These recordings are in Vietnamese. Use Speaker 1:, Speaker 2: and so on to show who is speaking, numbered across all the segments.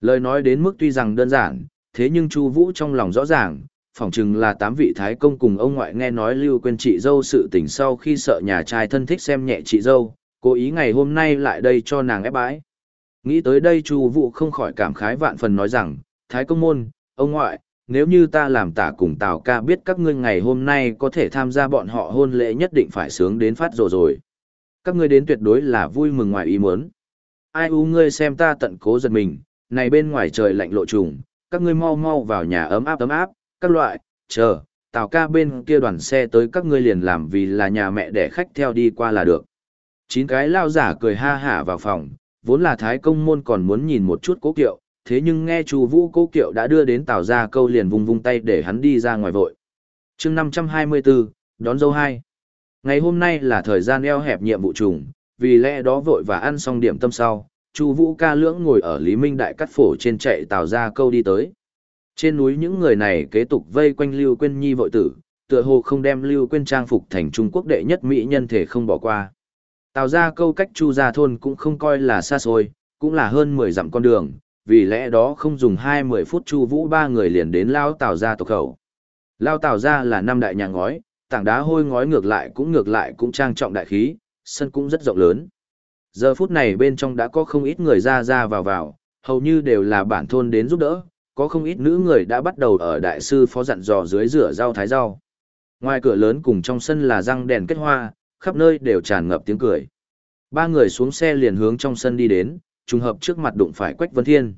Speaker 1: Lời nói đến mức tuy rằng đơn giản, thế nhưng Chu Vũ trong lòng rõ ràng, phỏng chừng là tám vị thái công cùng ông ngoại nghe nói Lưu Quyên chị dâu sự tình sau khi sợ nhà trai thân thích xem nhẹ chị dâu, cố ý ngày hôm nay lại đây cho nàng ép bãi. Nghĩ tới đây Chu Vũ không khỏi cảm khái vạn phần nói rằng, Thái công môn, ông ngoại, nếu như ta làm tả cùng Tào ca biết các ngươi ngày hôm nay có thể tham gia bọn họ hôn lễ nhất định phải sướng đến phát rồi rồi. Các ngươi đến tuyệt đối là vui mừng ngoài ý muốn. Ai u ngươi xem ta tận cố giật mình, này bên ngoài trời lạnh lộ trùng, các ngươi mau mau vào nhà ấm áp ấm áp, các loại, chờ, Tào ca bên kia đoàn xe tới các ngươi liền làm vì là nhà mẹ để khách theo đi qua là được. Chín cái lao giả cười ha hả vào phòng, vốn là thái công môn còn muốn nhìn một chút cố kiệu, thế nhưng nghe chu vũ cố kiệu đã đưa đến tào ra câu liền vung vung tay để hắn đi ra ngoài vội. chương 524, đón dâu hai. Ngày hôm nay là thời gian eo hẹp nhiệm vụ trùng, vì lẽ đó vội và ăn xong điểm tâm sau, chu vũ ca lưỡng ngồi ở Lý Minh Đại Cắt Phổ trên chạy tào ra câu đi tới. Trên núi những người này kế tục vây quanh Lưu Quyên Nhi vội tử, tựa hồ không đem Lưu Quyên trang phục thành Trung Quốc đệ nhất mỹ nhân thể không bỏ qua. Tào ra câu cách Chu gia thôn cũng không coi là xa xôi, cũng là hơn 10 dặm con đường, vì lẽ đó không dùng 20 phút Chu Vũ ba người liền đến Lao Tào gia tộc khẩu. Lao Tào gia là năm đại nhà ngói, tảng đá hôi ngói ngược lại cũng ngược lại cũng trang trọng đại khí, sân cũng rất rộng lớn. Giờ phút này bên trong đã có không ít người ra ra vào vào, hầu như đều là bản thôn đến giúp đỡ, có không ít nữ người đã bắt đầu ở đại sư phó dặn dò dưới rửa rau thái rau. Ngoài cửa lớn cùng trong sân là răng đèn kết hoa, khắp nơi đều tràn ngập tiếng cười. Ba người xuống xe liền hướng trong sân đi đến, trùng hợp trước mặt đụng phải Quách Vân Thiên.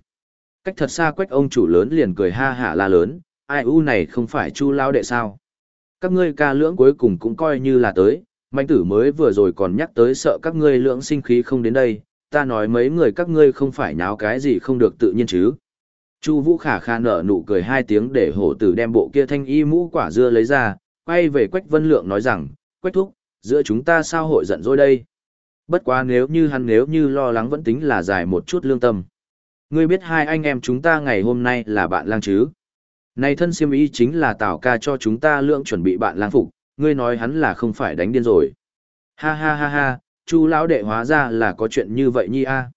Speaker 1: Cách thật xa Quách ông chủ lớn liền cười ha hả la lớn, ai u này không phải Chu lao đệ sao? Các ngươi ca lưỡng cuối cùng cũng coi như là tới, mạnh tử mới vừa rồi còn nhắc tới sợ các ngươi lưỡng sinh khí không đến đây, ta nói mấy người các ngươi không phải nháo cái gì không được tự nhiên chứ. Chu Vũ khả khả nở nụ cười hai tiếng để hổ tử đem bộ kia thanh y mũ quả dưa lấy ra, quay về Quách Vân Lượng nói rằng, Quách thúc, giữa chúng ta sao hội giận dỗi đây? Bất quá nếu như hắn nếu như lo lắng vẫn tính là dài một chút lương tâm. Ngươi biết hai anh em chúng ta ngày hôm nay là bạn lang chứ? Này thân siêm ý chính là Tào ca cho chúng ta lượng chuẩn bị bạn lang phục, ngươi nói hắn là không phải đánh điên rồi. Ha ha ha ha, chu lão đệ hóa ra là có chuyện như vậy nhi a.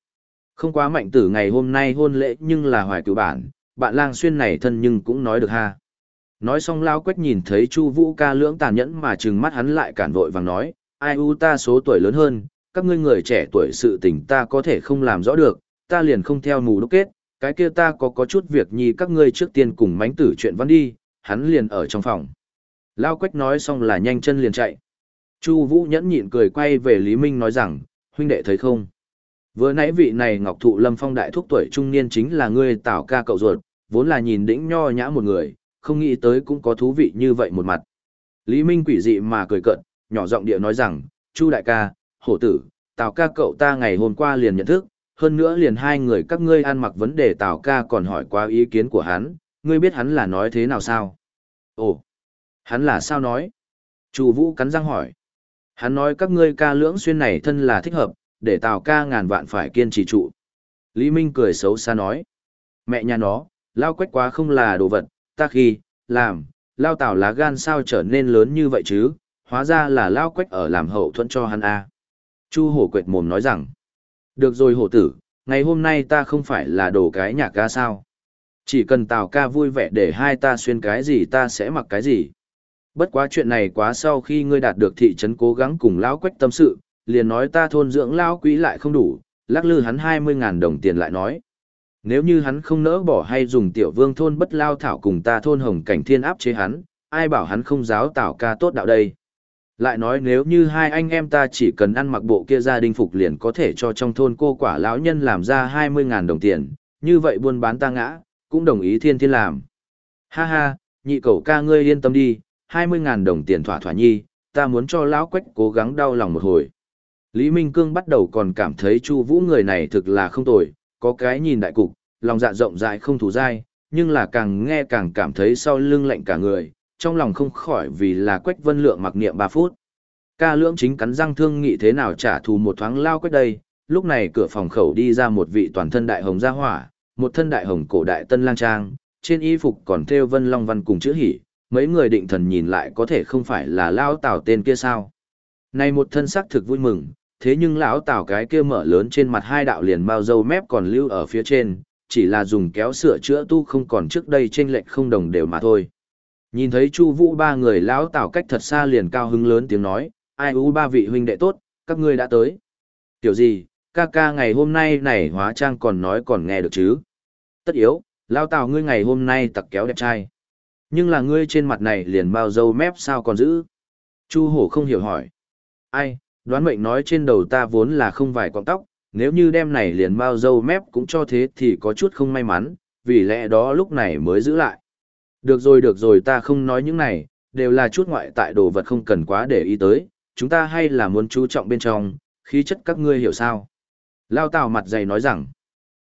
Speaker 1: Không quá mạnh tử ngày hôm nay hôn lễ nhưng là hoài cửu bản, bạn lang xuyên này thân nhưng cũng nói được ha. Nói xong lao quách nhìn thấy chu vũ ca lưỡng tàn nhẫn mà trừng mắt hắn lại cản vội vàng nói, ai u ta số tuổi lớn hơn, các ngươi người trẻ tuổi sự tình ta có thể không làm rõ được, ta liền không theo mù đúc kết, cái kia ta có có chút việc nhi các ngươi trước tiên cùng mánh tử chuyện văn đi, hắn liền ở trong phòng. Lao Quách nói xong là nhanh chân liền chạy. Chu Vũ nhẫn nhịn cười quay về Lý Minh nói rằng, huynh đệ thấy không? Vừa nãy vị này Ngọc Thụ Lâm Phong đại thúc tuổi trung niên chính là ngươi tảo ca cậu ruột, vốn là nhìn đĩnh nho nhã một người, không nghĩ tới cũng có thú vị như vậy một mặt. Lý Minh quỷ dị mà cười cợt, nhỏ giọng địa nói rằng, Chu đại ca, hổ tử, tào ca cậu ta ngày hôm qua liền nhận thức, hơn nữa liền hai người các ngươi ăn mặc vấn đề tào ca còn hỏi qua ý kiến của hắn, ngươi biết hắn là nói thế nào sao? Ồ, hắn là sao nói? Chu Vũ cắn răng hỏi. Hắn nói các ngươi ca lưỡng xuyên này thân là thích hợp, để tào ca ngàn vạn phải kiên trì trụ. Lý Minh cười xấu xa nói. Mẹ nhà nó, lao quách quá không là đồ vật, ta khi, làm, lao tào lá gan sao trở nên lớn như vậy chứ, hóa ra là lao quách ở làm hậu thuẫn cho hắn a. Chu hổ quệt mồm nói rằng, được rồi hổ tử, ngày hôm nay ta không phải là đồ cái nhà ca sao. Chỉ cần tào ca vui vẻ để hai ta xuyên cái gì ta sẽ mặc cái gì. Bất quá chuyện này quá sau khi ngươi đạt được thị trấn cố gắng cùng lão quách tâm sự, liền nói ta thôn dưỡng lão quý lại không đủ, lắc lư hắn hai mươi ngàn đồng tiền lại nói. Nếu như hắn không nỡ bỏ hay dùng tiểu vương thôn bất lao thảo cùng ta thôn hồng cảnh thiên áp chế hắn, ai bảo hắn không giáo tạo ca tốt đạo đây. Lại nói nếu như hai anh em ta chỉ cần ăn mặc bộ kia gia đình phục liền có thể cho trong thôn cô quả lão nhân làm ra hai mươi ngàn đồng tiền, như vậy buôn bán ta ngã, cũng đồng ý thiên thiên làm. Ha ha, nhị cậu ca ngươi yên tâm đi, hai mươi ngàn đồng tiền thỏa thỏa nhi, ta muốn cho lão quách cố gắng đau lòng một hồi. Lý Minh Cương bắt đầu còn cảm thấy Chu Vũ người này thực là không tồi, có cái nhìn đại cục, lòng dạ rộng rãi không thủ dai, nhưng là càng nghe càng cảm thấy sau lưng lạnh cả người, trong lòng không khỏi vì là Quách Vân Lượng mặc niệm 3 phút. Ca lưỡng chính cắn răng thương nghị thế nào trả thù một thoáng lao quách đây, lúc này cửa phòng khẩu đi ra một vị toàn thân đại hồng gia hỏa, một thân đại hồng cổ đại tân lang trang, trên y phục còn thêu vân long văn cùng chữ hỉ, mấy người định thần nhìn lại có thể không phải là lão tào tên kia sao. Này một thân sắc thực vui mừng, thế nhưng lão tào cái kia mở lớn trên mặt hai đạo liền bao dâu mép còn lưu ở phía trên, chỉ là dùng kéo sửa chữa tu không còn trước đây trên lệch không đồng đều mà thôi. Nhìn thấy Chu Vũ ba người lão Tào cách thật xa liền cao hứng lớn tiếng nói, "Ai u ba vị huynh đệ tốt, các ngươi đã tới." "Tiểu gì, ca ca ngày hôm nay này hóa trang còn nói còn nghe được chứ?" "Tất yếu, lão Tào ngươi ngày hôm nay tặc kéo đẹp trai." "Nhưng là ngươi trên mặt này liền bao râu mép sao còn giữ?" Chu Hổ không hiểu hỏi. "Ai, đoán mệnh nói trên đầu ta vốn là không vài cọng tóc, nếu như đem này liền bao râu mép cũng cho thế thì có chút không may mắn, vì lẽ đó lúc này mới giữ lại." Được rồi được rồi ta không nói những này, đều là chút ngoại tại đồ vật không cần quá để ý tới, chúng ta hay là muốn chú trọng bên trong, khí chất các ngươi hiểu sao. Lao Tào mặt dày nói rằng,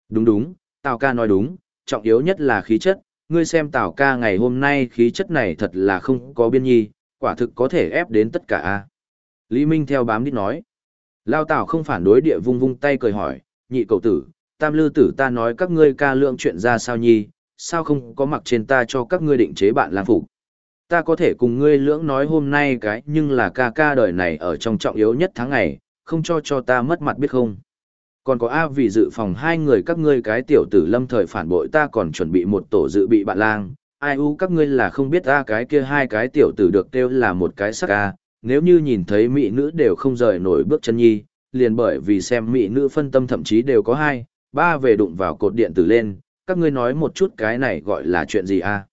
Speaker 1: đúng đúng, Tào ca nói đúng, trọng yếu nhất là khí chất, ngươi xem Tào ca ngày hôm nay khí chất này thật là không có biên nhi, quả thực có thể ép đến tất cả a. Lý Minh theo bám đít nói, Lao Tào không phản đối địa vung vung tay cười hỏi, nhị cậu tử, tam lư tử ta nói các ngươi ca lượng chuyện ra sao nhi, sao không có mặc trên ta cho các ngươi định chế bạn làm phục. Ta có thể cùng ngươi lưỡng nói hôm nay cái nhưng là ca ca đời này ở trong trọng yếu nhất tháng ngày, không cho cho ta mất mặt biết không. Còn có A vì dự phòng hai người các ngươi cái tiểu tử lâm thời phản bội ta còn chuẩn bị một tổ dự bị bạn lang, ai u các ngươi là không biết A cái kia hai cái tiểu tử được kêu là một cái sắc A, nếu như nhìn thấy mỹ nữ đều không rời nổi bước chân nhi, liền bởi vì xem mỹ nữ phân tâm thậm chí đều có hai, ba về đụng vào cột điện tử lên, các ngươi nói một chút cái này gọi là chuyện gì a? À?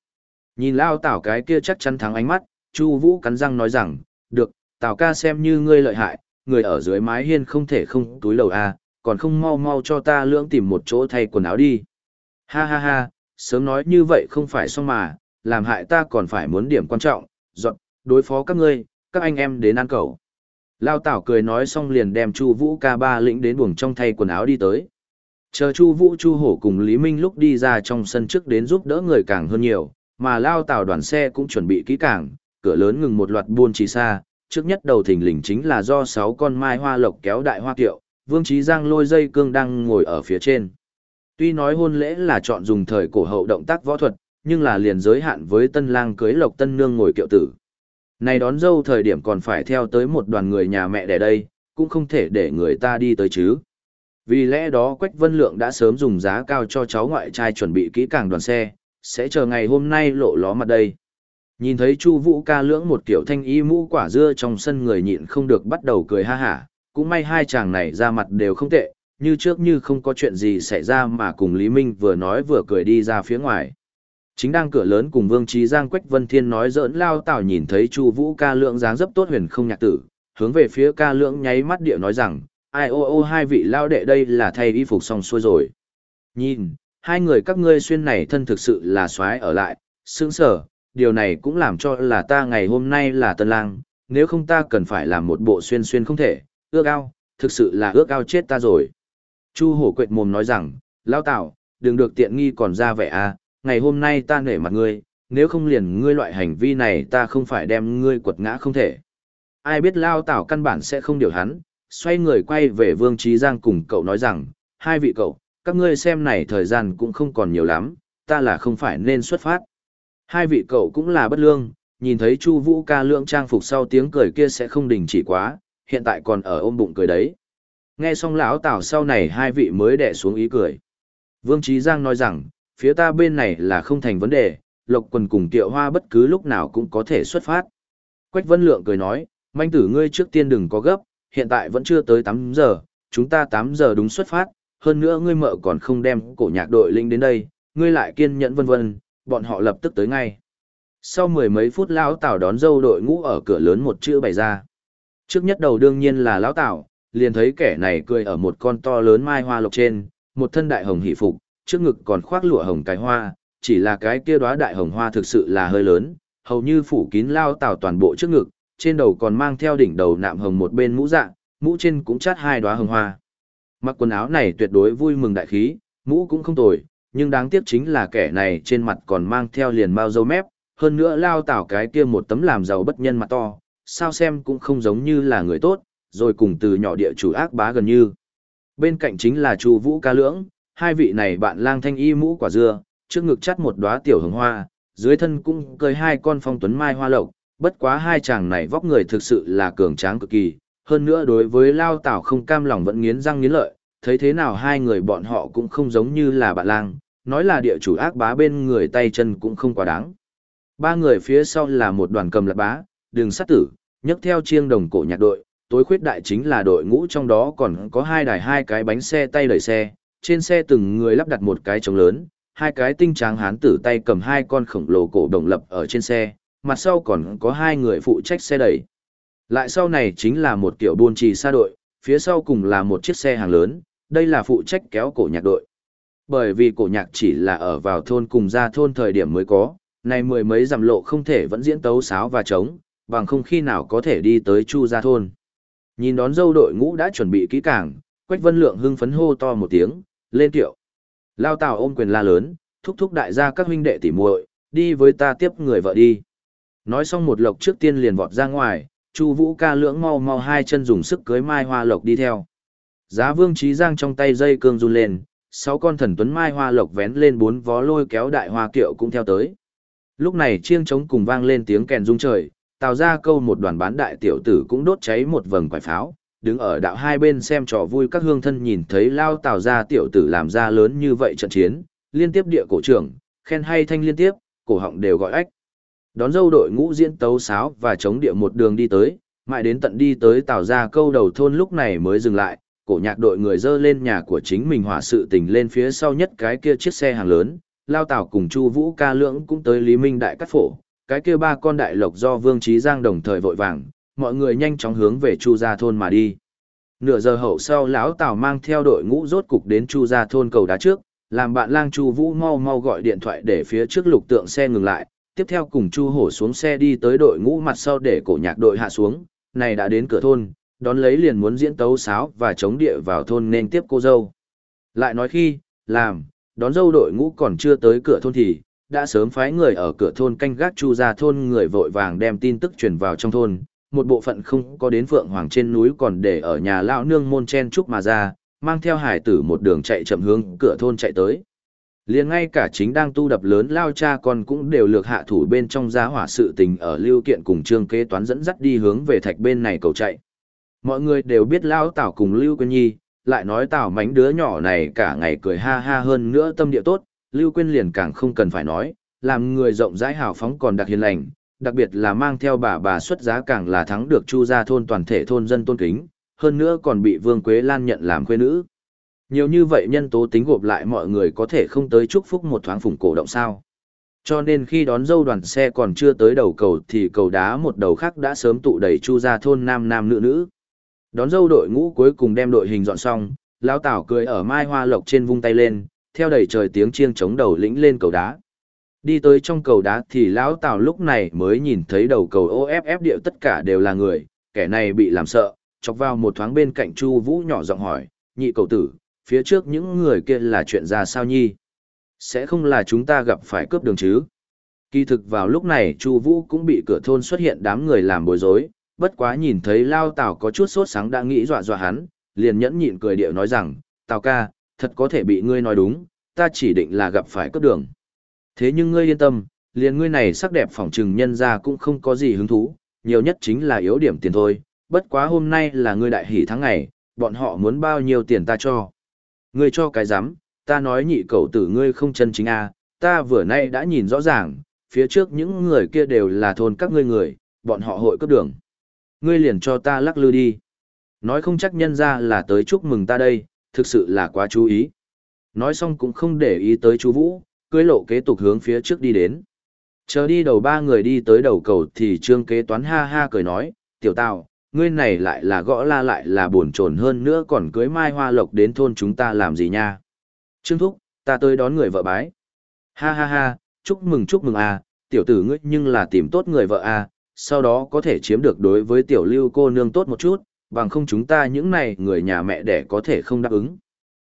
Speaker 1: Nhìn lao tảo cái kia chắc chắn thắng ánh mắt, Chu Vũ cắn răng nói rằng, được, tảo ca xem như ngươi lợi hại, người ở dưới mái hiên không thể không túi lầu a, à, còn không mau mau cho ta lưỡng tìm một chỗ thay quần áo đi. Ha ha ha, sớm nói như vậy không phải xong mà, làm hại ta còn phải muốn điểm quan trọng, dọn, đối phó các ngươi, các anh em đến ăn Cầu. Lao Tảo cười nói xong liền đem Chu Vũ ca ba lĩnh đến buồng trong thay quần áo đi tới. Chờ Chu Vũ Chu Hổ cùng Lý Minh lúc đi ra trong sân trước đến giúp đỡ người càng hơn nhiều, mà lao Tảo đoàn xe cũng chuẩn bị kỹ càng, cửa lớn ngừng một loạt buôn trì xa, trước nhất đầu thình lình chính là do sáu con mai hoa lộc kéo đại hoa kiệu, Vương Chí Giang lôi dây cương đang ngồi ở phía trên. Tuy nói hôn lễ là chọn dùng thời cổ hậu động tác võ thuật, nhưng là liền giới hạn với tân lang cưới lộc tân nương ngồi kiệu tử. Này đón dâu thời điểm còn phải theo tới một đoàn người nhà mẹ đẻ đây, cũng không thể để người ta đi tới chứ. Vì lẽ đó Quách Vân Lượng đã sớm dùng giá cao cho cháu ngoại trai chuẩn bị kỹ càng đoàn xe, sẽ chờ ngày hôm nay lộ ló mặt đây. Nhìn thấy Chu Vũ ca lưỡng một kiểu thanh y mũ quả dưa trong sân người nhịn không được bắt đầu cười ha hả, cũng may hai chàng này ra mặt đều không tệ, như trước như không có chuyện gì xảy ra mà cùng Lý Minh vừa nói vừa cười đi ra phía ngoài. Chính đang cửa lớn cùng Vương Trí Giang Quách Vân Thiên nói giỡn lao tảo nhìn thấy Chu Vũ ca lượng dáng dấp tốt huyền không nhạc tử, hướng về phía ca lượng nháy mắt địa nói rằng, ai ô ô hai vị lao đệ đây là thay y phục xong xuôi rồi. Nhìn, hai người các ngươi xuyên này thân thực sự là xoái ở lại, sướng sở, điều này cũng làm cho là ta ngày hôm nay là tân lang, nếu không ta cần phải làm một bộ xuyên xuyên không thể, ước ao, thực sự là ước ao chết ta rồi. Chu hổ quệt mồm nói rằng, lao tạo, đừng được tiện nghi còn ra vẻ à, ngày hôm nay ta nể mặt ngươi, nếu không liền ngươi loại hành vi này ta không phải đem ngươi quật ngã không thể. Ai biết lao Tạo căn bản sẽ không điều hắn, xoay người quay về Vương Trí Giang cùng cậu nói rằng, hai vị cậu, các ngươi xem này thời gian cũng không còn nhiều lắm, ta là không phải nên xuất phát. Hai vị cậu cũng là bất lương, nhìn thấy Chu Vũ ca lượng trang phục sau tiếng cười kia sẽ không đình chỉ quá, hiện tại còn ở ôm bụng cười đấy. Nghe xong lão Tào sau này hai vị mới đè xuống ý cười. Vương Trí Giang nói rằng, phía ta bên này là không thành vấn đề, Lộc Quần cùng Tiệu Hoa bất cứ lúc nào cũng có thể xuất phát. Quách Vân Lượng cười nói, manh tử ngươi trước tiên đừng có gấp, hiện tại vẫn chưa tới 8 giờ, chúng ta 8 giờ đúng xuất phát, hơn nữa ngươi mợ còn không đem cổ nhạc đội linh đến đây, ngươi lại kiên nhẫn vân vân, bọn họ lập tức tới ngay. Sau mười mấy phút lão Tào đón dâu đội ngũ ở cửa lớn một chữ bày ra. Trước nhất đầu đương nhiên là lão tảo liền thấy kẻ này cười ở một con to lớn mai hoa lộc trên, một thân đại hồng hỷ phục, trước ngực còn khoác lụa hồng cái hoa, chỉ là cái kia đóa đại hồng hoa thực sự là hơi lớn, hầu như phủ kín lao tảo toàn bộ trước ngực, trên đầu còn mang theo đỉnh đầu nạm hồng một bên mũ dạng, mũ trên cũng chát hai đóa hồng hoa. Mặc quần áo này tuyệt đối vui mừng đại khí, mũ cũng không tồi, nhưng đáng tiếc chính là kẻ này trên mặt còn mang theo liền mao dâu mép, hơn nữa lao tảo cái kia một tấm làm giàu bất nhân mặt to, sao xem cũng không giống như là người tốt, rồi cùng từ nhỏ địa chủ ác bá gần như. Bên cạnh chính là Chu Vũ ca lưỡng, hai vị này bạn lang thanh y mũ quả dưa, trước ngực chắt một đóa tiểu hồng hoa, dưới thân cũng cơi hai con phong tuấn mai hoa lộc, bất quá hai chàng này vóc người thực sự là cường tráng cực kỳ, hơn nữa đối với lao tảo không cam lòng vẫn nghiến răng nghiến lợi, thấy thế nào hai người bọn họ cũng không giống như là bạn lang, nói là địa chủ ác bá bên người tay chân cũng không quá đáng. Ba người phía sau là một đoàn cầm lật bá, đường sát tử, nhấc theo chiêng đồng cổ nhạc đội, tối khuyết đại chính là đội ngũ trong đó còn có hai đài hai cái bánh xe tay đẩy xe, trên xe từng người lắp đặt một cái trống lớn, hai cái tinh tráng hán tử tay cầm hai con khổng lồ cổ đồng lập ở trên xe, mặt sau còn có hai người phụ trách xe đẩy. Lại sau này chính là một kiểu buôn trì xa đội, phía sau cùng là một chiếc xe hàng lớn, đây là phụ trách kéo cổ nhạc đội. Bởi vì cổ nhạc chỉ là ở vào thôn cùng ra thôn thời điểm mới có, này mười mấy dặm lộ không thể vẫn diễn tấu sáo và trống, bằng không khi nào có thể đi tới chu gia thôn. Nhìn đón dâu đội ngũ đã chuẩn bị kỹ càng, Quách Vân Lượng hưng phấn hô to một tiếng, lên tiệu. Lao Tào ôm quyền la lớn, thúc thúc đại gia các huynh đệ tỉ muội, đi với ta tiếp người vợ đi. Nói xong một lộc trước tiên liền vọt ra ngoài, Chu Vũ ca lưỡng mau mau hai chân dùng sức cưới Mai Hoa Lộc đi theo. Giá Vương Chí Giang trong tay dây cương run lên, sáu con thần tuấn Mai Hoa Lộc vén lên bốn vó lôi kéo đại hoa kiệu cũng theo tới. Lúc này chiêng trống cùng vang lên tiếng kèn rung trời, tào ra câu một đoàn bán đại tiểu tử cũng đốt cháy một vầng quải pháo, đứng ở đạo hai bên xem trò vui các hương thân nhìn thấy lao tào ra tiểu tử làm ra lớn như vậy trận chiến, liên tiếp địa cổ trưởng, khen hay thanh liên tiếp, cổ họng đều gọi ách. Đón dâu đội ngũ diễn tấu sáo và chống địa một đường đi tới, mãi đến tận đi tới tào ra câu đầu thôn lúc này mới dừng lại, cổ nhạc đội người dơ lên nhà của chính mình hỏa sự tình lên phía sau nhất cái kia chiếc xe hàng lớn, lao tào cùng chu vũ ca lưỡng cũng tới lý minh đại cắt phổ cái kia ba con đại lộc do vương trí giang đồng thời vội vàng mọi người nhanh chóng hướng về chu gia thôn mà đi. Nửa giờ hậu sau lão tào mang theo đội ngũ rốt cục đến chu gia thôn cầu đá trước làm bạn lang chu vũ mau mau gọi điện thoại để phía trước lục tượng xe ngừng lại tiếp theo cùng chu hổ xuống xe đi tới đội ngũ mặt sau để cổ nhạc đội hạ xuống này đã đến cửa thôn đón lấy liền muốn diễn tấu sáo và chống địa vào thôn nên tiếp cô dâu. Lại nói khi làm đón dâu đội ngũ còn chưa tới cửa thôn thì, đã sớm phái người ở cửa thôn canh gác chu ra thôn người vội vàng đem tin tức truyền vào trong thôn, một bộ phận không có đến Phượng Hoàng trên núi còn để ở nhà lão nương môn chen trúc mà ra, mang theo hải tử một đường chạy chậm hướng cửa thôn chạy tới. liền ngay cả chính đang tu đập lớn lao cha con cũng đều lược hạ thủ bên trong giá hỏa sự tình ở lưu kiện cùng trương kế toán dẫn dắt đi hướng về thạch bên này cầu chạy. Mọi người đều biết lao tảo cùng lưu quân nhi, lại nói tảo mánh đứa nhỏ này cả ngày cười ha ha hơn nữa tâm địa tốt, Lưu Quyên liền càng không cần phải nói, làm người rộng rãi hào phóng còn đặc hiền lành, đặc biệt là mang theo bà bà xuất giá càng là thắng được chu gia thôn toàn thể thôn dân tôn kính, hơn nữa còn bị Vương Quế Lan nhận làm quê nữ. Nhiều như vậy nhân tố tính gộp lại mọi người có thể không tới chúc phúc một thoáng phủng cổ động sao. Cho nên khi đón dâu đoàn xe còn chưa tới đầu cầu thì cầu đá một đầu khác đã sớm tụ đầy chu gia thôn nam nam nữ nữ. Đón dâu đội ngũ cuối cùng đem đội hình dọn xong, lão tảo cười ở mai hoa lộc trên vung tay lên, theo đầy trời tiếng chiêng chống đầu lĩnh lên cầu đá. Đi tới trong cầu đá thì lão tào lúc này mới nhìn thấy đầu cầu OFF điệu tất cả đều là người, kẻ này bị làm sợ, chọc vào một thoáng bên cạnh Chu Vũ nhỏ giọng hỏi, nhị cầu tử, phía trước những người kia là chuyện ra sao nhi? Sẽ không là chúng ta gặp phải cướp đường chứ? Kỳ thực vào lúc này Chu Vũ cũng bị cửa thôn xuất hiện đám người làm bối rối, bất quá nhìn thấy lao tào có chút sốt sáng đã nghĩ dọa dọa hắn liền nhẫn nhịn cười điệu nói rằng tào ca thật có thể bị ngươi nói đúng ta chỉ định là gặp phải cướp đường. Thế nhưng ngươi yên tâm liền ngươi này sắc đẹp phỏng trừng nhân ra cũng không có gì hứng thú nhiều nhất chính là yếu điểm tiền thôi bất quá hôm nay là ngươi đại hỷ tháng ngày bọn họ muốn bao nhiêu tiền ta cho? Ngươi cho cái giám, ta nói nhị cậu tử ngươi không chân chính a à, ta vừa nay đã nhìn rõ ràng phía trước những người kia đều là thôn các ngươi người bọn họ hội cướp đường. Ngươi liền cho ta lắc lư đi. Nói không chắc nhân ra là tới chúc mừng ta đây, thực sự là quá chú ý. Nói xong cũng không để ý tới chú Vũ, cưới lộ kế tục hướng phía trước đi đến. Chờ đi đầu ba người đi tới đầu cầu thì trương kế toán ha ha cười nói, tiểu tào, ngươi này lại là gõ la lại là buồn chồn hơn nữa còn cưới mai hoa lộc đến thôn chúng ta làm gì nha. Trương thúc, ta tới đón người vợ bái. Ha ha ha, chúc mừng chúc mừng à, tiểu tử ngươi nhưng là tìm tốt người vợ à, sau đó có thể chiếm được đối với tiểu lưu cô nương tốt một chút, bằng không chúng ta những này người nhà mẹ đẻ có thể không đáp ứng.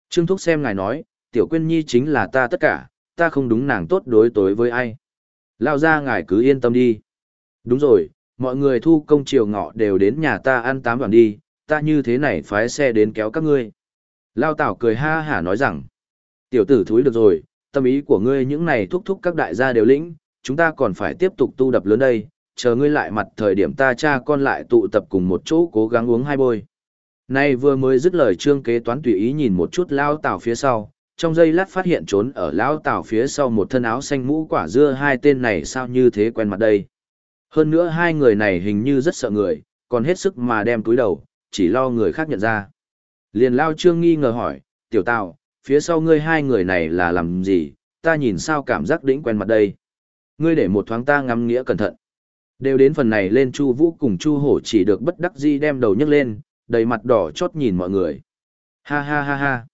Speaker 1: Trương Thúc xem ngài nói, tiểu quyên nhi chính là ta tất cả, ta không đúng nàng tốt đối tối với ai. Lao ra ngài cứ yên tâm đi. Đúng rồi, mọi người thu công chiều ngọ đều đến nhà ta ăn tám đoàn đi, ta như thế này phái xe đến kéo các ngươi. Lao Tảo cười ha hả nói rằng, tiểu tử thúi được rồi, tâm ý của ngươi những này thúc thúc các đại gia đều lĩnh, chúng ta còn phải tiếp tục tu đập lớn đây, chờ ngươi lại mặt thời điểm ta cha con lại tụ tập cùng một chỗ cố gắng uống hai bôi. Nay vừa mới dứt lời trương kế toán tùy ý nhìn một chút lao tảo phía sau, trong giây lát phát hiện trốn ở lão tảo phía sau một thân áo xanh mũ quả dưa hai tên này sao như thế quen mặt đây. Hơn nữa hai người này hình như rất sợ người, còn hết sức mà đem túi đầu, chỉ lo người khác nhận ra. Liền lao trương nghi ngờ hỏi, tiểu tào, phía sau ngươi hai người này là làm gì, ta nhìn sao cảm giác đĩnh quen mặt đây. Ngươi để một thoáng ta ngắm nghĩa cẩn thận. Đều đến phần này lên Chu Vũ cùng Chu Hổ chỉ được bất đắc dĩ đem đầu nhấc lên, đầy mặt đỏ chót nhìn mọi người. Ha ha ha ha.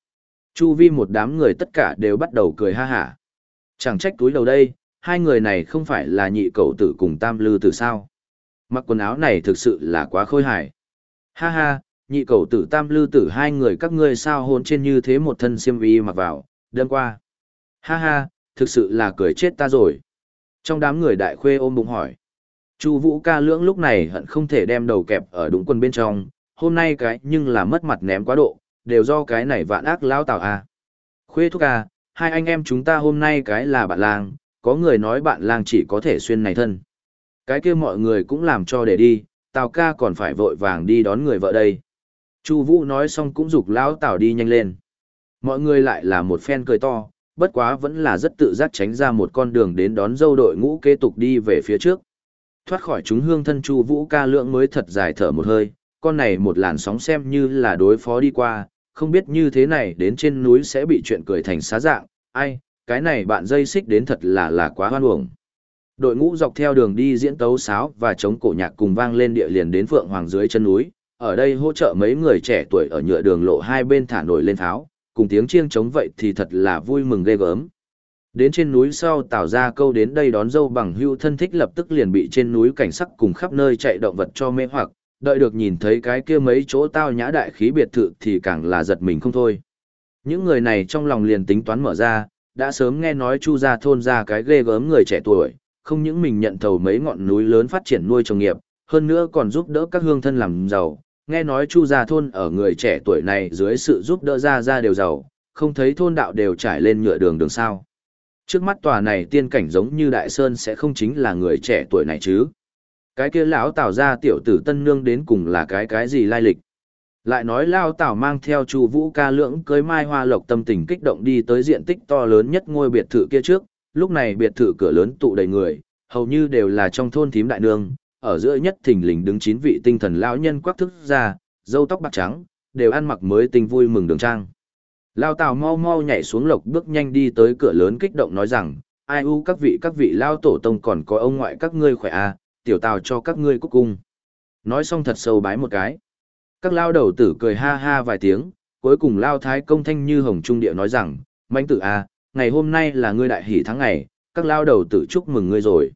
Speaker 1: Chu vi một đám người tất cả đều bắt đầu cười ha hả. Chẳng trách túi đầu đây, hai người này không phải là nhị cậu tử cùng tam lư tử sao. Mặc quần áo này thực sự là quá khôi hài. Ha ha, nhị cậu tử tam lư tử hai người các ngươi sao hôn trên như thế một thân xiêm y mặc vào, đơn qua. Ha ha, thực sự là cười chết ta rồi. Trong đám người đại khuê ôm bụng hỏi. Chu vũ ca lưỡng lúc này hận không thể đem đầu kẹp ở đúng quân bên trong, hôm nay cái nhưng là mất mặt ném quá độ, đều do cái này vạn ác lão tào à. Khuê thúc à, hai anh em chúng ta hôm nay cái là bạn lang, có người nói bạn lang chỉ có thể xuyên này thân. Cái kia mọi người cũng làm cho để đi, tào ca còn phải vội vàng đi đón người vợ đây. Chu Vũ nói xong cũng giục lão tào đi nhanh lên. Mọi người lại là một phen cười to, bất quá vẫn là rất tự giác tránh ra một con đường đến đón dâu đội ngũ kế tục đi về phía trước. Thoát khỏi chúng hương thân Chu Vũ ca lượng mới thật dài thở một hơi, con này một làn sóng xem như là đối phó đi qua, không biết như thế này đến trên núi sẽ bị chuyện cười thành xá dạng, ai, cái này bạn dây xích đến thật là là quá hoan uổng. Đội ngũ dọc theo đường đi diễn tấu sáo và chống cổ nhạc cùng vang lên địa liền đến Phượng Hoàng dưới chân núi, ở đây hỗ trợ mấy người trẻ tuổi ở nhựa đường lộ hai bên thả nổi lên tháo, cùng tiếng chiêng chống vậy thì thật là vui mừng ghê gớm. Đến trên núi sau tạo ra câu đến đây đón dâu bằng hưu thân thích lập tức liền bị trên núi cảnh sắc cùng khắp nơi chạy động vật cho mê hoặc, đợi được nhìn thấy cái kia mấy chỗ tao nhã đại khí biệt thự thì càng là giật mình không thôi. Những người này trong lòng liền tính toán mở ra, đã sớm nghe nói chu ra thôn ra cái ghê gớm người trẻ tuổi, không những mình nhận thầu mấy ngọn núi lớn phát triển nuôi trồng nghiệp, hơn nữa còn giúp đỡ các hương thân làm giàu. Nghe nói chu gia thôn ở người trẻ tuổi này dưới sự giúp đỡ ra ra đều giàu, không thấy thôn đạo đều trải lên nhựa đường đường sao. Trước mắt tòa này tiên cảnh giống như đại sơn sẽ không chính là người trẻ tuổi này chứ. Cái kia lão tào ra tiểu tử tân nương đến cùng là cái cái gì lai lịch? Lại nói lao tào mang theo chu vũ ca lưỡng cưới mai hoa lộc tâm tình kích động đi tới diện tích to lớn nhất ngôi biệt thự kia trước, lúc này biệt thự cửa lớn tụ đầy người, hầu như đều là trong thôn thím đại nương, ở giữa nhất thình lình đứng chín vị tinh thần lão nhân quắc thức ra dâu tóc bạc trắng, đều ăn mặc mới tinh vui mừng đường trang lao tào mau mau nhảy xuống lộc bước nhanh đi tới cửa lớn kích động nói rằng ai u các vị các vị lao tổ tông còn có ông ngoại các ngươi khỏe à tiểu tào cho các ngươi cúc cung. Nói xong thật sâu bái một cái. Các lao đầu tử cười ha ha vài tiếng, cuối cùng lao thái công thanh như hồng trung địa nói rằng, manh tử à, ngày hôm nay là ngươi đại hỷ tháng ngày, các lao đầu tử chúc mừng ngươi rồi.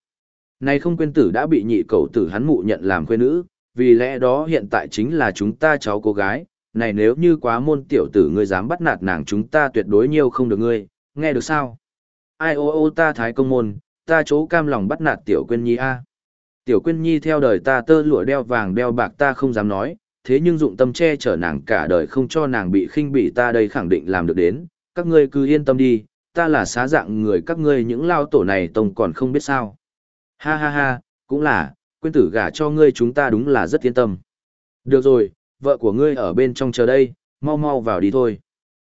Speaker 1: Này không quên tử đã bị nhị cầu tử hắn mụ nhận làm quê nữ, vì lẽ đó hiện tại chính là chúng ta cháu cô gái, này nếu như quá môn tiểu tử ngươi dám bắt nạt nàng chúng ta tuyệt đối nhiều không được ngươi, nghe được sao? Ai ô ô ta thái công môn, ta chỗ cam lòng bắt nạt tiểu quên nhi a. Tiểu Quyên Nhi theo đời ta tơ lụa đeo vàng đeo bạc ta không dám nói, thế nhưng dụng tâm che chở nàng cả đời không cho nàng bị khinh bỉ ta đây khẳng định làm được đến, các ngươi cứ yên tâm đi, ta là xá dạng người các ngươi những lao tổ này tông còn không biết sao. Ha ha ha, cũng là, Quyên tử gả cho ngươi chúng ta đúng là rất yên tâm. Được rồi, vợ của ngươi ở bên trong chờ đây, mau mau vào đi thôi.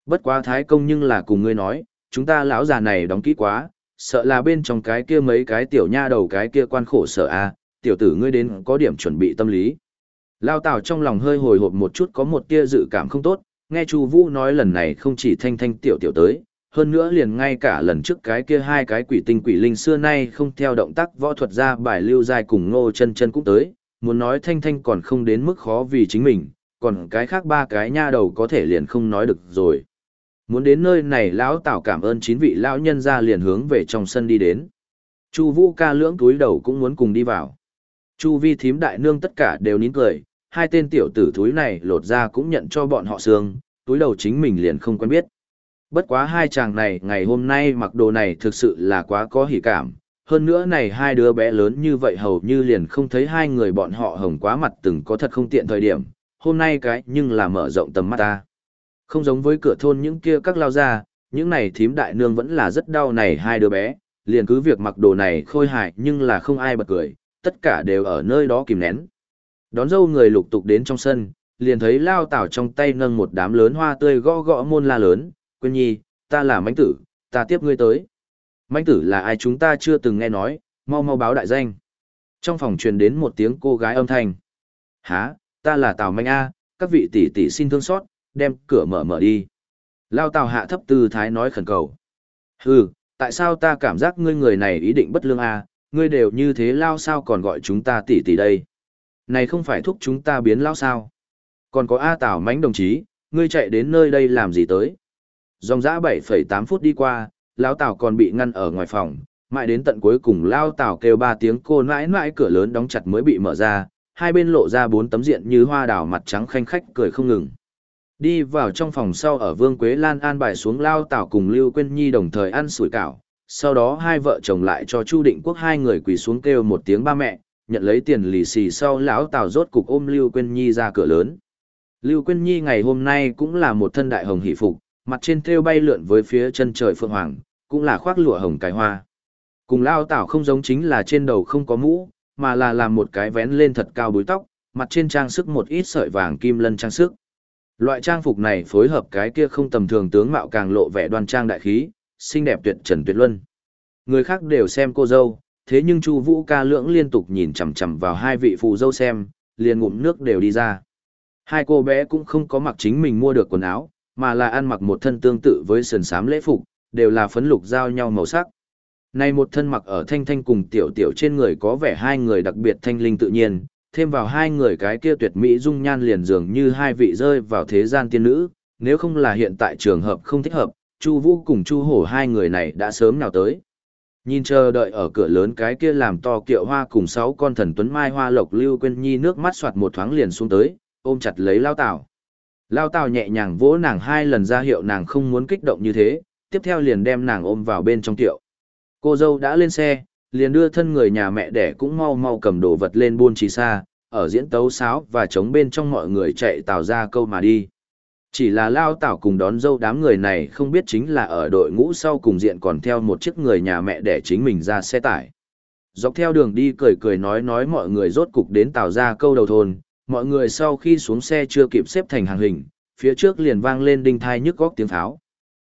Speaker 1: Bất quá thái công nhưng là cùng ngươi nói, chúng ta lão già này đóng kỹ quá, sợ là bên trong cái kia mấy cái tiểu nha đầu cái kia quan khổ sở a, tiểu tử ngươi đến có điểm chuẩn bị tâm lý. Lao Tào trong lòng hơi hồi hộp một chút có một tia dự cảm không tốt, nghe Chu Vũ nói lần này không chỉ thanh thanh tiểu tiểu tới, hơn nữa liền ngay cả lần trước cái kia hai cái quỷ tinh quỷ linh xưa nay không theo động tác võ thuật ra bài lưu dài cùng Ngô Chân Chân cũng tới, muốn nói thanh thanh còn không đến mức khó vì chính mình, còn cái khác ba cái nha đầu có thể liền không nói được rồi. Muốn đến nơi này lão tảo cảm ơn chín vị lão nhân ra liền hướng về trong sân đi đến. Chu Vũ ca lưỡng túi đầu cũng muốn cùng đi vào. Chu Vi thím đại nương tất cả đều nín cười, hai tên tiểu tử thúi này lột ra cũng nhận cho bọn họ xương, túi đầu chính mình liền không quen biết. Bất quá hai chàng này ngày hôm nay mặc đồ này thực sự là quá có hỉ cảm, hơn nữa này hai đứa bé lớn như vậy hầu như liền không thấy hai người bọn họ hồng quá mặt từng có thật không tiện thời điểm, hôm nay cái nhưng là mở rộng tầm mắt ta. Không giống với cửa thôn những kia các lao ra, những này thím đại nương vẫn là rất đau này hai đứa bé, liền cứ việc mặc đồ này khôi hài nhưng là không ai bật cười, tất cả đều ở nơi đó kìm nén. Đón dâu người lục tục đến trong sân, liền thấy lao tảo trong tay nâng một đám lớn hoa tươi gõ gõ môn la lớn, quên nhi, ta là mánh tử, ta tiếp ngươi tới. Mãnh tử là ai chúng ta chưa từng nghe nói, mau mau báo đại danh. Trong phòng truyền đến một tiếng cô gái âm thanh. Hả, ta là Tào Manh A, các vị tỷ tỷ xin thương xót, đem cửa mở mở đi. Lao Tào hạ thấp tư thái nói khẩn cầu. Hừ, tại sao ta cảm giác ngươi người này ý định bất lương A, ngươi đều như thế lao sao còn gọi chúng ta tỷ tỷ đây. Này không phải thúc chúng ta biến lao sao. Còn có A Tào Mánh đồng chí, ngươi chạy đến nơi đây làm gì tới. Dòng dã 7,8 phút đi qua, Lao Tào còn bị ngăn ở ngoài phòng, mãi đến tận cuối cùng Lao Tào kêu ba tiếng cô mãi mãi cửa lớn đóng chặt mới bị mở ra, hai bên lộ ra bốn tấm diện như hoa đào mặt trắng khanh khách cười không ngừng. Đi vào trong phòng sau ở Vương Quế Lan an bài xuống Lao Tào cùng Lưu Quyên Nhi đồng thời ăn sủi cảo, sau đó hai vợ chồng lại cho Chu Định Quốc hai người quỳ xuống kêu một tiếng ba mẹ, nhận lấy tiền lì xì sau lão Tào rốt cục ôm Lưu Quyên Nhi ra cửa lớn. Lưu Quyên Nhi ngày hôm nay cũng là một thân đại hồng hỷ phục, mặt trên thêu bay lượn với phía chân trời phượng hoàng, cũng là khoác lụa hồng cài hoa. Cùng lao tảo không giống chính là trên đầu không có mũ, mà là làm một cái vén lên thật cao búi tóc, mặt trên trang sức một ít sợi vàng kim lân trang sức. Loại trang phục này phối hợp cái kia không tầm thường tướng mạo càng lộ vẻ đoan trang đại khí, xinh đẹp tuyệt trần tuyệt luân. Người khác đều xem cô dâu, thế nhưng Chu Vũ ca lưỡng liên tục nhìn chằm chằm vào hai vị phụ dâu xem, liền ngụm nước đều đi ra. Hai cô bé cũng không có mặc chính mình mua được quần áo, mà là ăn mặc một thân tương tự với sườn xám lễ phục, đều là phấn lục giao nhau màu sắc. Này một thân mặc ở thanh thanh cùng tiểu tiểu trên người có vẻ hai người đặc biệt thanh linh tự nhiên, thêm vào hai người cái kia tuyệt mỹ dung nhan liền dường như hai vị rơi vào thế gian tiên nữ, nếu không là hiện tại trường hợp không thích hợp, Chu Vũ cùng Chu Hổ hai người này đã sớm nào tới. Nhìn chờ đợi ở cửa lớn cái kia làm to kiệu hoa cùng sáu con thần tuấn mai hoa lộc lưu quên nhi nước mắt xoạt một thoáng liền xuống tới, ôm chặt lấy Lao Tào. Lao Tào nhẹ nhàng vỗ nàng hai lần ra hiệu nàng không muốn kích động như thế, tiếp theo liền đem nàng ôm vào bên trong tiệu. Cô dâu đã lên xe, liền đưa thân người nhà mẹ đẻ cũng mau mau cầm đồ vật lên buôn trì xa, ở diễn tấu sáo và chống bên trong mọi người chạy tào ra câu mà đi. Chỉ là lao tảo cùng đón dâu đám người này không biết chính là ở đội ngũ sau cùng diện còn theo một chiếc người nhà mẹ đẻ chính mình ra xe tải. Dọc theo đường đi cười cười nói nói mọi người rốt cục đến tào ra câu đầu thôn, mọi người sau khi xuống xe chưa kịp xếp thành hàng hình, phía trước liền vang lên đinh thai nhức góc tiếng pháo.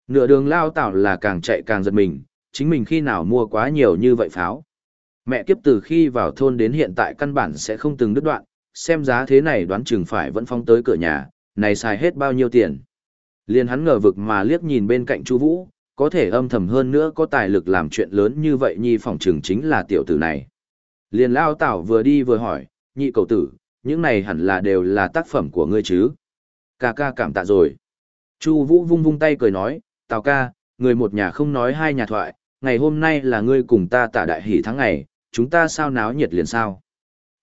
Speaker 1: Nửa đường lao tảo là càng chạy càng giật mình, chính mình khi nào mua quá nhiều như vậy pháo. Mẹ kiếp từ khi vào thôn đến hiện tại căn bản sẽ không từng đứt đoạn, xem giá thế này đoán chừng phải vẫn phong tới cửa nhà, này xài hết bao nhiêu tiền. Liên hắn ngờ vực mà liếc nhìn bên cạnh Chu Vũ, có thể âm thầm hơn nữa có tài lực làm chuyện lớn như vậy nhi phòng trường chính là tiểu tử này. Liên lao tảo vừa đi vừa hỏi, nhị cầu tử, những này hẳn là đều là tác phẩm của ngươi chứ. Ca ca cảm tạ rồi. Chu Vũ vung vung tay cười nói, Tào ca, người một nhà không nói hai nhà thoại, ngày hôm nay là ngươi cùng ta tạ đại hỷ tháng ngày, chúng ta sao náo nhiệt liền sao.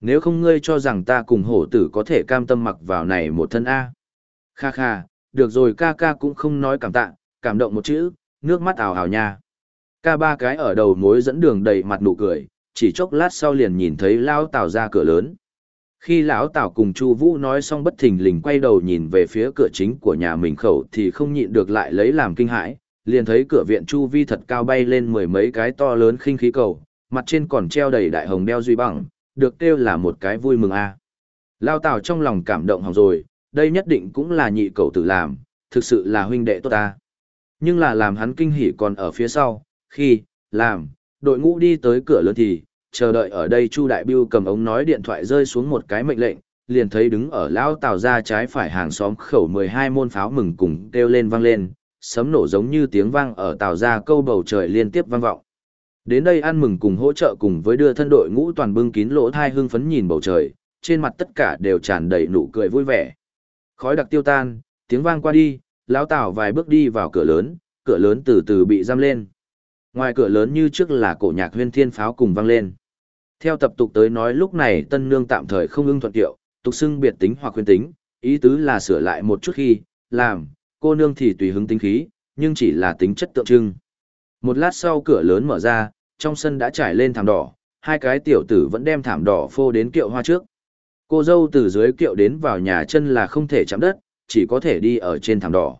Speaker 1: Nếu không ngươi cho rằng ta cùng hổ tử có thể cam tâm mặc vào này một thân A. Kha kha, được rồi ca ca cũng không nói cảm tạ, cảm động một chữ, nước mắt ảo ảo nha. Ca ba cái ở đầu mối dẫn đường đầy mặt nụ cười, chỉ chốc lát sau liền nhìn thấy lao Tào ra cửa lớn. Khi lão Tào cùng Chu Vũ nói xong bất thình lình quay đầu nhìn về phía cửa chính của nhà mình khẩu thì không nhịn được lại lấy làm kinh hãi, liền thấy cửa viện chu vi thật cao bay lên mười mấy cái to lớn khinh khí cầu, mặt trên còn treo đầy đại hồng đeo duy bằng, được kêu là một cái vui mừng a. À. Lao Tào trong lòng cảm động hỏng rồi, đây nhất định cũng là nhị cầu tự làm, thực sự là huynh đệ tốt ta. Nhưng là làm hắn kinh hỉ còn ở phía sau, khi, làm, đội ngũ đi tới cửa lớn thì, chờ đợi ở đây Chu Đại Biêu cầm ống nói điện thoại rơi xuống một cái mệnh lệnh, liền thấy đứng ở lão Tào ra trái phải hàng xóm khẩu 12 môn pháo mừng cùng kêu lên vang lên, sấm nổ giống như tiếng vang ở Tào ra câu bầu trời liên tiếp vang vọng. Đến đây ăn mừng cùng hỗ trợ cùng với đưa thân đội ngũ toàn bưng kín lỗ thai hưng phấn nhìn bầu trời, trên mặt tất cả đều tràn đầy nụ cười vui vẻ. Khói đặc tiêu tan, tiếng vang qua đi, lão Tào vài bước đi vào cửa lớn, cửa lớn từ từ bị giam lên. Ngoài cửa lớn như trước là cổ nhạc huyên thiên pháo cùng vang lên. Theo tập tục tới nói lúc này tân nương tạm thời không ưng thuận tiệu, tục xưng biệt tính hoặc khuyên tính, ý tứ là sửa lại một chút khi, làm, cô nương thì tùy hứng tính khí, nhưng chỉ là tính chất tượng trưng. Một lát sau cửa lớn mở ra, trong sân đã trải lên thảm đỏ, hai cái tiểu tử vẫn đem thảm đỏ phô đến kiệu hoa trước. Cô dâu từ dưới kiệu đến vào nhà chân là không thể chạm đất, chỉ có thể đi ở trên thảm đỏ.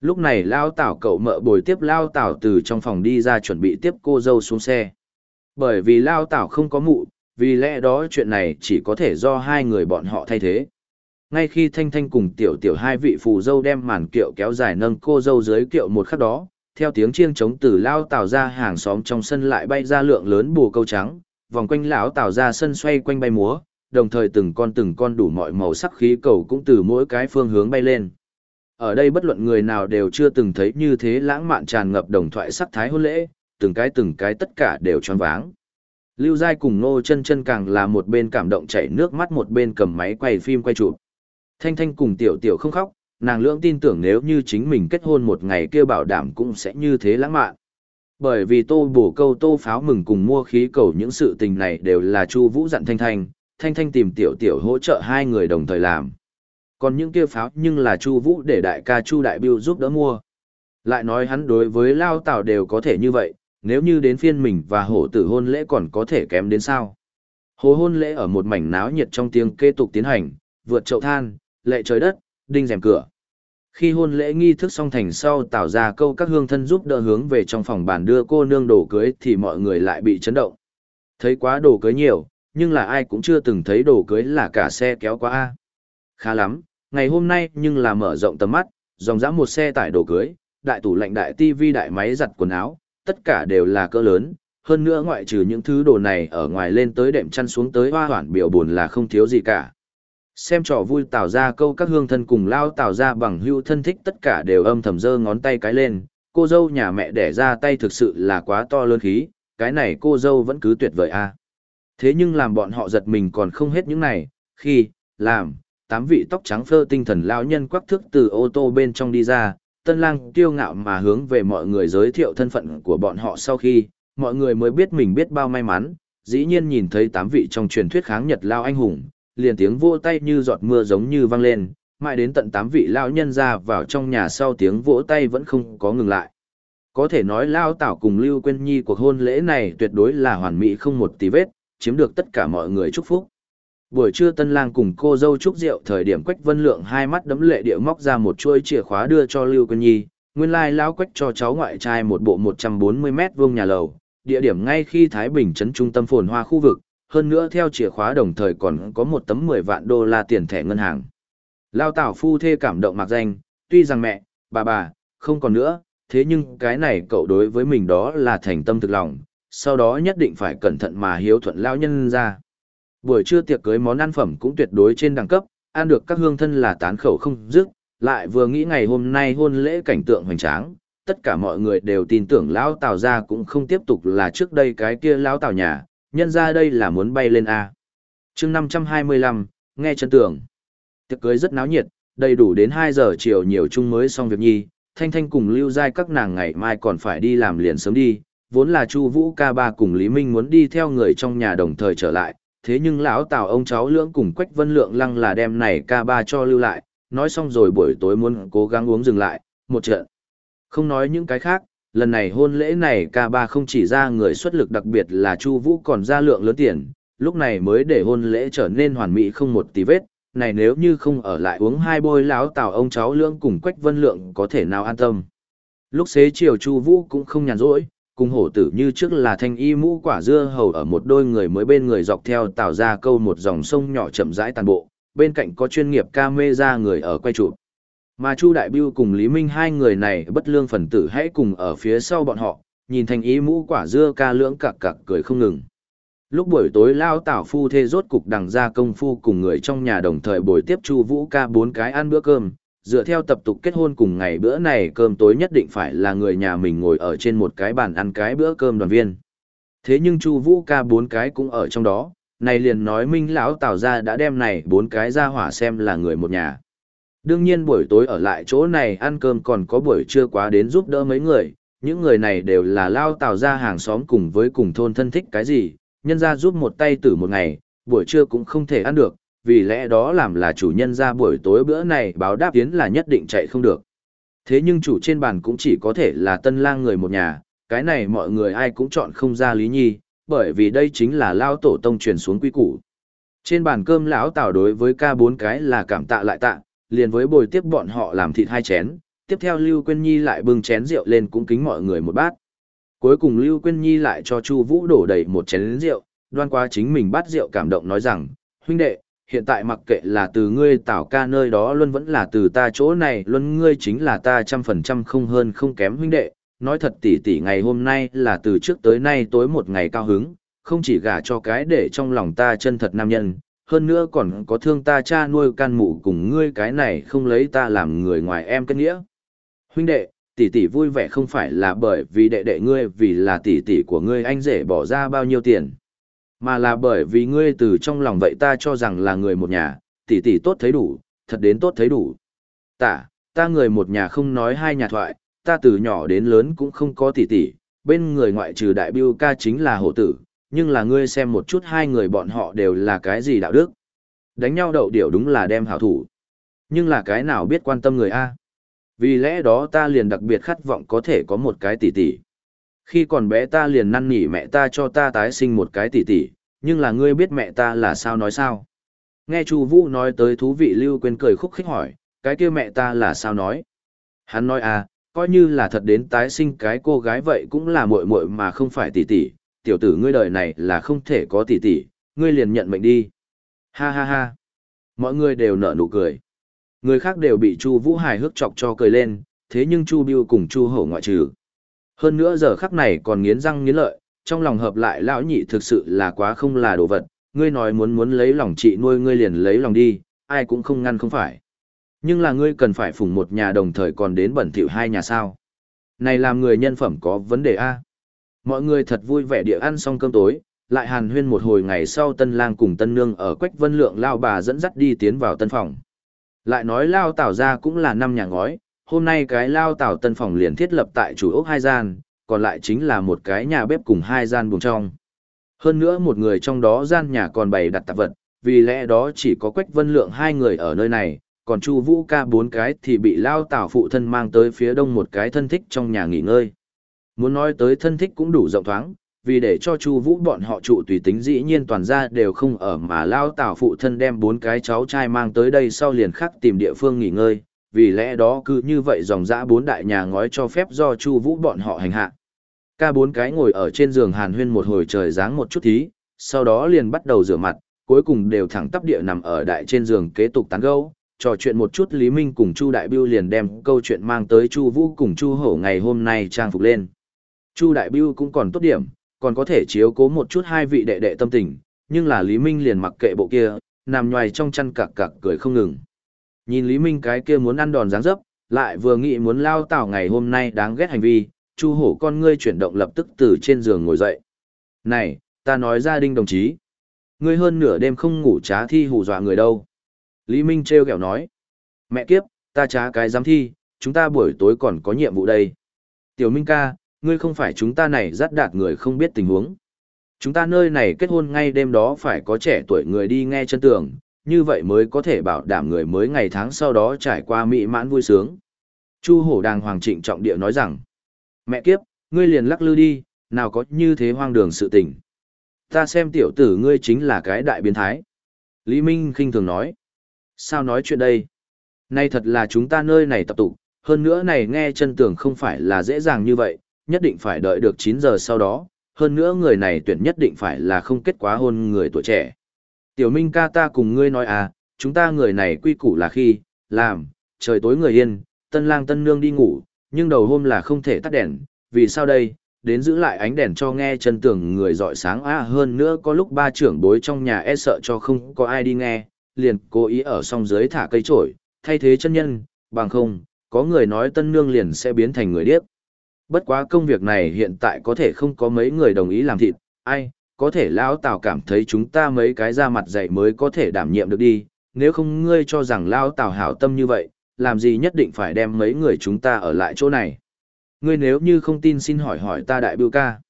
Speaker 1: Lúc này Lao Tảo cậu mợ bồi tiếp Lao Tảo từ trong phòng đi ra chuẩn bị tiếp cô dâu xuống xe. Bởi vì Lao Tảo không có mụ, vì lẽ đó chuyện này chỉ có thể do hai người bọn họ thay thế. Ngay khi Thanh Thanh cùng tiểu tiểu hai vị phù dâu đem màn kiệu kéo dài nâng cô dâu dưới kiệu một khắc đó, theo tiếng chiêng trống từ lao tảo ra hàng xóm trong sân lại bay ra lượng lớn bù câu trắng, vòng quanh lão tảo ra sân xoay quanh bay múa, đồng thời từng con từng con đủ mọi màu sắc khí cầu cũng từ mỗi cái phương hướng bay lên. Ở đây bất luận người nào đều chưa từng thấy như thế lãng mạn tràn ngập đồng thoại sắc thái hôn lễ, từng cái từng cái tất cả đều tròn váng. Lưu Giai cùng Nô chân chân càng là một bên cảm động chảy nước mắt một bên cầm máy quay phim quay chụp. Thanh Thanh cùng Tiểu Tiểu không khóc, nàng lưỡng tin tưởng nếu như chính mình kết hôn một ngày kia bảo đảm cũng sẽ như thế lãng mạn. Bởi vì tô bổ câu tô pháo mừng cùng mua khí cầu những sự tình này đều là Chu Vũ dặn Thanh Thanh, Thanh Thanh tìm Tiểu Tiểu hỗ trợ hai người đồng thời làm. Còn những kia pháo nhưng là Chu Vũ để đại ca Chu Đại Bưu giúp đỡ mua. Lại nói hắn đối với Lao Tảo đều có thể như vậy, nếu như đến phiên mình và hổ tử hôn lễ còn có thể kém đến sao. Hồ hôn lễ ở một mảnh náo nhiệt trong tiếng kế tục tiến hành, vượt chậu than, lệ trời đất, đinh rèm cửa. Khi hôn lễ nghi thức xong thành sau tạo ra câu các hương thân giúp đỡ hướng về trong phòng bàn đưa cô nương đồ cưới thì mọi người lại bị chấn động. Thấy quá đồ cưới nhiều, nhưng là ai cũng chưa từng thấy đồ cưới là cả xe kéo quá A. Khá lắm, ngày hôm nay nhưng là mở rộng tầm mắt, dòng dã một xe tải đồ cưới, đại tủ lạnh đại tivi đại máy giặt quần áo, tất cả đều là cỡ lớn, hơn nữa ngoại trừ những thứ đồ này ở ngoài lên tới đệm chăn xuống tới hoa hoản biểu buồn là không thiếu gì cả. Xem trò vui tạo ra câu các hương thân cùng lao tạo ra bằng hưu thân thích tất cả đều âm thầm dơ ngón tay cái lên, cô dâu nhà mẹ đẻ ra tay thực sự là quá to lớn khí, cái này cô dâu vẫn cứ tuyệt vời a. À. Thế nhưng làm bọn họ giật mình còn không hết những này, khi, làm, tám vị tóc trắng phơ tinh thần lão nhân quắc thức từ ô tô bên trong đi ra, tân lang kiêu ngạo mà hướng về mọi người giới thiệu thân phận của bọn họ sau khi, mọi người mới biết mình biết bao may mắn, dĩ nhiên nhìn thấy tám vị trong truyền thuyết kháng Nhật lao anh hùng, liền tiếng vỗ tay như giọt mưa giống như vang lên, mãi đến tận tám vị lao nhân ra vào trong nhà sau tiếng vỗ tay vẫn không có ngừng lại. Có thể nói lao tảo cùng Lưu Quyên Nhi cuộc hôn lễ này tuyệt đối là hoàn mỹ không một tí vết, chiếm được tất cả mọi người chúc phúc. Buổi trưa tân lang cùng cô dâu chúc rượu thời điểm Quách Vân Lượng hai mắt đấm lệ địa móc ra một chuôi chìa khóa đưa cho Lưu Quân Nhi, nguyên lai lão Quách cho cháu ngoại trai một bộ 140 mét vuông nhà lầu, địa điểm ngay khi Thái Bình trấn trung tâm phồn hoa khu vực, hơn nữa theo chìa khóa đồng thời còn có một tấm 10 vạn đô la tiền thẻ ngân hàng. Lao Tảo phu thê cảm động mặc danh, tuy rằng mẹ, bà bà, không còn nữa, thế nhưng cái này cậu đối với mình đó là thành tâm thực lòng, sau đó nhất định phải cẩn thận mà hiếu thuận lão nhân ra. Buổi trưa tiệc cưới món ăn phẩm cũng tuyệt đối trên đẳng cấp, ăn được các hương thân là tán khẩu không dứt, lại vừa nghĩ ngày hôm nay hôn lễ cảnh tượng hoành tráng, tất cả mọi người đều tin tưởng lão Tào gia cũng không tiếp tục là trước đây cái kia lão Tào nhà, nhân ra đây là muốn bay lên a. Chương 525, nghe chân tưởng. Tiệc cưới rất náo nhiệt, đầy đủ đến 2 giờ chiều nhiều chung mới xong việc nhi, Thanh Thanh cùng Lưu Giai các nàng ngày mai còn phải đi làm liền sớm đi, vốn là Chu Vũ ca ba cùng Lý Minh muốn đi theo người trong nhà đồng thời trở lại, thế nhưng lão Tào ông cháu lưỡng cùng Quách Vân Lượng lăng là đem này ca ba cho lưu lại, nói xong rồi buổi tối muốn cố gắng uống dừng lại, một trận. Không nói những cái khác, lần này hôn lễ này ca ba không chỉ ra người xuất lực đặc biệt là Chu Vũ còn ra lượng lớn tiền, lúc này mới để hôn lễ trở nên hoàn mỹ không một tí vết, này nếu như không ở lại uống hai bôi lão Tào ông cháu lưỡng cùng Quách Vân Lượng có thể nào an tâm. Lúc xế chiều Chu Vũ cũng không nhàn rỗi, cùng hổ tử như trước là thanh y mũ quả dưa hầu ở một đôi người mới bên người dọc theo tạo ra câu một dòng sông nhỏ chậm rãi tàn bộ, bên cạnh có chuyên nghiệp ca mê ra người ở quay chụp. Mà Chu Đại Biêu cùng Lý Minh hai người này bất lương phần tử hãy cùng ở phía sau bọn họ, nhìn thanh y mũ quả dưa ca lưỡng cặc cặc cười không ngừng. Lúc buổi tối lao tảo phu thê rốt cục đằng ra công phu cùng người trong nhà đồng thời buổi tiếp Chu Vũ ca bốn cái ăn bữa cơm, dựa theo tập tục kết hôn cùng ngày bữa này cơm tối nhất định phải là người nhà mình ngồi ở trên một cái bàn ăn cái bữa cơm đoàn viên. Thế nhưng Chu Vũ ca bốn cái cũng ở trong đó, này liền nói Minh lão Tào gia đã đem này bốn cái ra hỏa xem là người một nhà. Đương nhiên buổi tối ở lại chỗ này ăn cơm còn có buổi trưa quá đến giúp đỡ mấy người, những người này đều là lao Tào gia hàng xóm cùng với cùng thôn thân thích cái gì, nhân ra giúp một tay tử một ngày, buổi trưa cũng không thể ăn được, vì lẽ đó làm là chủ nhân ra buổi tối bữa này báo đáp tiến là nhất định chạy không được. Thế nhưng chủ trên bàn cũng chỉ có thể là tân lang người một nhà, cái này mọi người ai cũng chọn không ra lý nhi, bởi vì đây chính là lao tổ tông truyền xuống quy củ. Trên bàn cơm lão tảo đối với ca bốn cái là cảm tạ lại tạ, liền với bồi tiếp bọn họ làm thịt hai chén, tiếp theo Lưu Quyên Nhi lại bưng chén rượu lên cũng kính mọi người một bát. Cuối cùng Lưu Quyên Nhi lại cho Chu Vũ đổ đầy một chén rượu, đoan qua chính mình bát rượu cảm động nói rằng, huynh đệ, hiện tại mặc kệ là từ ngươi tảo ca nơi đó luôn vẫn là từ ta chỗ này luôn ngươi chính là ta trăm phần trăm không hơn không kém huynh đệ, nói thật tỷ tỷ ngày hôm nay là từ trước tới nay tối một ngày cao hứng, không chỉ gả cho cái để trong lòng ta chân thật nam nhân, hơn nữa còn có thương ta cha nuôi can mụ cùng ngươi cái này không lấy ta làm người ngoài em kết nghĩa. Huynh đệ, tỷ tỷ vui vẻ không phải là bởi vì đệ đệ ngươi vì là tỷ tỷ của ngươi anh rể bỏ ra bao nhiêu tiền, mà là bởi vì ngươi từ trong lòng vậy ta cho rằng là người một nhà, tỷ tỷ tốt thấy đủ, thật đến tốt thấy đủ. Tả, ta người một nhà không nói hai nhà thoại, ta từ nhỏ đến lớn cũng không có tỷ tỷ, bên người ngoại trừ đại biêu ca chính là hổ tử, nhưng là ngươi xem một chút hai người bọn họ đều là cái gì đạo đức. Đánh nhau đậu điểu đúng là đem hảo thủ. Nhưng là cái nào biết quan tâm người A. Vì lẽ đó ta liền đặc biệt khát vọng có thể có một cái tỷ tỷ. Khi còn bé ta liền năn nỉ mẹ ta cho ta tái sinh một cái tỷ tỷ, nhưng là ngươi biết mẹ ta là sao nói sao. Nghe Chu Vũ nói tới thú vị Lưu quên cười khúc khích hỏi, cái kia mẹ ta là sao nói. Hắn nói à, coi như là thật đến tái sinh cái cô gái vậy cũng là muội muội mà không phải tỷ tỷ, tiểu tử ngươi đời này là không thể có tỷ tỷ, ngươi liền nhận mệnh đi. Ha ha ha. Mọi người đều nở nụ cười. Người khác đều bị Chu Vũ hài hước chọc cho cười lên, thế nhưng Chu Biêu cùng Chu Hổ ngoại trừ. Hơn nữa giờ khắc này còn nghiến răng nghiến lợi, trong lòng hợp lại lão nhị thực sự là quá không là đồ vật, ngươi nói muốn muốn lấy lòng chị nuôi ngươi liền lấy lòng đi, ai cũng không ngăn không phải. Nhưng là ngươi cần phải phụng một nhà đồng thời còn đến bẩn thỉu hai nhà sao. Này làm người nhân phẩm có vấn đề A. Mọi người thật vui vẻ địa ăn xong cơm tối, lại hàn huyên một hồi ngày sau tân lang cùng tân nương ở quách vân lượng lao bà dẫn dắt đi tiến vào tân phòng. Lại nói lao tảo ra cũng là năm nhà ngói, hôm nay cái lao tảo tân phòng liền thiết lập tại chủ ốc hai gian, còn lại chính là một cái nhà bếp cùng hai gian buồng trong. Hơn nữa một người trong đó gian nhà còn bày đặt tạp vật, vì lẽ đó chỉ có quách vân lượng hai người ở nơi này, còn Chu Vũ ca bốn cái thì bị lao tảo phụ thân mang tới phía đông một cái thân thích trong nhà nghỉ ngơi. Muốn nói tới thân thích cũng đủ rộng thoáng, vì để cho Chu Vũ bọn họ trụ tùy tính dĩ nhiên toàn gia đều không ở mà lao tảo phụ thân đem bốn cái cháu trai mang tới đây sau liền khắc tìm địa phương nghỉ ngơi, vì lẽ đó cứ như vậy dòng dã bốn đại nhà ngói cho phép do Chu Vũ bọn họ hành hạ. Ca bốn cái ngồi ở trên giường Hàn Huyên một hồi trời dáng một chút thí, sau đó liền bắt đầu rửa mặt, cuối cùng đều thẳng tắp địa nằm ở đại trên giường kế tục tán gẫu, trò chuyện một chút Lý Minh cùng Chu Đại Biêu liền đem câu chuyện mang tới Chu Vũ cùng Chu Hổ ngày hôm nay trang phục lên. Chu Đại Biêu cũng còn tốt điểm, còn có thể chiếu cố một chút hai vị đệ đệ tâm tình, nhưng là Lý Minh liền mặc kệ bộ kia, nằm nhoài trong chăn cặc cặc cười không ngừng. Nhìn Lý Minh cái kia muốn ăn đòn dáng dấp, lại vừa nghĩ muốn lao tảo ngày hôm nay đáng ghét hành vi, Chu Hổ con ngươi chuyển động lập tức từ trên giường ngồi dậy. "Này, ta nói gia đình đồng chí, ngươi hơn nửa đêm không ngủ trá thi hù dọa người đâu." Lý Minh treo kẹo nói. Mẹ kiếp, ta trá cái giám thi, chúng ta buổi tối còn có nhiệm vụ đây. Tiểu Minh ca, ngươi không phải chúng ta này dắt đạt người không biết tình huống. Chúng ta nơi này kết hôn ngay đêm đó phải có trẻ tuổi người đi nghe chân tường, như vậy mới có thể bảo đảm người mới ngày tháng sau đó trải qua mỹ mãn vui sướng. Chu hổ đàng hoàng trịnh trọng địa nói rằng, mẹ kiếp, ngươi liền lắc lư đi, nào có như thế hoang đường sự tình. Ta xem tiểu tử ngươi chính là cái đại biến thái. Lý Minh khinh thường nói, Sao nói chuyện đây? Nay thật là chúng ta nơi này tập tụ, hơn nữa này nghe chân tường không phải là dễ dàng như vậy, nhất định phải đợi được 9 giờ sau đó, hơn nữa người này tuyển nhất định phải là không kết quá hôn người tuổi trẻ. Tiểu Minh ca ta cùng ngươi nói à, chúng ta người này quy củ là khi, làm, trời tối người yên, tân lang tân nương đi ngủ, nhưng đầu hôm là không thể tắt đèn, vì sao đây, đến giữ lại ánh đèn cho nghe chân tường người dọi sáng à hơn nữa có lúc ba trưởng bối trong nhà e sợ cho không có ai đi nghe, liền cố ý ở song dưới thả cây trổi, thay thế chân nhân, bằng không, có người nói tân nương liền sẽ biến thành người điếc. Bất quá công việc này hiện tại có thể không có mấy người đồng ý làm thịt, ai, có thể lão Tào cảm thấy chúng ta mấy cái ra mặt dạy mới có thể đảm nhiệm được đi, nếu không ngươi cho rằng lão Tào hảo tâm như vậy, làm gì nhất định phải đem mấy người chúng ta ở lại chỗ này. Ngươi nếu như không tin xin hỏi hỏi ta đại biêu ca.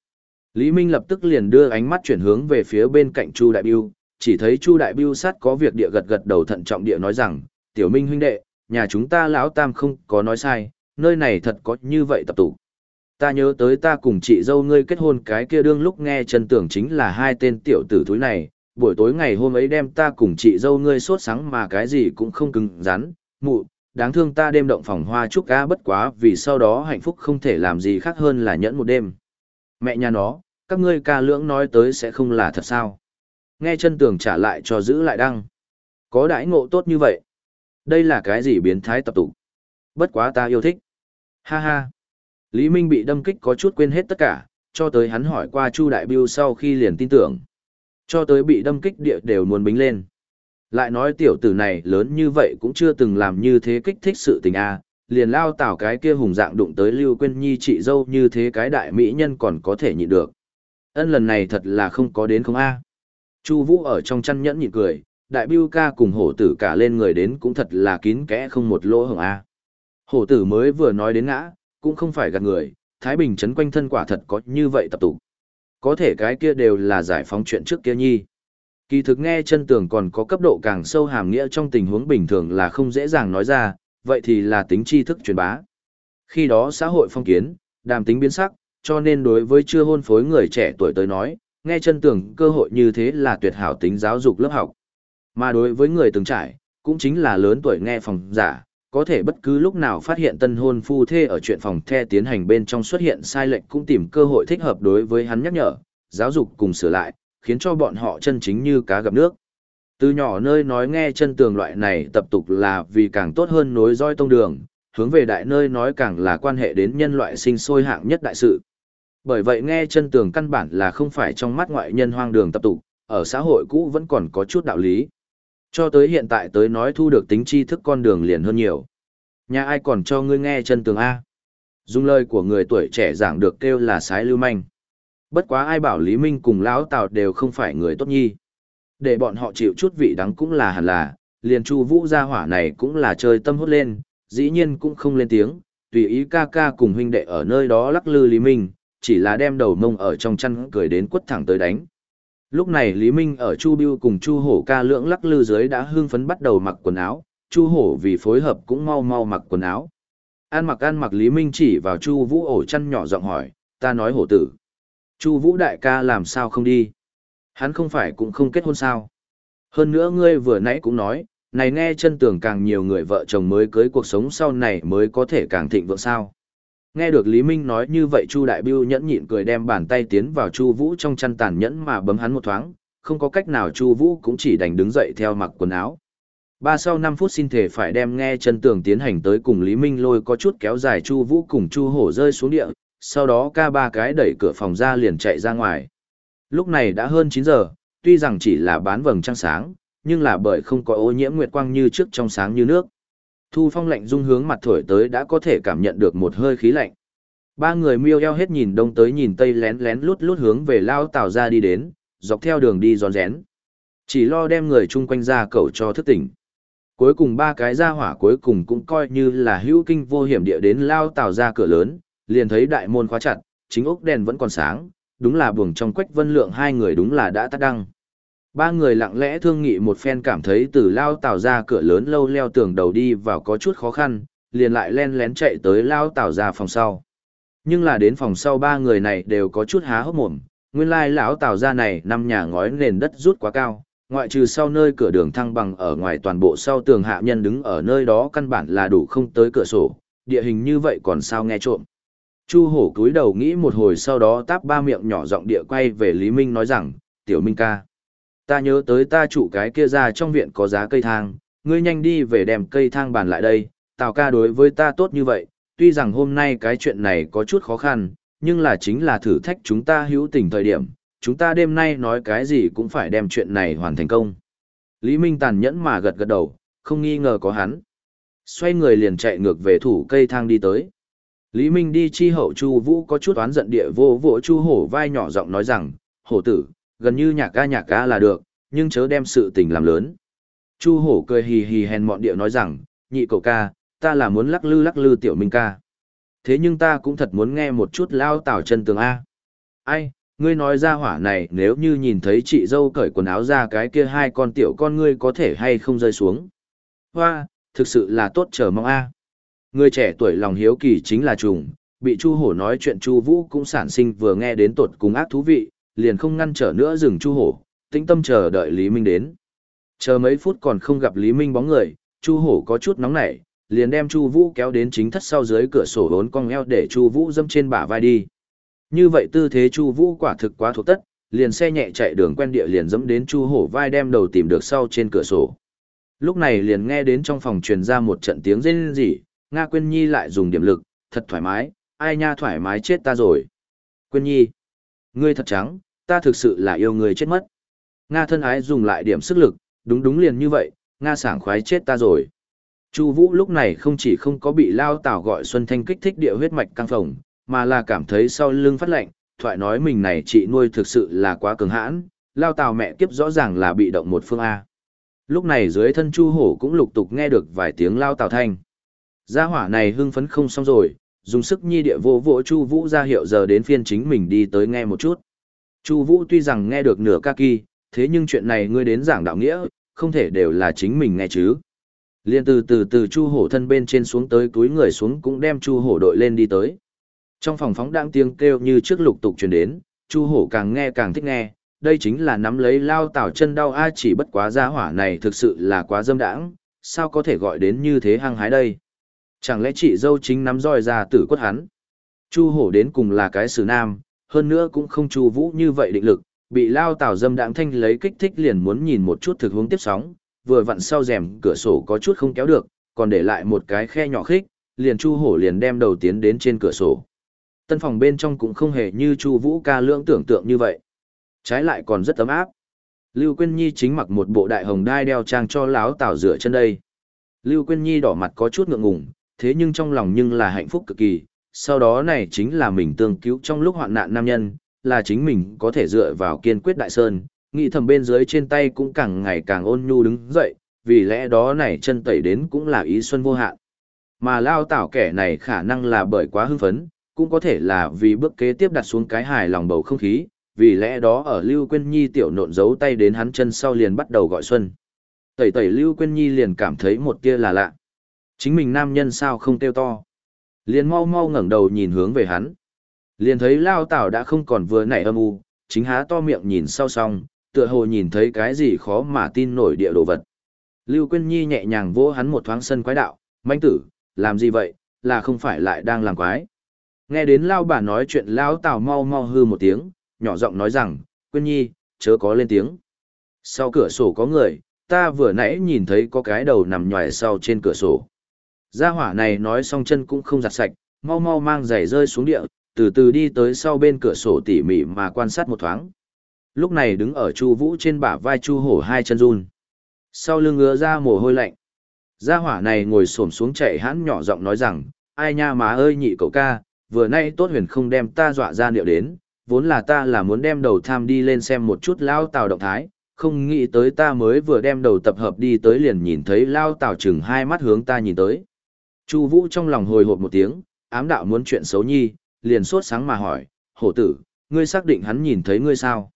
Speaker 1: Lý Minh lập tức liền đưa ánh mắt chuyển hướng về phía bên cạnh Chu đại biêu, chỉ thấy Chu Đại Biêu sát có việc địa gật gật đầu thận trọng địa nói rằng, tiểu minh huynh đệ, nhà chúng ta lão tam không có nói sai, nơi này thật có như vậy tập tụ. Ta nhớ tới ta cùng chị dâu ngươi kết hôn cái kia đương lúc nghe chân tưởng chính là hai tên tiểu tử thúi này, buổi tối ngày hôm ấy đem ta cùng chị dâu ngươi sốt sáng mà cái gì cũng không cứng rắn, mụ, đáng thương ta đêm động phòng hoa chúc ca bất quá vì sau đó hạnh phúc không thể làm gì khác hơn là nhẫn một đêm. Mẹ nhà nó, các ngươi ca lưỡng nói tới sẽ không là thật sao nghe chân tường trả lại cho giữ lại đăng. Có đãi ngộ tốt như vậy. Đây là cái gì biến thái tập tụ? Bất quá ta yêu thích. Ha ha. Lý Minh bị đâm kích có chút quên hết tất cả, cho tới hắn hỏi qua Chu Đại Biêu sau khi liền tin tưởng. Cho tới bị đâm kích địa đều muốn bính lên. Lại nói tiểu tử này lớn như vậy cũng chưa từng làm như thế kích thích sự tình a, liền lao tảo cái kia hùng dạng đụng tới Lưu Quyên Nhi chị dâu như thế cái đại mỹ nhân còn có thể nhịn được. Ân lần này thật là không có đến không a. Chu Vũ ở trong chăn nhẫn nhịn cười, đại biêu ca cùng hổ tử cả lên người đến cũng thật là kín kẽ không một lỗ hổng a. Hổ tử mới vừa nói đến ngã, cũng không phải gạt người, Thái Bình trấn quanh thân quả thật có như vậy tập tụ. Có thể cái kia đều là giải phóng chuyện trước kia nhi. Kỳ thực nghe chân tường còn có cấp độ càng sâu hàm nghĩa trong tình huống bình thường là không dễ dàng nói ra, vậy thì là tính tri thức truyền bá. Khi đó xã hội phong kiến, đàm tính biến sắc, cho nên đối với chưa hôn phối người trẻ tuổi tới nói, nghe chân tường cơ hội như thế là tuyệt hảo tính giáo dục lớp học. Mà đối với người từng trải, cũng chính là lớn tuổi nghe phòng giả, có thể bất cứ lúc nào phát hiện tân hôn phu thê ở chuyện phòng the tiến hành bên trong xuất hiện sai lệch cũng tìm cơ hội thích hợp đối với hắn nhắc nhở, giáo dục cùng sửa lại, khiến cho bọn họ chân chính như cá gặp nước. Từ nhỏ nơi nói nghe chân tường loại này tập tục là vì càng tốt hơn nối roi tông đường, hướng về đại nơi nói càng là quan hệ đến nhân loại sinh sôi hạng nhất đại sự. Bởi vậy nghe chân tường căn bản là không phải trong mắt ngoại nhân hoang đường tập tục, ở xã hội cũ vẫn còn có chút đạo lý. Cho tới hiện tại tới nói thu được tính tri thức con đường liền hơn nhiều. Nhà ai còn cho ngươi nghe chân tường A. Dùng lời của người tuổi trẻ giảng được kêu là sái lưu manh. Bất quá ai bảo Lý Minh cùng Lão Tào đều không phải người tốt nhi. Để bọn họ chịu chút vị đắng cũng là hẳn là, liền Chu Vũ gia hỏa này cũng là chơi tâm hốt lên, dĩ nhiên cũng không lên tiếng, tùy ý ca ca cùng huynh đệ ở nơi đó lắc lư Lý Minh, chỉ là đem đầu mông ở trong chăn cười đến quất thẳng tới đánh. Lúc này Lý Minh ở Chu Biêu cùng Chu Hổ ca lưỡng lắc lư dưới đã hưng phấn bắt đầu mặc quần áo, Chu Hổ vì phối hợp cũng mau mau mặc quần áo. An mặc an mặc Lý Minh chỉ vào Chu Vũ ổ chăn nhỏ giọng hỏi, ta nói hổ tử. Chu Vũ đại ca làm sao không đi? Hắn không phải cũng không kết hôn sao? Hơn nữa ngươi vừa nãy cũng nói, này nghe chân tường càng nhiều người vợ chồng mới cưới cuộc sống sau này mới có thể càng thịnh vượng sao? Nghe được Lý Minh nói như vậy Chu Đại Biêu nhẫn nhịn cười đem bàn tay tiến vào Chu Vũ trong chăn tàn nhẫn mà bấm hắn một thoáng, không có cách nào Chu Vũ cũng chỉ đành đứng dậy theo mặc quần áo. Ba sau 5 phút xin thể phải đem nghe chân tường tiến hành tới cùng Lý Minh lôi có chút kéo dài Chu Vũ cùng Chu Hổ rơi xuống địa, sau đó ca ba cái đẩy cửa phòng ra liền chạy ra ngoài. Lúc này đã hơn 9 giờ, tuy rằng chỉ là bán vầng trăng sáng, nhưng là bởi không có ô nhiễm nguyệt quang như trước trong sáng như nước. Thu phong lạnh dung hướng mặt thổi tới đã có thể cảm nhận được một hơi khí lạnh. Ba người miêu eo hết nhìn đông tới nhìn tây lén lén lút lút hướng về lao tào ra đi đến, dọc theo đường đi rón rén. Chỉ lo đem người chung quanh ra cầu cho thức tỉnh. Cuối cùng ba cái ra hỏa cuối cùng cũng coi như là hữu kinh vô hiểm địa đến lao tào ra cửa lớn, liền thấy đại môn khóa chặt, chính ốc đèn vẫn còn sáng, đúng là buồng trong quách vân lượng hai người đúng là đã tắt đăng. Ba người lặng lẽ thương nghị một phen cảm thấy từ lao tàu ra cửa lớn lâu leo tường đầu đi vào có chút khó khăn, liền lại len lén chạy tới lao tàu ra phòng sau. Nhưng là đến phòng sau ba người này đều có chút há hốc mồm, nguyên lai lão tàu ra này năm nhà ngói nền đất rút quá cao, ngoại trừ sau nơi cửa đường thăng bằng ở ngoài toàn bộ sau tường hạ nhân đứng ở nơi đó căn bản là đủ không tới cửa sổ, địa hình như vậy còn sao nghe trộm. Chu hổ cúi đầu nghĩ một hồi sau đó táp ba miệng nhỏ giọng địa quay về Lý Minh nói rằng, tiểu Minh ca. Ta nhớ tới ta chủ cái kia ra trong viện có giá cây thang, ngươi nhanh đi về đem cây thang bàn lại đây, tào ca đối với ta tốt như vậy, tuy rằng hôm nay cái chuyện này có chút khó khăn, nhưng là chính là thử thách chúng ta hữu tình thời điểm, chúng ta đêm nay nói cái gì cũng phải đem chuyện này hoàn thành công. Lý Minh tàn nhẫn mà gật gật đầu, không nghi ngờ có hắn. Xoay người liền chạy ngược về thủ cây thang đi tới. Lý Minh đi chi hậu Chu Vũ có chút oán giận địa vô vỗ Chu Hổ vai nhỏ giọng nói rằng, "Hổ tử, gần như nhạc ca nhạc ca là được, nhưng chớ đem sự tình làm lớn." Chu Hổ cười hì hì hèn mọn địa nói rằng, "Nhị cậu ca, ta là muốn lắc lư lắc lư tiểu Minh ca. Thế nhưng ta cũng thật muốn nghe một chút lao tảo chân tường a." "Ai, ngươi nói ra hỏa này, nếu như nhìn thấy chị dâu cởi quần áo ra cái kia hai con tiểu con ngươi có thể hay không rơi xuống?" "Hoa, thực sự là tốt chờ mong a." Người trẻ tuổi lòng hiếu kỳ chính là trùng, bị Chu Hổ nói chuyện Chu Vũ cũng sản sinh vừa nghe đến tột cùng ác thú vị, liền không ngăn trở nữa dừng Chu Hổ, tĩnh tâm chờ đợi Lý Minh đến. Chờ mấy phút còn không gặp Lý Minh bóng người, Chu Hổ có chút nóng nảy, liền đem Chu Vũ kéo đến chính thất sau dưới cửa sổ hốn cong eo để Chu Vũ dâm trên bả vai đi. Như vậy tư thế Chu Vũ quả thực quá thuộc tất, liền xe nhẹ chạy đường quen địa liền dẫm đến Chu Hổ vai đem đầu tìm được sau trên cửa sổ. Lúc này liền nghe đến trong phòng truyền ra một trận tiếng rên rỉ, Nga Quyên Nhi lại dùng điểm lực, thật thoải mái, ai nha thoải mái chết ta rồi. Quyên nhi, ngươi thật trắng, ta thực sự là yêu người chết mất. Nga thân ái dùng lại điểm sức lực, đúng đúng liền như vậy, Nga sảng khoái chết ta rồi. Chu Vũ lúc này không chỉ không có bị Lao Tảo gọi Xuân Thanh kích thích địa huyết mạch căng phồng, mà là cảm thấy sau lưng phát lạnh, thoại nói mình này chị nuôi thực sự là quá cường hãn, Lao Tảo mẹ kiếp rõ ràng là bị động một phương A. Lúc này dưới thân Chu Hổ cũng lục tục nghe được vài tiếng Lao Tảo thanh. Gia hỏa này hưng phấn không xong rồi, dùng sức nhi địa vô vỗ Chu Vũ ra hiệu giờ đến phiên chính mình đi tới nghe một chút. Chu Vũ tuy rằng nghe được nửa ca kỳ, thế nhưng chuyện này ngươi đến giảng đạo nghĩa, không thể đều là chính mình nghe chứ. Liên từ từ từ Chu Hổ thân bên trên xuống tới túi người xuống cũng đem Chu Hổ đội lên đi tới. Trong phòng phóng đang tiếng kêu như trước lục tục truyền đến, Chu Hổ càng nghe càng thích nghe, đây chính là nắm lấy lao tảo chân đau a chỉ bất quá gia hỏa này thực sự là quá dâm đãng, sao có thể gọi đến như thế hăng hái đây. Chẳng lẽ chị dâu chính nắm roi ra tử quất hắn? Chu hổ đến cùng là cái xử nam, hơn nữa cũng không chu vũ như vậy định lực, bị lao tảo dâm đãng thanh lấy kích thích liền muốn nhìn một chút thực hướng tiếp sóng, vừa vặn sau rèm cửa sổ có chút không kéo được, còn để lại một cái khe nhỏ khích, liền chu hổ liền đem đầu tiến đến trên cửa sổ. Tân phòng bên trong cũng không hề như chu vũ ca lưỡng tưởng tượng như vậy. Trái lại còn rất ấm áp. Lưu Quyên Nhi chính mặc một bộ đại hồng đai đeo trang cho láo tảo rửa chân đây. Lưu Quyên Nhi đỏ mặt có chút ngượng ngùng, thế nhưng trong lòng nhưng là hạnh phúc cực kỳ, sau đó này chính là mình tương cứu trong lúc hoạn nạn nam nhân, là chính mình có thể dựa vào kiên quyết đại sơn, nghĩ thầm bên dưới trên tay cũng càng ngày càng ôn nhu đứng dậy, vì lẽ đó này chân tẩy đến cũng là ý xuân vô hạn. Mà lao tảo kẻ này khả năng là bởi quá hưng phấn, cũng có thể là vì bước kế tiếp đặt xuống cái hài lòng bầu không khí, vì lẽ đó ở Lưu Quyên Nhi tiểu nộn giấu tay đến hắn chân sau liền bắt đầu gọi xuân. Tẩy tẩy Lưu Quyên Nhi liền cảm thấy một tia là lạ. Chính mình nam nhân sao không kêu to. Liền mau mau ngẩng đầu nhìn hướng về hắn. Liền thấy Lao Tảo đã không còn vừa nảy âm u, chính há to miệng nhìn sau song, tựa hồ nhìn thấy cái gì khó mà tin nổi địa đồ vật. Lưu Quyên Nhi nhẹ nhàng vỗ hắn một thoáng sân quái đạo, manh tử, làm gì vậy, là không phải lại đang làm quái. Nghe đến Lao bà nói chuyện Lao Tảo mau mau hư một tiếng, nhỏ giọng nói rằng, Quyên Nhi, chớ có lên tiếng. Sau cửa sổ có người, ta vừa nãy nhìn thấy có cái đầu nằm nhòi sau trên cửa sổ. Gia hỏa này nói xong chân cũng không giặt sạch, mau mau mang giày rơi xuống địa, từ từ đi tới sau bên cửa sổ tỉ mỉ mà quan sát một thoáng. Lúc này đứng ở Chu Vũ trên bả vai Chu Hổ hai chân run. Sau lưng ngứa ra mồ hôi lạnh. Gia hỏa này ngồi xổm xuống chạy hãn nhỏ giọng nói rằng, ai nha má ơi nhị cậu ca, vừa nay tốt huyền không đem ta dọa ra liệu đến, vốn là ta là muốn đem đầu tham đi lên xem một chút lao tào động thái, không nghĩ tới ta mới vừa đem đầu tập hợp đi tới liền nhìn thấy lao tào chừng hai mắt hướng ta nhìn tới. Chu Vũ trong lòng hồi hộp một tiếng, ám đạo muốn chuyện xấu nhi, liền sốt sáng mà hỏi, hổ tử, ngươi xác định hắn nhìn thấy ngươi sao?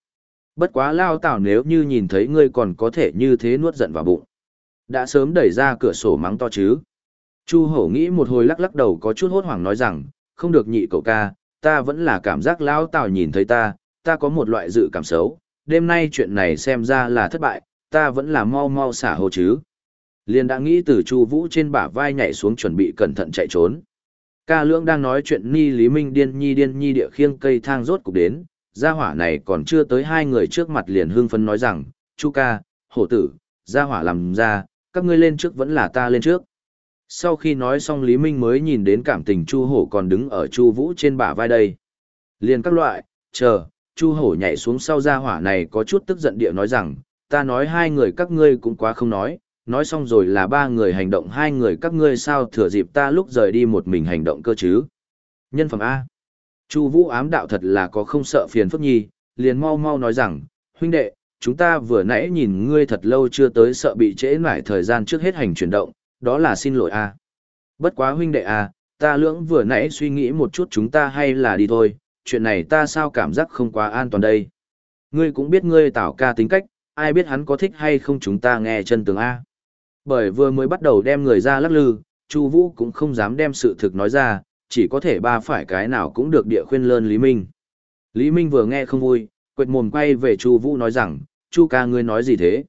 Speaker 1: Bất quá lao tào nếu như nhìn thấy ngươi còn có thể như thế nuốt giận vào bụng. Đã sớm đẩy ra cửa sổ mắng to chứ. Chu hổ nghĩ một hồi lắc lắc đầu có chút hốt hoảng nói rằng, không được nhị cậu ca, ta vẫn là cảm giác lão tào nhìn thấy ta, ta có một loại dự cảm xấu, đêm nay chuyện này xem ra là thất bại, ta vẫn là mau mau xả hồ chứ. Liên đã nghĩ từ Chu Vũ trên bả vai nhảy xuống chuẩn bị cẩn thận chạy trốn. Ca Lưỡng đang nói chuyện Ni Lý Minh điên nhi điên nhi địa khiêng cây thang rốt cục đến, gia hỏa này còn chưa tới hai người trước mặt liền hưng phấn nói rằng, "Chu ca, hổ tử, gia hỏa làm ra, các ngươi lên trước vẫn là ta lên trước." Sau khi nói xong Lý Minh mới nhìn đến cảm tình Chu Hổ còn đứng ở Chu Vũ trên bả vai đây. Liền các loại, chờ, Chu Hổ nhảy xuống sau gia hỏa này có chút tức giận địa nói rằng, ta nói hai người các ngươi cũng quá không nói, nói xong rồi là ba người hành động hai người các ngươi sao thừa dịp ta lúc rời đi một mình hành động cơ chứ. Nhân phẩm A. Chu Vũ ám đạo thật là có không sợ phiền phức nhi, liền mau mau nói rằng, huynh đệ, chúng ta vừa nãy nhìn ngươi thật lâu chưa tới sợ bị trễ nải thời gian trước hết hành chuyển động, đó là xin lỗi a. Bất quá huynh đệ a, ta lưỡng vừa nãy suy nghĩ một chút chúng ta hay là đi thôi, chuyện này ta sao cảm giác không quá an toàn đây. Ngươi cũng biết ngươi tảo ca tính cách, ai biết hắn có thích hay không chúng ta nghe chân tường a. Bởi vừa mới bắt đầu đem người ra lắc lư, Chu Vũ cũng không dám đem sự thực nói ra, chỉ có thể ba phải cái nào cũng được địa khuyên lơn Lý Minh. Lý Minh vừa nghe không vui, quệt mồm quay về Chu Vũ nói rằng, "Chu ca ngươi nói gì thế?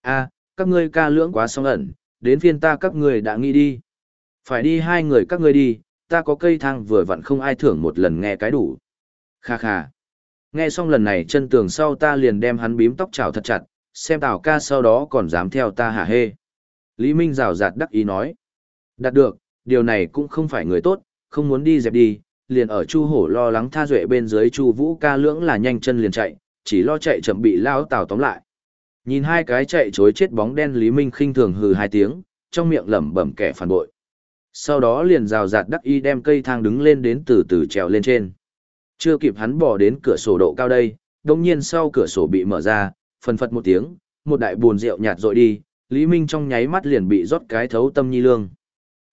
Speaker 1: A, các ngươi ca lưỡng quá song ẩn, đến phiên ta các ngươi đã nghĩ đi. Phải đi hai người các ngươi đi, ta có cây thang vừa vặn không ai thưởng một lần nghe cái đủ. Kha kha. Nghe xong lần này chân tường sau ta liền đem hắn bím tóc chảo thật chặt, xem tào ca sau đó còn dám theo ta hả hê. Lý Minh rào rạt đắc ý nói. Đạt được, điều này cũng không phải người tốt, không muốn đi dẹp đi, liền ở Chu Hổ lo lắng tha duệ bên dưới Chu Vũ ca lưỡng là nhanh chân liền chạy, chỉ lo chạy chậm bị lão Tào tóm lại. Nhìn hai cái chạy chối chết bóng đen Lý Minh khinh thường hừ hai tiếng, trong miệng lẩm bẩm kẻ phản bội. Sau đó liền rào rạt đắc y đem cây thang đứng lên đến từ từ trèo lên trên. Chưa kịp hắn bỏ đến cửa sổ độ cao đây, đột nhiên sau cửa sổ bị mở ra, phần phật một tiếng, một đại buồn rượu nhạt rội đi, Lý Minh trong nháy mắt liền bị rót cái thấu tâm nhi lương.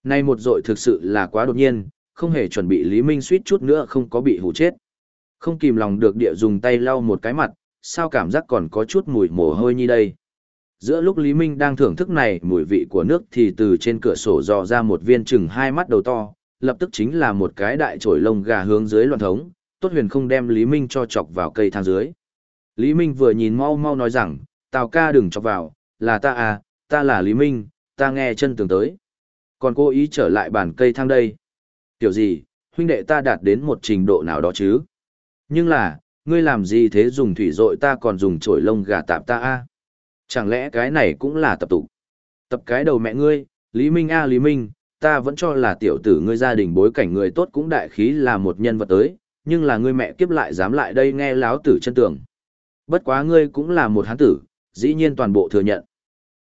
Speaker 1: Nay một dội thực sự là quá đột nhiên, không hề chuẩn bị Lý Minh suýt chút nữa không có bị hủ chết. Không kìm lòng được địa dùng tay lau một cái mặt, sao cảm giác còn có chút mùi mồ hôi như đây. Giữa lúc Lý Minh đang thưởng thức này mùi vị của nước thì từ trên cửa sổ dò ra một viên chừng hai mắt đầu to, lập tức chính là một cái đại trổi lông gà hướng dưới loạn thống, tốt huyền không đem Lý Minh cho chọc vào cây thang dưới. Lý Minh vừa nhìn mau mau nói rằng, Tào ca đừng chọc vào, là ta à, ta là Lý Minh, ta nghe chân tường tới. Còn cô ý trở lại bàn cây thang đây. Tiểu gì, huynh đệ ta đạt đến một trình độ nào đó chứ? Nhưng là, ngươi làm gì thế dùng thủy dội ta còn dùng chổi lông gà tạp ta a Chẳng lẽ cái này cũng là tập tục? Tập cái đầu mẹ ngươi, Lý Minh a Lý Minh, ta vẫn cho là tiểu tử ngươi gia đình bối cảnh người tốt cũng đại khí là một nhân vật tới, nhưng là ngươi mẹ kiếp lại dám lại đây nghe láo tử chân tường. Bất quá ngươi cũng là một hán tử, dĩ nhiên toàn bộ thừa nhận.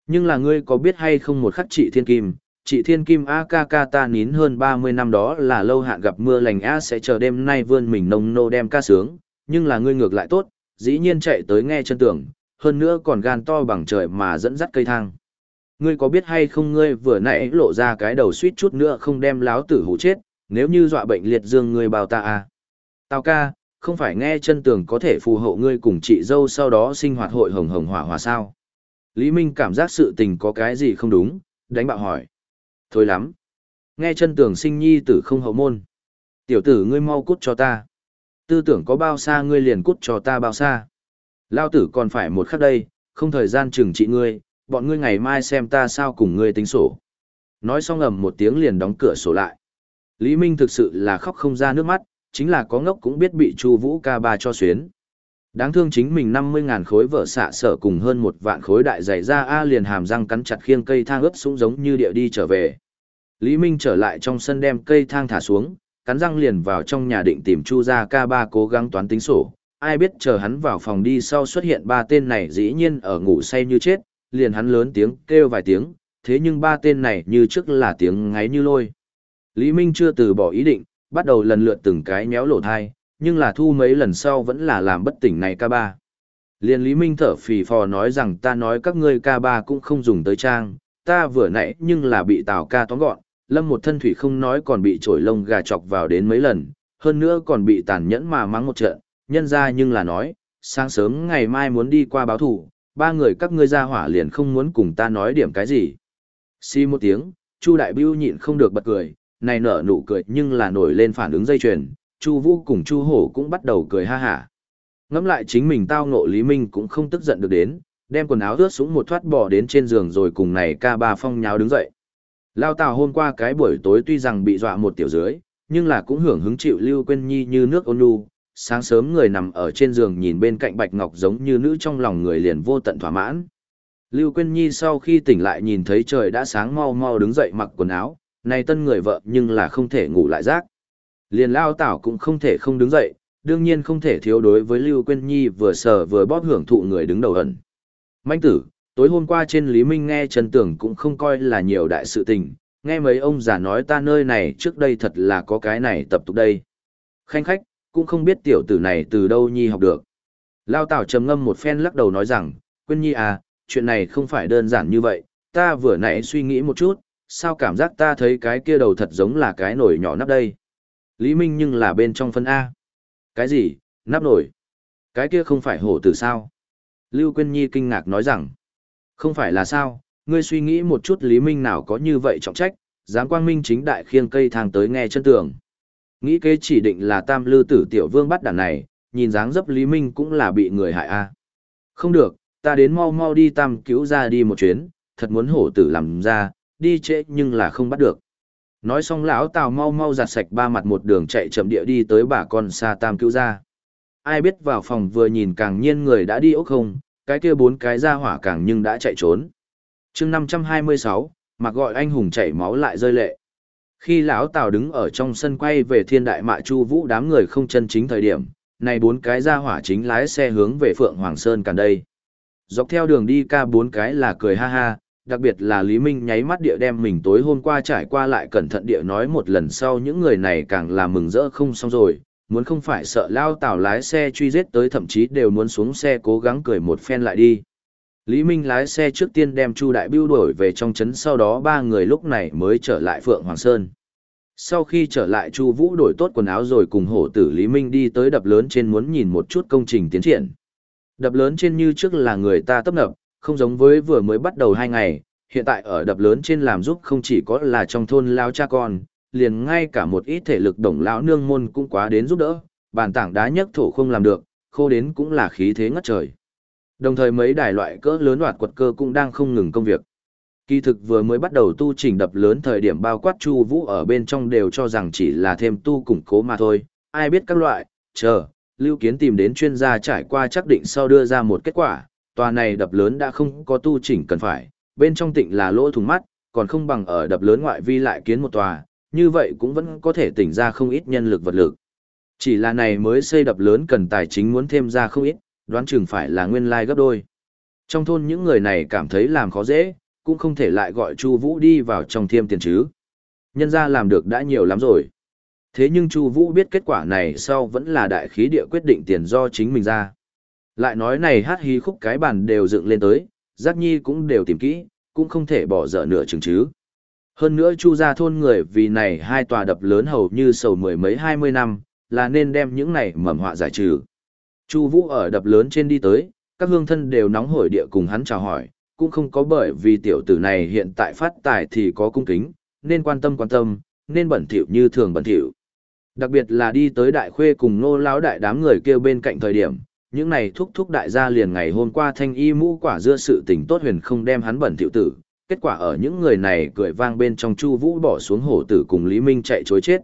Speaker 1: Nhưng là ngươi có biết hay không một khắc trị thiên kim, trị thiên kim AKK ta nín hơn 30 năm đó là lâu hạn gặp mưa lành a sẽ chờ đêm nay vươn mình nông nô đem ca sướng, nhưng là ngươi ngược lại tốt, dĩ nhiên chạy tới nghe chân tưởng, hơn nữa còn gan to bằng trời mà dẫn dắt cây thang. Ngươi có biết hay không ngươi vừa nãy lộ ra cái đầu suýt chút nữa không đem láo tử hủ chết, nếu như dọa bệnh liệt dương ngươi bào ta à. Tao ca, không phải nghe chân tường có thể phù hộ ngươi cùng chị dâu sau đó sinh hoạt hội hồng hồng hỏa hòa sao. Lý Minh cảm giác sự tình có cái gì không đúng, đánh bạo hỏi. Thôi lắm. Nghe chân tường sinh nhi tử không hậu môn. Tiểu tử ngươi mau cút cho ta. Tư tưởng có bao xa ngươi liền cút cho ta bao xa. Lao tử còn phải một khắc đây, không thời gian trừng trị ngươi, bọn ngươi ngày mai xem ta sao cùng ngươi tính sổ. Nói xong ầm một tiếng liền đóng cửa sổ lại. Lý Minh thực sự là khóc không ra nước mắt, chính là có ngốc cũng biết bị Chu Vũ ca ba cho xuyến. Đáng thương chính mình 50.000 khối vợ xạ sở cùng hơn một vạn khối đại giày ra A liền hàm răng cắn chặt khiêng cây thang ướt sũng giống như địa đi trở về. Lý Minh trở lại trong sân đem cây thang thả xuống, cắn răng liền vào trong nhà định tìm Chu gia ca ba cố gắng toán tính sổ. Ai biết chờ hắn vào phòng đi sau xuất hiện ba tên này dĩ nhiên ở ngủ say như chết, liền hắn lớn tiếng kêu vài tiếng, thế nhưng ba tên này như trước là tiếng ngáy như lôi. Lý Minh chưa từ bỏ ý định, bắt đầu lần lượt từng cái méo lỗ thai, nhưng là thu mấy lần sau vẫn là làm bất tỉnh này ca ba. Liên Lý Minh thở phì phò nói rằng ta nói các ngươi ca ba cũng không dùng tới trang, ta vừa nãy nhưng là bị tào ca tóm gọn, lâm một thân thủy không nói còn bị trổi lông gà chọc vào đến mấy lần, hơn nữa còn bị tàn nhẫn mà mắng một trận, nhân ra nhưng là nói, sáng sớm ngày mai muốn đi qua báo thủ, ba người các ngươi ra hỏa liền không muốn cùng ta nói điểm cái gì. Xi một tiếng, Chu Đại Bưu nhịn không được bật cười, này nở nụ cười nhưng là nổi lên phản ứng dây chuyền, Chu Vũ cùng Chu Hổ cũng bắt đầu cười ha hả. Ngẫm lại chính mình tao ngộ Lý Minh cũng không tức giận được đến, đem quần áo ướt xuống một thoát bỏ đến trên giường rồi cùng này ca ba phong nháo đứng dậy. Lao Tào hôm qua cái buổi tối tuy rằng bị dọa một tiểu dưới, nhưng là cũng hưởng hứng chịu Lưu Quyên Nhi như nước ôn nhu, sáng sớm người nằm ở trên giường nhìn bên cạnh Bạch Ngọc giống như nữ trong lòng người liền vô tận thỏa mãn. Lưu Quyên Nhi sau khi tỉnh lại nhìn thấy trời đã sáng mau mau đứng dậy mặc quần áo, này tân người vợ nhưng là không thể ngủ lại giấc. Liền Lao Tảo cũng không thể không đứng dậy, đương nhiên không thể thiếu đối với Lưu Quyên Nhi vừa sờ vừa bóp hưởng thụ người đứng đầu ẩn. Manh tử, tối hôm qua trên Lý Minh nghe Trần Tưởng cũng không coi là nhiều đại sự tình, nghe mấy ông già nói ta nơi này trước đây thật là có cái này tập tục đây. Khanh khách, cũng không biết tiểu tử này từ đâu Nhi học được. Lao Tảo trầm ngâm một phen lắc đầu nói rằng, Quyên Nhi à, chuyện này không phải đơn giản như vậy, ta vừa nãy suy nghĩ một chút, sao cảm giác ta thấy cái kia đầu thật giống là cái nồi nhỏ nắp đây. Lý Minh nhưng là bên trong phân A. Cái gì, nắp nổi? Cái kia không phải hổ tử sao? Lưu Quyên Nhi kinh ngạc nói rằng, không phải là sao, ngươi suy nghĩ một chút Lý Minh nào có như vậy trọng trách, dám quang minh chính đại khiêng cây thang tới nghe chân tường. Nghĩ kế chỉ định là tam lư tử tiểu vương bắt đàn này, nhìn dáng dấp Lý Minh cũng là bị người hại a. Không được, ta đến mau mau đi tam cứu ra đi một chuyến, thật muốn hổ tử làm ra, đi trễ nhưng là không bắt được. Nói xong lão Tào mau mau giặt sạch ba mặt một đường chạy chậm địa đi tới bà con xa tam cứu ra. Ai biết vào phòng vừa nhìn càng nhiên người đã đi ốc không, cái kia bốn cái ra hỏa càng nhưng đã chạy trốn. chương 526, mặc gọi anh hùng chảy máu lại rơi lệ. Khi lão Tào đứng ở trong sân quay về thiên đại mạ chu vũ đám người không chân chính thời điểm, này bốn cái ra hỏa chính lái xe hướng về Phượng Hoàng Sơn càn đây. Dọc theo đường đi ca bốn cái là cười ha ha, đặc biệt là Lý Minh nháy mắt địa đem mình tối hôm qua trải qua lại cẩn thận địa nói một lần sau những người này càng là mừng rỡ không xong rồi, muốn không phải sợ lao tảo lái xe truy giết tới thậm chí đều muốn xuống xe cố gắng cười một phen lại đi. Lý Minh lái xe trước tiên đem Chu Đại bưu đổi về trong trấn sau đó ba người lúc này mới trở lại Phượng Hoàng Sơn. Sau khi trở lại Chu Vũ đổi tốt quần áo rồi cùng hổ tử Lý Minh đi tới đập lớn trên muốn nhìn một chút công trình tiến triển. Đập lớn trên như trước là người ta tấp nập, không giống với vừa mới bắt đầu hai ngày, hiện tại ở đập lớn trên làm giúp không chỉ có là trong thôn lao cha con, liền ngay cả một ít thể lực đồng lão nương môn cũng quá đến giúp đỡ, bàn tảng đá nhấc thổ không làm được, khô đến cũng là khí thế ngất trời. Đồng thời mấy đài loại cỡ lớn đoạt quật cơ cũng đang không ngừng công việc. Kỳ thực vừa mới bắt đầu tu trình đập lớn thời điểm bao quát chu vũ ở bên trong đều cho rằng chỉ là thêm tu củng cố mà thôi, ai biết các loại, chờ, lưu kiến tìm đến chuyên gia trải qua chắc định sau đưa ra một kết quả, tòa này đập lớn đã không có tu chỉnh cần phải, bên trong tịnh là lỗ thùng mắt, còn không bằng ở đập lớn ngoại vi lại kiến một tòa, như vậy cũng vẫn có thể tỉnh ra không ít nhân lực vật lực. Chỉ là này mới xây đập lớn cần tài chính muốn thêm ra không ít, đoán chừng phải là nguyên lai like gấp đôi. Trong thôn những người này cảm thấy làm khó dễ, cũng không thể lại gọi Chu Vũ đi vào trong thiêm tiền chứ. Nhân gia làm được đã nhiều lắm rồi. Thế nhưng Chu Vũ biết kết quả này sau vẫn là đại khí địa quyết định tiền do chính mình ra. Lại nói này hát hí khúc cái bàn đều dựng lên tới, giác nhi cũng đều tìm kỹ, cũng không thể bỏ dở nửa chừng chứ. Hơn nữa chu gia thôn người vì này hai tòa đập lớn hầu như sầu mười mấy hai mươi năm, là nên đem những này mầm họa giải trừ. Chu Vũ ở đập lớn trên đi tới, các hương thân đều nóng hổi địa cùng hắn chào hỏi, cũng không có bởi vì tiểu tử này hiện tại phát tài thì có cung kính, nên quan tâm quan tâm, nên bẩn thỉu như thường bẩn thỉu. Đặc biệt là đi tới đại khuê cùng nô lão đại đám người kia bên cạnh thời điểm, những này thúc thúc đại gia liền ngày hôm qua thanh y mũ quả dưa sự tình tốt huyền không đem hắn bẩn thiệu tử. Kết quả ở những người này cười vang bên trong Chu Vũ bỏ xuống hổ tử cùng Lý Minh chạy chối chết.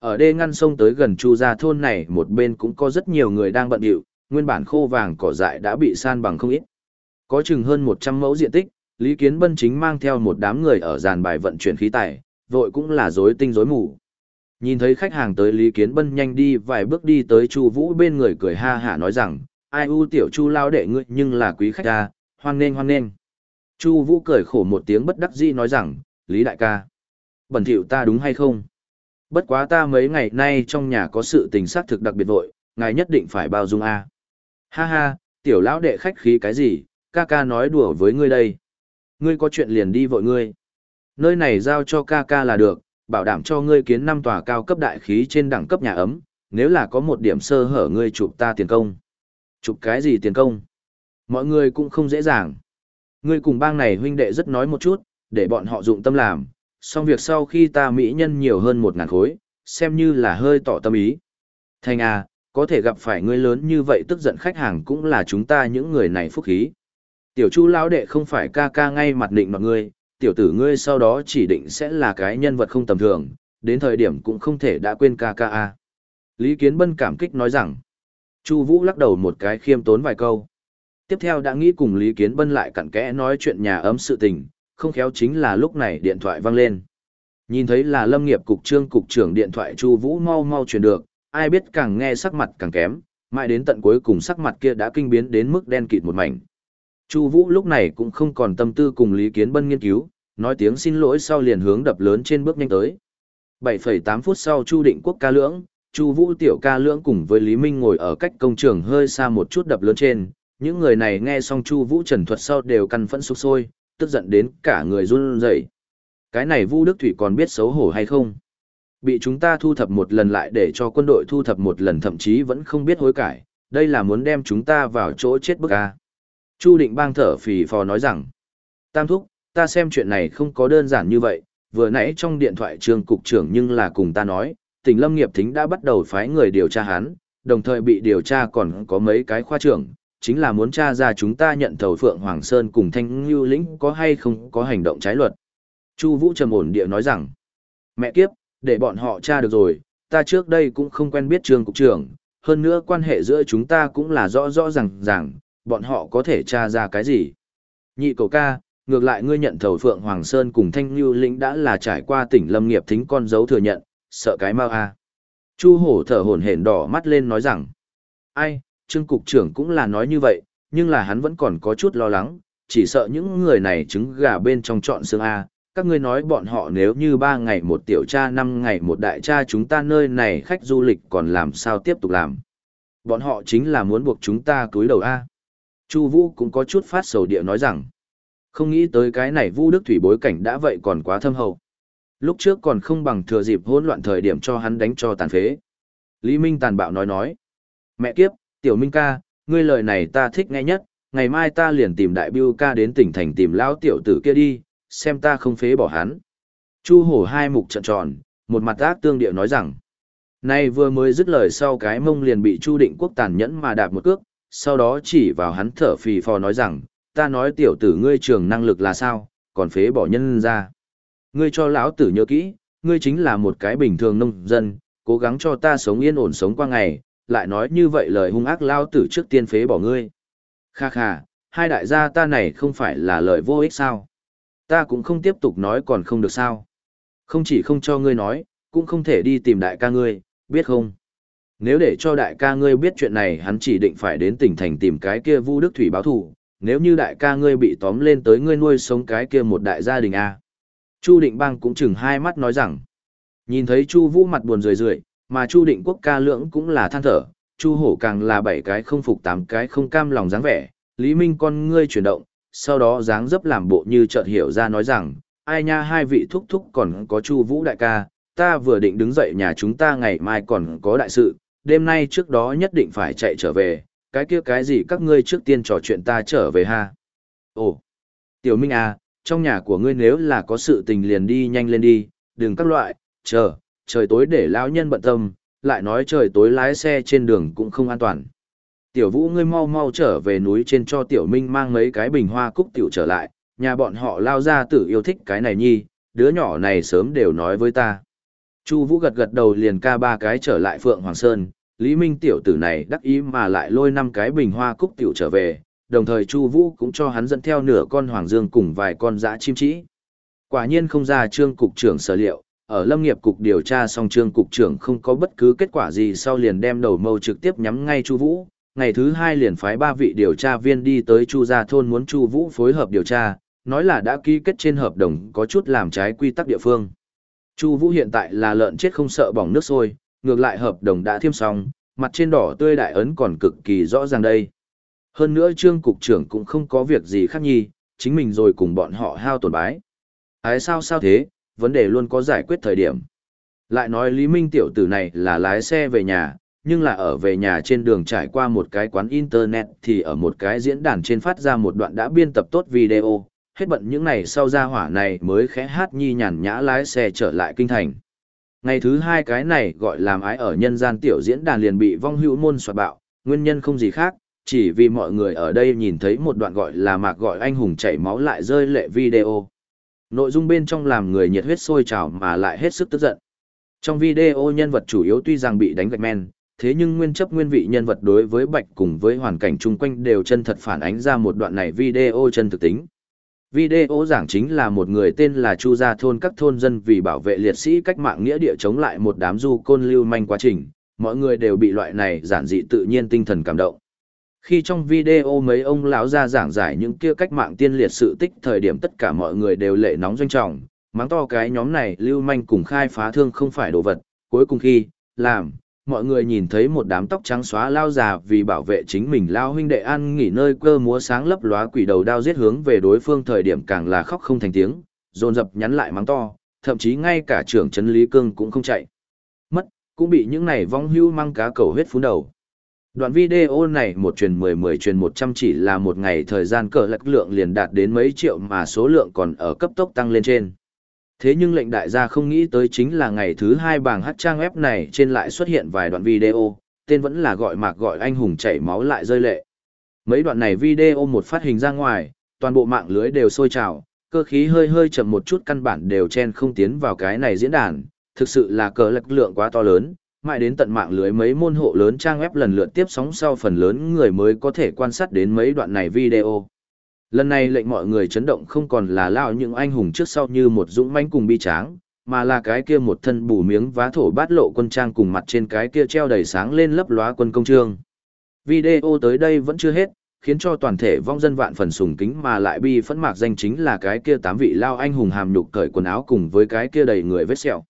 Speaker 1: Ở đê ngăn sông tới gần Chu gia thôn này, một bên cũng có rất nhiều người đang bận rộn, nguyên bản khô vàng cỏ dại đã bị san bằng không ít. Có chừng hơn 100 mẫu diện tích, Lý Kiến Bân chính mang theo một đám người ở dàn bài vận chuyển khí tài, vội cũng là rối tinh rối mù. Nhìn thấy khách hàng tới Lý Kiến Bân nhanh đi vài bước đi tới Chu Vũ bên người cười ha hả nói rằng, ai u tiểu Chu lao đệ ngươi nhưng là quý khách ta, hoan nghênh hoan nghênh. Chu Vũ cười khổ một tiếng bất đắc dĩ nói rằng, Lý đại ca, bẩn thỉu ta đúng hay không? Bất quá ta mấy ngày nay trong nhà có sự tình xác thực đặc biệt vội, ngài nhất định phải bao dung a. Ha ha, tiểu lão đệ khách khí cái gì, ca ca nói đùa với ngươi đây. Ngươi có chuyện liền đi vội ngươi. Nơi này giao cho ca ca là được, bảo đảm cho ngươi kiến năm tòa cao cấp đại khí trên đẳng cấp nhà ấm, nếu là có một điểm sơ hở ngươi chụp ta tiền công. Chụp cái gì tiền công? Mọi người cũng không dễ dàng. Ngươi cùng bang này huynh đệ rất nói một chút, để bọn họ dụng tâm làm, xong việc sau khi ta mỹ nhân nhiều hơn một ngàn khối, xem như là hơi tỏ tâm ý. Thành à, có thể gặp phải ngươi lớn như vậy tức giận khách hàng cũng là chúng ta những người này phúc khí. Tiểu chu lão đệ không phải ca ca ngay mặt định mọi người tiểu tử ngươi sau đó chỉ định sẽ là cái nhân vật không tầm thường, đến thời điểm cũng không thể đã quên ca ca a. Lý Kiến Bân cảm kích nói rằng, Chu Vũ lắc đầu một cái khiêm tốn vài câu. Tiếp theo đã nghĩ cùng Lý Kiến Bân lại cặn kẽ nói chuyện nhà ấm sự tình, không khéo chính là lúc này điện thoại vang lên. Nhìn thấy là Lâm nghiệp cục trương cục trưởng điện thoại Chu Vũ mau mau truyền được, ai biết càng nghe sắc mặt càng kém, mãi đến tận cuối cùng sắc mặt kia đã kinh biến đến mức đen kịt một mảnh. Chu Vũ lúc này cũng không còn tâm tư cùng Lý Kiến Bân nghiên cứu, nói tiếng xin lỗi sau liền hướng đập lớn trên bước nhanh tới. 7,8 phút sau Chu Định Quốc ca lưỡng, Chu Vũ tiểu ca lưỡng cùng với Lý Minh ngồi ở cách công trường hơi xa một chút đập lớn trên, những người này nghe xong Chu Vũ trần thuật sau đều căn phẫn sục sôi, tức giận đến cả người run rẩy. Cái này Vu Đức Thủy còn biết xấu hổ hay không? Bị chúng ta thu thập một lần lại để cho quân đội thu thập một lần thậm chí vẫn không biết hối cải, đây là muốn đem chúng ta vào chỗ chết bức a. Chu định bang thở phì phò nói rằng, Tam thúc, ta xem chuyện này không có đơn giản như vậy, vừa nãy trong điện thoại trường cục trưởng nhưng là cùng ta nói, tỉnh lâm nghiệp thính đã bắt đầu phái người điều tra hắn, đồng thời bị điều tra còn có mấy cái khoa trưởng, chính là muốn tra ra chúng ta nhận thầu Phượng Hoàng Sơn cùng Thanh Ngưu Lĩnh có hay không có hành động trái luật. Chu Vũ trầm ổn địa nói rằng, mẹ kiếp, để bọn họ tra được rồi, ta trước đây cũng không quen biết trường cục trưởng, hơn nữa quan hệ giữa chúng ta cũng là rõ rõ ràng ràng, bọn họ có thể tra ra cái gì. Nhị cầu ca, ngược lại ngươi nhận thầu Phượng Hoàng Sơn cùng Thanh Lưu Lĩnh đã là trải qua tỉnh Lâm Nghiệp thính con dấu thừa nhận, sợ cái mau a. Chu Hổ thở hổn hển đỏ mắt lên nói rằng, ai, Trương Cục trưởng cũng là nói như vậy, nhưng là hắn vẫn còn có chút lo lắng, chỉ sợ những người này trứng gà bên trong chọn xương A, các ngươi nói bọn họ nếu như ba ngày một tiểu cha năm ngày một đại cha chúng ta nơi này khách du lịch còn làm sao tiếp tục làm. Bọn họ chính là muốn buộc chúng ta cúi đầu A. Chu Vũ cũng có chút phát sầu địa nói rằng, không nghĩ tới cái này Vu Đức Thủy bối cảnh đã vậy còn quá thâm hậu. Lúc trước còn không bằng thừa dịp hỗn loạn thời điểm cho hắn đánh cho tàn phế. Lý Minh tàn bạo nói nói, mẹ kiếp, tiểu Minh ca, ngươi lời này ta thích nghe nhất, ngày mai ta liền tìm đại biêu ca đến tỉnh thành tìm lão tiểu tử kia đi, xem ta không phế bỏ hắn. Chu hổ hai mục trận tròn, một mặt ác tương địa nói rằng, nay vừa mới dứt lời sau cái mông liền bị Chu định quốc tàn nhẫn mà đạp một cước, sau đó chỉ vào hắn thở phì phò nói rằng, ta nói tiểu tử ngươi trường năng lực là sao, còn phế bỏ nhân ra. Ngươi cho lão tử nhớ kỹ, ngươi chính là một cái bình thường nông dân, cố gắng cho ta sống yên ổn sống qua ngày, lại nói như vậy lời hung ác lao tử trước tiên phế bỏ ngươi. Kha kha, hai đại gia ta này không phải là lời vô ích sao. Ta cũng không tiếp tục nói còn không được sao. Không chỉ không cho ngươi nói, cũng không thể đi tìm đại ca ngươi, biết không? Nếu để cho đại ca ngươi biết chuyện này hắn chỉ định phải đến tỉnh thành tìm cái kia vu đức thủy báo thù, nếu như đại ca ngươi bị tóm lên tới ngươi nuôi sống cái kia một đại gia đình a. Chu định bang cũng chừng hai mắt nói rằng, nhìn thấy chu vũ mặt buồn rười rượi, mà chu định quốc ca lưỡng cũng là than thở, chu hổ càng là bảy cái không phục tám cái không cam lòng dáng vẻ, Lý Minh con ngươi chuyển động, sau đó dáng dấp làm bộ như chợt hiểu ra nói rằng, ai nha hai vị thúc thúc còn có Chu Vũ đại ca, ta vừa định đứng dậy nhà chúng ta ngày mai còn có đại sự, đêm nay trước đó nhất định phải chạy trở về, cái kia cái gì các ngươi trước tiên trò chuyện ta trở về ha. Ồ, Tiểu Minh à, trong nhà của ngươi nếu là có sự tình liền đi nhanh lên đi, đừng các loại, chờ, trời tối để lão nhân bận tâm, lại nói trời tối lái xe trên đường cũng không an toàn. Tiểu vũ ngươi mau mau trở về núi trên cho tiểu minh mang mấy cái bình hoa cúc tiểu trở lại, nhà bọn họ lao ra tử yêu thích cái này nhi, đứa nhỏ này sớm đều nói với ta. Chu vũ gật gật đầu liền ca ba cái trở lại Phượng Hoàng Sơn, Lý Minh tiểu tử này đắc ý mà lại lôi năm cái bình hoa cúc tiểu trở về, đồng thời Chu Vũ cũng cho hắn dẫn theo nửa con hoàng dương cùng vài con dã chim chí. Quả nhiên không ra trương cục trưởng sở liệu, ở lâm nghiệp cục điều tra xong trương cục trưởng không có bất cứ kết quả gì sau liền đem đầu mâu trực tiếp nhắm ngay Chu Vũ, ngày thứ hai liền phái ba vị điều tra viên đi tới Chu Gia Thôn muốn Chu Vũ phối hợp điều tra, nói là đã ký kết trên hợp đồng có chút làm trái quy tắc địa phương. Chu Vũ hiện tại là lợn chết không sợ bỏng nước sôi, ngược lại hợp đồng đã thiêm xong, mặt trên đỏ tươi đại ấn còn cực kỳ rõ ràng đây. Hơn nữa Trương cục trưởng cũng không có việc gì khác nhi, chính mình rồi cùng bọn họ hao tổn bái. Ái sao sao thế, vấn đề luôn có giải quyết thời điểm. Lại nói Lý Minh tiểu tử này là lái xe về nhà, nhưng là ở về nhà trên đường trải qua một cái quán internet thì ở một cái diễn đàn trên phát ra một đoạn đã biên tập tốt video, hết bận những này sau ra hỏa này mới khẽ hát nhi nhàn nhã lái xe trở lại kinh thành. Ngày thứ hai cái này gọi làm ái ở nhân gian tiểu diễn đàn liền bị vong hữu môn soạt bạo, nguyên nhân không gì khác, chỉ vì mọi người ở đây nhìn thấy một đoạn gọi là mạc gọi anh hùng chảy máu lại rơi lệ video. Nội dung bên trong làm người nhiệt huyết sôi trào mà lại hết sức tức giận. Trong video nhân vật chủ yếu tuy rằng bị đánh gạch men, thế nhưng nguyên chấp nguyên vị nhân vật đối với Bạch cùng với hoàn cảnh chung quanh đều chân thật phản ánh ra một đoạn này video chân thực tính. Video giảng chính là một người tên là Chu Gia Thôn các thôn dân vì bảo vệ liệt sĩ cách mạng nghĩa địa chống lại một đám du côn lưu manh quá trình, mọi người đều bị loại này giản dị tự nhiên tinh thần cảm động. Khi trong video mấy ông lão ra giảng giải những kia cách mạng tiên liệt sự tích thời điểm tất cả mọi người đều lệ nóng doanh trọng, mắng to cái nhóm này lưu manh cùng khai phá thương không phải đồ vật, cuối cùng khi, làm, mọi người nhìn thấy một đám tóc trắng xóa lao già vì bảo vệ chính mình lao huynh đệ an nghỉ nơi cơ múa sáng lấp lóa quỷ đầu đao giết hướng về đối phương thời điểm càng là khóc không thành tiếng, dồn dập nhắn lại mắng to, thậm chí ngay cả trưởng trấn Lý Cương cũng không chạy. Mất, cũng bị những này vong hưu mang cá cầu huyết phún đầu. Đoạn video này một truyền 10 10 truyền 100 chỉ là một ngày thời gian cờ lạc lượng liền đạt đến mấy triệu mà số lượng còn ở cấp tốc tăng lên trên. Thế nhưng lệnh đại gia không nghĩ tới chính là ngày thứ hai bảng hát trang web này trên lại xuất hiện vài đoạn video, tên vẫn là gọi mạc gọi anh hùng chảy máu lại rơi lệ. Mấy đoạn này video một phát hình ra ngoài, toàn bộ mạng lưới đều sôi trào, cơ khí hơi hơi chậm một chút căn bản đều chen không tiến vào cái này diễn đàn, thực sự là cờ lực lượng quá to lớn, mãi đến tận mạng lưới mấy môn hộ lớn trang web lần lượt tiếp sóng sau phần lớn người mới có thể quan sát đến mấy đoạn này video. Lần này lệnh mọi người chấn động không còn là lao những anh hùng trước sau như một dũng mãnh cùng bi tráng, mà là cái kia một thân bù miếng vá thổ bát lộ quân trang cùng mặt trên cái kia treo đầy sáng lên lấp lóa quân công trương. Video tới đây vẫn chưa hết, khiến cho toàn thể vong dân vạn phần sùng kính mà lại bi phẫn mạc danh chính là cái kia tám vị lao anh hùng hàm nhục cởi quần áo cùng với cái kia đầy người vết sẹo.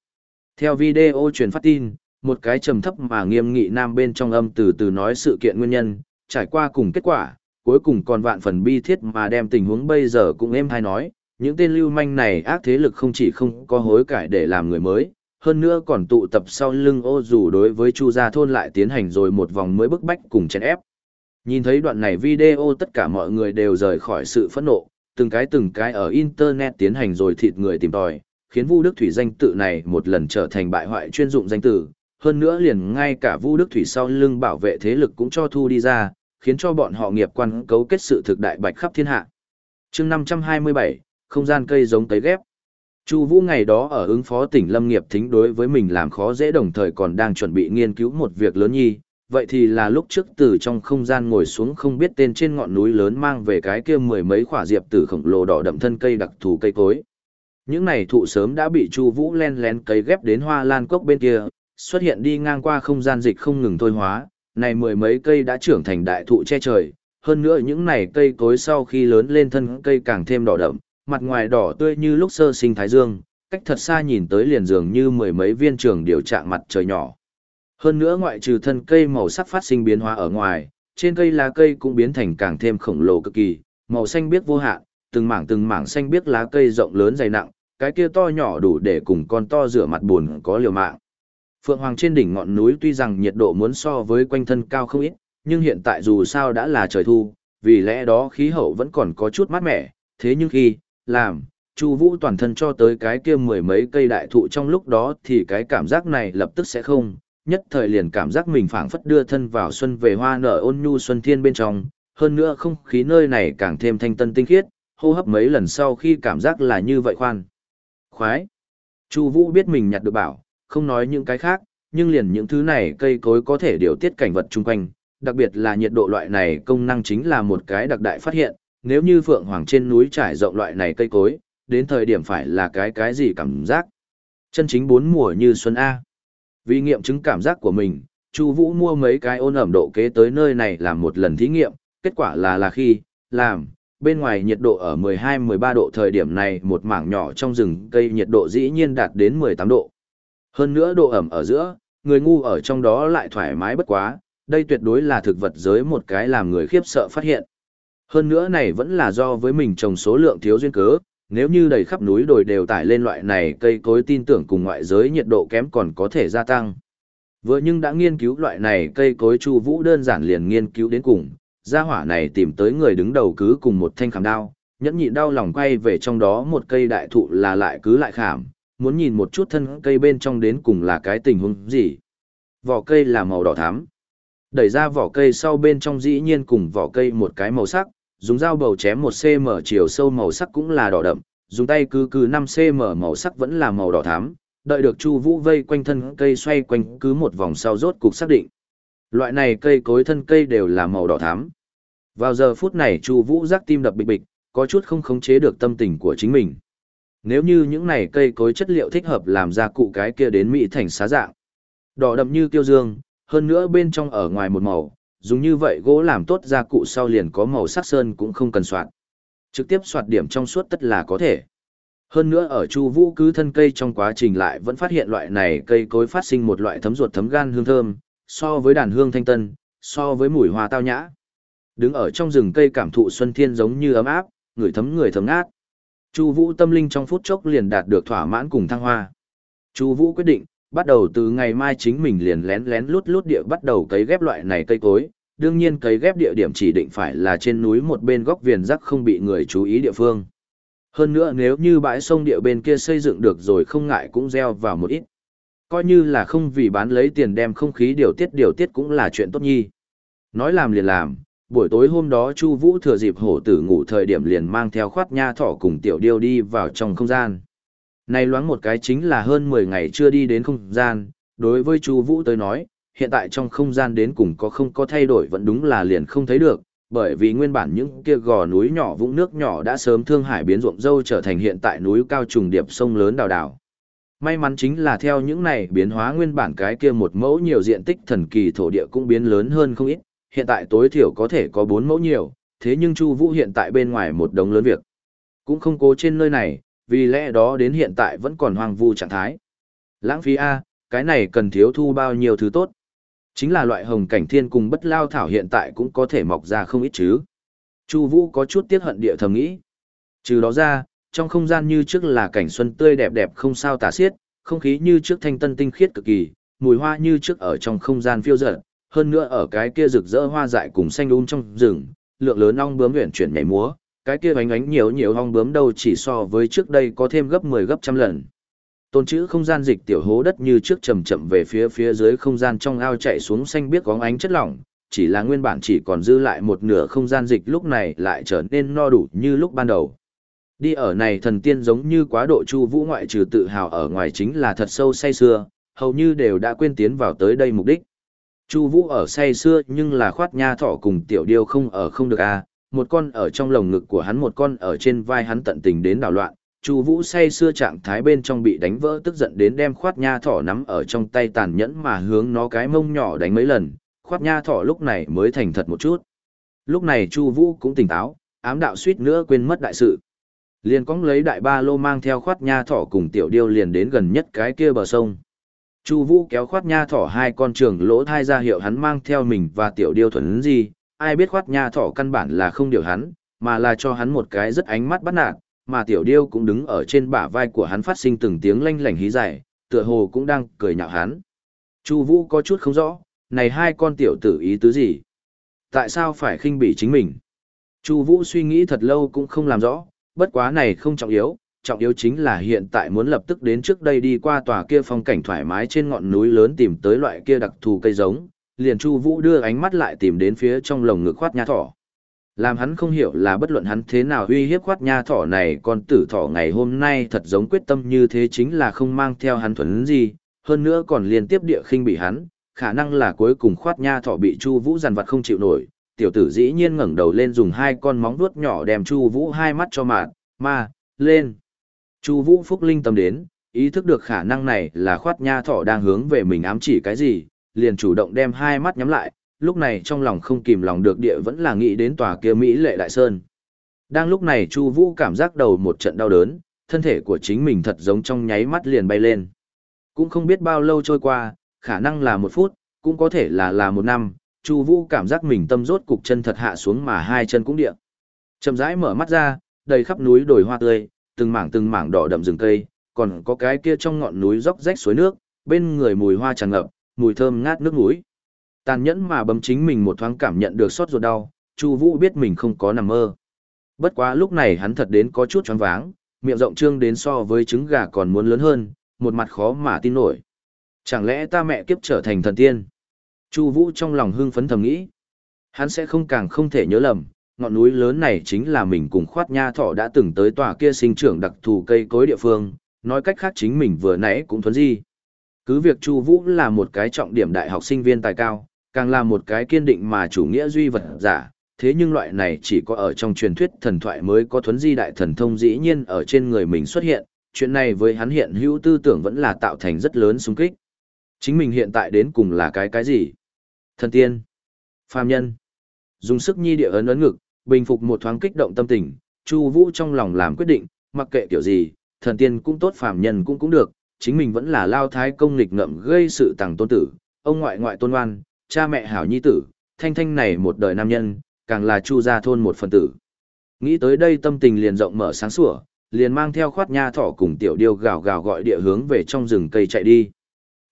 Speaker 1: Theo video truyền phát tin, một cái trầm thấp mà nghiêm nghị nam bên trong âm từ từ nói sự kiện nguyên nhân, trải qua cùng kết quả, cuối cùng còn vạn phần bi thiết mà đem tình huống bây giờ cũng êm hay nói, những tên lưu manh này ác thế lực không chỉ không có hối cải để làm người mới, hơn nữa còn tụ tập sau lưng ô dù đối với Chu Gia Thôn lại tiến hành rồi một vòng mới bức bách cùng chèn ép. Nhìn thấy đoạn này video tất cả mọi người đều rời khỏi sự phẫn nộ, từng cái từng cái ở Internet tiến hành rồi thịt người tìm tòi, khiến Vu Đức Thủy danh tự này một lần trở thành bại hoại chuyên dụng danh tử, hơn nữa liền ngay cả Vu Đức Thủy sau lưng bảo vệ thế lực cũng cho thu đi ra, khiến cho bọn họ nghiệp quan cấu kết sự thực đại bạch khắp thiên hạ. chương 527, không gian cây giống tấy ghép. Chu Vũ ngày đó ở ứng phó tỉnh Lâm nghiệp thính đối với mình làm khó dễ đồng thời còn đang chuẩn bị nghiên cứu một việc lớn nhi, vậy thì là lúc trước từ trong không gian ngồi xuống không biết tên trên ngọn núi lớn mang về cái kia mười mấy khỏa diệp tử khổng lồ đỏ đậm thân cây đặc thù cây cối. Những này thụ sớm đã bị Chu Vũ len lén cấy ghép đến hoa lan cốc bên kia, xuất hiện đi ngang qua không gian dịch không ngừng thôi hóa, này mười mấy cây đã trưởng thành đại thụ che trời, hơn nữa những này cây cối sau khi lớn lên thân cây càng thêm đỏ đậm, mặt ngoài đỏ tươi như lúc sơ sinh thái dương, cách thật xa nhìn tới liền dường như mười mấy viên trường điều trạng mặt trời nhỏ. Hơn nữa ngoại trừ thân cây màu sắc phát sinh biến hóa ở ngoài, trên cây lá cây cũng biến thành càng thêm khổng lồ cực kỳ, màu xanh biếc vô hạn, từng mảng từng mảng xanh biếc lá cây rộng lớn dày nặng, cái kia to nhỏ đủ để cùng con to rửa mặt buồn có liều mạng. Phượng Hoàng trên đỉnh ngọn núi tuy rằng nhiệt độ muốn so với quanh thân cao không ít, nhưng hiện tại dù sao đã là trời thu, vì lẽ đó khí hậu vẫn còn có chút mát mẻ, thế nhưng khi, làm, Chu Vũ toàn thân cho tới cái kia mười mấy cây đại thụ trong lúc đó thì cái cảm giác này lập tức sẽ không, nhất thời liền cảm giác mình phảng phất đưa thân vào xuân về hoa nở ôn nhu xuân thiên bên trong, hơn nữa không khí nơi này càng thêm thanh tân tinh khiết, hô hấp mấy lần sau khi cảm giác là như vậy khoan. Khoái. Chu Vũ biết mình nhặt được bảo, không nói những cái khác, nhưng liền những thứ này cây cối có thể điều tiết cảnh vật chung quanh, đặc biệt là nhiệt độ loại này công năng chính là một cái đặc đại phát hiện, nếu như Phượng Hoàng trên núi trải rộng loại này cây cối, đến thời điểm phải là cái cái gì cảm giác. Chân chính bốn mùa như xuân A. Vì nghiệm chứng cảm giác của mình, Chu Vũ mua mấy cái ôn ẩm độ kế tới nơi này làm một lần thí nghiệm, kết quả là là khi làm bên ngoài nhiệt độ ở 12-13 độ thời điểm này một mảng nhỏ trong rừng cây nhiệt độ dĩ nhiên đạt đến 18 độ. Hơn nữa độ ẩm ở giữa, người ngu ở trong đó lại thoải mái bất quá, đây tuyệt đối là thực vật giới một cái làm người khiếp sợ phát hiện. Hơn nữa này vẫn là do với mình trồng số lượng thiếu duyên cớ, nếu như đầy khắp núi đồi đều tải lên loại này cây cối tin tưởng cùng ngoại giới nhiệt độ kém còn có thể gia tăng. Vừa nhưng đã nghiên cứu loại này cây cối chu vũ đơn giản liền nghiên cứu đến cùng, gia hỏa này tìm tới người đứng đầu cứ cùng một thanh khảm đao, nhẫn nhịn đau lòng quay về trong đó một cây đại thụ là lại cứ lại khảm, muốn nhìn một chút thân cây bên trong đến cùng là cái tình huống gì. Vỏ cây là màu đỏ thắm. Đẩy ra vỏ cây sau bên trong dĩ nhiên cùng vỏ cây một cái màu sắc, dùng dao bầu chém một cm chiều sâu màu sắc cũng là đỏ đậm, dùng tay cứ cứ 5 cm màu sắc vẫn là màu đỏ thắm, đợi được Chu Vũ vây quanh thân cây xoay quanh cứ một vòng sau rốt cục xác định. Loại này cây cối thân cây đều là màu đỏ thắm. Vào giờ phút này Chu Vũ giác tim đập bịch bịch, có chút không khống chế được tâm tình của chính mình. Nếu như những này cây cối chất liệu thích hợp làm ra cụ cái kia đến mỹ thành xá dạng. Đỏ đậm như tiêu dương, hơn nữa bên trong ở ngoài một màu, dùng như vậy gỗ làm tốt ra cụ sau liền có màu sắc sơn cũng không cần soạt. Trực tiếp soạt điểm trong suốt tất là có thể. Hơn nữa ở Chu Vũ cứ thân cây trong quá trình lại vẫn phát hiện loại này cây cối phát sinh một loại thấm ruột thấm gan hương thơm, so với đàn hương thanh tân, so với mùi hoa tao nhã. Đứng ở trong rừng cây cảm thụ xuân thiên giống như ấm áp, người thấm người thấm ngát. Chu Vũ tâm linh trong phút chốc liền đạt được thỏa mãn cùng thăng hoa. Chu Vũ quyết định, bắt đầu từ ngày mai chính mình liền lén lén lút lút địa bắt đầu cấy ghép loại này cây cối, đương nhiên cấy ghép địa điểm chỉ định phải là trên núi một bên góc viền rắc không bị người chú ý địa phương. Hơn nữa nếu như bãi sông địa bên kia xây dựng được rồi không ngại cũng gieo vào một ít. Coi như là không vì bán lấy tiền đem không khí điều tiết điều tiết cũng là chuyện tốt nhi. Nói làm liền làm, buổi tối hôm đó Chu Vũ thừa dịp hổ tử ngủ thời điểm liền mang theo khoát nha thỏ cùng tiểu điêu đi vào trong không gian. Này loáng một cái chính là hơn 10 ngày chưa đi đến không gian, đối với Chu Vũ tới nói, hiện tại trong không gian đến cùng có không có thay đổi vẫn đúng là liền không thấy được, bởi vì nguyên bản những kia gò núi nhỏ vũng nước nhỏ đã sớm thương hải biến ruộng dâu trở thành hiện tại núi cao trùng điệp sông lớn đào đào. May mắn chính là theo những này biến hóa nguyên bản cái kia một mẫu nhiều diện tích thần kỳ thổ địa cũng biến lớn hơn không ít, hiện tại tối thiểu có thể có bốn mẫu nhiều, thế nhưng Chu Vũ hiện tại bên ngoài một đống lớn việc. Cũng không cố trên nơi này, vì lẽ đó đến hiện tại vẫn còn hoang vu trạng thái. Lãng phí A, cái này cần thiếu thu bao nhiêu thứ tốt. Chính là loại hồng cảnh thiên cùng bất lao thảo hiện tại cũng có thể mọc ra không ít chứ. Chu Vũ có chút tiếc hận địa thầm nghĩ. Trừ đó ra, trong không gian như trước là cảnh xuân tươi đẹp đẹp không sao tả xiết, không khí như trước thanh tân tinh khiết cực kỳ, mùi hoa như trước ở trong không gian phiêu dật, hơn nữa ở cái kia rực rỡ hoa dại cùng xanh um trong rừng, lượng lớn ong bướm huyền chuyển nhảy múa, cái kia bánh ánh nhiều nhiều ong bướm đâu chỉ so với trước đây có thêm gấp 10 gấp trăm lần. Tôn chữ không gian dịch tiểu hố đất như trước chậm chậm về phía phía dưới không gian trong ao chạy xuống xanh biếc có ánh chất lỏng, chỉ là nguyên bản chỉ còn dư lại một nửa không gian dịch lúc này lại trở nên no đủ như lúc ban đầu. Đi ở này thần tiên giống như quá độ chu vũ ngoại trừ tự hào ở ngoài chính là thật sâu say xưa, hầu như đều đã quên tiến vào tới đây mục đích. Chu vũ ở say xưa nhưng là khoát nha thỏ cùng tiểu điêu không ở không được a à, một con ở trong lồng ngực của hắn một con ở trên vai hắn tận tình đến đảo loạn. Chu Vũ say xưa trạng thái bên trong bị đánh vỡ tức giận đến đem khoát nha thỏ nắm ở trong tay tàn nhẫn mà hướng nó cái mông nhỏ đánh mấy lần, khoát nha thỏ lúc này mới thành thật một chút. Lúc này Chu Vũ cũng tỉnh táo, ám đạo suýt nữa quên mất đại sự. Liền cóng lấy đại ba lô mang theo khoát nha thỏ cùng tiểu điêu liền đến gần nhất cái kia bờ sông. Chu Vũ kéo khoát nha thỏ hai con trường lỗ thai ra hiệu hắn mang theo mình và tiểu điêu thuần gì, ai biết khoát nha thỏ căn bản là không điều hắn, mà là cho hắn một cái rất ánh mắt bắt nạt, mà tiểu điêu cũng đứng ở trên bả vai của hắn phát sinh từng tiếng lanh lảnh hí dài, tựa hồ cũng đang cười nhạo hắn. Chu Vũ có chút không rõ, này hai con tiểu tử ý tứ gì? Tại sao phải khinh bỉ chính mình? Chu Vũ suy nghĩ thật lâu cũng không làm rõ, bất quá này không trọng yếu, trọng yếu chính là hiện tại muốn lập tức đến trước đây đi qua tòa kia phong cảnh thoải mái trên ngọn núi lớn tìm tới loại kia đặc thù cây giống, liền Chu Vũ đưa ánh mắt lại tìm đến phía trong lồng ngực khoát nha thỏ. Làm hắn không hiểu là bất luận hắn thế nào uy hiếp khoát nha thỏ này con tử thỏ ngày hôm nay thật giống quyết tâm như thế chính là không mang theo hắn thuần gì, hơn nữa còn liên tiếp địa khinh bị hắn, khả năng là cuối cùng khoát nha thỏ bị Chu Vũ giàn vặt không chịu nổi, tiểu tử dĩ nhiên ngẩng đầu lên dùng hai con móng vuốt nhỏ đem Chu Vũ hai mắt cho mạt, ma, lên. Chu Vũ phúc linh tâm đến, ý thức được khả năng này là khoát nha thỏ đang hướng về mình ám chỉ cái gì, liền chủ động đem hai mắt nhắm lại, lúc này trong lòng không kìm lòng được địa vẫn là nghĩ đến tòa kia Mỹ lệ đại sơn. Đang lúc này Chu Vũ cảm giác đầu một trận đau đớn, thân thể của chính mình thật giống trong nháy mắt liền bay lên. Cũng không biết bao lâu trôi qua, khả năng là một phút, cũng có thể là là một năm, Chu Vũ cảm giác mình tâm rốt cục chân thật hạ xuống mà hai chân cũng địa. Chậm rãi mở mắt ra, đầy khắp núi đồi hoa tươi, từng mảng từng mảng đỏ đậm rừng cây, còn có cái kia trong ngọn núi róc rách suối nước, bên người mùi hoa tràn ngập, mùi thơm ngát nước núi. Tàn nhẫn mà bấm chính mình một thoáng cảm nhận được sốt ruột đau, Chu Vũ biết mình không có nằm mơ. Bất quá lúc này hắn thật đến có chút choáng váng, miệng rộng trương đến so với trứng gà còn muốn lớn hơn, một mặt khó mà tin nổi. Chẳng lẽ ta mẹ kiếp trở thành thần tiên? Chu Vũ trong lòng hưng phấn thầm nghĩ. Hắn sẽ không càng không thể nhớ lầm, ngọn núi lớn này chính là mình cùng khoát nha thọ đã từng tới tòa kia sinh trưởng đặc thù cây cối địa phương, nói cách khác chính mình vừa nãy cũng thuấn di. Cứ việc Chu Vũ là một cái trọng điểm đại học sinh viên tài cao, càng là một cái kiên định mà chủ nghĩa duy vật giả, thế nhưng loại này chỉ có ở trong truyền thuyết thần thoại mới có thuấn di đại thần thông dĩ nhiên ở trên người mình xuất hiện, chuyện này với hắn hiện hữu tư tưởng vẫn là tạo thành rất lớn xung kích. Chính mình hiện tại đến cùng là cái cái gì? Thần tiên, phàm nhân. Dùng sức nhi địa ấn ấn ngực, bình phục một thoáng kích động tâm tình, Chu Vũ trong lòng làm quyết định, mặc kệ kiểu gì, thần tiên cũng tốt phàm nhân cũng cũng được, chính mình vẫn là lao thái công nghịch ngợm gây sự tàng tôn tử, ông ngoại ngoại tôn oan, cha mẹ hảo nhi tử, thanh thanh này một đời nam nhân, càng là chu gia thôn một phần tử. Nghĩ tới đây tâm tình liền rộng mở sáng sủa, liền mang theo khoát nha thỏ cùng tiểu điêu gào gào gọi địa hướng về trong rừng cây chạy đi.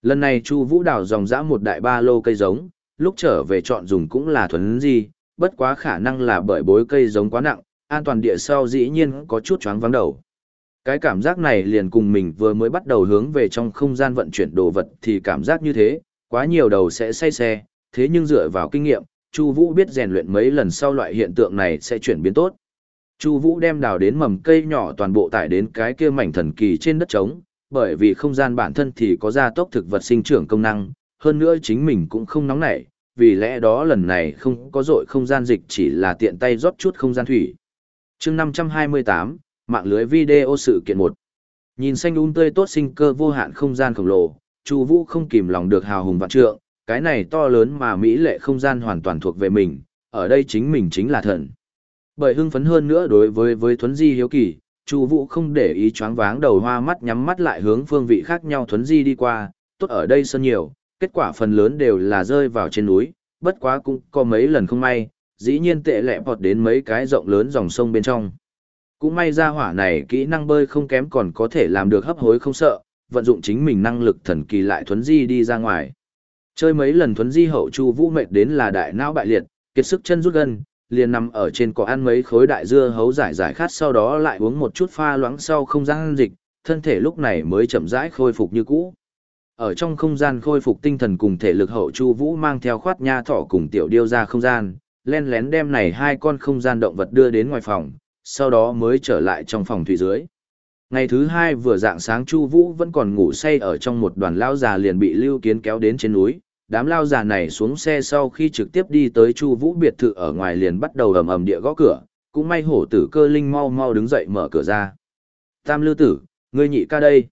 Speaker 1: Lần này Chu Vũ đào dòng dã một đại ba lô cây giống, lúc trở về chọn dùng cũng là thuần gì, bất quá khả năng là bởi bối cây giống quá nặng, an toàn địa sau dĩ nhiên có chút choáng vắng đầu. Cái cảm giác này liền cùng mình vừa mới bắt đầu hướng về trong không gian vận chuyển đồ vật thì cảm giác như thế, quá nhiều đầu sẽ say xe, thế nhưng dựa vào kinh nghiệm, Chu Vũ biết rèn luyện mấy lần sau loại hiện tượng này sẽ chuyển biến tốt. Chu Vũ đem đào đến mầm cây nhỏ toàn bộ tải đến cái kia mảnh thần kỳ trên đất trống, bởi vì không gian bản thân thì có gia tốc thực vật sinh trưởng công năng, hơn nữa chính mình cũng không nóng nảy, vì lẽ đó lần này không có dội không gian dịch chỉ là tiện tay rót chút không gian thủy. chương 528, mạng lưới video sự kiện một Nhìn xanh um tươi tốt sinh cơ vô hạn không gian khổng lồ, Chu Vũ không kìm lòng được hào hùng vạn trượng, cái này to lớn mà mỹ lệ không gian hoàn toàn thuộc về mình, ở đây chính mình chính là thần. Bởi hưng phấn hơn nữa đối với với Thuấn Di hiếu kỳ, Chu Vũ không để ý choáng váng đầu hoa mắt nhắm mắt lại hướng phương vị khác nhau Thuấn Di đi qua, tốt ở đây sân nhiều, kết quả phần lớn đều là rơi vào trên núi, bất quá cũng có mấy lần không may, dĩ nhiên tệ lẹ bọt đến mấy cái rộng lớn dòng sông bên trong. Cũng may ra hỏa này kỹ năng bơi không kém còn có thể làm được hấp hối không sợ, vận dụng chính mình năng lực thần kỳ lại thuấn di đi ra ngoài. Chơi mấy lần thuấn di hậu chu vũ mệt đến là đại não bại liệt, kiệt sức chân rút gân, liền nằm ở trên cỏ ăn mấy khối đại dưa hấu giải giải khát sau đó lại uống một chút pha loãng sau không gian dịch, thân thể lúc này mới chậm rãi khôi phục như cũ. Ở trong không gian khôi phục tinh thần cùng thể lực hậu Chu Vũ mang theo khoát nha thỏ cùng tiểu điêu ra không gian, len lén đem này hai con không gian động vật đưa đến ngoài phòng, sau đó mới trở lại trong phòng thủy dưới. Ngày thứ hai vừa dạng sáng Chu Vũ vẫn còn ngủ say ở trong một đoàn lao già liền bị Lưu Kiến kéo đến trên núi. Đám lao già này xuống xe sau khi trực tiếp đi tới Chu Vũ biệt thự ở ngoài liền bắt đầu ầm ầm địa gõ cửa, cũng may hổ tử cơ linh mau mau đứng dậy mở cửa ra. Tam Lư tử, ngươi nhị ca đây.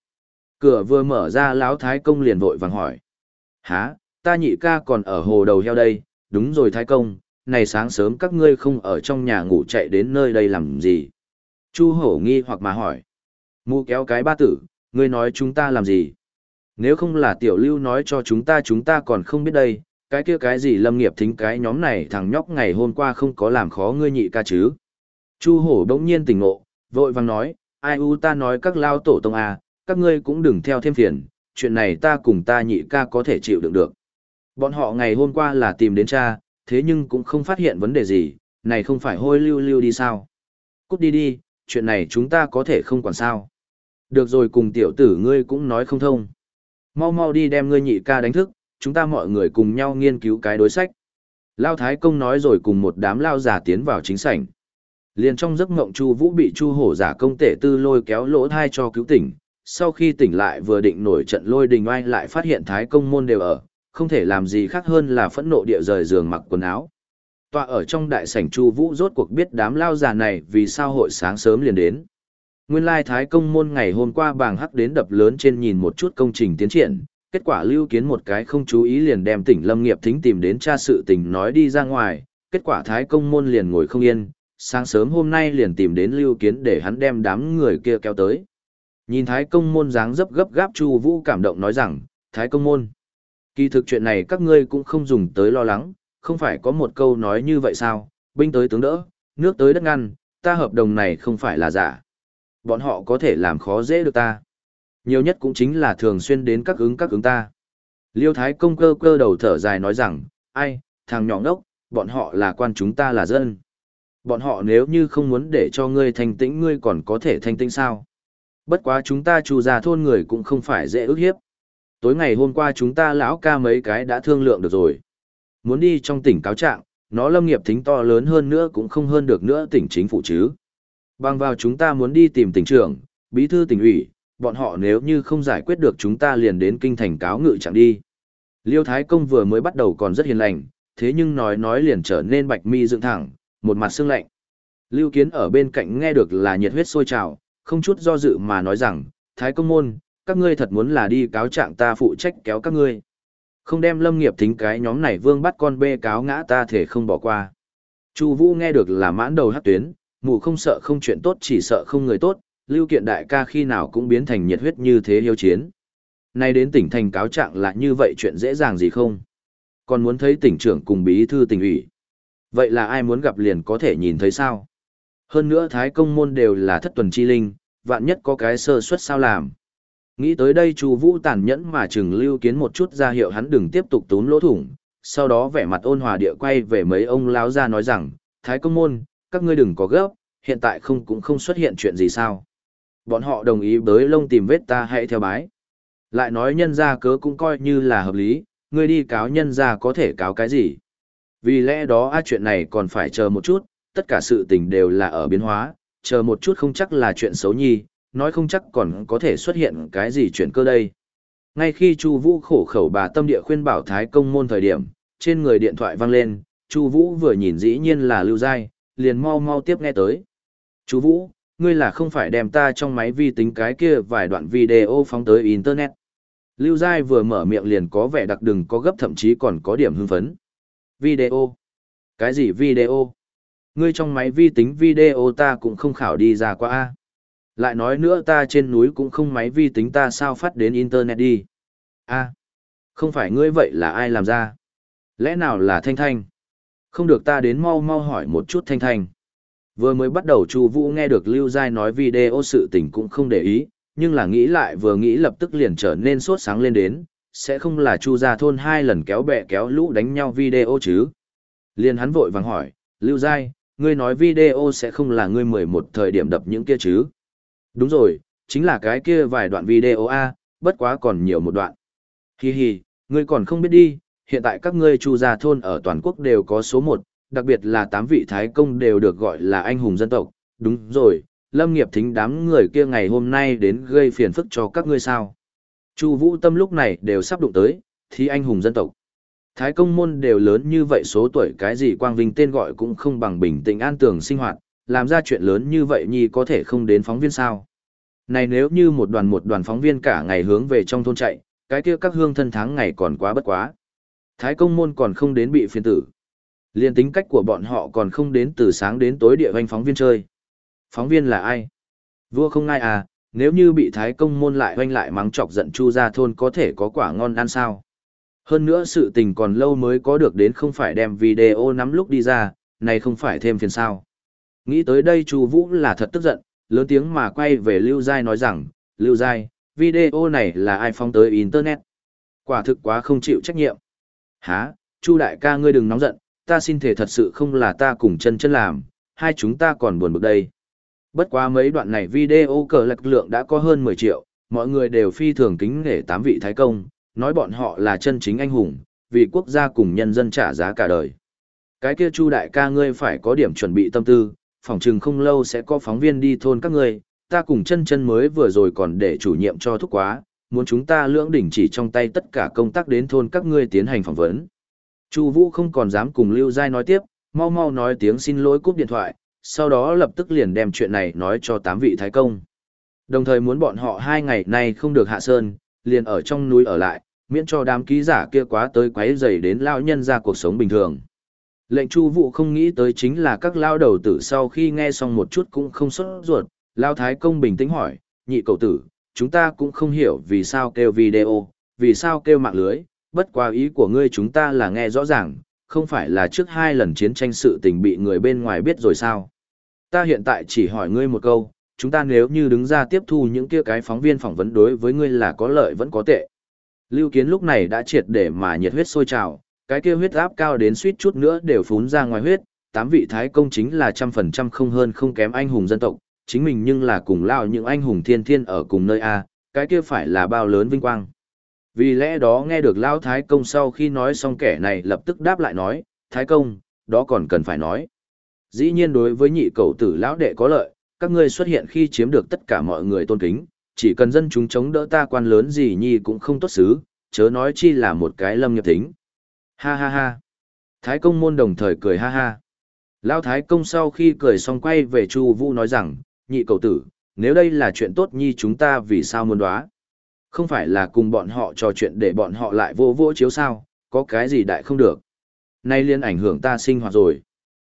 Speaker 1: Cửa vừa mở ra lão thái công liền vội vàng hỏi. há, ta nhị ca còn ở hồ đầu heo đây, đúng rồi thái công, này sáng sớm các ngươi không ở trong nhà ngủ chạy đến nơi đây làm gì? Chu hổ nghi hoặc mà hỏi. Mu kéo cái ba tử, ngươi nói chúng ta làm gì? Nếu không là tiểu lưu nói cho chúng ta chúng ta còn không biết đây, cái kia cái gì lâm nghiệp thính cái nhóm này thằng nhóc ngày hôm qua không có làm khó ngươi nhị ca chứ. Chu hổ đống nhiên tỉnh ngộ, vội vàng nói, ai u ta nói các lao tổ tông à, các ngươi cũng đừng theo thêm phiền, chuyện này ta cùng ta nhị ca có thể chịu đựng được. Bọn họ ngày hôm qua là tìm đến cha, thế nhưng cũng không phát hiện vấn đề gì, này không phải hôi lưu lưu đi sao. Cút đi đi, chuyện này chúng ta có thể không quản sao. Được rồi cùng tiểu tử ngươi cũng nói không thông. Mau mau đi đem ngươi nhị ca đánh thức, chúng ta mọi người cùng nhau nghiên cứu cái đối sách. Lao Thái Công nói rồi cùng một đám lao giả tiến vào chính sảnh. Liền trong giấc mộng Chu Vũ bị Chu Hổ giả công tể tư lôi kéo lỗ thai cho cứu tỉnh, sau khi tỉnh lại vừa định nổi trận lôi đình oai lại phát hiện Thái Công môn đều ở, không thể làm gì khác hơn là phẫn nộ địa rời giường mặc quần áo. Tọa ở trong đại sảnh Chu Vũ rốt cuộc biết đám lao già này vì sao hội sáng sớm liền đến. Nguyên lai Thái Công môn ngày hôm qua bàng hắc đến đập lớn trên nhìn một chút công trình tiến triển, kết quả lưu kiến một cái không chú ý liền đem tỉnh Lâm Nghiệp Thính tìm đến tra sự tình nói đi ra ngoài, kết quả Thái Công môn liền ngồi không yên, sáng sớm hôm nay liền tìm đến lưu kiến để hắn đem đám người kia kéo tới. Nhìn Thái Công môn dáng dấp gấp gáp Chu Vũ cảm động nói rằng, Thái Công môn, kỳ thực chuyện này các ngươi cũng không dùng tới lo lắng, không phải có một câu nói như vậy sao, binh tới tướng đỡ, nước tới đất ngăn, ta hợp đồng này không phải là giả bọn họ có thể làm khó dễ được ta. Nhiều nhất cũng chính là thường xuyên đến các ứng các ứng ta. Liêu Thái công cơ cơ đầu thở dài nói rằng, ai, thằng nhỏ ngốc, bọn họ là quan chúng ta là dân. Bọn họ nếu như không muốn để cho ngươi thanh tĩnh ngươi còn có thể thanh tĩnh sao. Bất quá chúng ta chủ già thôn người cũng không phải dễ ức hiếp. Tối ngày hôm qua chúng ta lão ca mấy cái đã thương lượng được rồi. Muốn đi trong tỉnh cáo trạng, nó lâm nghiệp thính to lớn hơn nữa cũng không hơn được nữa tỉnh chính phủ chứ. Bằng vào chúng ta muốn đi tìm tỉnh trưởng, bí thư tỉnh ủy, bọn họ nếu như không giải quyết được chúng ta liền đến kinh thành cáo ngự chẳng đi. Liêu Thái Công vừa mới bắt đầu còn rất hiền lành, thế nhưng nói nói liền trở nên bạch mi dựng thẳng, một mặt sương lạnh. Lưu Kiến ở bên cạnh nghe được là nhiệt huyết sôi trào, không chút do dự mà nói rằng, Thái Công môn, các ngươi thật muốn là đi cáo trạng ta phụ trách kéo các ngươi. Không đem lâm nghiệp thính cái nhóm này vương bắt con bê cáo ngã ta thể không bỏ qua. Chu Vũ nghe được là mãn đầu hát tuyến, mụ không sợ không chuyện tốt chỉ sợ không người tốt, lưu kiện đại ca khi nào cũng biến thành nhiệt huyết như thế hiếu chiến. Nay đến tỉnh thành cáo trạng là như vậy chuyện dễ dàng gì không? Còn muốn thấy tỉnh trưởng cùng bí thư tỉnh ủy. Vậy là ai muốn gặp liền có thể nhìn thấy sao? Hơn nữa thái công môn đều là thất tuần chi linh, vạn nhất có cái sơ suất sao làm. Nghĩ tới đây Chu Vũ tàn nhẫn mà chừng Lưu Kiến một chút ra hiệu hắn đừng tiếp tục tốn lỗ thủng, sau đó vẻ mặt ôn hòa địa quay về mấy ông lão ra nói rằng, Thái công môn, các ngươi đừng có gấp, hiện tại không cũng không xuất hiện chuyện gì sao. Bọn họ đồng ý bới lông tìm vết ta hãy theo bái. Lại nói nhân gia cớ cũng coi như là hợp lý, ngươi đi cáo nhân gia có thể cáo cái gì. Vì lẽ đó a chuyện này còn phải chờ một chút, tất cả sự tình đều là ở biến hóa, chờ một chút không chắc là chuyện xấu nhi, nói không chắc còn có thể xuất hiện cái gì chuyện cơ đây. Ngay khi Chu Vũ khổ khẩu bà tâm địa khuyên bảo Thái công môn thời điểm, trên người điện thoại vang lên, Chu Vũ vừa nhìn dĩ nhiên là Lưu Giai, liền mau mau tiếp nghe tới. Chu Vũ, ngươi là không phải đem ta trong máy vi tính cái kia vài đoạn video phóng tới Internet. Lưu Giai vừa mở miệng liền có vẻ đặc đừng có gấp thậm chí còn có điểm hưng phấn. Video? Cái gì video? Ngươi trong máy vi tính video ta cũng không khảo đi ra qua A. Lại nói nữa ta trên núi cũng không máy vi tính ta sao phát đến Internet đi. A. Không phải ngươi vậy là ai làm ra? Lẽ nào là Thanh Thanh? Không được ta đến mau mau hỏi một chút Thanh Thanh. Vừa mới bắt đầu Chu Vũ nghe được Lưu Giai nói video sự tình cũng không để ý, nhưng là nghĩ lại vừa nghĩ lập tức liền trở nên sốt sáng lên đến, sẽ không là Chu gia thôn hai lần kéo bẹ kéo lũ đánh nhau video chứ. Liền hắn vội vàng hỏi, Lưu Giai, ngươi nói video sẽ không là ngươi mười một thời điểm đập những kia chứ. Đúng rồi, chính là cái kia vài đoạn video A, bất quá còn nhiều một đoạn. Hi hi, ngươi còn không biết đi, hiện tại các ngươi Chu gia thôn ở toàn quốc đều có số một, đặc biệt là tám vị thái công đều được gọi là anh hùng dân tộc. Đúng rồi, lâm nghiệp thính đám người kia ngày hôm nay đến gây phiền phức cho các ngươi sao. Chu vũ tâm lúc này đều sắp đụng tới, thì anh hùng dân tộc. Thái công môn đều lớn như vậy số tuổi cái gì quang vinh tên gọi cũng không bằng bình tĩnh an tường sinh hoạt, làm ra chuyện lớn như vậy nhi có thể không đến phóng viên sao. Này nếu như một đoàn một đoàn phóng viên cả ngày hướng về trong thôn chạy, cái kia các hương thân tháng ngày còn quá bất quá. Thái công môn còn không đến bị phiền tử. Liên tính cách của bọn họ còn không đến từ sáng đến tối địa hoanh phóng viên chơi. Phóng viên là ai? Vua không ai à, nếu như bị thái công môn lại hoanh lại mắng chọc giận chu ra thôn có thể có quả ngon ăn sao? Hơn nữa sự tình còn lâu mới có được đến không phải đem video nắm lúc đi ra, này không phải thêm phiền sao. Nghĩ tới đây chu Vũ là thật tức giận, lớn tiếng mà quay về Lưu Giai nói rằng, Lưu Giai, video này là ai phóng tới Internet? Quả thực quá không chịu trách nhiệm. Hả, Chu đại ca ngươi đừng nóng giận, ta xin thể thật sự không là ta cùng chân chân làm, hai chúng ta còn buồn bực đây. Bất quá mấy đoạn này video cờ lạc lượng đã có hơn 10 triệu, mọi người đều phi thường kính nể tám vị thái công, nói bọn họ là chân chính anh hùng, vì quốc gia cùng nhân dân trả giá cả đời. Cái kia Chu đại ca ngươi phải có điểm chuẩn bị tâm tư, phòng trừng không lâu sẽ có phóng viên đi thôn các ngươi, ta cùng chân chân mới vừa rồi còn để chủ nhiệm cho thúc quá, muốn chúng ta lưỡng đỉnh chỉ trong tay tất cả công tác đến thôn các ngươi tiến hành phỏng vấn. Chu Vũ không còn dám cùng Lưu Giai nói tiếp, mau mau nói tiếng xin lỗi cúp điện thoại, sau đó lập tức liền đem chuyện này nói cho tám vị thái công. Đồng thời muốn bọn họ hai ngày nay không được hạ sơn, liền ở trong núi ở lại, miễn cho đám ký giả kia quá tới quấy rầy đến lão nhân ra cuộc sống bình thường. Lệnh Chu Vũ không nghĩ tới chính là các lao đầu tử sau khi nghe xong một chút cũng không sốt ruột, lao thái công bình tĩnh hỏi, nhị cậu tử, chúng ta cũng không hiểu vì sao kêu video, vì sao kêu mạng lưới, bất qua ý của ngươi chúng ta là nghe rõ ràng, không phải là trước hai lần chiến tranh sự tình bị người bên ngoài biết rồi sao. Ta hiện tại chỉ hỏi ngươi một câu, chúng ta nếu như đứng ra tiếp thu những kia cái phóng viên phỏng vấn đối với ngươi là có lợi vẫn có tệ. Lưu Kiến lúc này đã triệt để mà nhiệt huyết sôi trào, cái kia huyết áp cao đến suýt chút nữa đều phún ra ngoài huyết, tám vị thái công chính là trăm phần trăm không hơn không kém anh hùng dân tộc, chính mình nhưng là cùng lao những anh hùng thiên thiên ở cùng nơi A, cái kia phải là bao lớn vinh quang. Vì lẽ đó nghe được Lao Thái Công sau khi nói xong kẻ này lập tức đáp lại nói, Thái Công, đó còn cần phải nói. Dĩ nhiên đối với nhị cầu tử lão đệ có lợi, các ngươi xuất hiện khi chiếm được tất cả mọi người tôn kính, chỉ cần dân chúng chống đỡ ta quan lớn gì nhi cũng không tốt xứ, chớ nói chi là một cái lâm nghiệp tính. Ha ha ha. Thái công môn đồng thời cười ha ha. Lao Thái công sau khi cười xong quay về Chu Vũ nói rằng, nhị cầu tử, nếu đây là chuyện tốt nhi chúng ta vì sao muốn đoá. Không phải là cùng bọn họ trò chuyện để bọn họ lại vô vô chiếu sao, có cái gì đại không được. Nay liên ảnh hưởng ta sinh hoạt rồi.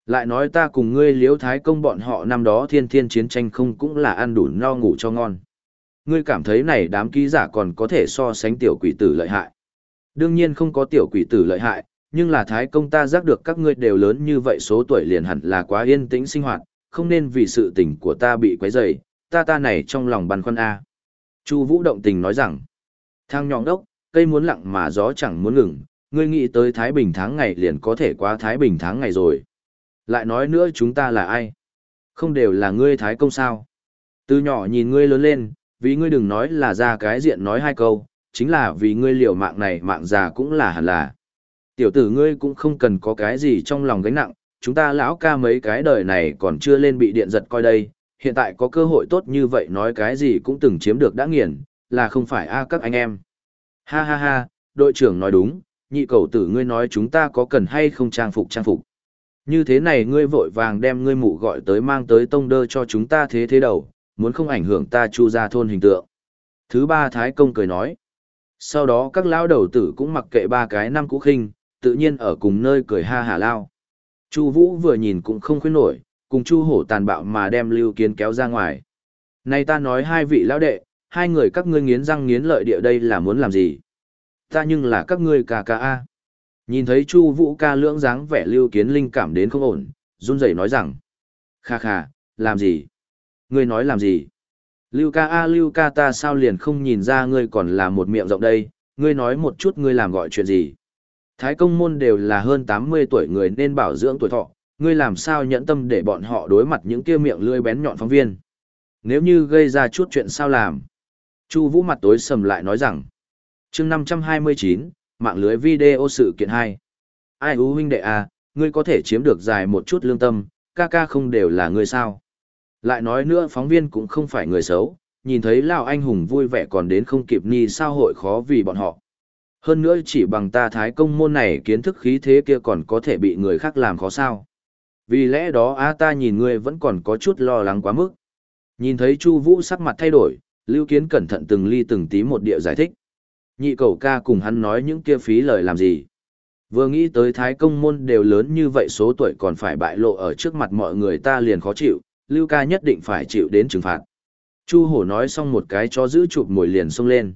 Speaker 1: Lại nói ta cùng ngươi liếu thái công bọn họ năm đó thiên thiên chiến tranh không cũng là ăn đủ no ngủ cho ngon. Ngươi cảm thấy này đám ký giả còn có thể so sánh tiểu quỷ tử lợi hại. Đương nhiên không có tiểu quỷ tử lợi hại, nhưng là thái công ta giác được các ngươi đều lớn như vậy số tuổi liền hẳn là quá yên tĩnh sinh hoạt, không nên vì sự tình của ta bị quấy rầy, ta ta này trong lòng băn khoăn a. Chu Vũ động tình nói rằng, thang nhọn đốc, cây muốn lặng mà gió chẳng muốn ngừng, ngươi nghĩ tới Thái Bình tháng ngày liền có thể qua Thái Bình tháng ngày rồi. Lại nói nữa chúng ta là ai? Không đều là ngươi Thái Công sao? Từ nhỏ nhìn ngươi lớn lên, vì ngươi đừng nói là ra cái diện nói hai câu, chính là vì ngươi liều mạng này mạng già cũng là hẳn là. Tiểu tử ngươi cũng không cần có cái gì trong lòng gánh nặng, chúng ta lão ca mấy cái đời này còn chưa lên bị điện giật coi đây, hiện tại có cơ hội tốt như vậy nói cái gì cũng từng chiếm được đã nghiền, là không phải a các anh em. Ha ha ha, đội trưởng nói đúng, nhị cầu tử ngươi nói chúng ta có cần hay không trang phục trang phục. Như thế này ngươi vội vàng đem ngươi mụ gọi tới mang tới tông đơ cho chúng ta thế thế đầu, muốn không ảnh hưởng ta chu ra thôn hình tượng. Thứ ba Thái Công cười nói. Sau đó các lão đầu tử cũng mặc kệ ba cái năm cũ khinh, tự nhiên ở cùng nơi cười ha hả lao. Chu Vũ vừa nhìn cũng không khuyên nổi, cùng Chu Hổ tàn bạo mà đem Lưu Kiến kéo ra ngoài. Này ta nói hai vị lão đệ, hai người các ngươi nghiến răng nghiến lợi địa đây là muốn làm gì? Ta nhưng là các ngươi cà cà a. Nhìn thấy Chu Vũ ca lưỡng dáng vẻ Lưu Kiến linh cảm đến không ổn, run rẩy nói rằng: "Kha kha, làm gì? Ngươi nói làm gì?" Lưu ca a Lưu ca ta sao liền không nhìn ra ngươi còn là một miệng rộng đây, ngươi nói một chút ngươi làm gọi chuyện gì? Thái công môn đều là hơn 80 tuổi người nên bảo dưỡng tuổi thọ, ngươi làm sao nhẫn tâm để bọn họ đối mặt những kia miệng lưỡi bén nhọn phóng viên. Nếu như gây ra chút chuyện sao làm? Chu Vũ mặt tối sầm lại nói rằng, chương 529, mạng lưới video sự kiện hai Ai ú huynh đệ à, ngươi có thể chiếm được dài một chút lương tâm, ca ca không đều là ngươi sao? Lại nói nữa phóng viên cũng không phải người xấu, nhìn thấy Lào anh hùng vui vẻ còn đến không kịp ni sao hội khó vì bọn họ. Hơn nữa chỉ bằng ta thái công môn này kiến thức khí thế kia còn có thể bị người khác làm khó sao. Vì lẽ đó a ta nhìn ngươi vẫn còn có chút lo lắng quá mức. Nhìn thấy Chu Vũ sắc mặt thay đổi, Lưu Kiến cẩn thận từng ly từng tí một địa giải thích. Nhị cầu ca cùng hắn nói những kia phí lời làm gì. Vừa nghĩ tới thái công môn đều lớn như vậy số tuổi còn phải bại lộ ở trước mặt mọi người ta liền khó chịu, Lưu ca nhất định phải chịu đến trừng phạt. Chu hổ nói xong một cái cho giữ chụp mồi liền xông lên.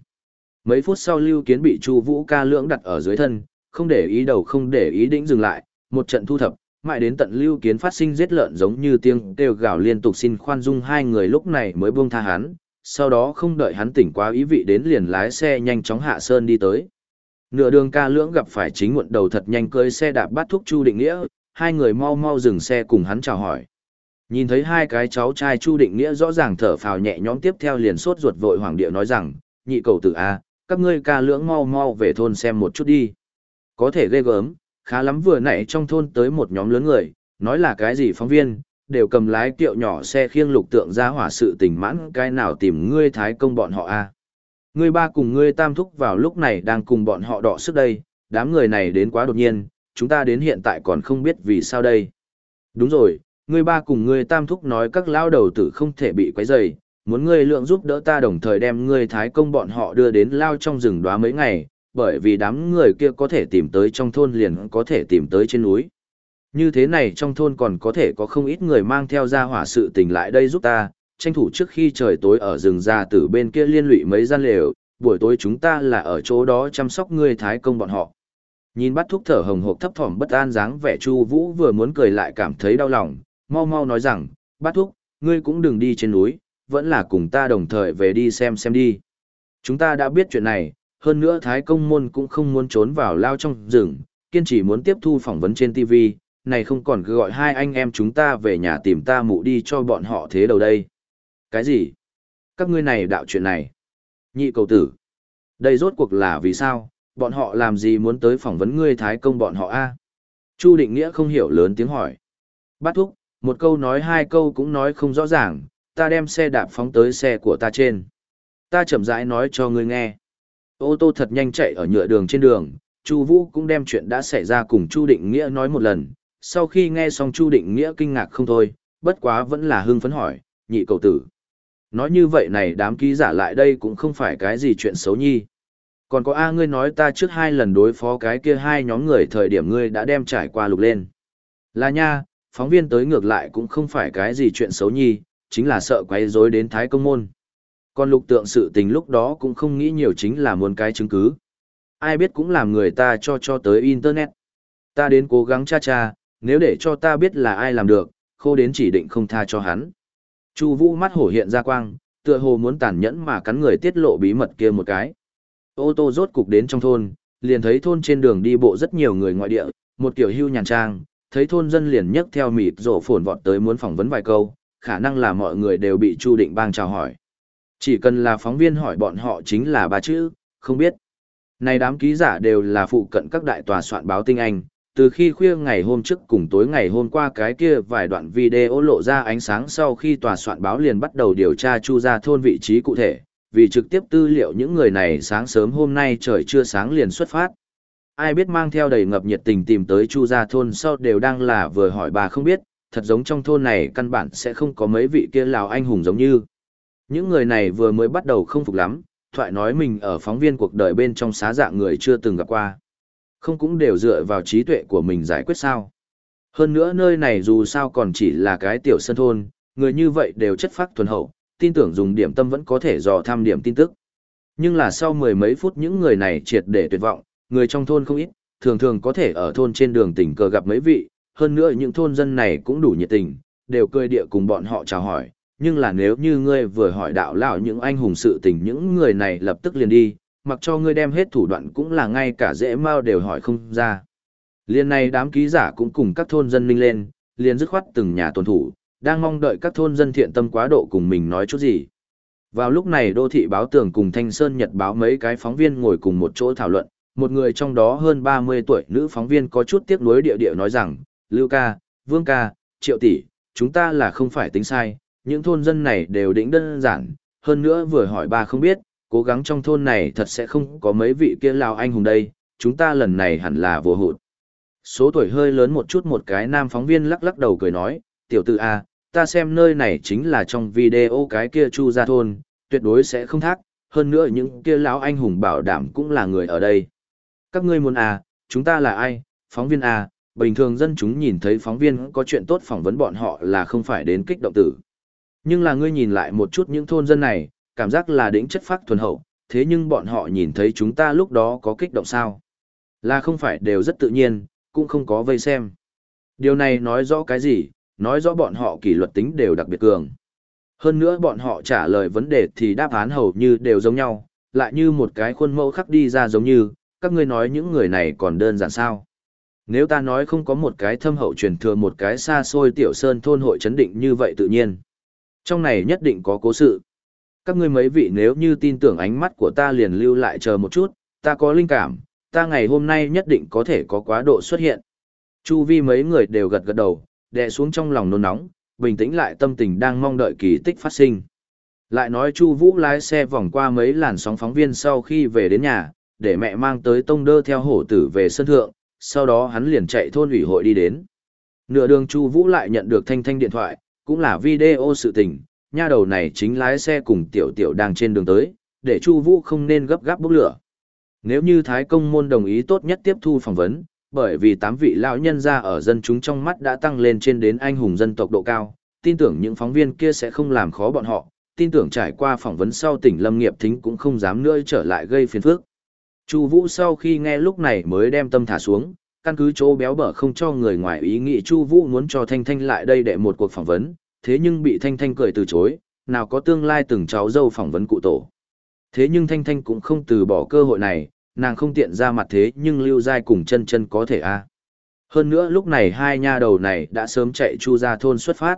Speaker 1: Mấy phút sau Lưu Kiến bị Chu Vũ ca lưỡng đặt ở dưới thân, không để ý đầu không để ý đĩnh dừng lại, một trận thu thập, mãi đến tận Lưu Kiến phát sinh giết lợn giống như tiếng kêu gào liên tục xin khoan dung hai người lúc này mới buông tha hắn, sau đó không đợi hắn tỉnh quá ý vị đến liền lái xe nhanh chóng hạ sơn đi tới. Nửa đường ca lưỡng gặp phải chính muộn đầu thật nhanh cưới xe đạp bắt thúc Chu Định Nghĩa, hai người mau mau dừng xe cùng hắn chào hỏi. Nhìn thấy hai cái cháu trai Chu Định Nghĩa rõ ràng thở phào nhẹ nhõm tiếp theo liền sốt ruột vội hoàng địa nói rằng, nhị cầu tử A, các ngươi ca lưỡng mau mau về thôn xem một chút đi. Có thể ghê gớm, khá lắm vừa nãy trong thôn tới một nhóm lớn người, nói là cái gì phóng viên, đều cầm lái kiệu nhỏ xe khiêng lục tượng ra hỏa sự tình mãn cái nào tìm ngươi thái công bọn họ a Ngươi ba cùng ngươi tam thúc vào lúc này đang cùng bọn họ đọ sức đây, đám người này đến quá đột nhiên, chúng ta đến hiện tại còn không biết vì sao đây. Đúng rồi, ngươi ba cùng ngươi tam thúc nói các lão đầu tử không thể bị quấy dày muốn ngươi lượng giúp đỡ ta đồng thời đem ngươi thái công bọn họ đưa đến lao trong rừng đoá mấy ngày, bởi vì đám người kia có thể tìm tới trong thôn liền có thể tìm tới trên núi. Như thế này trong thôn còn có thể có không ít người mang theo ra hỏa sự tình lại đây giúp ta, tranh thủ trước khi trời tối ở rừng già từ bên kia liên lụy mấy gian lều, buổi tối chúng ta là ở chỗ đó chăm sóc ngươi thái công bọn họ. Nhìn bắt thuốc thở hồng hộc thấp thỏm bất an dáng vẻ Chu Vũ vừa muốn cười lại cảm thấy đau lòng, mau mau nói rằng, "Bát thúc, ngươi cũng đừng đi trên núi, vẫn là cùng ta đồng thời về đi xem xem đi. Chúng ta đã biết chuyện này, hơn nữa Thái Công Môn cũng không muốn trốn vào lao trong rừng, kiên trì muốn tiếp thu phỏng vấn trên TV, này không còn cứ gọi hai anh em chúng ta về nhà tìm ta mụ đi cho bọn họ thế đầu đây. Cái gì? Các ngươi này đạo chuyện này. Nhị cầu tử. Đây rốt cuộc là vì sao, bọn họ làm gì muốn tới phỏng vấn ngươi Thái Công bọn họ a Chu Định Nghĩa không hiểu lớn tiếng hỏi. Bát thúc, một câu nói hai câu cũng nói không rõ ràng, ta đem xe đạp phóng tới xe của ta trên. Ta chậm rãi nói cho ngươi nghe. Ô tô thật nhanh chạy ở nhựa đường trên đường, Chu Vũ cũng đem chuyện đã xảy ra cùng Chu Định Nghĩa nói một lần. Sau khi nghe xong Chu Định Nghĩa kinh ngạc không thôi, bất quá vẫn là hưng phấn hỏi, nhị cầu tử. Nói như vậy này đám ký giả lại đây cũng không phải cái gì chuyện xấu nhi. Còn có A ngươi nói ta trước hai lần đối phó cái kia hai nhóm người thời điểm ngươi đã đem trải qua lục lên. Là nha, phóng viên tới ngược lại cũng không phải cái gì chuyện xấu nhi, chính là sợ quấy rối đến thái công môn. Còn lục tượng sự tình lúc đó cũng không nghĩ nhiều chính là muốn cái chứng cứ. Ai biết cũng làm người ta cho cho tới Internet. Ta đến cố gắng cha cha, nếu để cho ta biết là ai làm được, khô đến chỉ định không tha cho hắn. Chu vũ mắt hổ hiện ra quang, tựa hồ muốn tàn nhẫn mà cắn người tiết lộ bí mật kia một cái. Ô tô rốt cục đến trong thôn, liền thấy thôn trên đường đi bộ rất nhiều người ngoại địa, một tiểu hưu nhàn trang, thấy thôn dân liền nhấc theo mịt rổ phồn vọt tới muốn phỏng vấn vài câu, khả năng là mọi người đều bị Chu Định Bang chào hỏi. Chỉ cần là phóng viên hỏi bọn họ chính là ba chữ, không biết. Này đám ký giả đều là phụ cận các đại tòa soạn báo tinh anh, từ khi khuya ngày hôm trước cùng tối ngày hôm qua cái kia vài đoạn video lộ ra ánh sáng sau khi tòa soạn báo liền bắt đầu điều tra chu ra thôn vị trí cụ thể, vì trực tiếp tư liệu những người này sáng sớm hôm nay trời chưa sáng liền xuất phát. ai biết mang theo đầy ngập nhiệt tình tìm tới chu gia thôn sau đều đang là vừa hỏi bà không biết, thật giống trong thôn này căn bản sẽ không có mấy vị kia lào anh hùng giống như. Những người này vừa mới bắt đầu không phục lắm, thoại nói mình ở phóng viên cuộc đời bên trong xá dạng người chưa từng gặp qua. Không cũng đều dựa vào trí tuệ của mình giải quyết sao. Hơn nữa nơi này dù sao còn chỉ là cái tiểu sân thôn, người như vậy đều chất phác thuần hậu, tin tưởng dùng điểm tâm vẫn có thể dò tham điểm tin tức. Nhưng là sau mười mấy phút những người này triệt để tuyệt vọng, người trong thôn không ít, thường thường có thể ở thôn trên đường tỉnh cờ gặp mấy vị, hơn nữa những thôn dân này cũng đủ nhiệt tình, đều cười địa cùng bọn họ chào hỏi, nhưng là nếu như ngươi vừa hỏi đạo lão những anh hùng sự tình những người này lập tức liền đi, mặc cho ngươi đem hết thủ đoạn cũng là ngay cả dễ mau đều hỏi không ra. Liên này đám ký giả cũng cùng các thôn dân minh lên, liền dứt khoát từng nhà tuần thủ, đang mong đợi các thôn dân thiện tâm quá độ cùng mình nói chút gì. Vào lúc này đô thị báo tường cùng Thanh Sơn Nhật báo mấy cái phóng viên ngồi cùng một chỗ thảo luận, một người trong đó hơn 30 tuổi nữ phóng viên có chút tiếc nuối địa địa nói rằng, Lưu ca, Vương ca, Triệu tỷ, chúng ta là không phải tính sai, những thôn dân này đều đỉnh đơn giản, hơn nữa vừa hỏi bà không biết, cố gắng trong thôn này thật sẽ không có mấy vị kia lao anh hùng đây, chúng ta lần này hẳn là vô hụt. Số tuổi hơi lớn một chút một cái nam phóng viên lắc lắc đầu cười nói, tiểu tử A, ta xem nơi này chính là trong video cái kia chu ra thôn, tuyệt đối sẽ không thác, hơn nữa những kia lão anh hùng bảo đảm cũng là người ở đây. Các ngươi muốn à, chúng ta là ai, phóng viên à, bình thường dân chúng nhìn thấy phóng viên có chuyện tốt phỏng vấn bọn họ là không phải đến kích động tử. Nhưng là ngươi nhìn lại một chút những thôn dân này, cảm giác là đỉnh chất phác thuần hậu, thế nhưng bọn họ nhìn thấy chúng ta lúc đó có kích động sao? Là không phải đều rất tự nhiên, cũng không có vây xem. Điều này nói rõ cái gì, nói rõ bọn họ kỷ luật tính đều đặc biệt cường. Hơn nữa bọn họ trả lời vấn đề thì đáp án hầu như đều giống nhau, lại như một cái khuôn mẫu khắc đi ra giống như, các ngươi nói những người này còn đơn giản sao. Nếu ta nói không có một cái thâm hậu truyền thừa một cái xa xôi tiểu sơn thôn hội chấn định như vậy tự nhiên. Trong này nhất định có cố sự. Các ngươi mấy vị nếu như tin tưởng ánh mắt của ta liền lưu lại chờ một chút, ta có linh cảm, ta ngày hôm nay nhất định có thể có quá độ xuất hiện. Chu vi mấy người đều gật gật đầu, đè xuống trong lòng nôn nóng, bình tĩnh lại tâm tình đang mong đợi kỳ tích phát sinh. Lại nói Chu Vũ lái xe vòng qua mấy làn sóng phóng viên sau khi về đến nhà, để mẹ mang tới tông đơ theo hổ tử về sân thượng, sau đó hắn liền chạy thôn ủy hội đi đến. Nửa đường Chu Vũ lại nhận được thanh thanh điện thoại, cũng là video sự tình, nha đầu này chính lái xe cùng tiểu tiểu đang trên đường tới, để Chu Vũ không nên gấp gáp bốc lửa. Nếu như Thái công môn đồng ý tốt nhất tiếp thu phỏng vấn, bởi vì tám vị lão nhân gia ở dân chúng trong mắt đã tăng lên trên đến anh hùng dân tộc độ cao, tin tưởng những phóng viên kia sẽ không làm khó bọn họ, tin tưởng trải qua phỏng vấn sau tỉnh Lâm Nghiệp Thính cũng không dám nữa trở lại gây phiền phức. Chu Vũ sau khi nghe lúc này mới đem tâm thả xuống, căn cứ chỗ béo bở không cho người ngoài ý nghĩ Chu Vũ muốn cho Thanh Thanh lại đây để một cuộc phỏng vấn, thế nhưng bị Thanh Thanh cười từ chối, nào có tương lai từng cháu dâu phỏng vấn cụ tổ. Thế nhưng Thanh Thanh cũng không từ bỏ cơ hội này, nàng không tiện ra mặt thế nhưng Lưu Giai cùng chân chân có thể a. Hơn nữa lúc này hai nha đầu này đã sớm chạy chu ra thôn xuất phát.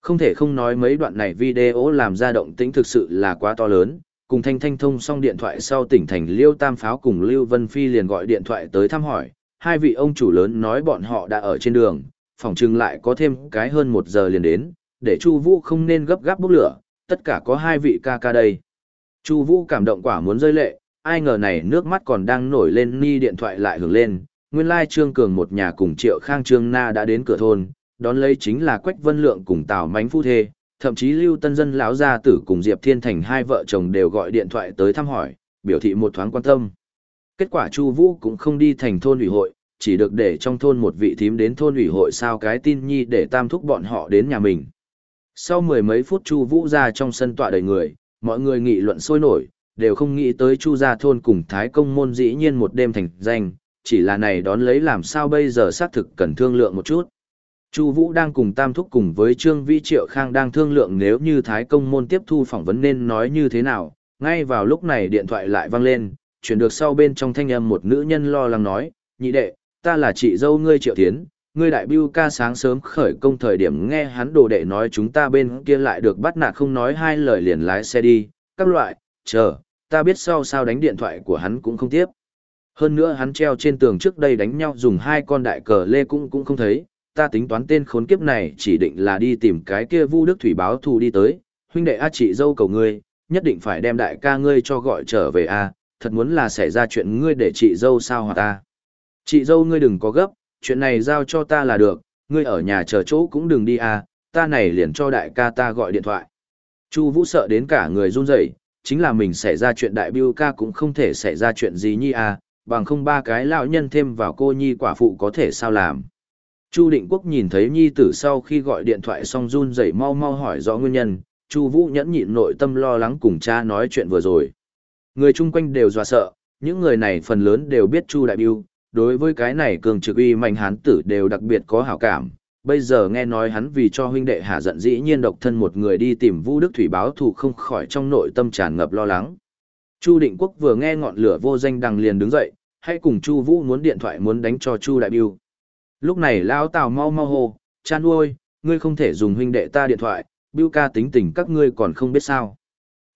Speaker 1: Không thể không nói mấy đoạn này video làm ra động tĩnh thực sự là quá to lớn, cùng Thanh Thanh thông xong điện thoại sau tỉnh thành Liêu Tam Pháo cùng Lưu Vân Phi liền gọi điện thoại tới thăm hỏi, hai vị ông chủ lớn nói bọn họ đã ở trên đường, phòng trưng lại có thêm cái hơn một giờ liền đến, để Chu Vũ không nên gấp gáp bốc lửa, tất cả có hai vị ca ca đây. Chu Vũ cảm động quả muốn rơi lệ, ai ngờ này nước mắt còn đang nổi lên ni điện thoại lại hưởng lên, nguyên lai Trương Cường một nhà cùng Triệu Khang Trương Na đã đến cửa thôn, đón lấy chính là Quách Vân Lượng cùng Tào Mánh Phu Thê, thậm chí Lưu Tân Dân lão gia tử cùng Diệp Thiên Thành hai vợ chồng đều gọi điện thoại tới thăm hỏi, biểu thị một thoáng quan tâm. Kết quả Chu Vũ cũng không đi thành thôn ủy hội, chỉ được để trong thôn một vị thím đến thôn ủy hội sao cái tin nhi để tam thúc bọn họ đến nhà mình. Sau mười mấy phút Chu Vũ ra trong sân tọa đầy người, mọi người nghị luận sôi nổi, đều không nghĩ tới Chu gia thôn cùng Thái công môn dĩ nhiên một đêm thành danh, chỉ là này đón lấy làm sao bây giờ xác thực cần thương lượng một chút. Chu Vũ đang cùng Tam Thúc cùng với Trương Vĩ Triệu Khang đang thương lượng nếu như Thái công môn tiếp thu phỏng vấn nên nói như thế nào, ngay vào lúc này điện thoại lại vang lên, chuyển được sau bên trong thanh âm một nữ nhân lo lắng nói, nhị đệ, ta là chị dâu ngươi Triệu Thiến, ngươi đại bưu ca sáng sớm khởi công thời điểm nghe hắn đồ đệ nói chúng ta bên kia lại được bắt nạt không nói hai lời liền lái xe đi, các loại, chờ, ta biết sau sao đánh điện thoại của hắn cũng không tiếp. Hơn nữa hắn treo trên tường trước đây đánh nhau dùng hai con đại cờ lê cũng cũng không thấy, ta tính toán tên khốn kiếp này chỉ định là đi tìm cái kia Vu Đức Thủy báo thù đi tới, huynh đệ a chị dâu cầu ngươi, nhất định phải đem đại ca ngươi cho gọi trở về a, thật muốn là xảy ra chuyện ngươi để chị dâu sao hòa ta. Chị dâu ngươi đừng có gấp, chuyện này giao cho ta là được, ngươi ở nhà chờ chỗ cũng đừng đi à, ta này liền cho đại ca ta gọi điện thoại. Chu Vũ sợ đến cả người run rẩy, chính là mình xảy ra chuyện đại biêu ca cũng không thể xảy ra chuyện gì nhi à, bằng không ba cái lão nhân thêm vào cô nhi quả phụ có thể sao làm. Chu Định Quốc nhìn thấy nhi tử sau khi gọi điện thoại xong run rẩy mau mau hỏi rõ nguyên nhân, Chu Vũ nhẫn nhịn nội tâm lo lắng cùng cha nói chuyện vừa rồi. Người chung quanh đều dọa sợ, những người này phần lớn đều biết Chu Đại Biêu, đối với cái này cường trực uy mạnh hán tử đều đặc biệt có hảo cảm. Bây giờ nghe nói hắn vì cho huynh đệ hạ giận dĩ nhiên độc thân một người đi tìm Vu Đức Thủy báo thù không khỏi trong nội tâm tràn ngập lo lắng. Chu Định Quốc vừa nghe ngọn lửa vô danh đằng liền đứng dậy, hãy cùng Chu Vũ muốn điện thoại muốn đánh cho Chu Đại Bưu. Lúc này lão Tào mau mau hô, "Chan nuôi, ngươi không thể dùng huynh đệ ta điện thoại, bưu ca tính tình các ngươi còn không biết sao?"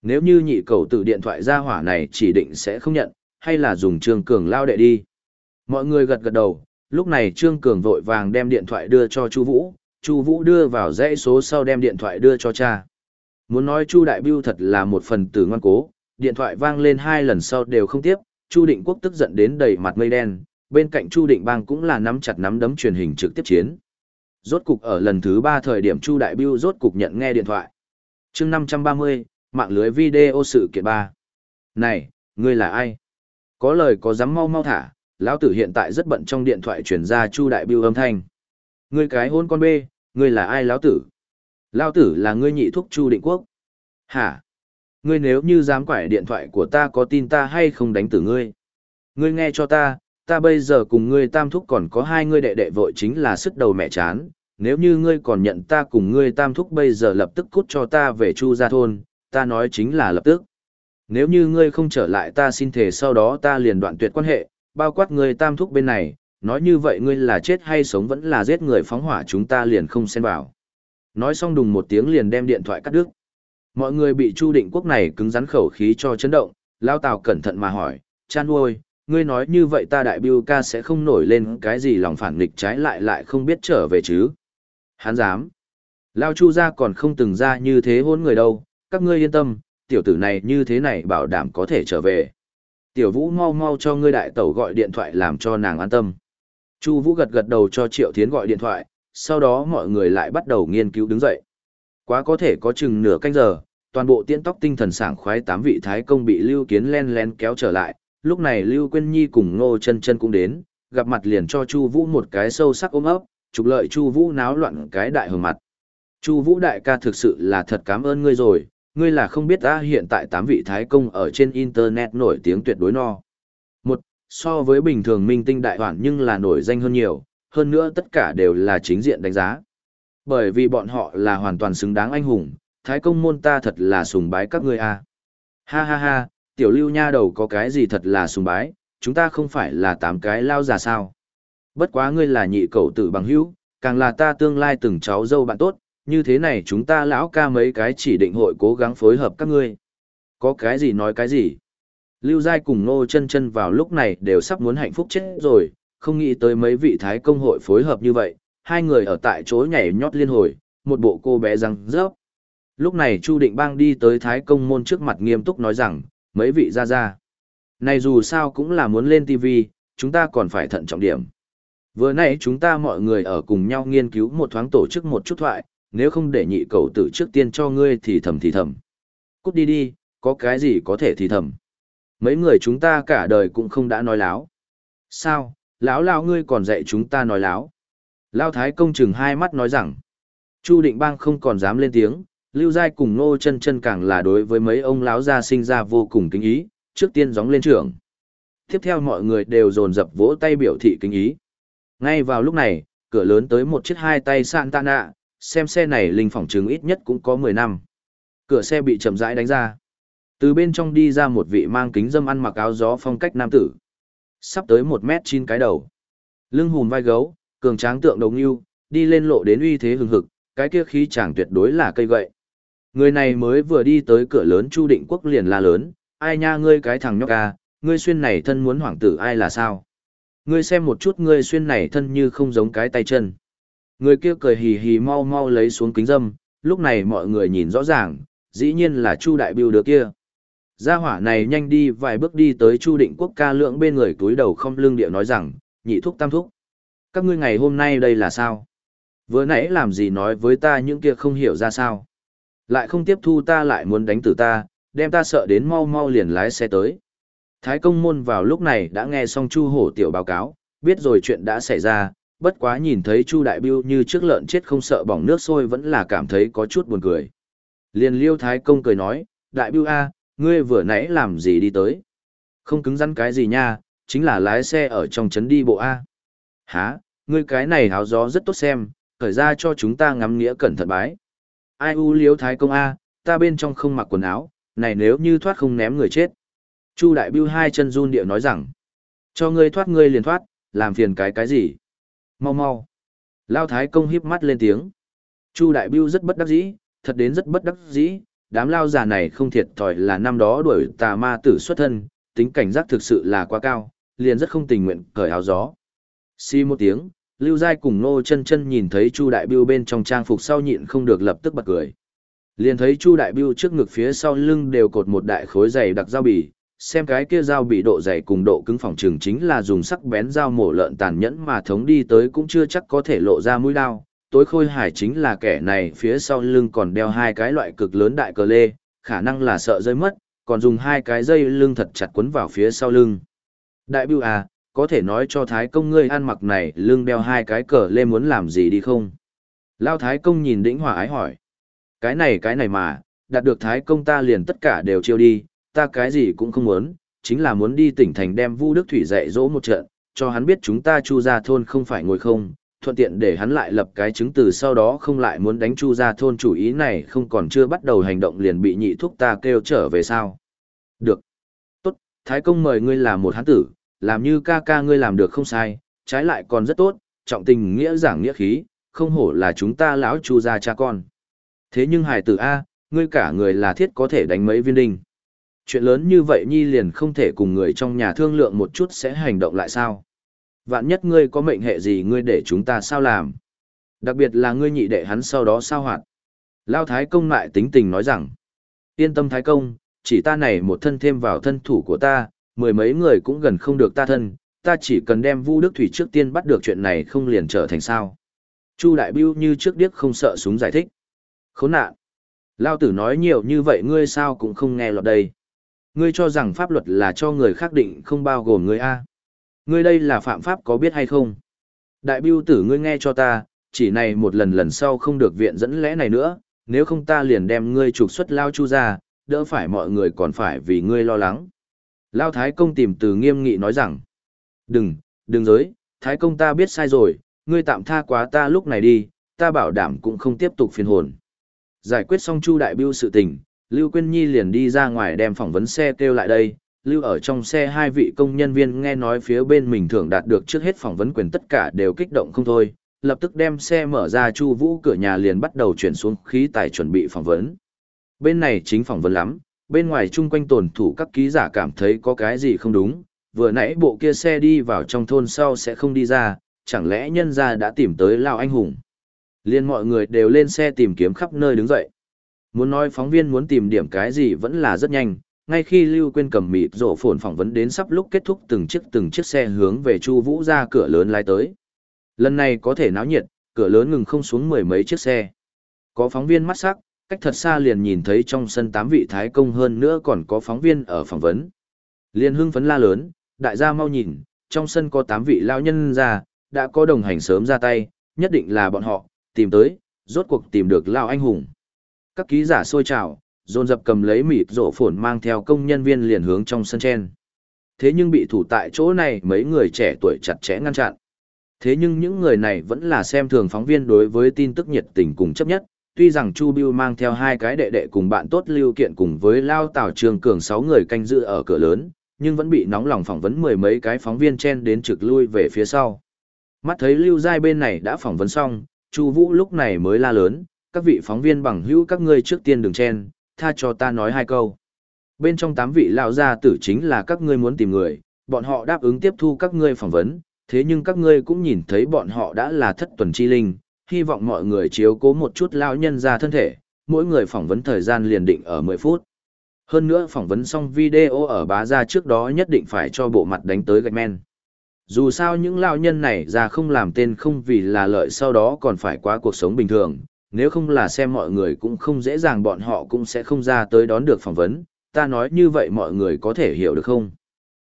Speaker 1: Nếu như nhị cầu tự điện thoại ra hỏa này chỉ định sẽ không nhận, hay là dùng Trương Cường lao đệ đi. Mọi người gật gật đầu, lúc này Trương Cường vội vàng đem điện thoại đưa cho Chu Vũ, Chu Vũ đưa vào dãy số sau đem điện thoại đưa cho cha. Muốn nói Chu Đại Bưu thật là một phần tử ngoan cố, điện thoại vang lên hai lần sau đều không tiếp, Chu Định Quốc tức giận đến đầy mặt mây đen, bên cạnh Chu Định Bang cũng là nắm chặt nắm đấm truyền hình trực tiếp chiến. Rốt cục ở lần thứ ba thời điểm Chu Đại Bưu rốt cục nhận nghe điện thoại. Chương 530, mạng lưới video sự kiện ba. Này, ngươi là ai? Có lời có dám mau mau thả, lão tử hiện tại rất bận trong điện thoại truyền ra Chu Đại Bưu âm thanh. Ngươi cái hôn con bê, ngươi là ai lão tử? Lão tử là ngươi nhị thúc Chu Định Quốc. Hả? Ngươi nếu như dám quải điện thoại của ta có tin ta hay không đánh tử ngươi? Ngươi nghe cho ta, ta bây giờ cùng ngươi tam thúc còn có hai ngươi đệ đệ vội chính là sức đầu mẹ chán. Nếu như ngươi còn nhận ta cùng ngươi tam thúc bây giờ lập tức cút cho ta về Chu gia thôn, ta nói chính là lập tức. Nếu như ngươi không trở lại ta xin thể sau đó ta liền đoạn tuyệt quan hệ, bao quát ngươi tam thúc bên này, nói như vậy ngươi là chết hay sống vẫn là giết người phóng hỏa chúng ta liền không xen vào. Nói xong đùng một tiếng liền đem điện thoại cắt đứt. Mọi người bị Chu Định Quốc này cứng rắn khẩu khí cho chấn động, Lao Tào cẩn thận mà hỏi, chan uôi, ngươi nói như vậy ta đại biêu ca sẽ không nổi lên cái gì lòng phản nghịch trái lại lại không biết trở về chứ. Hắn dám. Lao Chu ra còn không từng ra như thế hôn người đâu, các ngươi yên tâm, tiểu tử này như thế này bảo đảm có thể trở về. Tiểu Vũ mau mau cho ngươi đại tẩu gọi điện thoại làm cho nàng an tâm. Chu Vũ gật gật đầu cho Triệu Thiến gọi điện thoại, sau đó mọi người lại bắt đầu nghiên cứu đứng dậy. Quá có thể có chừng nửa canh giờ, toàn bộ tiễn tóc tinh thần sảng khoái tám vị thái công bị Lưu Kiến len len kéo trở lại, lúc này Lưu Quyên Nhi cùng Ngô Chân Chân cũng đến, gặp mặt liền cho Chu Vũ một cái sâu sắc ôm ấp, trục lợi Chu Vũ náo loạn cái đại hờ mặt. Chu Vũ đại ca thực sự là thật cảm ơn ngươi rồi, ngươi là không biết ta hiện tại tám vị thái công ở trên internet nổi tiếng tuyệt đối no. Một, so với bình thường minh tinh đại hoàn nhưng là nổi danh hơn nhiều, hơn nữa tất cả đều là chính diện đánh giá. Bởi vì bọn họ là hoàn toàn xứng đáng anh hùng, thái công môn ta thật là sùng bái các ngươi a. Ha ha ha, tiểu lưu nha đầu có cái gì thật là sùng bái, chúng ta không phải là tám cái lao già sao. Bất quá ngươi là nhị cậu tử bằng hữu, càng là ta tương lai từng cháu dâu bạn tốt, như thế này chúng ta lão ca mấy cái chỉ định hội cố gắng phối hợp các ngươi. Có cái gì nói cái gì. Lưu Giai cùng Nô chân chân vào lúc này đều sắp muốn hạnh phúc chết rồi, không nghĩ tới mấy vị thái công hội phối hợp như vậy, hai người ở tại chỗ nhảy nhót liên hồi, một bộ cô bé răng rớp. Lúc này Chu Định Bang đi tới thái công môn trước mặt nghiêm túc nói rằng, mấy vị ra ra. Này dù sao cũng là muốn lên TV, chúng ta còn phải thận trọng điểm. Vừa nãy chúng ta mọi người ở cùng nhau nghiên cứu một thoáng tổ chức một chút thoại, nếu không để nhị cầu tử trước tiên cho ngươi thì thầm thì thầm. Cút đi đi, có cái gì có thể thì thầm. Mấy người chúng ta cả đời cũng không đã nói láo. Sao, lão lão ngươi còn dạy chúng ta nói láo. Lao Thái công chừng hai mắt nói rằng, Chu Định Bang không còn dám lên tiếng, Lưu Giai cùng Nô chân chân càng là đối với mấy ông lão gia sinh ra vô cùng kính ý, trước tiên gióng lên trưởng. Tiếp theo mọi người đều dồn dập vỗ tay biểu thị kính ý. Ngay vào lúc này, cửa lớn tới một chiếc hai tay sạn tạ nạ, xem xe này linh phỏng chứng ít nhất cũng có 10 năm. Cửa xe bị chậm rãi đánh ra. Từ bên trong đi ra một vị mang kính dâm ăn mặc áo gió phong cách nam tử. Sắp tới 1 mét chín cái đầu. Lưng hùm vai gấu, cường tráng tượng đồng yêu, đi lên lộ đến uy thế hừng hực, cái kia khí chàng tuyệt đối là cây gậy. Người này mới vừa đi tới cửa lớn Chu Định Quốc liền la lớn, ai nha ngươi cái thằng nhóc à, ngươi xuyên này thân muốn hoàng tử ai là sao? Ngươi xem một chút ngươi xuyên này thân như không giống cái tay chân. Người kia cười hì hì mau mau lấy xuống kính dâm, lúc này mọi người nhìn rõ ràng, dĩ nhiên là Chu Đại Biêu đứa kia. Gia hỏa này nhanh đi vài bước đi tới Chu Định Quốc ca lượng bên người túi đầu không lương điệu nói rằng, nhị thúc tam thúc. Các ngươi ngày hôm nay đây là sao? Vừa nãy làm gì nói với ta những kia không hiểu ra sao? Lại không tiếp thu ta lại muốn đánh tử ta, đem ta sợ đến mau mau liền lái xe tới. Thái công môn vào lúc này đã nghe xong Chu hổ tiểu báo cáo, biết rồi chuyện đã xảy ra, bất quá nhìn thấy Chu đại biêu như trước lợn chết không sợ bỏng nước sôi vẫn là cảm thấy có chút buồn cười. Liền liêu thái công cười nói, đại biêu A, ngươi vừa nãy làm gì đi tới? Không cứng rắn cái gì nha, chính là lái xe ở trong trấn đi bộ A. Hả, ngươi cái này háo gió rất tốt xem, khởi ra cho chúng ta ngắm nghĩa cẩn thận bái. Ai u liêu thái công A, ta bên trong không mặc quần áo, này nếu như thoát không ném người chết. Chu đại biêu hai chân run điệu nói rằng, cho ngươi thoát ngươi liền thoát, làm phiền cái cái gì? Mau mau. Lao thái công híp mắt lên tiếng. Chu đại biêu rất bất đắc dĩ, thật đến rất bất đắc dĩ, đám lao già này không thiệt thòi là năm đó đuổi tà ma tử xuất thân, tính cảnh giác thực sự là quá cao, liền rất không tình nguyện cởi áo gió. Xi một tiếng, Lưu Giai cùng Nô chân chân nhìn thấy Chu Đại Biêu bên trong trang phục sau nhịn không được lập tức bật cười. Liền thấy Chu Đại Biêu trước ngực phía sau lưng đều cột một đại khối dày đặc dao bì, xem cái kia dao bị độ dày cùng độ cứng phòng trường chính là dùng sắc bén dao mổ lợn tàn nhẫn mà thống đi tới cũng chưa chắc có thể lộ ra mũi đao. Tối khôi hải chính là kẻ này phía sau lưng còn đeo hai cái loại cực lớn đại cờ lê, khả năng là sợ rơi mất, còn dùng hai cái dây lưng thật chặt quấn vào phía sau lưng. Đại biểu à, có thể nói cho thái công ngươi ăn mặc này lưng đeo hai cái cờ lê muốn làm gì đi không? Lao thái công nhìn đĩnh hòa ái hỏi. Cái này cái này mà, đạt được thái công ta liền tất cả đều chiêu đi, ta cái gì cũng không muốn, chính là muốn đi tỉnh thành đem Vu Đức Thủy dạy dỗ một trận, cho hắn biết chúng ta Chu gia thôn không phải ngồi không, thuận tiện để hắn lại lập cái chứng từ sau đó không lại muốn đánh Chu gia thôn chủ ý này không còn chưa bắt đầu hành động liền bị nhị thúc ta kêu trở về sao. Được. Tốt, Thái công mời ngươi làm một hắn tử, làm như ca ca ngươi làm được không sai, trái lại còn rất tốt, trọng tình nghĩa giảng nghĩa khí, không hổ là chúng ta lão Chu gia cha con. Thế nhưng hài tử A, ngươi cả người là thiết có thể đánh mấy viên đinh chuyện lớn như vậy nhi liền không thể cùng người trong nhà thương lượng một chút sẽ hành động lại sao? Vạn nhất ngươi có mệnh hệ gì ngươi để chúng ta sao làm? Đặc biệt là ngươi nhị đệ hắn sau đó sao hoạt? Lao Thái Công lại tính tình nói rằng, yên tâm Thái Công, chỉ ta này một thân thêm vào thân thủ của ta, mười mấy người cũng gần không được ta thân, ta chỉ cần đem Vu Đức Thủy trước tiên bắt được chuyện này không liền trở thành sao. Chu Đại Biêu như trước điếc không sợ súng giải thích. Khốn nạn! Lao tử nói nhiều như vậy ngươi sao cũng không nghe lọt đây. Ngươi cho rằng pháp luật là cho người khác định không bao gồm ngươi A. Ngươi đây là phạm pháp có biết hay không? Đại biêu tử ngươi nghe cho ta, chỉ này một lần lần sau không được viện dẫn lẽ này nữa, nếu không ta liền đem ngươi trục xuất lao chu ra, đỡ phải mọi người còn phải vì ngươi lo lắng. Lao Thái Công tìm từ nghiêm nghị nói rằng, đừng, đừng giới, Thái Công ta biết sai rồi, ngươi tạm tha quá ta lúc này đi, ta bảo đảm cũng không tiếp tục phiền hồn. Giải quyết xong Chu Đại Biêu sự tình, Lưu Quyên Nhi liền đi ra ngoài đem phỏng vấn xe kêu lại đây. Lưu ở trong xe hai vị công nhân viên nghe nói phía bên mình thường đạt được trước hết phỏng vấn quyền tất cả đều kích động không thôi, lập tức đem xe mở ra chu vũ cửa nhà liền bắt đầu chuyển xuống khí tài chuẩn bị phỏng vấn. Bên này chính phỏng vấn lắm, bên ngoài chung quanh tổn thủ các ký giả cảm thấy có cái gì không đúng, vừa nãy bộ kia xe đi vào trong thôn sau sẽ không đi ra, chẳng lẽ nhân gia đã tìm tới Lào Anh Hùng. Liên mọi người đều lên xe tìm kiếm khắp nơi đứng dậy. Muốn nói phóng viên muốn tìm điểm cái gì vẫn là rất nhanh, ngay khi Lưu Quyên cầm mịt rổ phồn phỏng vấn đến sắp lúc kết thúc từng chiếc từng chiếc xe hướng về Chu Vũ ra cửa lớn lái tới. Lần này có thể náo nhiệt, cửa lớn ngừng không xuống mười mấy chiếc xe. Có phóng viên mắt sắc, cách thật xa liền nhìn thấy trong sân tám vị thái công hơn nữa còn có phóng viên ở phỏng vấn. Liên hưng phấn la lớn, đại gia mau nhìn, trong sân có tám vị lão nhân ra, đã có đồng hành sớm ra tay, nhất định là bọn họ, tìm tới, rốt cuộc tìm được lão anh hùng. Các ký giả xôi trào, dồn dập cầm lấy mịt rổ phồn mang theo công nhân viên liền hướng trong sân chen. Thế nhưng bị thủ tại chỗ này mấy người trẻ tuổi chặt chẽ ngăn chặn. Thế nhưng những người này vẫn là xem thường phóng viên đối với tin tức nhiệt tình cùng chấp nhất. Tuy rằng Chu Biêu mang theo hai cái đệ đệ cùng bạn tốt lưu kiện cùng với Lao Tào Trường Cường sáu người canh giữ ở cửa lớn, nhưng vẫn bị nóng lòng phỏng vấn mười mấy cái phóng viên chen đến trực lui về phía sau. Mắt thấy Lưu Giai bên này đã phỏng vấn xong, Chu Vũ lúc này mới la lớn, các vị phóng viên bằng hữu các ngươi trước tiên đừng chen, tha cho ta nói hai câu. Bên trong tám vị lão gia tử chính là các ngươi muốn tìm người, bọn họ đáp ứng tiếp thu các ngươi phỏng vấn, thế nhưng các ngươi cũng nhìn thấy bọn họ đã là thất tuần chi linh, hy vọng mọi người chiếu cố một chút lão nhân ra thân thể, mỗi người phỏng vấn thời gian liền định ở 10 phút. Hơn nữa phỏng vấn xong video ở bá ra trước đó nhất định phải cho bộ mặt đánh tới gạch men. Dù sao những lão nhân này ra không làm tên không vì là lợi sau đó còn phải qua cuộc sống bình thường, nếu không là xem mọi người cũng không dễ dàng bọn họ cũng sẽ không ra tới đón được phỏng vấn, ta nói như vậy mọi người có thể hiểu được không?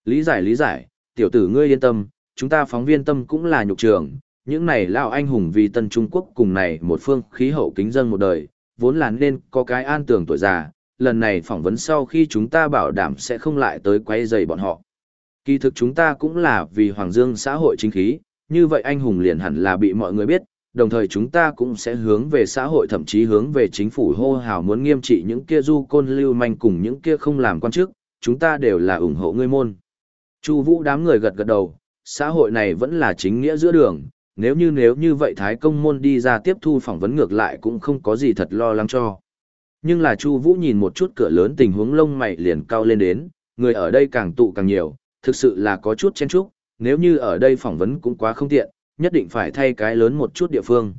Speaker 1: Lý giải lý giải, tiểu tử ngươi yên tâm, chúng ta phóng viên tâm cũng là nhục trường, những này lão anh hùng vì tân Trung Quốc cùng này một phương khí hậu kính dân một đời, vốn là nên có cái an tường tuổi già, lần này phỏng vấn sau khi chúng ta bảo đảm sẽ không lại tới quay dày bọn họ. Kỳ thực chúng ta cũng là vì Hoàng Dương xã hội chính khí, như vậy anh hùng liền hẳn là bị mọi người biết, đồng thời chúng ta cũng sẽ hướng về xã hội thậm chí hướng về chính phủ hô hào muốn nghiêm trị những kia du côn lưu manh cùng những kia không làm quan chức, chúng ta đều là ủng hộ ngươi môn. Chu Vũ đám người gật gật đầu, xã hội này vẫn là chính nghĩa giữa đường, nếu như nếu như vậy Thái công môn đi ra tiếp thu phỏng vấn ngược lại cũng không có gì thật lo lắng cho. Nhưng là Chu Vũ nhìn một chút cửa lớn tình huống lông mày liền cao lên đến, người ở đây càng tụ càng nhiều, thực sự là có chút chen chúc, nếu như ở đây phỏng vấn cũng quá không tiện, nhất định phải thay cái lớn một chút địa phương.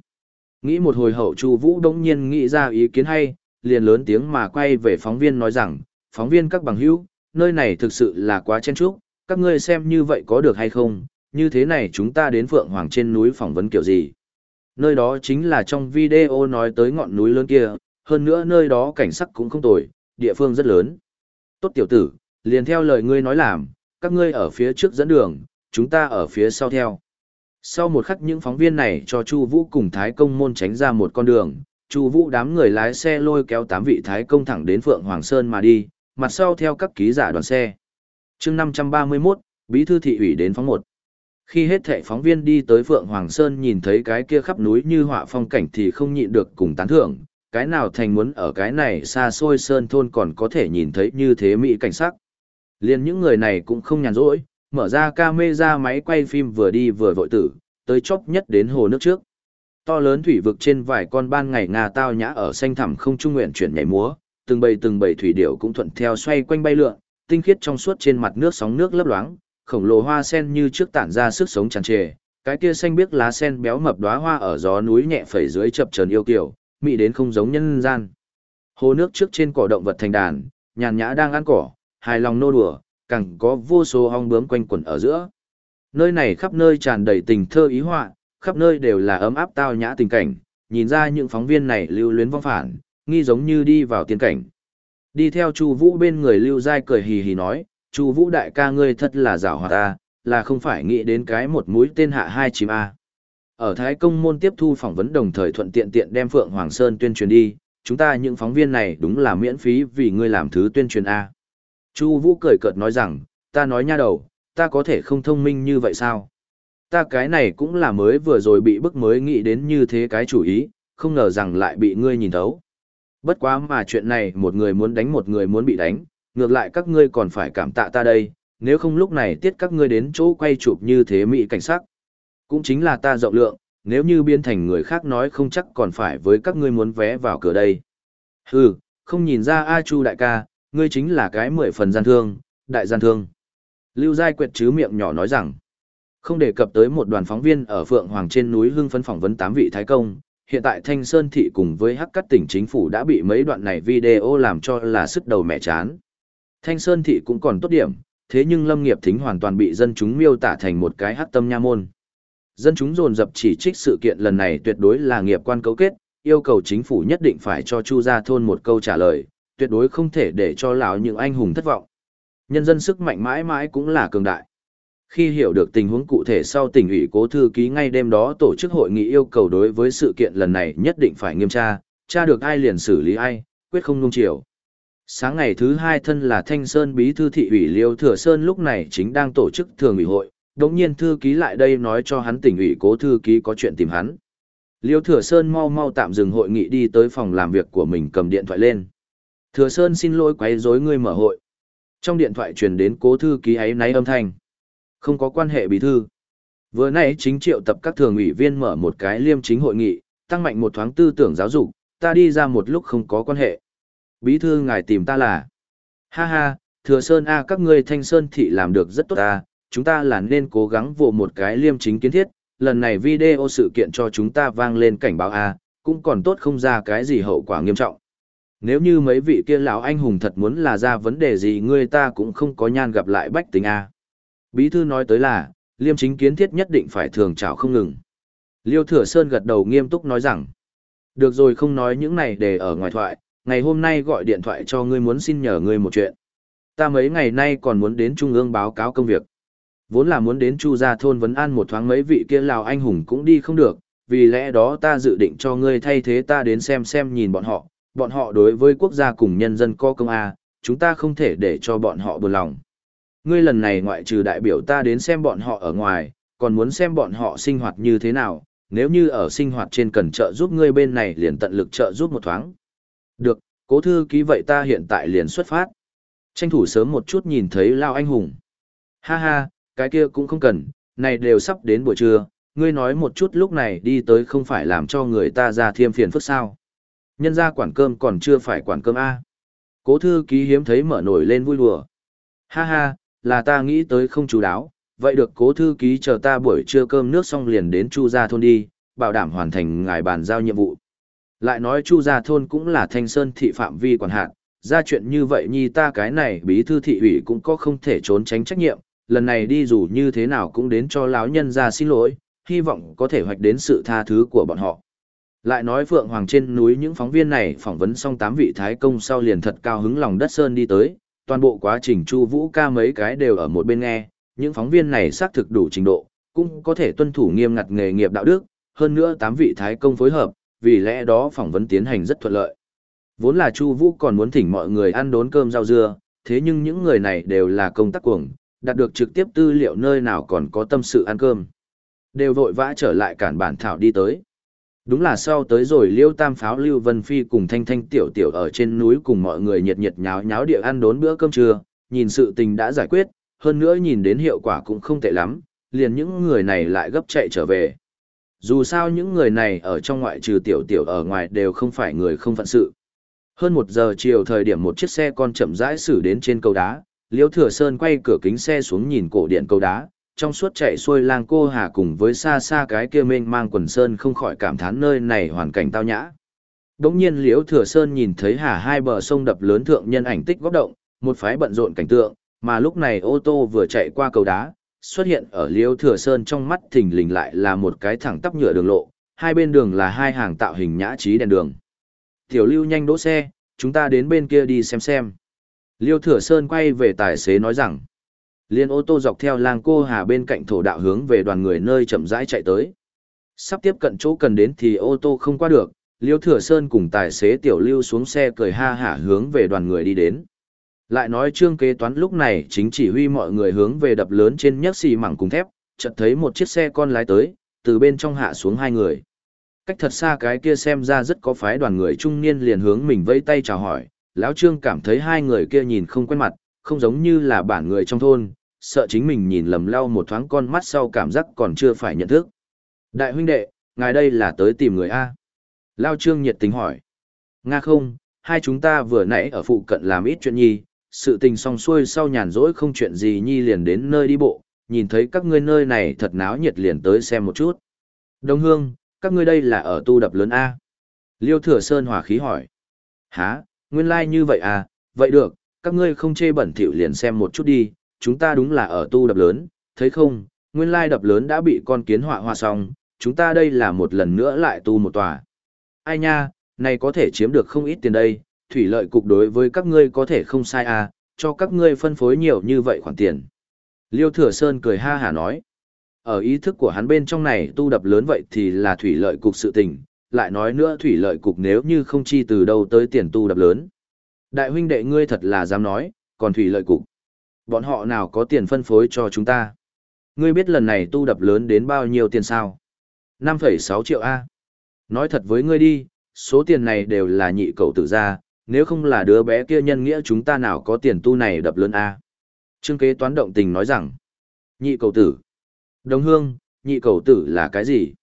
Speaker 1: Nghĩ một hồi hậu Chu Vũ đống nhiên nghĩ ra ý kiến hay, liền lớn tiếng mà quay về phóng viên nói rằng, phóng viên các bằng hữu, nơi này thực sự là quá chen chúc, các ngươi xem như vậy có được hay không, như thế này chúng ta đến Phượng Hoàng trên núi phỏng vấn kiểu gì. Nơi đó chính là trong video nói tới ngọn núi lớn kia, hơn nữa nơi đó cảnh sắc cũng không tồi, địa phương rất lớn. Tốt tiểu tử, liền theo lời ngươi nói làm, các ngươi ở phía trước dẫn đường, chúng ta ở phía sau theo. Sau một khắc những phóng viên này cho Chu Vũ cùng Thái Công môn tránh ra một con đường, Chu Vũ đám người lái xe lôi kéo tám vị Thái Công thẳng đến Phượng Hoàng Sơn mà đi, mặt sau theo các ký giả đoàn xe. Chương 531, Bí thư thị ủy đến phóng một. Khi hết thảy phóng viên đi tới Phượng Hoàng Sơn nhìn thấy cái kia khắp núi như họa phong cảnh thì không nhịn được cùng tán thưởng, cái nào thành muốn ở cái này xa xôi sơn thôn còn có thể nhìn thấy như thế mỹ cảnh sắc. Liên những người này cũng không nhàn rỗi, mở ra camera máy quay phim vừa đi vừa vội tử, tới chốc nhất đến hồ nước trước. To lớn thủy vực trên vài con ban ngày ngà tao nhã ở xanh thẳm không trung nguyện chuyển nhảy múa, từng bầy từng bầy thủy điểu cũng thuận theo xoay quanh bay lượn, tinh khiết trong suốt trên mặt nước sóng nước lấp loáng, khổng lồ hoa sen như trước tản ra sức sống tràn trề, cái kia xanh biếc lá sen béo mập đóa hoa ở gió núi nhẹ phẩy dưới chập chờn yêu kiều, mỹ đến không giống nhân gian. Hồ nước trước trên cỏ động vật thành đàn, nhàn nhã đang ăn cỏ, hài lòng nô đùa, càng có vô số ong bướm quanh quẩn ở giữa. Nơi này khắp nơi tràn đầy tình thơ ý họa, khắp nơi đều là ấm áp tao nhã tình cảnh, nhìn ra những phóng viên này lưu luyến vong phản, nghi giống như đi vào tiên cảnh. Đi theo Chu Vũ bên người Lưu Giai cười hì hì nói, "Chu Vũ đại ca ngươi thật là giàu hoạt ta, là không phải nghĩ đến cái một mũi tên hạ hai chim a." Ở Thái Công môn tiếp thu phỏng vấn đồng thời thuận tiện tiện đem Phượng Hoàng Sơn tuyên truyền đi, chúng ta những phóng viên này đúng là miễn phí vì ngươi làm thứ tuyên truyền a. Chu Vũ cười cợt nói rằng, ta nói nha đầu, ta có thể không thông minh như vậy sao? Ta cái này cũng là mới vừa rồi bị bức mới nghĩ đến như thế cái chủ ý, không ngờ rằng lại bị ngươi nhìn thấu. Bất quá mà chuyện này một người muốn đánh một người muốn bị đánh, ngược lại các ngươi còn phải cảm tạ ta đây, nếu không lúc này tiết các ngươi đến chỗ quay chụp như thế mỹ cảnh sắc. Cũng chính là ta rộng lượng, nếu như biến thành người khác nói không chắc còn phải với các ngươi muốn vé vào cửa đây. Hừ, không nhìn ra A Chu đại ca, ngươi chính là cái mười phần gian thương, đại gian thương. Lưu Giai Quyệt chứ miệng nhỏ nói rằng, không đề cập tới một đoàn phóng viên ở Phượng Hoàng trên núi hưng phấn phỏng vấn tám vị Thái Công, hiện tại Thanh Sơn Thị cùng với Hắc Cắt tỉnh chính phủ đã bị mấy đoạn này video làm cho là sức đầu mẹ chán. Thanh Sơn Thị cũng còn tốt điểm, thế nhưng Lâm Nghiệp Thính hoàn toàn bị dân chúng miêu tả thành một cái hắc tâm nha môn. Dân chúng dồn dập chỉ trích sự kiện lần này tuyệt đối là nghiệp quan cấu kết, yêu cầu chính phủ nhất định phải cho Chu Gia Thôn một câu trả lời, tuyệt đối không thể để cho lão những anh hùng thất vọng. Nhân dân sức mạnh mãi mãi cũng là cường đại. Khi hiểu được tình huống cụ thể sau tỉnh ủy cố thư ký ngay đêm đó tổ chức hội nghị yêu cầu đối với sự kiện lần này nhất định phải nghiêm tra, tra được ai liền xử lý ai, quyết không nung chiều. Sáng ngày thứ hai thân là Thanh Sơn bí thư thị ủy Liêu Thừa Sơn lúc này chính đang tổ chức thường ủy hội, đồng nhiên thư ký lại đây nói cho hắn tỉnh ủy cố thư ký có chuyện tìm hắn. Liêu Thừa Sơn mau mau tạm dừng hội nghị đi tới phòng làm việc của mình cầm điện thoại lên. Thừa Sơn xin lỗi quấy rối ngươi mở hội. Trong điện thoại truyền đến cố thư ký ấy náy âm thanh. Không có quan hệ bí thư. Vừa nãy chính triệu tập các thường ủy viên mở một cái liêm chính hội nghị, tăng mạnh một thoáng tư tưởng giáo dục, ta đi ra một lúc không có quan hệ. Bí thư ngài tìm ta là. Ha ha, thừa sơn A các ngươi thanh sơn thị làm được rất tốt ta, chúng ta là nên cố gắng vụ một cái liêm chính kiến thiết, lần này video sự kiện cho chúng ta vang lên cảnh báo A, cũng còn tốt không ra cái gì hậu quả nghiêm trọng. Nếu như mấy vị kia lão anh hùng thật muốn là ra vấn đề gì ngươi ta cũng không có nhan gặp lại bách tính A. Bí thư nói tới là, Liêm chính kiến thiết nhất định phải thường chào không ngừng. Liêu Thừa Sơn gật đầu nghiêm túc nói rằng, được rồi không nói những này để ở ngoài thoại, ngày hôm nay gọi điện thoại cho ngươi muốn xin nhờ ngươi một chuyện. Ta mấy ngày nay còn muốn đến Trung ương báo cáo công việc. Vốn là muốn đến Chu gia thôn vấn an một thoáng mấy vị kia Lào anh hùng cũng đi không được, vì lẽ đó ta dự định cho ngươi thay thế ta đến xem xem nhìn bọn họ, bọn họ đối với quốc gia cùng nhân dân có công a, chúng ta không thể để cho bọn họ buồn lòng. Ngươi lần này ngoại trừ đại biểu ta đến xem bọn họ ở ngoài, còn muốn xem bọn họ sinh hoạt như thế nào, nếu như ở sinh hoạt trên cần trợ giúp ngươi bên này liền tận lực trợ giúp một thoáng. Được, cố thư ký vậy ta hiện tại liền xuất phát. Tranh thủ sớm một chút nhìn thấy Lao Anh Hùng. Ha ha, cái kia cũng không cần, này đều sắp đến buổi trưa, ngươi nói một chút lúc này đi tới không phải làm cho người ta ra thêm phiền phức sao. Nhân ra quản cơm còn chưa phải quản cơm A. Cố thư ký hiếm thấy mở nổi lên vui đùa. Ha ha, là ta nghĩ tới không chú đáo, vậy được cố thư ký chờ ta buổi trưa cơm nước xong liền đến Chu Gia Thôn đi, bảo đảm hoàn thành ngài bàn giao nhiệm vụ. Lại nói Chu Gia Thôn cũng là thanh sơn thị phạm vi quản hạn, ra chuyện như vậy nhi ta cái này bí thư thị ủy cũng có không thể trốn tránh trách nhiệm, lần này đi dù như thế nào cũng đến cho lão nhân ra xin lỗi, hy vọng có thể hoạch đến sự tha thứ của bọn họ. Lại nói Phượng Hoàng trên núi những phóng viên này phỏng vấn xong tám vị thái công sau liền thật cao hứng lòng đất sơn đi tới, toàn bộ quá trình Chu Vũ ca mấy cái đều ở một bên nghe, những phóng viên này xác thực đủ trình độ, cũng có thể tuân thủ nghiêm ngặt nghề nghiệp đạo đức, hơn nữa tám vị thái công phối hợp, vì lẽ đó phỏng vấn tiến hành rất thuận lợi. Vốn là Chu Vũ còn muốn thỉnh mọi người ăn đốn cơm rau dưa, thế nhưng những người này đều là công tác cuồng, đạt được trực tiếp tư liệu nơi nào còn có tâm sự ăn cơm. Đều vội vã trở lại cản bản thảo đi tới. Đúng là sau tới rồi Liêu Tam Pháo Lưu Vân Phi cùng Thanh Thanh Tiểu Tiểu ở trên núi cùng mọi người nhiệt nhiệt nháo nháo địa ăn đốn bữa cơm trưa, nhìn sự tình đã giải quyết, hơn nữa nhìn đến hiệu quả cũng không tệ lắm, liền những người này lại gấp chạy trở về. Dù sao những người này ở trong ngoại trừ Tiểu Tiểu ở ngoài đều không phải người không phận sự. Hơn một giờ chiều thời điểm một chiếc xe con chậm rãi xử đến trên cầu đá, Liêu Thừa Sơn quay cửa kính xe xuống nhìn cổ điện cầu đá, trong suốt chạy xuôi lang cô hà cùng với xa xa cái kia mênh mang quần sơn không khỏi cảm thán nơi này hoàn cảnh tao nhã. Đống nhiên Liễu Thừa Sơn nhìn thấy hà hai bờ sông đập lớn thượng nhân ảnh tích góp động, một phái bận rộn cảnh tượng, mà lúc này ô tô vừa chạy qua cầu đá, xuất hiện ở Liễu Thừa Sơn trong mắt thình lình lại là một cái thẳng tắp nhựa đường lộ, hai bên đường là hai hàng tạo hình nhã trí đèn đường. Tiểu Lưu nhanh đỗ xe, chúng ta đến bên kia đi xem xem. Liêu Thừa Sơn quay về tài xế nói rằng, Liên ô tô dọc theo làng cô hà bên cạnh thổ đạo hướng về đoàn người nơi chậm rãi chạy tới. Sắp tiếp cận chỗ cần đến thì ô tô không qua được, Liêu Thừa Sơn cùng tài xế Tiểu Lưu xuống xe cười ha hả hướng về đoàn người đi đến. Lại nói trương kế toán lúc này chính chỉ huy mọi người hướng về đập lớn trên nhấc xì mảng cùng thép, chợt thấy một chiếc xe con lái tới, từ bên trong hạ xuống hai người. Cách thật xa cái kia xem ra rất có phái đoàn người trung niên liền hướng mình vây tay chào hỏi, lão trương cảm thấy hai người kia nhìn không quen mặt, không giống như là bản người trong thôn, sợ chính mình nhìn lầm lau một thoáng con mắt sau cảm giác còn chưa phải nhận thức. Đại huynh đệ, ngài đây là tới tìm người A. Lao Trương nhiệt tình hỏi. Nga không, hai chúng ta vừa nãy ở phụ cận làm ít chuyện nhi, sự tình xong xuôi sau nhàn rỗi không chuyện gì nhi liền đến nơi đi bộ, nhìn thấy các ngươi nơi này thật náo nhiệt liền tới xem một chút. Đông Hương, các ngươi đây là ở tu đập lớn A. Liêu Thừa Sơn hòa khí hỏi. Hả, nguyên lai like như vậy à, vậy được, các ngươi không chê bẩn thỉu liền xem một chút đi, chúng ta đúng là ở tu đập lớn, thấy không, nguyên lai đập lớn đã bị con kiến họa hoa xong, chúng ta đây là một lần nữa lại tu một tòa. Ai nha, này có thể chiếm được không ít tiền đây, thủy lợi cục đối với các ngươi có thể không sai à, cho các ngươi phân phối nhiều như vậy khoản tiền. Liêu Thừa Sơn cười ha hả nói, ở ý thức của hắn bên trong này tu đập lớn vậy thì là thủy lợi cục sự tình, lại nói nữa thủy lợi cục nếu như không chi từ đâu tới tiền tu đập lớn. Đại huynh đệ ngươi thật là dám nói, còn thủy lợi cục. Bọn họ nào có tiền phân phối cho chúng ta? Ngươi biết lần này tu đập lớn đến bao nhiêu tiền sao? 5,6 triệu A. Nói thật với ngươi đi, số tiền này đều là nhị cậu tự ra, nếu không là đứa bé kia nhân nghĩa chúng ta nào có tiền tu này đập lớn A. Trương kế toán động tình nói rằng, nhị cầu tử. Đồng hương, nhị cầu tử là cái gì?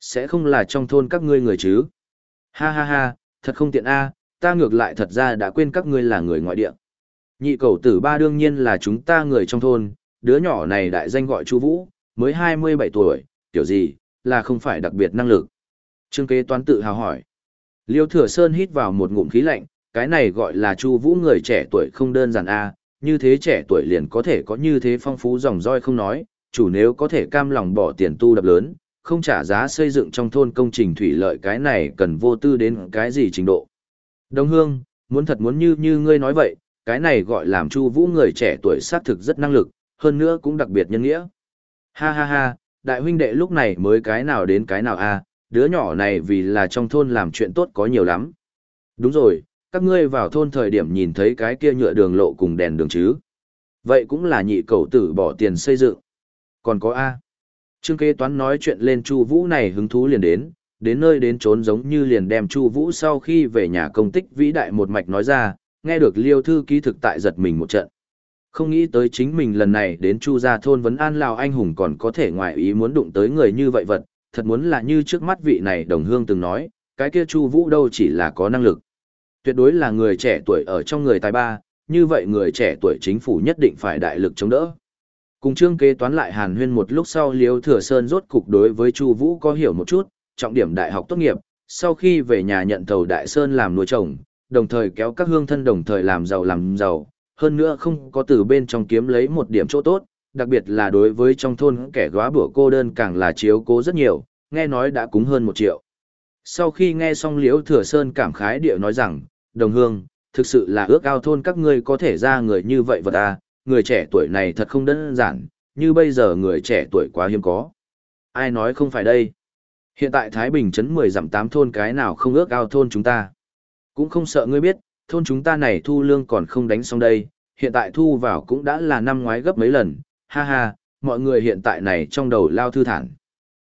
Speaker 1: Sẽ không là trong thôn các ngươi người chứ? Ha ha ha, thật không tiện A, ta ngược lại thật ra đã quên các ngươi là người ngoại địa. Nhị cầu tử ba đương nhiên là chúng ta người trong thôn, đứa nhỏ này đại danh gọi Chu Vũ, mới 27 tuổi, tiểu gì, là không phải đặc biệt năng lực. Trương kế toán tự hào hỏi. Liêu Thừa Sơn hít vào một ngụm khí lạnh, cái này gọi là Chu Vũ người trẻ tuổi không đơn giản a, như thế trẻ tuổi liền có thể có như thế phong phú dòng roi không nói, chủ nếu có thể cam lòng bỏ tiền tu đập lớn, không trả giá xây dựng trong thôn công trình thủy lợi cái này cần vô tư đến cái gì trình độ. đông hương, muốn thật muốn như như ngươi nói vậy, cái này gọi làm Chu Vũ người trẻ tuổi xác thực rất năng lực, hơn nữa cũng đặc biệt nhân nghĩa. Ha ha ha, đại huynh đệ lúc này mới cái nào đến cái nào a, à, đứa nhỏ này vì là trong thôn làm chuyện tốt có nhiều lắm. Đúng rồi, các ngươi vào thôn thời điểm nhìn thấy cái kia nhựa đường lộ cùng đèn đường chứ. Vậy cũng là nhị cầu tử bỏ tiền xây dựng. Còn có A. Trương kế toán nói chuyện lên Chu Vũ này hứng thú liền đến, đến nơi đến trốn giống như liền đem Chu Vũ sau khi về nhà công tích vĩ đại một mạch nói ra, nghe được Liêu thư ký thực tại giật mình một trận. Không nghĩ tới chính mình lần này đến Chu gia thôn vấn an Lào anh hùng còn có thể ngoại ý muốn đụng tới người như vậy vật, thật muốn là như trước mắt vị này đồng hương từng nói, cái kia Chu Vũ đâu chỉ là có năng lực. Tuyệt đối là người trẻ tuổi ở trong người tài ba, như vậy người trẻ tuổi chính phủ nhất định phải đại lực chống đỡ. Cùng trương kế toán lại hàn huyên một lúc sau Liêu Thừa Sơn rốt cục đối với Chu Vũ có hiểu một chút, trọng điểm đại học tốt nghiệp, sau khi về nhà nhận thầu Đại Sơn làm nuôi chồng đồng thời kéo các hương thân đồng thời làm giàu làm giàu, hơn nữa không có từ bên trong kiếm lấy một điểm chỗ tốt, đặc biệt là đối với trong thôn kẻ góa bữa cô đơn càng là chiếu cố rất nhiều, nghe nói đã cúng hơn một triệu. Sau khi nghe xong Liễu Thừa Sơn cảm khái điệu nói rằng, đồng hương, thực sự là ước ao thôn các ngươi có thể ra người như vậy vật à, người trẻ tuổi này thật không đơn giản, như bây giờ người trẻ tuổi quá hiếm có. Ai nói không phải đây? Hiện tại Thái Bình trấn 10 giảm 8 thôn cái nào không ước ao thôn chúng ta. Cũng không sợ ngươi biết, thôn chúng ta này thu lương còn không đánh xong đây, hiện tại thu vào cũng đã là năm ngoái gấp mấy lần, ha ha, mọi người hiện tại này trong đầu lao thư thản.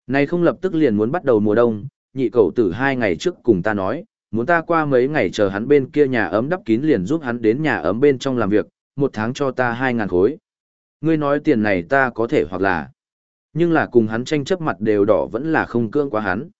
Speaker 1: Này không lập tức liền muốn bắt đầu mùa đông, nhị cầu tử hai ngày trước cùng ta nói, muốn ta qua mấy ngày chờ hắn bên kia nhà ấm đắp kín liền giúp hắn đến nhà ấm bên trong làm việc, một tháng cho ta hai ngàn khối. Ngươi nói tiền này ta có thể hoặc là, nhưng là cùng hắn tranh chấp mặt đều đỏ vẫn là không cương quá hắn.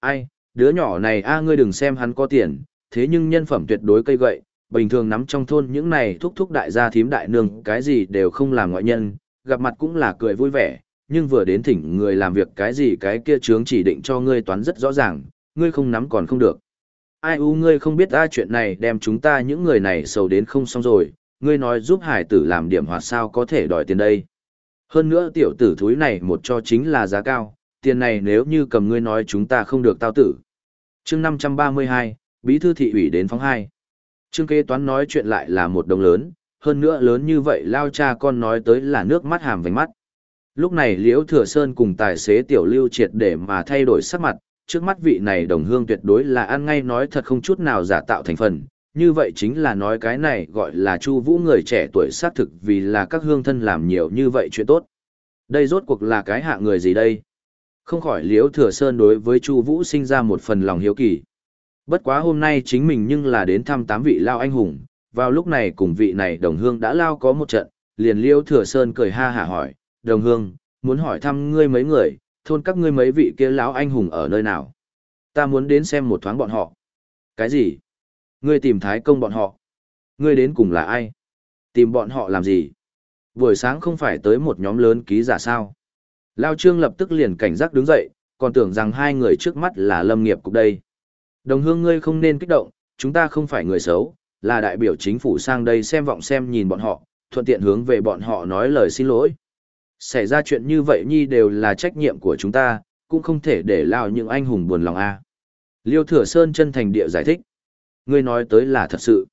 Speaker 1: Ai, đứa nhỏ này a ngươi đừng xem hắn có tiền, thế nhưng nhân phẩm tuyệt đối cây gậy, bình thường nắm trong thôn những này thúc thúc đại gia thím đại nương cái gì đều không làm ngoại nhân, gặp mặt cũng là cười vui vẻ, nhưng vừa đến thỉnh người làm việc cái gì cái kia chướng chỉ định cho ngươi toán rất rõ ràng, ngươi không nắm còn không được. Ai u ngươi không biết ra chuyện này đem chúng ta những người này sầu đến không xong rồi, ngươi nói giúp hải tử làm điểm hoạt sao có thể đòi tiền đây. Hơn nữa tiểu tử thúi này một cho chính là giá cao, tiền này nếu như cầm ngươi nói chúng ta không được tao tử. chương 532, bí thư thị ủy đến phóng hai, Trương kế toán nói chuyện lại là một đồng lớn, hơn nữa lớn như vậy lao cha con nói tới là nước mắt hàm vành mắt. Lúc này Liễu Thừa Sơn cùng tài xế Tiểu Lưu triệt để mà thay đổi sắc mặt, trước mắt vị này đồng hương tuyệt đối là ăn ngay nói thật không chút nào giả tạo thành phần, như vậy chính là nói cái này gọi là Chu Vũ người trẻ tuổi xác thực vì là các hương thân làm nhiều như vậy chuyện tốt. Đây rốt cuộc là cái hạ người gì đây? Không khỏi Liễu Thừa Sơn đối với Chu Vũ sinh ra một phần lòng hiếu kỳ. Bất quá hôm nay chính mình nhưng là đến thăm tám vị lao anh hùng, vào lúc này cùng vị này đồng hương đã lao có một trận, liền liêu Thừa Sơn cười ha hả hỏi, "Đồng hương, muốn hỏi thăm ngươi mấy người, thôn các ngươi mấy vị kia lão anh hùng ở nơi nào? Ta muốn đến xem một thoáng bọn họ." "Cái gì?" Ngươi tìm thái công bọn họ. Ngươi đến cùng là ai? Tìm bọn họ làm gì? Buổi sáng không phải tới một nhóm lớn ký giả sao? Lao Trương lập tức liền cảnh giác đứng dậy, còn tưởng rằng hai người trước mắt là lâm nghiệp cục đây. Đồng hương ngươi không nên kích động, chúng ta không phải người xấu, là đại biểu chính phủ sang đây xem vọng xem nhìn bọn họ, thuận tiện hướng về bọn họ nói lời xin lỗi. Xảy ra chuyện như vậy nhi đều là trách nhiệm của chúng ta, cũng không thể để lao những anh hùng buồn lòng a. Liêu Thừa Sơn chân thành địa giải thích ngươi nói tới là thật sự.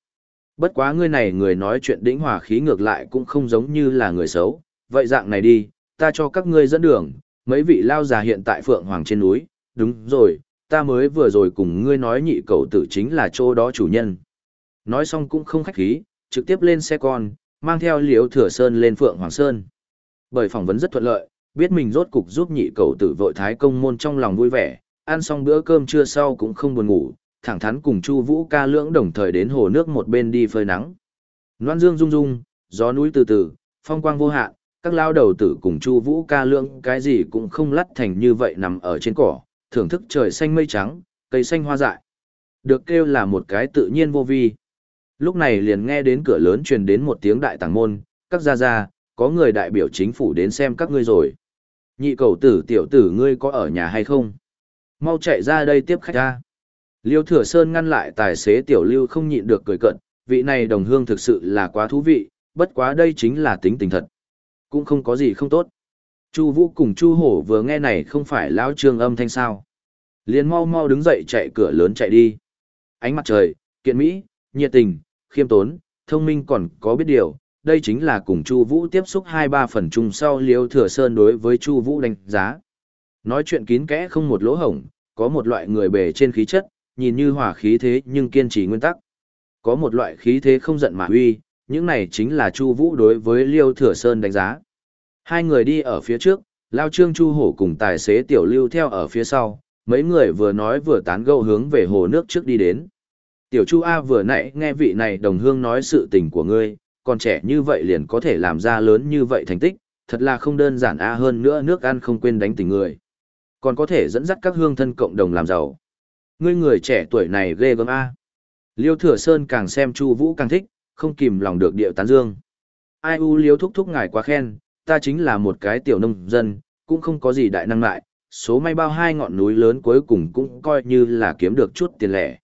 Speaker 1: Bất quá ngươi này người nói chuyện đĩnh hòa khí ngược lại cũng không giống như là người xấu, vậy dạng này đi, ta cho các ngươi dẫn đường, mấy vị lao già hiện tại Phượng Hoàng trên núi, đúng rồi, ta mới vừa rồi cùng ngươi nói nhị cậu tử chính là chỗ đó chủ nhân. Nói xong cũng không khách khí, trực tiếp lên xe con, mang theo liễu thừa sơn lên Phượng Hoàng Sơn. Bởi phỏng vấn rất thuận lợi, biết mình rốt cục giúp nhị cậu tử vội thái công môn trong lòng vui vẻ, ăn xong bữa cơm trưa sau cũng không buồn ngủ, thẳng thắn cùng Chu Vũ ca lưỡng đồng thời đến hồ nước một bên đi phơi nắng. Loan dương rung rung, gió núi từ từ, phong quang vô hạn, các lao đầu tử cùng Chu Vũ ca lưỡng cái gì cũng không lắt thành như vậy nằm ở trên cỏ, thưởng thức trời xanh mây trắng, cây xanh hoa dại. Được kêu là một cái tự nhiên vô vi. Lúc này liền nghe đến cửa lớn truyền đến một tiếng đại tàng môn, các gia gia, có người đại biểu chính phủ đến xem các ngươi rồi. Nhị cầu tử tiểu tử ngươi có ở nhà hay không? Mau chạy ra đây tiếp khách ra. Liêu Thừa Sơn ngăn lại tài xế Tiểu Lưu không nhịn được cười cận, vị này đồng hương thực sự là quá thú vị, bất quá đây chính là tính tình thật. Cũng không có gì không tốt. Chu Vũ cùng Chu Hổ vừa nghe này không phải lão Trương âm thanh sao? Liền mau mau đứng dậy chạy cửa lớn chạy đi. Ánh mặt trời, kiện mỹ, nhiệt tình, khiêm tốn, thông minh còn có biết điều, đây chính là cùng Chu Vũ tiếp xúc hai ba phần chung sau Liêu Thừa Sơn đối với Chu Vũ đánh giá. Nói chuyện kín kẽ không một lỗ hổng, có một loại người bề trên khí chất, nhìn như hòa khí thế nhưng kiên trì nguyên tắc. Có một loại khí thế không giận mà uy, những này chính là Chu Vũ đối với Liêu Thừa Sơn đánh giá. Hai người đi ở phía trước, Lao Trương Chu Hổ cùng tài xế Tiểu Lưu theo ở phía sau, mấy người vừa nói vừa tán gẫu hướng về hồ nước trước đi đến. Tiểu Chu A vừa nãy nghe vị này đồng hương nói sự tình của ngươi, còn trẻ như vậy liền có thể làm ra lớn như vậy thành tích, thật là không đơn giản A hơn nữa nước ăn không quên đánh tình người. Còn có thể dẫn dắt các hương thân cộng đồng làm giàu. Ngươi người trẻ tuổi này ghê gớm A. Liêu Thừa Sơn càng xem Chu Vũ càng thích, không kìm lòng được điệu tán dương. Ai u Liêu thúc thúc ngài quá khen, ta chính là một cái tiểu nông dân, cũng không có gì đại năng lại, số may bao hai ngọn núi lớn cuối cùng cũng coi như là kiếm được chút tiền lẻ.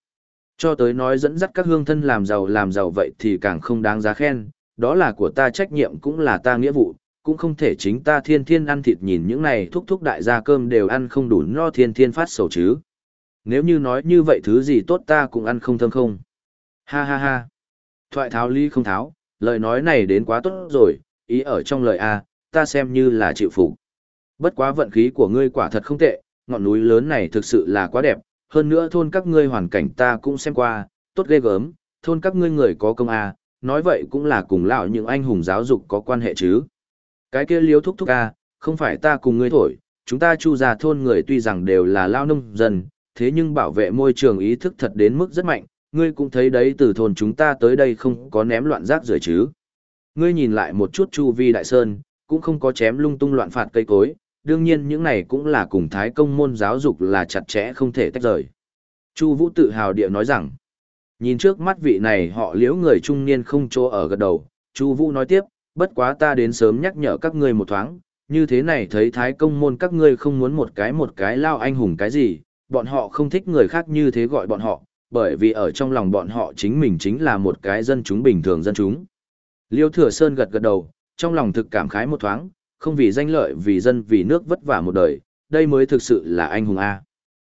Speaker 1: Cho tới nói dẫn dắt các hương thân làm giàu làm giàu vậy thì càng không đáng giá khen, đó là của ta trách nhiệm cũng là ta nghĩa vụ, cũng không thể chính ta thiên thiên ăn thịt nhìn những này thúc thúc đại gia cơm đều ăn không đủ no thiên thiên phát sầu chứ. Nếu như nói như vậy thứ gì tốt ta cũng ăn không thơm không. Ha ha ha. Thoại tháo ly không tháo, lời nói này đến quá tốt rồi, ý ở trong lời A, ta xem như là chịu phục. Bất quá vận khí của ngươi quả thật không tệ, ngọn núi lớn này thực sự là quá đẹp, hơn nữa thôn các ngươi hoàn cảnh ta cũng xem qua, tốt ghê gớm, thôn các ngươi người có công à, nói vậy cũng là cùng lão những anh hùng giáo dục có quan hệ chứ. Cái kia liếu thúc thúc à, không phải ta cùng ngươi thổi, chúng ta chu già thôn người tuy rằng đều là lao nông dân, thế nhưng bảo vệ môi trường ý thức thật đến mức rất mạnh, ngươi cũng thấy đấy từ thôn chúng ta tới đây không có ném loạn rác rưởi chứ. Ngươi nhìn lại một chút chu vi đại sơn, cũng không có chém lung tung loạn phạt cây cối, đương nhiên những này cũng là cùng thái công môn giáo dục là chặt chẽ không thể tách rời. Chu Vũ tự hào địa nói rằng, nhìn trước mắt vị này họ liễu người trung niên không chỗ ở gật đầu, Chu Vũ nói tiếp, bất quá ta đến sớm nhắc nhở các ngươi một thoáng, như thế này thấy thái công môn các ngươi không muốn một cái một cái lao anh hùng cái gì, bọn họ không thích người khác như thế gọi bọn họ, bởi vì ở trong lòng bọn họ chính mình chính là một cái dân chúng bình thường dân chúng. Liêu Thừa Sơn gật gật đầu, trong lòng thực cảm khái một thoáng, không vì danh lợi vì dân vì nước vất vả một đời, đây mới thực sự là anh hùng A.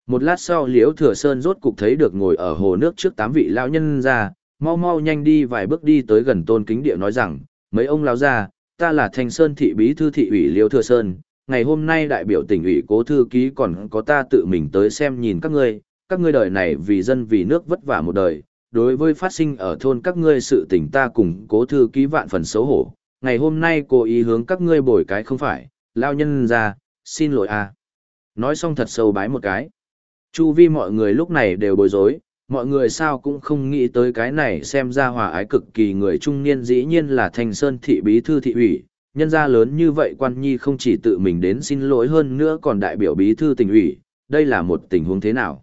Speaker 1: Một lát sau Liễu Thừa Sơn rốt cục thấy được ngồi ở hồ nước trước tám vị lão nhân ra, mau mau nhanh đi vài bước đi tới gần tôn kính địa nói rằng, mấy ông lão ra, ta là Thanh Sơn thị bí thư thị ủy Liễu Thừa Sơn, ngày hôm nay đại biểu tỉnh ủy cố thư ký còn có ta tự mình tới xem nhìn các ngươi, các ngươi đời này vì dân vì nước vất vả một đời, đối với phát sinh ở thôn các ngươi sự tình ta cùng cố thư ký vạn phần xấu hổ, ngày hôm nay cố ý hướng các ngươi bồi cái không phải, lao nhân ra, xin lỗi à. Nói xong thật sâu bái một cái. Chu vi mọi người lúc này đều bối rối, mọi người sao cũng không nghĩ tới cái này xem ra hòa ái cực kỳ người trung niên dĩ nhiên là thành sơn thị bí thư thị ủy. Nhân gia lớn như vậy quan nhi không chỉ tự mình đến xin lỗi hơn nữa còn đại biểu bí thư tỉnh ủy, đây là một tình huống thế nào?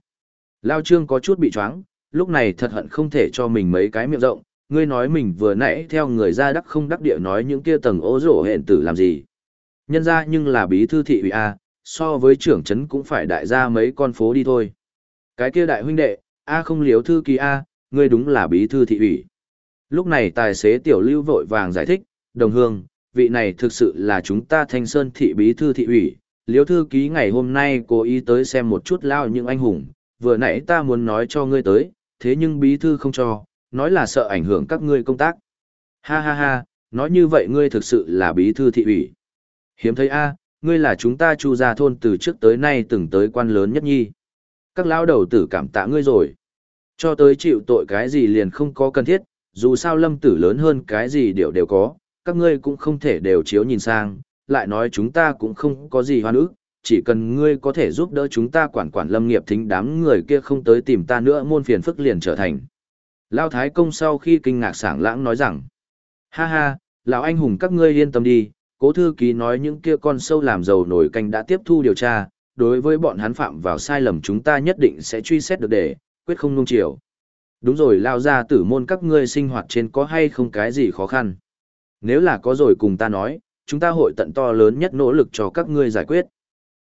Speaker 1: Lao Trương có chút bị choáng, lúc này thật hận không thể cho mình mấy cái miệng rộng, ngươi nói mình vừa nãy theo người ra đắc không đắc địa nói những kia tầng ố rổ hẹn tử làm gì. Nhân ra nhưng là bí thư thị ủy A, so với trưởng trấn cũng phải đại gia mấy con phố đi thôi. Cái kia đại huynh đệ, A không liếu thư ký A, ngươi đúng là bí thư thị ủy. Lúc này tài xế tiểu lưu vội vàng giải thích, đồng hương, vị này thực sự là chúng ta thanh sơn thị bí thư thị ủy. Liếu thư ký ngày hôm nay cố ý tới xem một chút lao những anh hùng, vừa nãy ta muốn nói cho ngươi tới, thế nhưng bí thư không cho, nói là sợ ảnh hưởng các ngươi công tác. Ha ha ha, nói như vậy ngươi thực sự là bí thư thị ủy. Hiếm thấy a, ngươi là chúng ta chu gia thôn từ trước tới nay từng tới quan lớn nhất nhi. Các lão đầu tử cảm tạ ngươi rồi. Cho tới chịu tội cái gì liền không có cần thiết, dù sao lâm tử lớn hơn cái gì đều đều có, các ngươi cũng không thể đều chiếu nhìn sang, lại nói chúng ta cũng không có gì hoan ức, chỉ cần ngươi có thể giúp đỡ chúng ta quản quản lâm nghiệp thính đám người kia không tới tìm ta nữa môn phiền phức liền trở thành. Lao Thái Công sau khi kinh ngạc sảng lãng nói rằng, ha ha, lão anh hùng các ngươi yên tâm đi, cố thư ký nói những kia con sâu làm dầu nổi canh đã tiếp thu điều tra, đối với bọn hắn phạm vào sai lầm chúng ta nhất định sẽ truy xét được để, quyết không nung chiều. Đúng rồi lao ra tử môn các ngươi sinh hoạt trên có hay không cái gì khó khăn. Nếu là có rồi cùng ta nói, chúng ta hội tận to lớn nhất nỗ lực cho các ngươi giải quyết.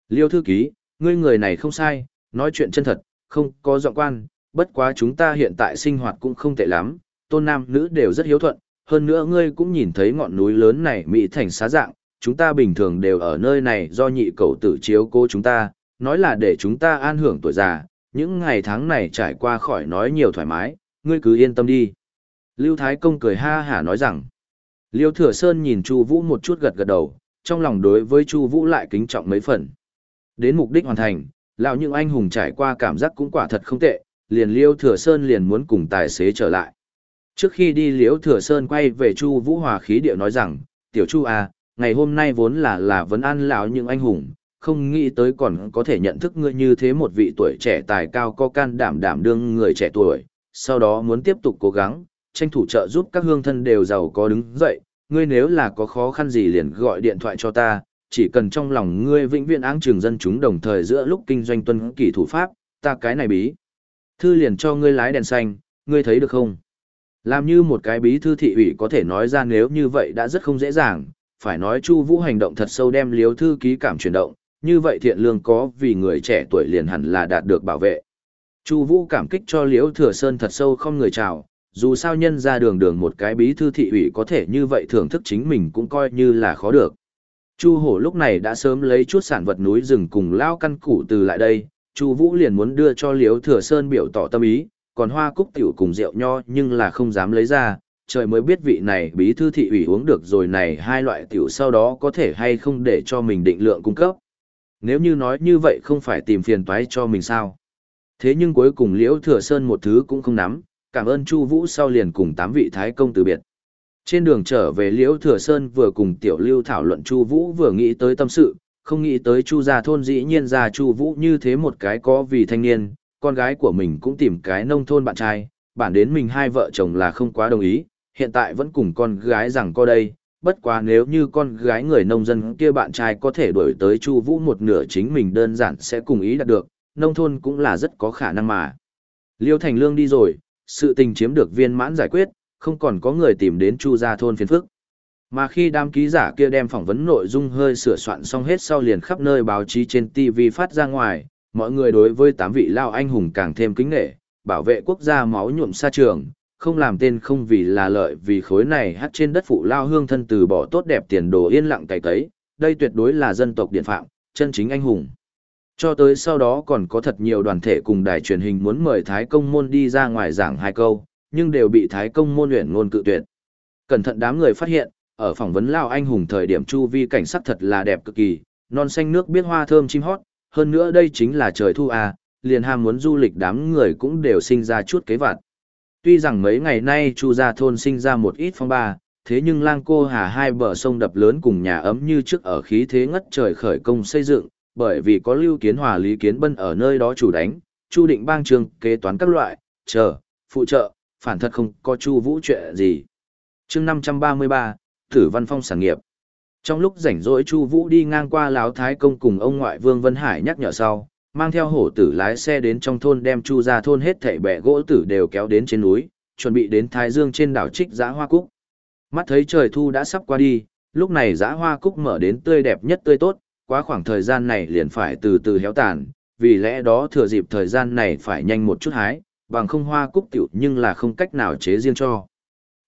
Speaker 1: Liêu thư ký, ngươi người này không sai, nói chuyện chân thật, không có giọng quan, bất quá chúng ta hiện tại sinh hoạt cũng không tệ lắm, tôn nam nữ đều rất hiếu thuận, hơn nữa ngươi cũng nhìn thấy ngọn núi lớn này mỹ thành xá dạng, chúng ta bình thường đều ở nơi này do nhị cầu tử chiếu cố chúng ta, nói là để chúng ta an hưởng tuổi già, những ngày tháng này trải qua khỏi nói nhiều thoải mái, ngươi cứ yên tâm đi. Lưu Thái Công cười ha hả nói rằng, Liêu Thừa Sơn nhìn Chu Vũ một chút gật gật đầu, trong lòng đối với Chu Vũ lại kính trọng mấy phần. Đến mục đích hoàn thành, lão những anh hùng trải qua cảm giác cũng quả thật không tệ, liền Liêu Thừa Sơn liền muốn cùng tài xế trở lại. Trước khi đi Liêu Thừa Sơn quay về Chu Vũ hòa khí điệu nói rằng, "Tiểu Chu à, ngày hôm nay vốn là là vấn an lão những anh hùng, không nghĩ tới còn có thể nhận thức ngươi như thế một vị tuổi trẻ tài cao có can đảm đảm đương người trẻ tuổi, sau đó muốn tiếp tục cố gắng, tranh thủ trợ giúp các hương thân đều giàu có đứng dậy, ngươi nếu là có khó khăn gì liền gọi điện thoại cho ta, chỉ cần trong lòng ngươi vĩnh viễn áng trường dân chúng đồng thời giữa lúc kinh doanh tuân kỷ thủ pháp, ta cái này bí. Thư liền cho ngươi lái đèn xanh, ngươi thấy được không? Làm như một cái bí thư thị ủy có thể nói ra nếu như vậy đã rất không dễ dàng, phải nói Chu Vũ hành động thật sâu đem liếu thư ký cảm chuyển động, như vậy thiện lương có vì người trẻ tuổi liền hẳn là đạt được bảo vệ. Chu Vũ cảm kích cho Liễu Thừa Sơn thật sâu không người chào, dù sao nhân ra đường đường một cái bí thư thị ủy có thể như vậy thưởng thức chính mình cũng coi như là khó được. Chu Hổ lúc này đã sớm lấy chút sản vật núi rừng cùng lao căn củ từ lại đây, Chu Vũ liền muốn đưa cho Liễu Thừa Sơn biểu tỏ tâm ý, còn hoa cúc tiểu cùng rượu nho nhưng là không dám lấy ra, trời mới biết vị này bí thư thị ủy uống được rồi này hai loại tiểu sau đó có thể hay không để cho mình định lượng cung cấp. Nếu như nói như vậy không phải tìm phiền toái cho mình sao? Thế nhưng cuối cùng Liễu Thừa Sơn một thứ cũng không nắm, cảm ơn Chu Vũ sau liền cùng tám vị thái công từ biệt. Trên đường trở về Liễu Thừa Sơn vừa cùng Tiểu Lưu thảo luận Chu Vũ vừa nghĩ tới tâm sự, không nghĩ tới Chu gia thôn dĩ nhiên ra Chu Vũ như thế một cái có vì thanh niên, con gái của mình cũng tìm cái nông thôn bạn trai, bản đến mình hai vợ chồng là không quá đồng ý, hiện tại vẫn cùng con gái rằng co đây, bất quá nếu như con gái người nông dân kia bạn trai có thể đổi tới Chu Vũ một nửa chính mình đơn giản sẽ cùng ý đạt được, nông thôn cũng là rất có khả năng mà. Liêu Thành Lương đi rồi, sự tình chiếm được viên mãn giải quyết, không còn có người tìm đến Chu gia thôn phiền phức. Mà khi đám ký giả kia đem phỏng vấn nội dung hơi sửa soạn xong hết sau liền khắp nơi báo chí trên TV phát ra ngoài, mọi người đối với tám vị lao anh hùng càng thêm kính nể, bảo vệ quốc gia máu nhuộm xa trường, không làm tên không vì là lợi vì khối này hát trên đất phụ lao hương thân từ bỏ tốt đẹp tiền đồ yên lặng cày cấy, đây tuyệt đối là dân tộc điện phạm, chân chính anh hùng. Cho tới sau đó còn có thật nhiều đoàn thể cùng đài truyền hình muốn mời Thái Công Môn đi ra ngoài giảng hai câu, nhưng đều bị Thái Công Môn luyện ngôn cự tuyệt. Cẩn thận đám người phát hiện, ở phỏng vấn Lao Anh Hùng thời điểm chu vi cảnh sắc thật là đẹp cực kỳ, non xanh nước biết hoa thơm chim hót, hơn nữa đây chính là trời thu à, liền ham muốn du lịch đám người cũng đều sinh ra chút kế vặt. Tuy rằng mấy ngày nay Chu gia thôn sinh ra một ít phong ba, thế nhưng lang cô hà hai bờ sông đập lớn cùng nhà ấm như trước ở khí thế ngất trời khởi công xây dựng, bởi vì có lưu kiến hòa lý kiến bân ở nơi đó chủ đánh, chu định bang trường kế toán các loại, chờ, phụ trợ, phản thật không có chu vũ chuyện gì. chương 533, Tử Văn Phong sản nghiệp. Trong lúc rảnh rỗi Chu Vũ đi ngang qua lão thái công cùng ông ngoại Vương Vân Hải nhắc nhở sau, mang theo hổ tử lái xe đến trong thôn đem Chu ra thôn hết thảy bẻ gỗ tử đều kéo đến trên núi, chuẩn bị đến Thái Dương trên đảo Trích Giã Hoa Cúc. Mắt thấy trời thu đã sắp qua đi, lúc này Giã Hoa Cúc mở đến tươi đẹp nhất tươi tốt, quá khoảng thời gian này liền phải từ từ héo tàn, vì lẽ đó thừa dịp thời gian này phải nhanh một chút hái, bằng không hoa cúc tiểu nhưng là không cách nào chế riêng cho.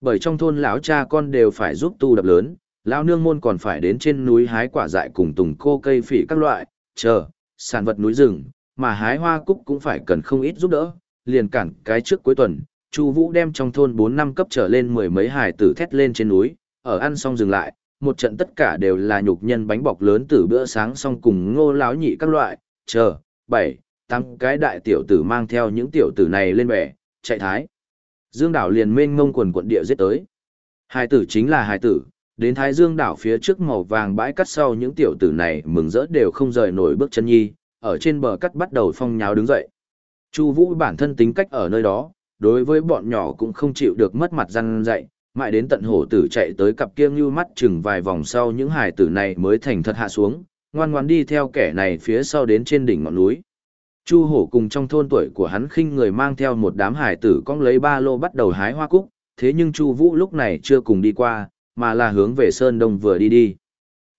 Speaker 1: Bởi trong thôn lão cha con đều phải giúp tu đập lớn, lão nương môn còn phải đến trên núi hái quả dại cùng tùng cô cây phỉ các loại, chờ, sản vật núi rừng, mà hái hoa cúc cũng phải cần không ít giúp đỡ, liền cản cái trước cuối tuần, Chu Vũ đem trong thôn 4 năm cấp trở lên mười mấy hải tử thét lên trên núi, ở ăn xong dừng lại, một trận tất cả đều là nhục nhân bánh bọc lớn từ bữa sáng xong cùng ngô láo nhị các loại, chờ, bảy, tám cái đại tiểu tử mang theo những tiểu tử này lên bè, chạy thái. Dương đảo liền mênh ngông quần quận địa giết tới. Hai tử chính là hai tử, đến thái dương đảo phía trước màu vàng bãi cắt sau những tiểu tử này mừng rỡ đều không rời nổi bước chân nhi, ở trên bờ cắt bắt đầu phong nháo đứng dậy. Chu Vũ bản thân tính cách ở nơi đó, đối với bọn nhỏ cũng không chịu được mất mặt răn dạy, mãi đến tận hổ tử chạy tới cặp kia như mắt chừng vài vòng sau những hải tử này mới thành thật hạ xuống, ngoan ngoan đi theo kẻ này phía sau đến trên đỉnh ngọn núi. Chu hổ cùng trong thôn tuổi của hắn khinh người mang theo một đám hải tử cong lấy ba lô bắt đầu hái hoa cúc, thế nhưng Chu Vũ lúc này chưa cùng đi qua, mà là hướng về Sơn Đông vừa đi đi.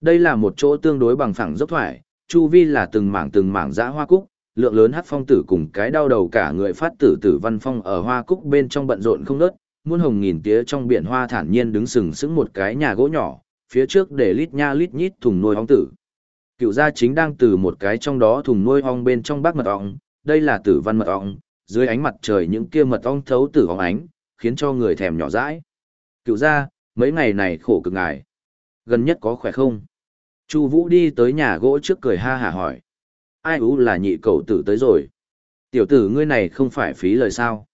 Speaker 1: Đây là một chỗ tương đối bằng phẳng dốc thoải, chu vi là từng mảng từng mảng dã hoa cúc, lượng lớn hát phong tử cùng cái đau đầu cả người phát tử tử văn phong ở hoa cúc bên trong bận rộn không nớt, muôn hồng nghìn tía trong biển hoa thản nhiên đứng sừng sững một cái nhà gỗ nhỏ, phía trước để lít nha lít nhít thùng nuôi ong tử. Cựu gia chính đang từ một cái trong đó thùng nuôi ong bên trong bác mật ong, đây là tử văn mật ong, dưới ánh mặt trời những kia mật ong thấu tử ong ánh, khiến cho người thèm nhỏ dãi. Cựu gia, mấy ngày này khổ cực ngài. Gần nhất có khỏe không? Chu Vũ đi tới nhà gỗ trước cười ha hả hỏi. Ai ú là nhị cậu tử tới rồi. Tiểu tử ngươi này không phải phí lời sao.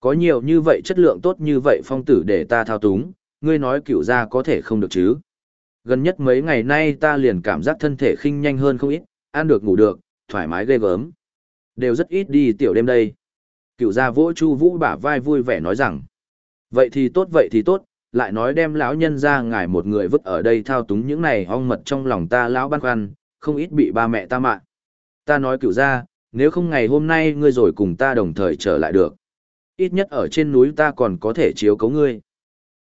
Speaker 1: Có nhiều như vậy chất lượng tốt như vậy phong tử để ta thao túng, ngươi nói cựu gia có thể không được chứ. Gần nhất mấy ngày nay ta liền cảm giác thân thể khinh nhanh hơn không ít, ăn được ngủ được, thoải mái ghê gớm. Đều rất ít đi tiểu đêm đây. Cựu gia vỗ chu vũ bả vai vui vẻ nói rằng. Vậy thì tốt vậy thì tốt, lại nói đem lão nhân ra ngài một người vứt ở đây thao túng những này ong mật trong lòng ta lão băn khoăn, không ít bị ba mẹ ta mạng. Ta nói cựu gia, nếu không ngày hôm nay ngươi rồi cùng ta đồng thời trở lại được. Ít nhất ở trên núi ta còn có thể chiếu cấu ngươi.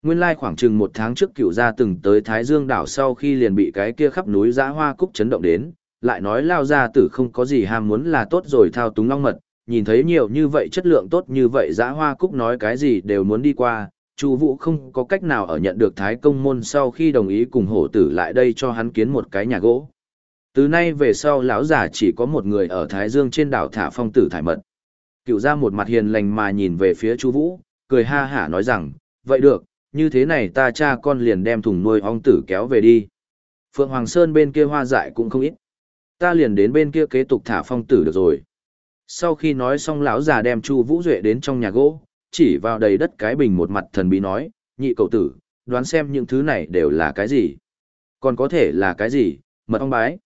Speaker 1: Nguyên lai khoảng chừng một tháng trước cựu gia từng tới Thái Dương đảo sau khi liền bị cái kia khắp núi giã hoa cúc chấn động đến, lại nói lao gia tử không có gì ham muốn là tốt rồi thao túng long mật, nhìn thấy nhiều như vậy chất lượng tốt như vậy giã hoa cúc nói cái gì đều muốn đi qua, Chu Vũ không có cách nào ở nhận được Thái Công môn sau khi đồng ý cùng hổ tử lại đây cho hắn kiến một cái nhà gỗ. Từ nay về sau lão già chỉ có một người ở Thái Dương trên đảo thả phong tử thải mật. Cựu gia một mặt hiền lành mà nhìn về phía Chu Vũ, cười ha hả nói rằng, "Vậy được, như thế này ta cha con liền đem thùng nuôi ong tử kéo về đi. Phượng Hoàng Sơn bên kia hoa dại cũng không ít. Ta liền đến bên kia kế tục thả phong tử được rồi." Sau khi nói xong lão già đem Chu Vũ Duệ đến trong nhà gỗ, chỉ vào đầy đất cái bình một mặt thần bí nói, "Nhị cậu tử, đoán xem những thứ này đều là cái gì? Còn có thể là cái gì? Mật ong bái?"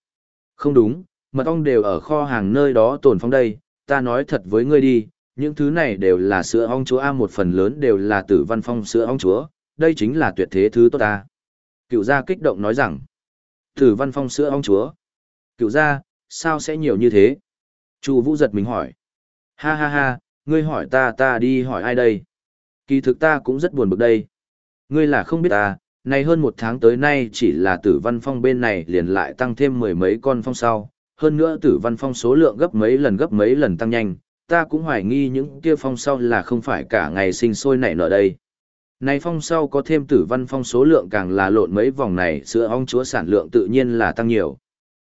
Speaker 1: Không đúng, mật ong đều ở kho hàng nơi đó tồn phong đây, ta nói thật với ngươi đi, những thứ này đều là sữa ong chúa A một phần lớn đều là tử văn phong sữa ong chúa, đây chính là tuyệt thế thứ tốt ta. Cựu gia kích động nói rằng, tử văn phong sữa ong chúa. Cựu gia, sao sẽ nhiều như thế? Chu vũ giật mình hỏi. Ha ha ha, ngươi hỏi ta ta đi hỏi ai đây? Kỳ thực ta cũng rất buồn bực đây. Ngươi là không biết ta, này hơn một tháng tới nay chỉ là tử văn phong bên này liền lại tăng thêm mười mấy con phong sau, hơn nữa tử văn phong số lượng gấp mấy lần gấp mấy lần tăng nhanh, ta cũng hoài nghi những kia phong sau là không phải cả ngày sinh sôi nảy nở đây. Này phong sau có thêm tử văn phong số lượng càng là lộn mấy vòng này sữa ong chúa sản lượng tự nhiên là tăng nhiều.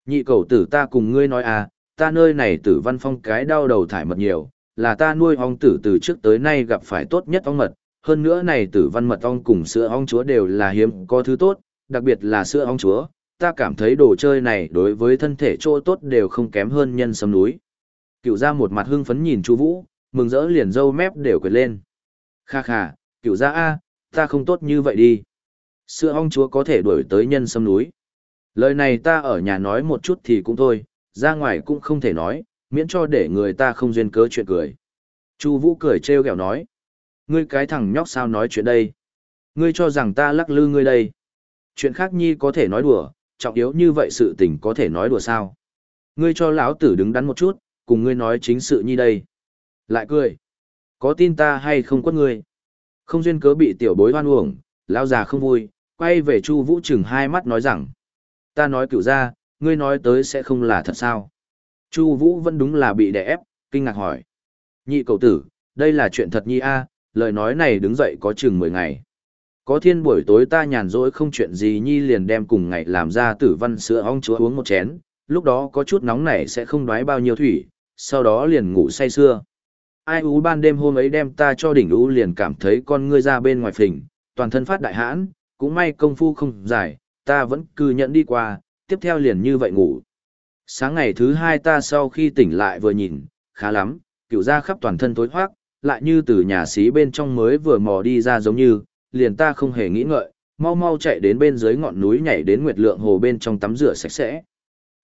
Speaker 1: Nhị cầu tử ta cùng ngươi nói à, ta nơi này tử văn phong cái đau đầu thải mật nhiều, là ta nuôi ong tử từ trước tới nay gặp phải tốt nhất ong mật, hơn nữa này tử văn mật ong cùng sữa ong chúa đều là hiếm có thứ tốt, đặc biệt là sữa ong chúa, ta cảm thấy đồ chơi này đối với thân thể chỗ tốt đều không kém hơn nhân sâm núi. Cựu ra một mặt hưng phấn nhìn chú Vũ, mừng rỡ liền dâu mép đều quệt lên. Kha kha, cựu gia A, ta không tốt như vậy đi. Sữa ong chúa có thể đuổi tới nhân sâm núi. Lời này ta ở nhà nói một chút thì cũng thôi, ra ngoài cũng không thể nói, miễn cho để người ta không duyên cớ chuyện cười. Chu Vũ cười trêu ghẹo nói: "Ngươi cái thằng nhóc sao nói chuyện đây? Ngươi cho rằng ta lắc lư ngươi đây? Chuyện khác nhi có thể nói đùa, trọng yếu như vậy sự tình có thể nói đùa sao? Ngươi cho lão tử đứng đắn một chút, cùng ngươi nói chính sự nhi đây." Lại cười: "Có tin ta hay không quất ngươi?" Không duyên cớ bị tiểu bối hoan uổng, lão già không vui, quay về Chu Vũ chừng hai mắt nói rằng: "Ta nói cửu gia, ngươi nói tới sẽ không là thật sao?" Chu Vũ vẫn đúng là bị đè ép, kinh ngạc hỏi: "Nhị cậu tử, đây là chuyện thật nhi a?" lời nói này đứng dậy có chừng 10 ngày. Có thiên buổi tối ta nhàn rỗi không chuyện gì nhi liền đem cùng ngày làm ra tử văn sữa ong chúa uống một chén, lúc đó có chút nóng nảy sẽ không đoái bao nhiêu thủy, sau đó liền ngủ say sưa. Ai ú ban đêm hôm ấy đem ta cho đỉnh ú liền cảm thấy con ngươi ra bên ngoài phình, toàn thân phát đại hãn, cũng may công phu không dài, ta vẫn cứ nhận đi qua, tiếp theo liền như vậy ngủ. Sáng ngày thứ hai ta sau khi tỉnh lại vừa nhìn, khá lắm, kiểu ra khắp toàn thân tối hoác, lại như từ nhà xí bên trong mới vừa mò đi ra giống như, liền ta không hề nghĩ ngợi, mau mau chạy đến bên dưới ngọn núi nhảy đến nguyệt lượng hồ bên trong tắm rửa sạch sẽ.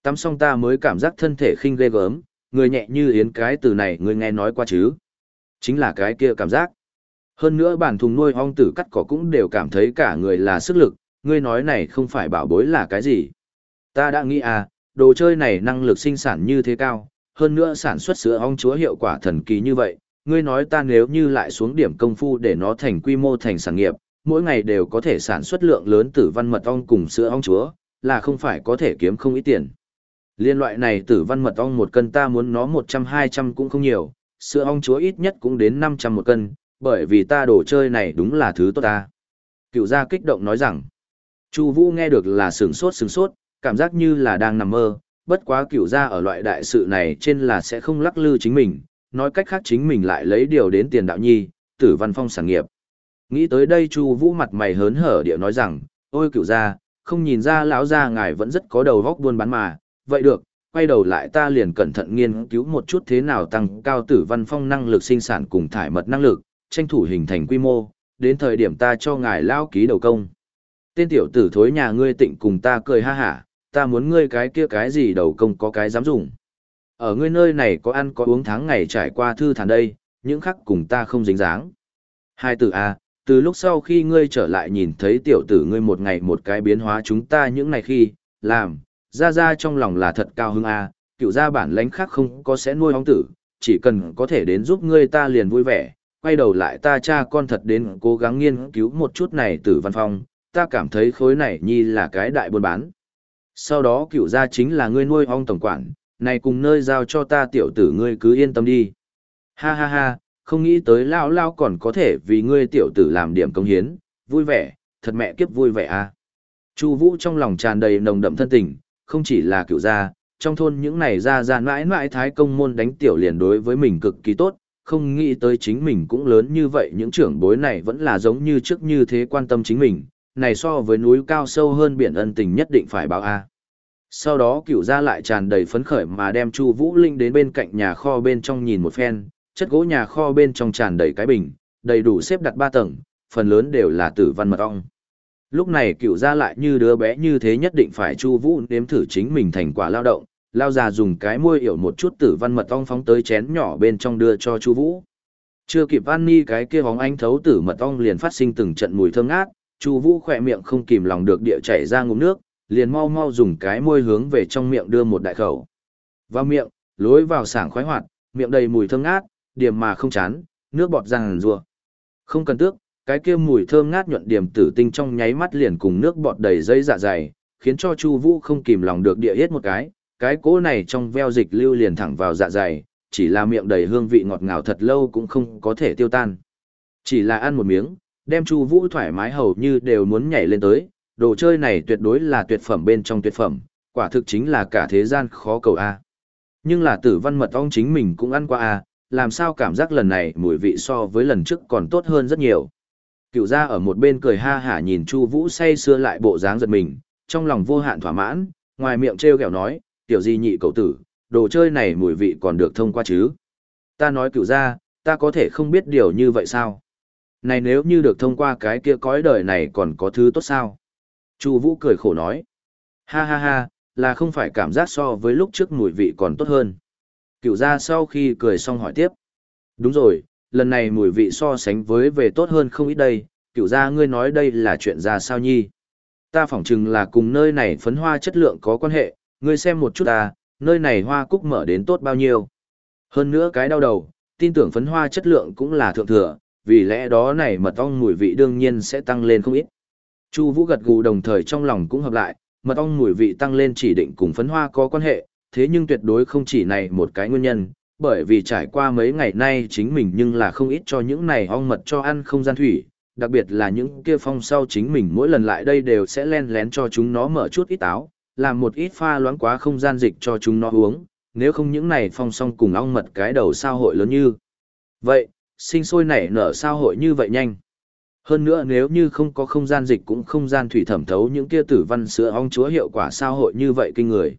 Speaker 1: Tắm xong ta mới cảm giác thân thể khinh ghê gớm, người nhẹ như yến cái từ này người nghe nói qua chứ. Chính là cái kia cảm giác. Hơn nữa bản thùng nuôi ong tử cắt cỏ cũng đều cảm thấy cả người là sức lực, ngươi nói này không phải bảo bối là cái gì. Ta đã nghĩ à, đồ chơi này năng lực sinh sản như thế cao, hơn nữa sản xuất sữa ong chúa hiệu quả thần kỳ như vậy, ngươi nói ta nếu như lại xuống điểm công phu để nó thành quy mô thành sản nghiệp, mỗi ngày đều có thể sản xuất lượng lớn tử văn mật ong cùng sữa ong chúa, là không phải có thể kiếm không ít tiền. Liên loại này tử văn mật ong một cân ta muốn nó 100-200 cũng không nhiều, sữa ong chúa ít nhất cũng đến 500 một cân, bởi vì ta đồ chơi này đúng là thứ tốt ta. Cựu gia kích động nói rằng, Chu Vũ nghe được là sửng sốt sửng sốt, cảm giác như là đang nằm mơ, bất quá cựu gia ở loại đại sự này trên là sẽ không lắc lư chính mình, nói cách khác chính mình lại lấy điều đến tiền đạo nhi, tử văn phong sản nghiệp. Nghĩ tới đây Chu Vũ mặt mày hớn hở điệu nói rằng, ôi cựu gia, không nhìn ra lão gia ngài vẫn rất có đầu óc buôn bán mà, vậy được, quay đầu lại ta liền cẩn thận nghiên cứu một chút thế nào tăng cao tử văn phong năng lực sinh sản cùng thải mật năng lực, tranh thủ hình thành quy mô, đến thời điểm ta cho ngài lao ký đầu công. Tên tiểu tử thối nhà ngươi tịnh cùng ta cười ha hả, ta muốn ngươi cái kia cái gì đầu công có cái dám dùng. Ở ngươi nơi này có ăn có uống tháng ngày trải qua thư thản đây, những khắc cùng ta không dính dáng. Hai tử A, từ lúc sau khi ngươi trở lại nhìn thấy tiểu tử ngươi một ngày một cái biến hóa chúng ta những ngày khi, làm, ra ra trong lòng là thật cao hứng A, cựu gia bản lãnh khác không có sẽ nuôi hóng tử, chỉ cần có thể đến giúp ngươi ta liền vui vẻ, quay đầu lại ta cha con thật đến cố gắng nghiên cứu một chút này tử văn phong, ta cảm thấy khối này nhi là cái đại buôn bán. Sau đó cựu gia chính là ngươi nuôi ong tổng quản, này cùng nơi giao cho ta tiểu tử ngươi cứ yên tâm đi. Ha ha ha, không nghĩ tới lao lao còn có thể vì ngươi tiểu tử làm điểm công hiến, vui vẻ, thật mẹ kiếp vui vẻ à. Chu Vũ trong lòng tràn đầy nồng đậm thân tình, không chỉ là cựu gia, trong thôn những này ra ra mãi mãi thái công môn đánh tiểu liền đối với mình cực kỳ tốt, không nghĩ tới chính mình cũng lớn như vậy những trưởng bối này vẫn là giống như trước như thế quan tâm chính mình, này so với núi cao sâu hơn biển ân tình nhất định phải báo a. Sau đó cựu gia lại tràn đầy phấn khởi mà đem Chu Vũ Linh đến bên cạnh nhà kho bên trong nhìn một phen, chất gỗ nhà kho bên trong tràn đầy cái bình, đầy đủ xếp đặt ba tầng, phần lớn đều là tử văn mật ong. Lúc này cựu gia lại như đứa bé như thế nhất định phải Chu Vũ nếm thử chính mình thành quả lao động, lao già dùng cái môi hiểu một chút tử văn mật ong phóng tới chén nhỏ bên trong đưa cho Chu Vũ. Chưa kịp ăn ni cái kia bóng ánh thấu tử mật ong liền phát sinh từng trận mùi thơm ngát, Chu Vũ khỏe miệng không kìm lòng được địa chảy ra ngụm nước, liền mau mau dùng cái môi hướng về trong miệng đưa một đại khẩu. Vào miệng, lối vào sảng khoái hoạt, miệng đầy mùi thơm ngát, điểm mà không chán, nước bọt răng rùa. Không cần tước, cái kia mùi thơm ngát nhuận điểm tử tinh trong nháy mắt liền cùng nước bọt đầy dây dạ dày, khiến cho Chu Vũ không kìm lòng được địa hết một cái, cái cỗ này trong veo dịch lưu liền thẳng vào dạ dày, chỉ là miệng đầy hương vị ngọt ngào thật lâu cũng không có thể tiêu tan. Chỉ là ăn một miếng, đem Chu Vũ thoải mái hầu như đều muốn nhảy lên tới, đồ chơi này tuyệt đối là tuyệt phẩm bên trong tuyệt phẩm, quả thực chính là cả thế gian khó cầu a. Nhưng là Tử Văn Mật ong chính mình cũng ăn qua a, làm sao cảm giác lần này mùi vị so với lần trước còn tốt hơn rất nhiều. Cựu gia ở một bên cười ha hả nhìn Chu Vũ say sưa lại bộ dáng giật mình, trong lòng vô hạn thỏa mãn, ngoài miệng trêu ghẹo nói, tiểu gì nhị cậu tử, đồ chơi này mùi vị còn được thông qua chứ. Ta nói cựu gia, ta có thể không biết điều như vậy sao? Này nếu như được thông qua cái kia cõi đời này còn có thứ tốt sao? Chu Vũ cười khổ nói. Ha ha ha, là không phải cảm giác so với lúc trước mùi vị còn tốt hơn. Cựu gia sau khi cười xong hỏi tiếp. Đúng rồi, lần này mùi vị so sánh với về tốt hơn không ít đây, cựu gia ngươi nói đây là chuyện ra sao nhi. Ta phỏng chừng là cùng nơi này phấn hoa chất lượng có quan hệ, ngươi xem một chút ta, nơi này hoa cúc mở đến tốt bao nhiêu. Hơn nữa cái đau đầu, tin tưởng phấn hoa chất lượng cũng là thượng thừa, vì lẽ đó này mật ong mùi vị đương nhiên sẽ tăng lên không ít. Chu Vũ gật gù đồng thời trong lòng cũng hợp lại, mật ong mùi vị tăng lên chỉ định cùng phấn hoa có quan hệ, thế nhưng tuyệt đối không chỉ này một cái nguyên nhân, bởi vì trải qua mấy ngày nay chính mình nhưng là không ít cho những này ong mật cho ăn không gian thủy, đặc biệt là những kia phong sau chính mình mỗi lần lại đây đều sẽ len lén cho chúng nó mở chút ít táo, làm một ít pha loãng quá không gian dịch cho chúng nó uống, nếu không những này phong song cùng ong mật cái đầu sao hội lớn như. Vậy, sinh sôi nảy nở sao hội như vậy nhanh. Hơn nữa nếu như không có không gian dịch cũng không gian thủy thẩm thấu những kia tử văn sữa ong chúa hiệu quả sao hội như vậy kinh người.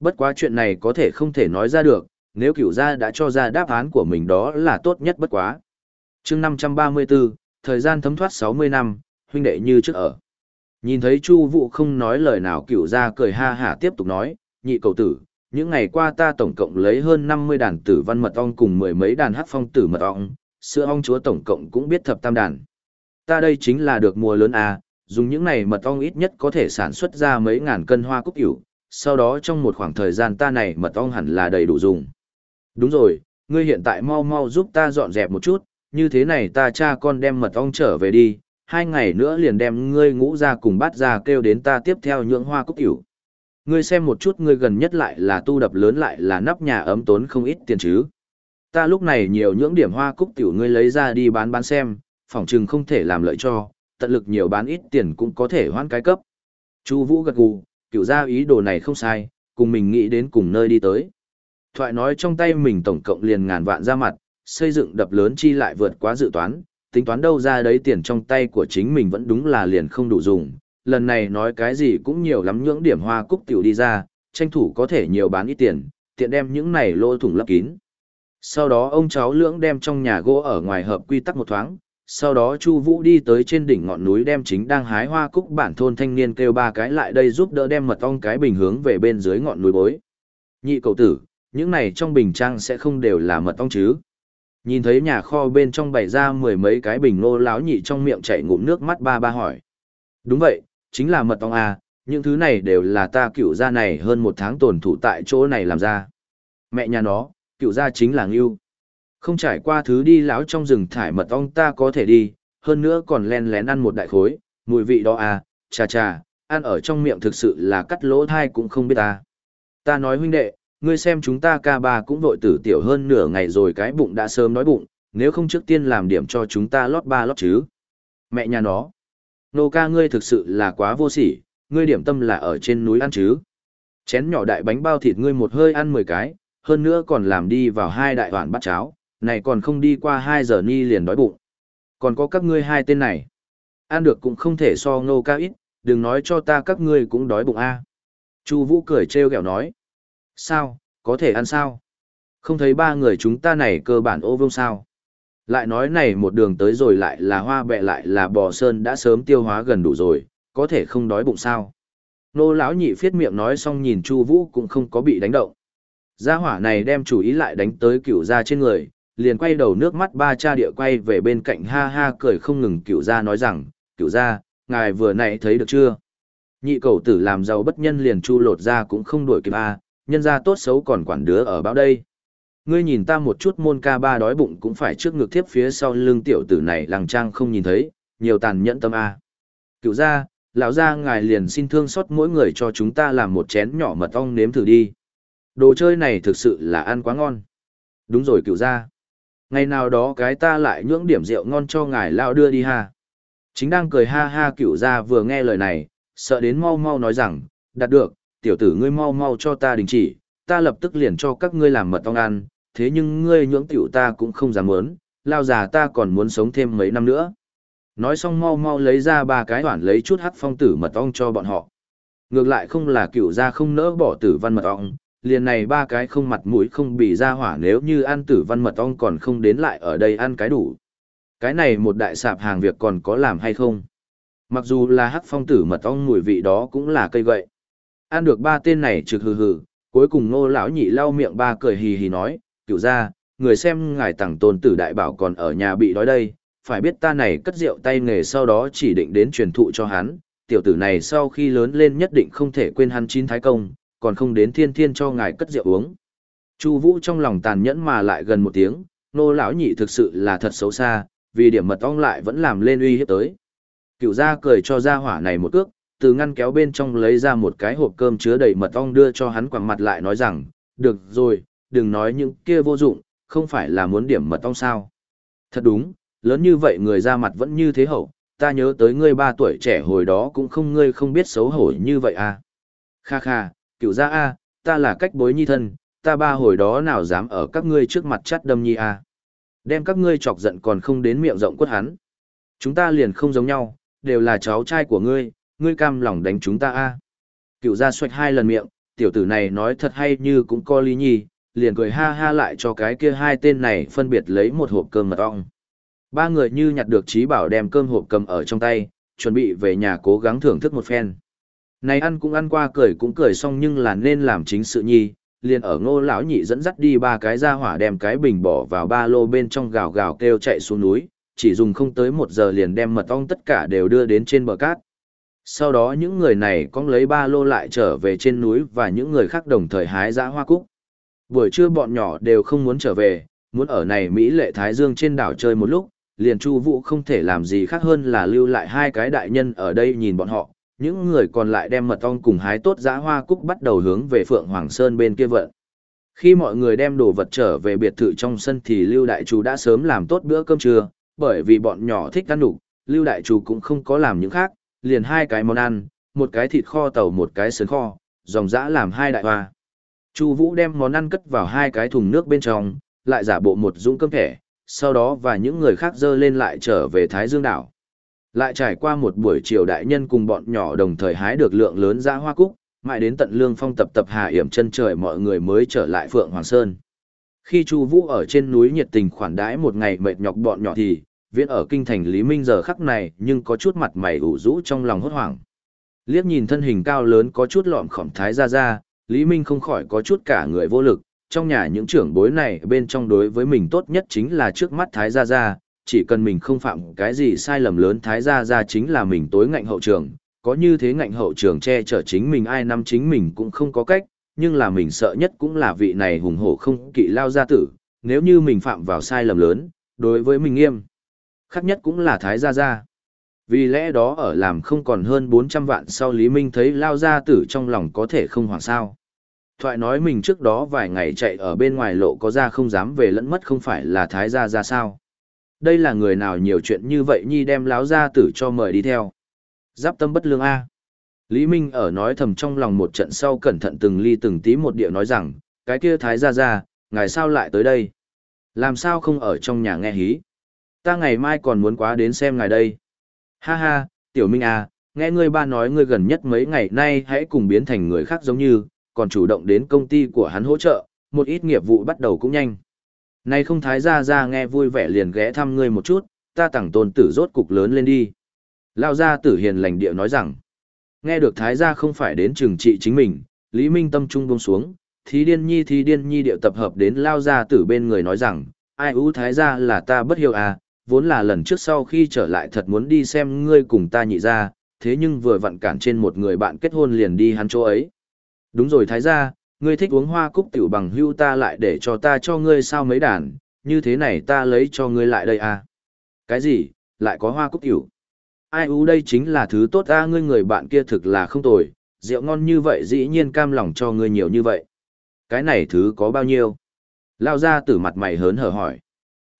Speaker 1: Bất quá chuyện này có thể không thể nói ra được, nếu cửu gia đã cho ra đáp án của mình đó là tốt nhất bất quá. chương 534, thời gian thấm thoát 60 năm, huynh đệ như trước ở. Nhìn thấy Chu Vũ không nói lời nào cửu gia cười ha hả tiếp tục nói, nhị cầu tử, những ngày qua ta tổng cộng lấy hơn 50 đàn tử văn mật ong cùng mười mấy đàn hắc phong tử mật ong, sữa ong chúa tổng cộng cũng biết thập tam đàn. Ta đây chính là được mùa lớn à, dùng những này mật ong ít nhất có thể sản xuất ra mấy ngàn cân hoa cúc hữu, sau đó trong một khoảng thời gian ta này mật ong hẳn là đầy đủ dùng. Đúng rồi, ngươi hiện tại mau mau giúp ta dọn dẹp một chút, như thế này ta cha con đem mật ong trở về đi, hai ngày nữa liền đem ngươi ngũ ra cùng bát ra kêu đến ta tiếp theo nhưỡng hoa cúc cửu. Ngươi xem một chút ngươi gần nhất lại là tu đập lớn lại là nắp nhà ấm tốn không ít tiền chứ. Ta lúc này nhiều những điểm hoa cúc tiểu ngươi lấy ra đi bán bán xem, phỏng chừng không thể làm lợi cho, tận lực nhiều bán ít tiền cũng có thể hoãn cái cấp. Chu Vũ gật gù, cựu gia ý đồ này không sai, cùng mình nghĩ đến cùng nơi đi tới. Thoại nói trong tay mình tổng cộng liền ngàn vạn ra mặt, xây dựng đập lớn chi lại vượt quá dự toán, tính toán đâu ra đấy tiền trong tay của chính mình vẫn đúng là liền không đủ dùng. Lần này nói cái gì cũng nhiều lắm những điểm hoa cúc tiểu đi ra, tranh thủ có thể nhiều bán ít tiền, tiện đem những này lô thủng lấp kín. Sau đó ông cháu lưỡng đem trong nhà gỗ ở ngoài hợp quy tắc một thoáng, sau đó Chu Vũ đi tới trên đỉnh ngọn núi đem chính đang hái hoa cúc bản thôn thanh niên kêu ba cái lại đây giúp đỡ đem mật ong cái bình hướng về bên dưới ngọn núi bối. Nhị cậu tử, những này trong bình trang sẽ không đều là mật ong chứ? Nhìn thấy nhà kho bên trong bày ra mười mấy cái bình nô láo nhị trong miệng chảy ngụm nước mắt ba ba hỏi. Đúng vậy, chính là mật ong à, những thứ này đều là ta cựu gia này hơn một tháng tồn thủ tại chỗ này làm ra. Mẹ nhà nó, cựu gia chính là ngưu. Không trải qua thứ đi láo trong rừng thải mật ong ta có thể đi, hơn nữa còn len lén ăn một đại khối, mùi vị đó à, chà chà, ăn ở trong miệng thực sự là cắt lỗ thai cũng không biết ta. Ta nói huynh đệ, ngươi xem chúng ta ca ba cũng vội tử tiểu hơn nửa ngày rồi cái bụng đã sớm nói bụng, nếu không trước tiên làm điểm cho chúng ta lót ba lót chứ. Mẹ nhà nó, nô ca ngươi thực sự là quá vô sỉ, ngươi điểm tâm là ở trên núi ăn chứ. Chén nhỏ đại bánh bao thịt ngươi một hơi ăn 10 cái, hơn nữa còn làm đi vào hai đại hoàn bát cháo, này còn không đi qua 2 giờ ni liền đói bụng. Còn có các ngươi hai tên này. Ăn được cũng không thể so nô ca ít, đừng nói cho ta các ngươi cũng đói bụng a. Chu Vũ cười trêu ghẹo nói. Sao, có thể ăn sao? Không thấy ba người chúng ta này cơ bản ô vương sao? Lại nói này một đường tới rồi lại là hoa bẹ lại là bò sơn đã sớm tiêu hóa gần đủ rồi, có thể không đói bụng sao? Nô lão nhị phiết miệng nói xong nhìn Chu Vũ cũng không có bị đánh động. Gia hỏa này đem chủ ý lại đánh tới cửu gia trên người, liền quay đầu nước mắt ba cha địa quay về bên cạnh ha ha cười không ngừng cửu gia nói rằng, cửu gia, ngài vừa nãy thấy được chưa? Nhị cầu tử làm giàu bất nhân liền chu lột ra cũng không đuổi kịp a, nhân gia tốt xấu còn quản đứa ở báo đây. Ngươi nhìn ta một chút môn ca ba đói bụng cũng phải trước ngực thiếp phía sau lưng tiểu tử này làng trang không nhìn thấy, nhiều tàn nhẫn tâm a. Cửu gia, lão gia ngài liền xin thương xót mỗi người cho chúng ta làm một chén nhỏ mật ong nếm thử đi. Đồ chơi này thực sự là ăn quá ngon. Đúng rồi cửu gia. Ngày nào đó cái ta lại nhưỡng điểm rượu ngon cho ngài lao đưa đi ha. Chính đang cười ha ha cửu gia vừa nghe lời này, sợ đến mau mau nói rằng, đạt được, tiểu tử ngươi mau mau cho ta đình chỉ, ta lập tức liền cho các ngươi làm mật ong ăn, thế nhưng ngươi nhưỡng tiểu ta cũng không dám muốn, lao già ta còn muốn sống thêm mấy năm nữa. Nói xong mau mau lấy ra ba cái hoản lấy chút hắc phong tử mật ong cho bọn họ. Ngược lại không là cửu gia không nỡ bỏ tử văn mật ong, liền này ba cái không mặt mũi không bị ra hỏa nếu như ăn tử văn mật ong còn không đến lại ở đây ăn cái đủ. Cái này một đại sạp hàng việc còn có làm hay không? Mặc dù là hắc phong tử mật ong mùi vị đó cũng là cây gậy. Ăn được ba tên này trực hừ hừ, cuối cùng nô lão nhị lau miệng ba cười hì hì nói, cựu ra, người xem ngài tặng tôn tử đại bảo còn ở nhà bị đói đây, phải biết ta này cất rượu tay nghề sau đó chỉ định đến truyền thụ cho hắn, tiểu tử này sau khi lớn lên nhất định không thể quên hắn chín thái công, còn không đến thiên thiên cho ngài cất rượu uống. Chu Vũ trong lòng tàn nhẫn mà lại gần một tiếng, nô lão nhị thực sự là thật xấu xa, vì điểm mật ong lại vẫn làm lên uy hiếp tới. Cửu gia cười cho gia hỏa này một cước, từ ngăn kéo bên trong lấy ra một cái hộp cơm chứa đầy mật ong đưa cho hắn quẳng mặt lại nói rằng, được rồi, đừng nói những kia vô dụng, không phải là muốn điểm mật ong sao. Thật đúng, lớn như vậy người ra mặt vẫn như thế hậu, ta nhớ tới ngươi ba tuổi trẻ hồi đó cũng không ngươi không biết xấu hổ như vậy à. Kha kha, cựu gia a, ta là cách bối nhi thân, ta ba hồi đó nào dám ở các ngươi trước mặt chắt đâm nhi a. Đem các ngươi chọc giận còn không đến miệng rộng quất hắn. Chúng ta liền không giống nhau, đều là cháu trai của ngươi, ngươi cam lòng đánh chúng ta a. Cựu gia xoạch hai lần miệng, tiểu tử này nói thật hay như cũng co lý nhi, liền cười ha ha lại cho cái kia hai tên này phân biệt lấy một hộp cơm mật ong. Ba người như nhặt được trí bảo đem cơm hộp cầm ở trong tay, chuẩn bị về nhà cố gắng thưởng thức một phen. Này ăn cũng ăn qua cười cũng cười xong nhưng là nên làm chính sự nhi, liền ở ngô lão nhị dẫn dắt đi ba cái ra hỏa đem cái bình bỏ vào ba lô bên trong gào gào kêu chạy xuống núi, chỉ dùng không tới một giờ liền đem mật ong tất cả đều đưa đến trên bờ cát. Sau đó những người này có lấy ba lô lại trở về trên núi và những người khác đồng thời hái dã hoa cúc. Buổi trưa bọn nhỏ đều không muốn trở về, muốn ở này Mỹ lệ Thái Dương trên đảo chơi một lúc, liền Chu Vũ không thể làm gì khác hơn là lưu lại hai cái đại nhân ở đây nhìn bọn họ, những người còn lại đem mật ong cùng hái tốt dã hoa cúc bắt đầu hướng về Phượng Hoàng Sơn bên kia vận. Khi mọi người đem đồ vật trở về biệt thự trong sân thì Lưu Đại Chủ đã sớm làm tốt bữa cơm trưa, bởi vì bọn nhỏ thích ăn đủ, Lưu Đại Chủ cũng không có làm những khác, liền hai cái món ăn, một cái thịt kho tàu một cái sườn kho, dòng dã làm hai đại hoa. Chu Vũ đem món ăn cất vào hai cái thùng nước bên trong, lại giả bộ một dũng cơm thẻ, sau đó và những người khác dơ lên lại trở về Thái Dương đảo. Lại trải qua một buổi chiều đại nhân cùng bọn nhỏ đồng thời hái được lượng lớn ra hoa cúc, mãi đến tận lương phong tập tập hà yểm chân trời mọi người mới trở lại Phượng Hoàng Sơn. Khi Chu Vũ ở trên núi nhiệt tình khoản đãi một ngày mệt nhọc bọn nhỏ thì, viễn ở kinh thành Lý Minh giờ khắc này nhưng có chút mặt mày ủ rũ trong lòng hốt hoảng. Liếc nhìn thân hình cao lớn có chút lọm khỏm thái ra ra, Lý Minh không khỏi có chút cả người vô lực, trong nhà những trưởng bối này bên trong đối với mình tốt nhất chính là trước mắt thái gia gia, chỉ cần mình không phạm cái gì sai lầm lớn thái gia gia chính là mình tối ngạnh hậu trường, có như thế ngạnh hậu trường che chở chính mình ai năm chính mình cũng không có cách, nhưng là mình sợ nhất cũng là vị này hùng hổ không kỵ lao gia tử, nếu như mình phạm vào sai lầm lớn, đối với mình nghiêm. Khác nhất cũng là thái gia gia. Vì lẽ đó ở làm không còn hơn 400 vạn sau Lý Minh thấy lao gia tử trong lòng có thể không hoảng sao. Thoại nói mình trước đó vài ngày chạy ở bên ngoài lộ có ra không dám về lẫn mất không phải là thái gia ra sao. Đây là người nào nhiều chuyện như vậy nhi đem láo gia tử cho mời đi theo. Giáp tâm bất lương A. Lý Minh ở nói thầm trong lòng một trận sau cẩn thận từng ly từng tí một điệu nói rằng, cái kia thái gia ra, ngài sao lại tới đây? Làm sao không ở trong nhà nghe hí? Ta ngày mai còn muốn quá đến xem ngài đây. Ha ha, tiểu Minh à, nghe ngươi ba nói ngươi gần nhất mấy ngày nay hãy cùng biến thành người khác giống như, còn chủ động đến công ty của hắn hỗ trợ, một ít nghiệp vụ bắt đầu cũng nhanh. Này không thái gia ra nghe vui vẻ liền ghé thăm ngươi một chút, ta tặng tôn tử rốt cục lớn lên đi. Lao gia tử hiền lành địa nói rằng, nghe được thái gia không phải đến trừng trị chính mình, Lý Minh tâm trung buông xuống, thí điên nhi thí điên nhi điệu tập hợp đến Lao gia tử bên người nói rằng, ai ú thái gia là ta bất hiểu à, vốn là lần trước sau khi trở lại thật muốn đi xem ngươi cùng ta nhị ra, thế nhưng vừa vặn cản trên một người bạn kết hôn liền đi hắn chỗ ấy. Đúng rồi thái gia, ngươi thích uống hoa cúc tiểu bằng hưu ta lại để cho ta cho ngươi sao mấy đàn, như thế này ta lấy cho ngươi lại đây à. Cái gì, lại có hoa cúc tiểu? Ai u đây chính là thứ tốt ta ngươi người bạn kia thực là không tồi, rượu ngon như vậy dĩ nhiên cam lòng cho ngươi nhiều như vậy. Cái này thứ có bao nhiêu? Lao ra từ mặt mày hớn hở hỏi.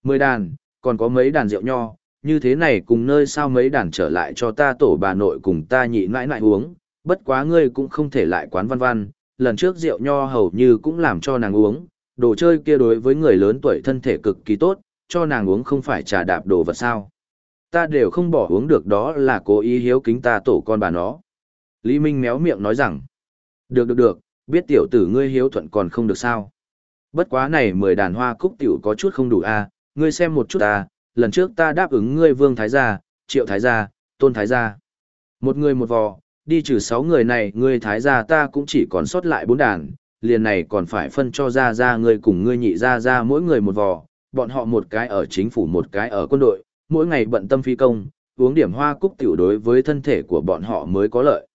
Speaker 1: Mười đàn, còn có mấy đàn rượu nho, như thế này cùng nơi sao mấy đàn trở lại cho ta tổ bà nội cùng ta nhị nãi nãi uống, bất quá ngươi cũng không thể lại quán văn văn, lần trước rượu nho hầu như cũng làm cho nàng uống, đồ chơi kia đối với người lớn tuổi thân thể cực kỳ tốt, cho nàng uống không phải trà đạp đồ vật sao. Ta đều không bỏ uống được đó là cố ý hiếu kính ta tổ con bà nó. Lý Minh méo miệng nói rằng, được được được, biết tiểu tử ngươi hiếu thuận còn không được sao. Bất quá này mười đàn hoa cúc tiểu có chút không đủ a ngươi xem một chút ta, lần trước ta đáp ứng ngươi vương thái gia, triệu thái gia, tôn thái gia. Một người một vò, đi trừ sáu người này ngươi thái gia ta cũng chỉ còn sót lại bốn đàn, liền này còn phải phân cho ra ra ngươi cùng ngươi nhị ra ra mỗi người một vò, bọn họ một cái ở chính phủ một cái ở quân đội, mỗi ngày bận tâm phi công, uống điểm hoa cúc tiểu đối với thân thể của bọn họ mới có lợi.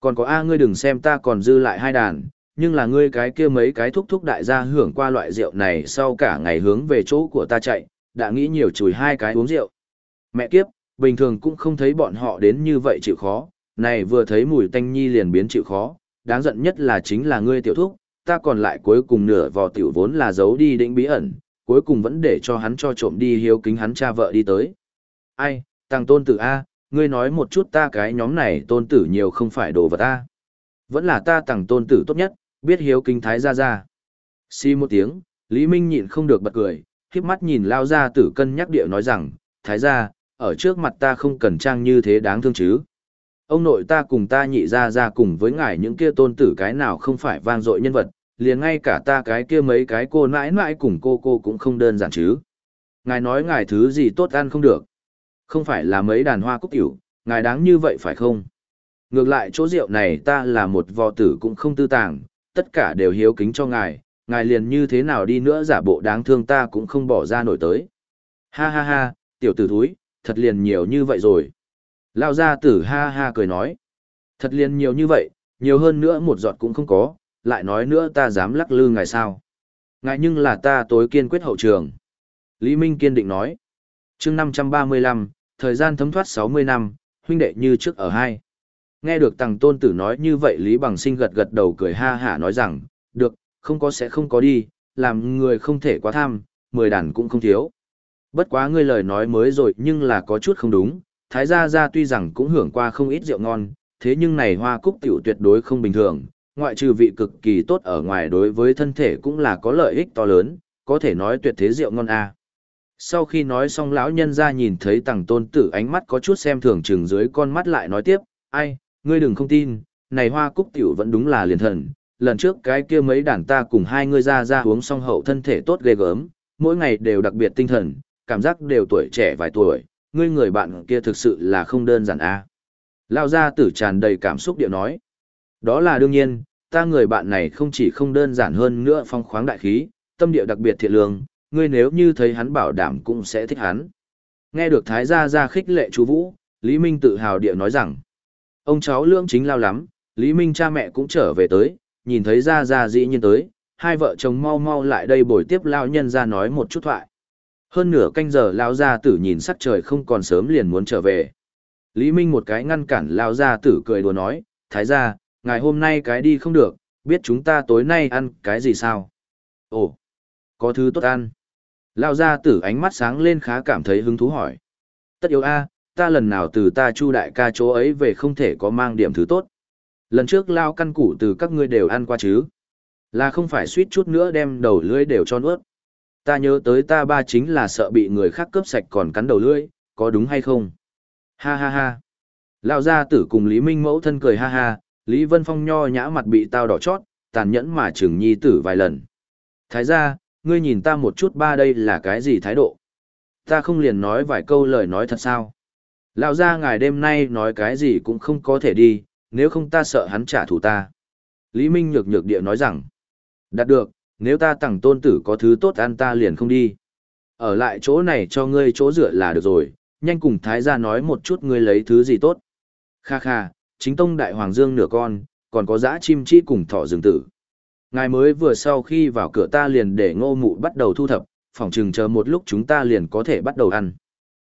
Speaker 1: Còn có A ngươi đừng xem ta còn dư lại hai đàn, nhưng là ngươi cái kia mấy cái thúc thúc đại gia hưởng qua loại rượu này sau cả ngày hướng về chỗ của ta chạy, đã nghĩ nhiều chùi hai cái uống rượu. Mẹ kiếp, bình thường cũng không thấy bọn họ đến như vậy chịu khó, này vừa thấy mùi tanh nhi liền biến chịu khó, đáng giận nhất là chính là ngươi tiểu thúc, ta còn lại cuối cùng nửa vò tiểu vốn là giấu đi định bí ẩn, cuối cùng vẫn để cho hắn cho trộm đi hiếu kính hắn cha vợ đi tới. Ai, tăng tôn tử A, ngươi nói một chút ta cái nhóm này tôn tử nhiều không phải đồ vật A. Vẫn là ta tăng tôn tử tốt nhất, biết hiếu kính thái gia gia. Xi một tiếng, Lý Minh nhịn không được bật cười, khiếp mắt nhìn lao ra tử cân nhắc địa nói rằng, thái gia, ở trước mặt ta không cần trang như thế đáng thương chứ. Ông nội ta cùng ta nhị ra ra cùng với ngài những kia tôn tử cái nào không phải vang dội nhân vật, liền ngay cả ta cái kia mấy cái cô nãi nãi cùng cô cô cũng không đơn giản chứ. Ngài nói ngài thứ gì tốt ăn không được. Không phải là mấy đàn hoa cúc tiểu, ngài đáng như vậy phải không? Ngược lại chỗ rượu này ta là một vò tử cũng không tư tàng, tất cả đều hiếu kính cho ngài, ngài liền như thế nào đi nữa giả bộ đáng thương ta cũng không bỏ ra nổi tới. Ha ha ha, tiểu tử thúi, thật liền nhiều như vậy rồi. Lao gia tử ha ha cười nói. Thật liền nhiều như vậy, nhiều hơn nữa một giọt cũng không có, lại nói nữa ta dám lắc lư ngài sao. Ngài nhưng là ta tối kiên quyết hậu trường. Lý Minh kiên định nói. chương 535, thời gian thấm thoát 60 năm, huynh đệ như trước ở hai. Nghe được tàng tôn tử nói như vậy Lý Bằng Sinh gật gật đầu cười ha hả nói rằng, được, không có sẽ không có đi, làm người không thể quá tham, mười đàn cũng không thiếu. Bất quá ngươi lời nói mới rồi nhưng là có chút không đúng, thái gia gia tuy rằng cũng hưởng qua không ít rượu ngon, thế nhưng này hoa cúc tiểu tuyệt đối không bình thường, ngoại trừ vị cực kỳ tốt ở ngoài đối với thân thể cũng là có lợi ích to lớn, có thể nói tuyệt thế rượu ngon a. Sau khi nói xong lão nhân ra nhìn thấy tàng tôn tử ánh mắt có chút xem thường chừng dưới con mắt lại nói tiếp, ai, ngươi đừng không tin, này hoa cúc tiểu vẫn đúng là liền thần, lần trước cái kia mấy đàn ta cùng hai ngươi ra ra uống xong hậu thân thể tốt ghê gớm, mỗi ngày đều đặc biệt tinh thần, cảm giác đều tuổi trẻ vài tuổi, ngươi người bạn kia thực sự là không đơn giản a. À. Lao gia tử tràn đầy cảm xúc điệu nói. Đó là đương nhiên, ta người bạn này không chỉ không đơn giản hơn nữa phong khoáng đại khí, tâm địa đặc biệt thiện lương, ngươi nếu như thấy hắn bảo đảm cũng sẽ thích hắn. Nghe được Thái gia gia khích lệ chú Vũ, Lý Minh tự hào địa nói rằng, ông cháu lưỡng chính lao lắm, Lý Minh cha mẹ cũng trở về tới, nhìn thấy Ra Ra dĩ nhiên tới, hai vợ chồng mau mau lại đây bồi tiếp lao nhân ra nói một chút thoại. Hơn nửa canh giờ lao gia tử nhìn sắc trời không còn sớm liền muốn trở về. Lý Minh một cái ngăn cản lao gia tử cười đùa nói, thái gia, ngày hôm nay cái đi không được, biết chúng ta tối nay ăn cái gì sao? Ồ, có thứ tốt ăn. Lao gia tử ánh mắt sáng lên khá cảm thấy hứng thú hỏi. Tất yếu a, ta lần nào từ ta chu đại ca chỗ ấy về không thể có mang điểm thứ tốt. Lần trước lao căn củ từ các ngươi đều ăn qua chứ. Là không phải suýt chút nữa đem đầu lưỡi đều cho nuốt. Ta nhớ tới ta ba chính là sợ bị người khác cướp sạch còn cắn đầu lưỡi, có đúng hay không? Ha ha ha. Lao gia tử cùng Lý Minh mẫu thân cười ha ha, Lý Vân Phong nho nhã mặt bị tao đỏ chót, tàn nhẫn mà trừng nhi tử vài lần. Thái gia, ngươi nhìn ta một chút ba đây là cái gì thái độ? Ta không liền nói vài câu lời nói thật sao? Lão gia ngài đêm nay nói cái gì cũng không có thể đi, nếu không ta sợ hắn trả thù ta. Lý Minh nhược nhược địa nói rằng, đạt được, nếu ta tặng tôn tử có thứ tốt ăn ta liền không đi. Ở lại chỗ này cho ngươi chỗ dựa là được rồi, nhanh cùng thái gia nói một chút ngươi lấy thứ gì tốt. Kha kha, chính tông đại hoàng dương nửa con, còn có dã chim chi cùng thỏ rừng tử. Ngài mới vừa sau khi vào cửa ta liền để ngô mụ bắt đầu thu thập, phỏng chừng chờ một lúc chúng ta liền có thể bắt đầu ăn.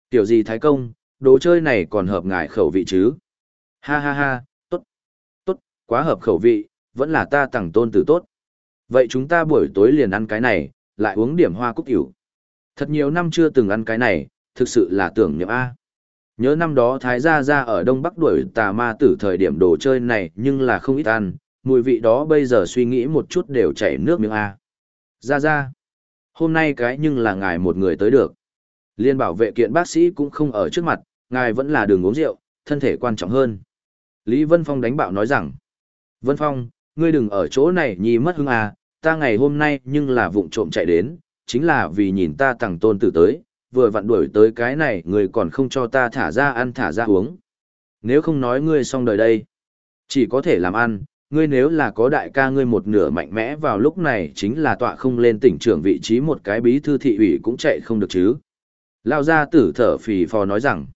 Speaker 1: Tiểu gì thái công, đồ chơi này còn hợp ngài khẩu vị chứ? Ha ha ha, tốt, tốt, quá hợp khẩu vị, vẫn là ta tặng tôn tử tốt. Vậy chúng ta buổi tối liền ăn cái này, lại uống điểm hoa cúc tiểu. Thật nhiều năm chưa từng ăn cái này, thực sự là tưởng niệm A. Nhớ năm đó Thái Gia Gia ở Đông Bắc đuổi tà ma tử thời điểm đồ chơi này nhưng là không ít ăn, mùi vị đó bây giờ suy nghĩ một chút đều chảy nước miếng A. Gia Gia, hôm nay cái nhưng là ngài một người tới được. Liên bảo vệ kiện bác sĩ cũng không ở trước mặt, ngài vẫn là đường uống rượu, thân thể quan trọng hơn. Lý Vân Phong đánh bạo nói rằng, Vân Phong, ngươi đừng ở chỗ này nhì mất hứng à, ta ngày hôm nay nhưng là vụng trộm chạy đến, chính là vì nhìn ta tặng tôn tử tới, vừa vặn đuổi tới cái này ngươi còn không cho ta thả ra ăn thả ra uống. Nếu không nói ngươi xong đời đây, chỉ có thể làm ăn, ngươi nếu là có đại ca ngươi một nửa mạnh mẽ vào lúc này chính là tọa không lên tỉnh trưởng vị trí một cái bí thư thị ủy cũng chạy không được chứ. Lao ra tử thở phì phò nói rằng,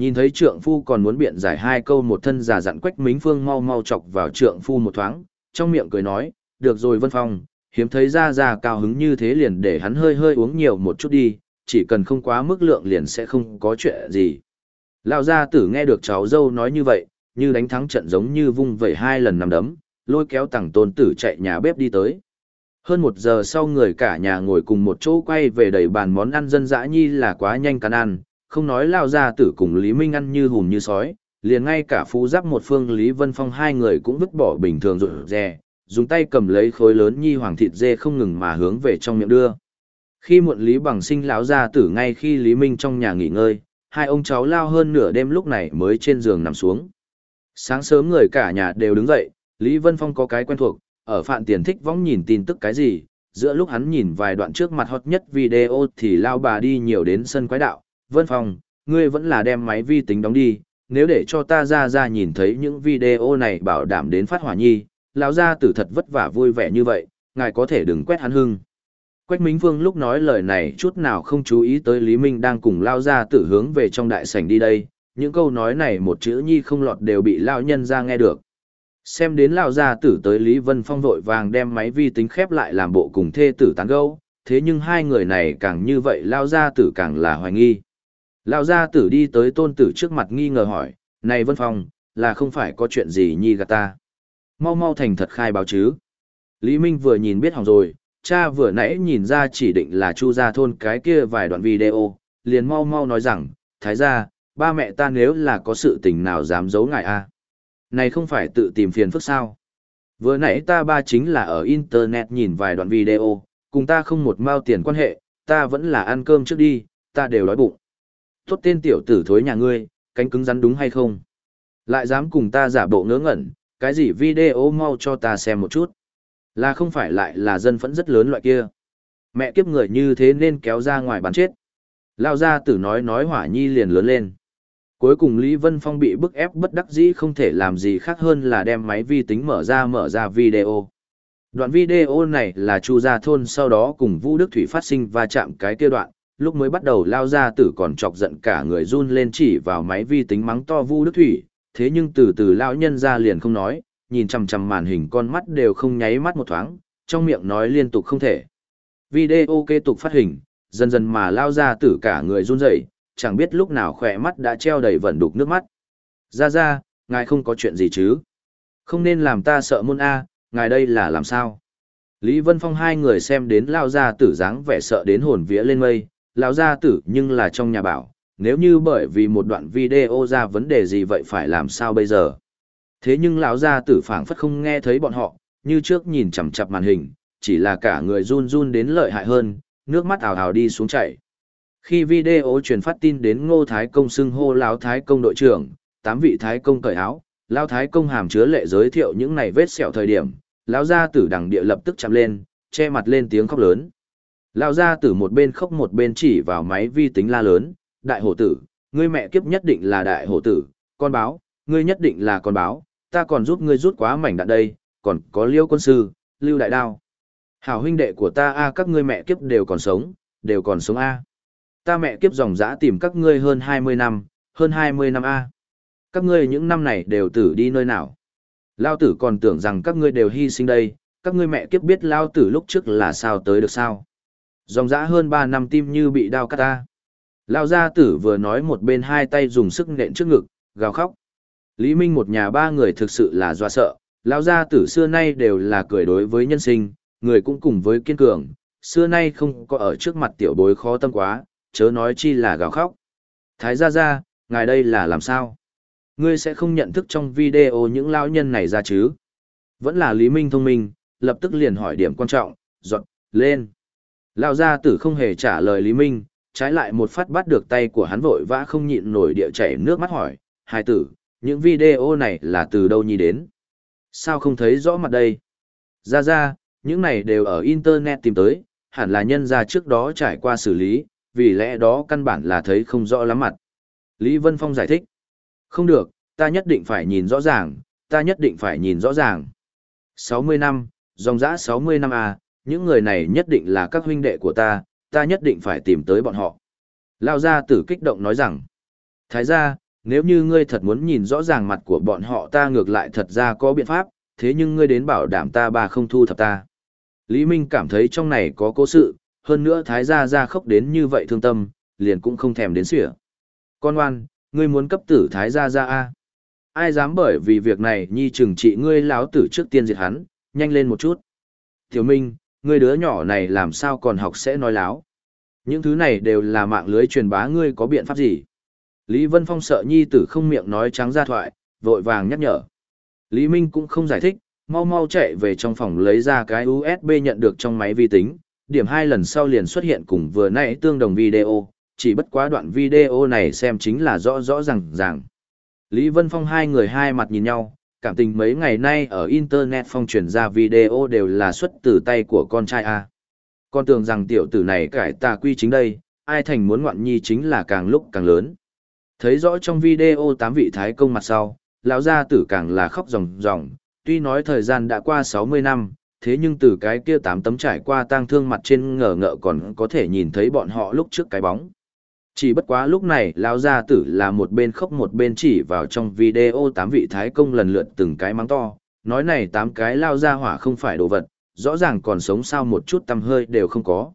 Speaker 1: nhìn thấy trượng phu còn muốn biện giải hai câu một thân giả dặn quách mính phương mau mau chọc vào trượng phu một thoáng, trong miệng cười nói, được rồi Vân Phong, hiếm thấy ra ra cao hứng như thế liền để hắn hơi hơi uống nhiều một chút đi, chỉ cần không quá mức lượng liền sẽ không có chuyện gì. Lão gia tử nghe được cháu dâu nói như vậy, như đánh thắng trận giống như vung vẩy hai lần nằm đấm, lôi kéo tàng tôn tử chạy nhà bếp đi tới. Hơn một giờ sau người cả nhà ngồi cùng một chỗ quay về đầy bàn món ăn dân dã nhi là quá nhanh cắn ăn, không nói lao ra tử cùng Lý Minh ăn như hùm như sói, liền ngay cả phú giáp một phương Lý Vân Phong hai người cũng vứt bỏ bình thường rụt rè, dùng tay cầm lấy khối lớn nhi hoàng thịt dê không ngừng mà hướng về trong miệng đưa. Khi muộn Lý Bằng Sinh lão ra tử ngay khi Lý Minh trong nhà nghỉ ngơi, hai ông cháu lao hơn nửa đêm lúc này mới trên giường nằm xuống. Sáng sớm người cả nhà đều đứng dậy, Lý Vân Phong có cái quen thuộc, ở phạn tiền thích võng nhìn tin tức cái gì, giữa lúc hắn nhìn vài đoạn trước mặt hot nhất video thì lao bà đi nhiều đến sân quái đạo. Vân Phong, ngươi vẫn là đem máy vi tính đóng đi, nếu để cho ta ra ra nhìn thấy những video này bảo đảm đến phát hỏa nhi, lão gia tử thật vất vả vui vẻ như vậy, ngài có thể đừng quét hắn hưng. Quách Minh Vương lúc nói lời này chút nào không chú ý tới Lý Minh đang cùng lao gia tử hướng về trong đại sảnh đi đây, những câu nói này một chữ nhi không lọt đều bị lao nhân ra nghe được. Xem đến lao gia tử tới Lý Vân Phong vội vàng đem máy vi tính khép lại làm bộ cùng thê tử tán gẫu, thế nhưng hai người này càng như vậy lao gia tử càng là hoài nghi. Lao gia tử đi tới tôn tử trước mặt nghi ngờ hỏi, này Vân Phong, là không phải có chuyện gì nhi gạt ta mau mau thành thật khai báo chứ. Lý Minh vừa nhìn biết hỏng rồi, cha vừa nãy nhìn ra chỉ định là chu gia thôn cái kia vài đoạn video, liền mau mau nói rằng, thái gia, ba mẹ ta nếu là có sự tình nào dám giấu ngài a này không phải tự tìm phiền phức sao. Vừa nãy ta ba chính là ở Internet nhìn vài đoạn video, cùng ta không một mao tiền quan hệ, ta vẫn là ăn cơm trước đi, ta đều đói bụng. Tốt tên tiểu tử thối nhà ngươi, cánh cứng rắn đúng hay không? Lại dám cùng ta giả bộ ngớ ngẩn, cái gì video mau cho ta xem một chút. Là không phải lại là dân phẫn rất lớn loại kia. Mẹ kiếp người như thế nên kéo ra ngoài bắn chết. Lao ra tử nói nói hỏa nhi liền lớn lên. Cuối cùng Lý Vân Phong bị bức ép bất đắc dĩ không thể làm gì khác hơn là đem máy vi tính mở ra mở ra video. Đoạn video này là Chu Gia Thôn sau đó cùng Vũ Đức Thủy phát sinh và chạm cái kia đoạn, lúc mới bắt đầu lao ra tử còn chọc giận cả người run lên chỉ vào máy vi tính mắng to vu Đức Thủy, thế nhưng từ từ lão nhân ra liền không nói, nhìn chằm chằm màn hình con mắt đều không nháy mắt một thoáng, trong miệng nói liên tục không thể. Video kế tục phát hình, dần dần mà lao ra tử cả người run rẩy, chẳng biết lúc nào khỏe mắt đã treo đầy vẩn đục nước mắt. Ra ra, ngài không có chuyện gì chứ? Không nên làm ta sợ môn A, ngài đây là làm sao? Lý Vân Phong hai người xem đến lao ra tử dáng vẻ sợ đến hồn vía lên mây, Lão gia tử nhưng là trong nhà bảo, nếu như bởi vì một đoạn video ra vấn đề gì vậy phải làm sao bây giờ? Thế nhưng lão gia tử phảng phất không nghe thấy bọn họ, như trước nhìn chằm chằm màn hình, chỉ là cả người run run đến lợi hại hơn, nước mắt ào ào đi xuống chảy. Khi video truyền phát tin đến Ngô Thái Công xưng hô lão Thái Công đội trưởng, tám vị Thái Công cởi áo, lão Thái Công hàm chứa lệ giới thiệu những này vết sẹo thời điểm, lão gia tử đằng địa lập tức chạm lên, che mặt lên tiếng khóc lớn. Lao ra từ một bên khóc một bên chỉ vào máy vi tính la lớn, đại hổ tử, ngươi mẹ kiếp nhất định là đại hổ tử, con báo, ngươi nhất định là con báo, ta còn giúp ngươi rút quá mảnh đạn đây, còn có liêu quân sư, lưu đại đao. Hảo huynh đệ của ta a các ngươi mẹ kiếp đều còn sống, đều còn sống a. Ta mẹ kiếp dòng dã tìm các ngươi hơn 20 năm, hơn 20 năm a. Các ngươi những năm này đều tử đi nơi nào? Lao tử còn tưởng rằng các ngươi đều hy sinh đây, các ngươi mẹ kiếp biết Lao tử lúc trước là sao tới được sao? Dòng dã hơn 3 năm tim như bị đau cắt ta. Lao gia tử vừa nói một bên hai tay dùng sức nện trước ngực, gào khóc. Lý Minh một nhà ba người thực sự là doa sợ, Lao gia tử xưa nay đều là cười đối với nhân sinh, người cũng cùng với kiên cường, xưa nay không có ở trước mặt tiểu bối khó tâm quá, chớ nói chi là gào khóc. Thái gia gia, ngài đây là làm sao? Ngươi sẽ không nhận thức trong video những lão nhân này ra chứ? Vẫn là Lý Minh thông minh, lập tức liền hỏi điểm quan trọng, dọn, lên. Lão gia tử không hề trả lời Lý Minh, trái lại một phát bắt được tay của hắn vội vã không nhịn nổi địa chảy nước mắt hỏi, hai tử, những video này là từ đâu nhi đến? Sao không thấy rõ mặt đây? Ra ra, những này đều ở Internet tìm tới, hẳn là nhân ra trước đó trải qua xử lý, vì lẽ đó căn bản là thấy không rõ lắm mặt. Lý Vân Phong giải thích. Không được, ta nhất định phải nhìn rõ ràng, ta nhất định phải nhìn rõ ràng. 60 năm, dòng dã 60 năm à, những người này nhất định là các huynh đệ của ta, ta nhất định phải tìm tới bọn họ. Lao gia tử kích động nói rằng, Thái gia, nếu như ngươi thật muốn nhìn rõ ràng mặt của bọn họ ta ngược lại thật ra có biện pháp, thế nhưng ngươi đến bảo đảm ta bà không thu thập ta. Lý Minh cảm thấy trong này có cố sự, hơn nữa thái gia gia khóc đến như vậy thương tâm, liền cũng không thèm đến xỉa. Con oan, ngươi muốn cấp tử thái gia gia a? Ai dám bởi vì việc này nhi trừng trị ngươi láo tử trước tiên diệt hắn, nhanh lên một chút. Tiểu Minh, ngươi đứa nhỏ này làm sao còn học sẽ nói láo. Những thứ này đều là mạng lưới truyền bá ngươi có biện pháp gì? Lý Vân Phong sợ nhi tử không miệng nói trắng ra thoại, vội vàng nhắc nhở. Lý Minh cũng không giải thích, mau mau chạy về trong phòng lấy ra cái USB nhận được trong máy vi tính, điểm hai lần sau liền xuất hiện cùng vừa nãy tương đồng video, chỉ bất quá đoạn video này xem chính là rõ rõ ràng ràng. Lý Vân Phong hai người hai mặt nhìn nhau, cảm tình mấy ngày nay ở Internet phong truyền ra video đều là xuất từ tay của con trai A. Con tưởng rằng tiểu tử này cải tà quy chính đây, ai thành muốn ngoạn nhi chính là càng lúc càng lớn. Thấy rõ trong video tám vị thái công mặt sau, lão gia tử càng là khóc ròng ròng, tuy nói thời gian đã qua 60 năm, thế nhưng từ cái kia tám tấm trải qua tang thương mặt trên ngờ ngợ còn có thể nhìn thấy bọn họ lúc trước cái bóng. Chỉ bất quá lúc này lão gia tử là một bên khóc một bên chỉ vào trong video tám vị thái công lần lượt từng cái mắng to, nói này tám cái lao gia hỏa không phải đồ vật, rõ ràng còn sống sao một chút tăm hơi đều không có.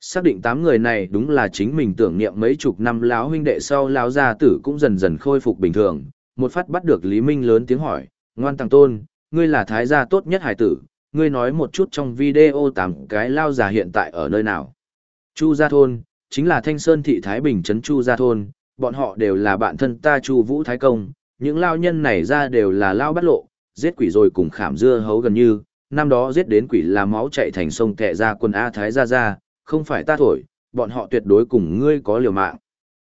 Speaker 1: Xác định tám người này đúng là chính mình tưởng niệm mấy chục năm lão huynh đệ sau lão gia tử cũng dần dần khôi phục bình thường, một phát bắt được Lý Minh lớn tiếng hỏi, ngoan tăng tôn, ngươi là thái gia tốt nhất hải tử, ngươi nói một chút trong video tám cái lao già hiện tại ở nơi nào. Chu Gia Thôn, chính là Thanh Sơn Thị Thái Bình Trấn Chu Gia Thôn, bọn họ đều là bạn thân ta Chu Vũ Thái Công, những lao nhân này ra đều là lao bắt lộ, giết quỷ rồi cùng khảm dưa hấu gần như, năm đó giết đến quỷ là máu chạy thành sông tệ ra quân A Thái ra ra, không phải ta thổi, bọn họ tuyệt đối cùng ngươi có liều mạng.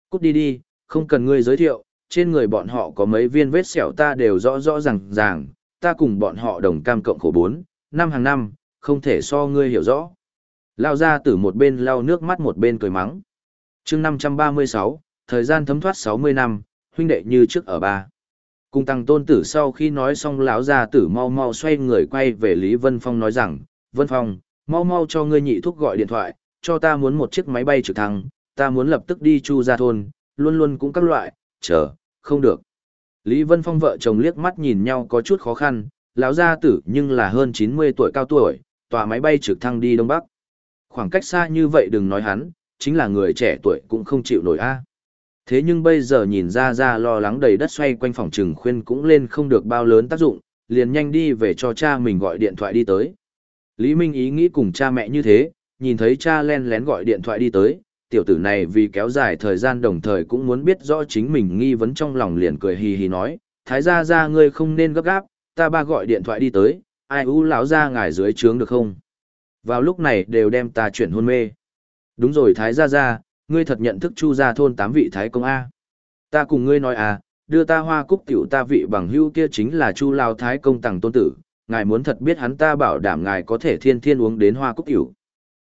Speaker 1: Cút đi đi, không cần ngươi giới thiệu, trên người bọn họ có mấy viên vết sẹo ta đều rõ rõ ràng ràng, ta cùng bọn họ đồng cam cộng khổ bốn, năm hàng năm, không thể so ngươi hiểu rõ. Lao ra từ một bên lau nước mắt một bên cười mắng. chương 536, thời gian thấm thoát 60 năm, huynh đệ như trước ở ba. Cùng tăng tôn tử sau khi nói xong lão gia tử mau mau xoay người quay về Lý Vân Phong nói rằng, Vân Phong, mau mau cho ngươi nhị thúc gọi điện thoại, cho ta muốn một chiếc máy bay trực thăng, ta muốn lập tức đi chu ra thôn, luôn luôn cũng các loại, chờ, không được. Lý Vân Phong vợ chồng liếc mắt nhìn nhau có chút khó khăn, lão gia tử nhưng là hơn 90 tuổi cao tuổi, tòa máy bay trực thăng đi Đông Bắc. Khoảng cách xa như vậy đừng nói hắn, chính là người trẻ tuổi cũng không chịu nổi a. Thế nhưng bây giờ nhìn ra ra lo lắng đầy đất xoay quanh phòng trừng khuyên cũng lên không được bao lớn tác dụng, liền nhanh đi về cho cha mình gọi điện thoại đi tới. Lý Minh ý nghĩ cùng cha mẹ như thế, nhìn thấy cha len lén gọi điện thoại đi tới, tiểu tử này vì kéo dài thời gian đồng thời cũng muốn biết rõ chính mình nghi vấn trong lòng liền cười hì hì nói, thái gia ra ngươi không nên gấp gáp, ta ba gọi điện thoại đi tới, ai u lão ra ngài dưới trướng được không? Vào lúc này đều đem ta chuyển hôn mê. Đúng rồi thái gia gia ngươi thật nhận thức chu gia thôn tám vị thái công A. Ta cùng ngươi nói à, đưa ta hoa cúc tiểu ta vị bằng hưu kia chính là chu lao thái công tàng tôn tử, ngài muốn thật biết hắn ta bảo đảm ngài có thể thiên thiên uống đến hoa cúc tiểu.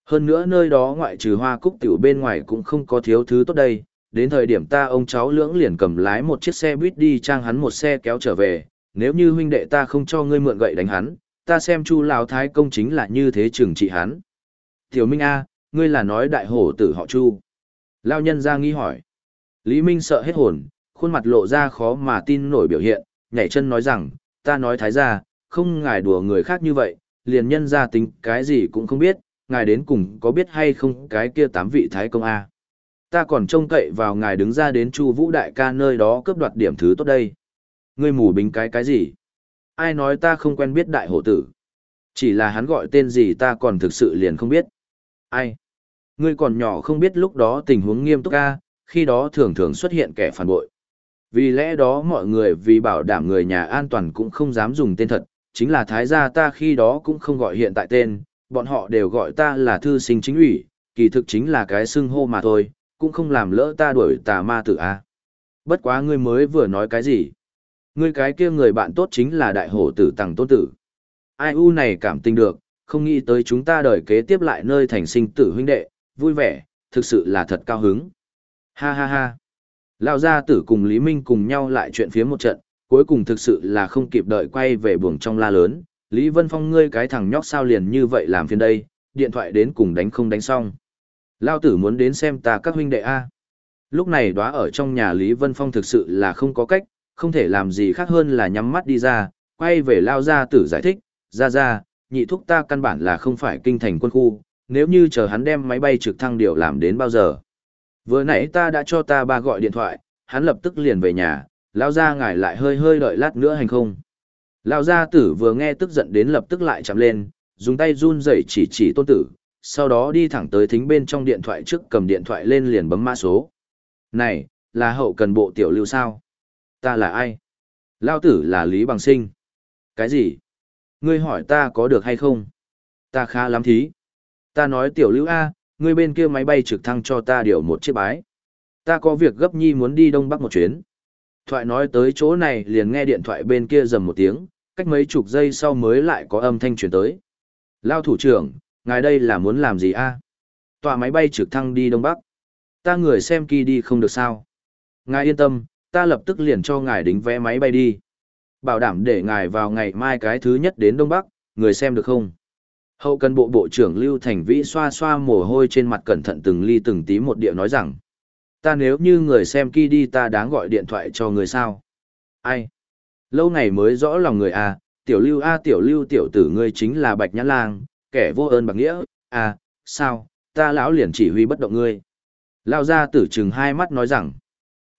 Speaker 1: Hơn nữa nơi đó ngoại trừ hoa cúc tiểu bên ngoài cũng không có thiếu thứ tốt đây, đến thời điểm ta ông cháu lưỡng liền cầm lái một chiếc xe buýt đi trang hắn một xe kéo trở về, nếu như huynh đệ ta không cho ngươi mượn gậy đánh hắn, ta xem chu lão thái công chính là như thế trừng trị hắn. Tiểu Minh A, ngươi là nói đại hổ tử họ chu. Lao nhân ra nghi hỏi. Lý Minh sợ hết hồn, khuôn mặt lộ ra khó mà tin nổi biểu hiện, nhảy chân nói rằng, ta nói thái gia, không ngài đùa người khác như vậy, liền nhân ra tính cái gì cũng không biết, ngài đến cùng có biết hay không cái kia tám vị thái công A. Ta còn trông cậy vào ngài đứng ra đến chu vũ đại ca nơi đó cướp đoạt điểm thứ tốt đây. Ngươi mù bính cái cái gì? Ai nói ta không quen biết đại hổ tử? Chỉ là hắn gọi tên gì ta còn thực sự liền không biết. Ai? Ngươi còn nhỏ không biết lúc đó tình huống nghiêm túc ca, khi đó thường thường xuất hiện kẻ phản bội. Vì lẽ đó mọi người vì bảo đảm người nhà an toàn cũng không dám dùng tên thật, chính là thái gia ta khi đó cũng không gọi hiện tại tên, bọn họ đều gọi ta là thư sinh chính ủy, kỳ thực chính là cái xưng hô mà thôi, cũng không làm lỡ ta đuổi tà ma tử a. Bất quá ngươi mới vừa nói cái gì? Ngươi cái kia người bạn tốt chính là đại hổ tử tàng tôn tử. Ai u này cảm tình được, không nghĩ tới chúng ta đời kế tiếp lại nơi thành sinh tử huynh đệ, vui vẻ, thực sự là thật cao hứng. Ha ha ha. Lão gia tử cùng Lý Minh cùng nhau lại chuyện phía một trận, cuối cùng thực sự là không kịp đợi quay về buồng trong la lớn. Lý Vân Phong ngươi cái thằng nhóc sao liền như vậy làm phiền đây, điện thoại đến cùng đánh không đánh xong. Lao tử muốn đến xem ta các huynh đệ A. Lúc này đóa ở trong nhà Lý Vân Phong thực sự là không có cách, không thể làm gì khác hơn là nhắm mắt đi ra, quay về Lao gia tử giải thích, ra ra, nhị thúc ta căn bản là không phải kinh thành quân khu, nếu như chờ hắn đem máy bay trực thăng điều làm đến bao giờ. Vừa nãy ta đã cho ta ba gọi điện thoại, hắn lập tức liền về nhà, lao ra ngài lại hơi hơi đợi lát nữa hành không. Lao gia tử vừa nghe tức giận đến lập tức lại chạm lên, dùng tay run rẩy chỉ chỉ tôn tử, sau đó đi thẳng tới thính bên trong điện thoại trước cầm điện thoại lên liền bấm mã số. Này, là hậu cần bộ tiểu lưu sao? Ta là ai? Lao tử là Lý Bằng Sinh. Cái gì? Ngươi hỏi ta có được hay không? Ta khá lắm thí. Ta nói tiểu lưu A, ngươi bên kia máy bay trực thăng cho ta điều một chiếc bái. Ta có việc gấp nhi muốn đi Đông Bắc một chuyến. Thoại nói tới chỗ này liền nghe điện thoại bên kia dầm một tiếng, cách mấy chục giây sau mới lại có âm thanh truyền tới. Lao thủ trưởng, ngài đây là muốn làm gì a? Tòa máy bay trực thăng đi Đông Bắc. Ta người xem kỳ đi không được sao. Ngài yên tâm, ta lập tức liền cho ngài đính vé máy bay đi. Bảo đảm để ngài vào ngày mai cái thứ nhất đến Đông Bắc, người xem được không? Hậu cần bộ bộ trưởng Lưu Thành Vĩ xoa xoa mồ hôi trên mặt cẩn thận từng ly từng tí một điệu nói rằng. Ta nếu như người xem kia đi ta đáng gọi điện thoại cho người sao? Ai? Lâu ngày mới rõ lòng người à, tiểu lưu a tiểu lưu tiểu tử ngươi chính là bạch nhãn lang, kẻ vô ơn bạc nghĩa, à, sao, ta lão liền chỉ huy bất động ngươi. Lao ra tử trừng hai mắt nói rằng,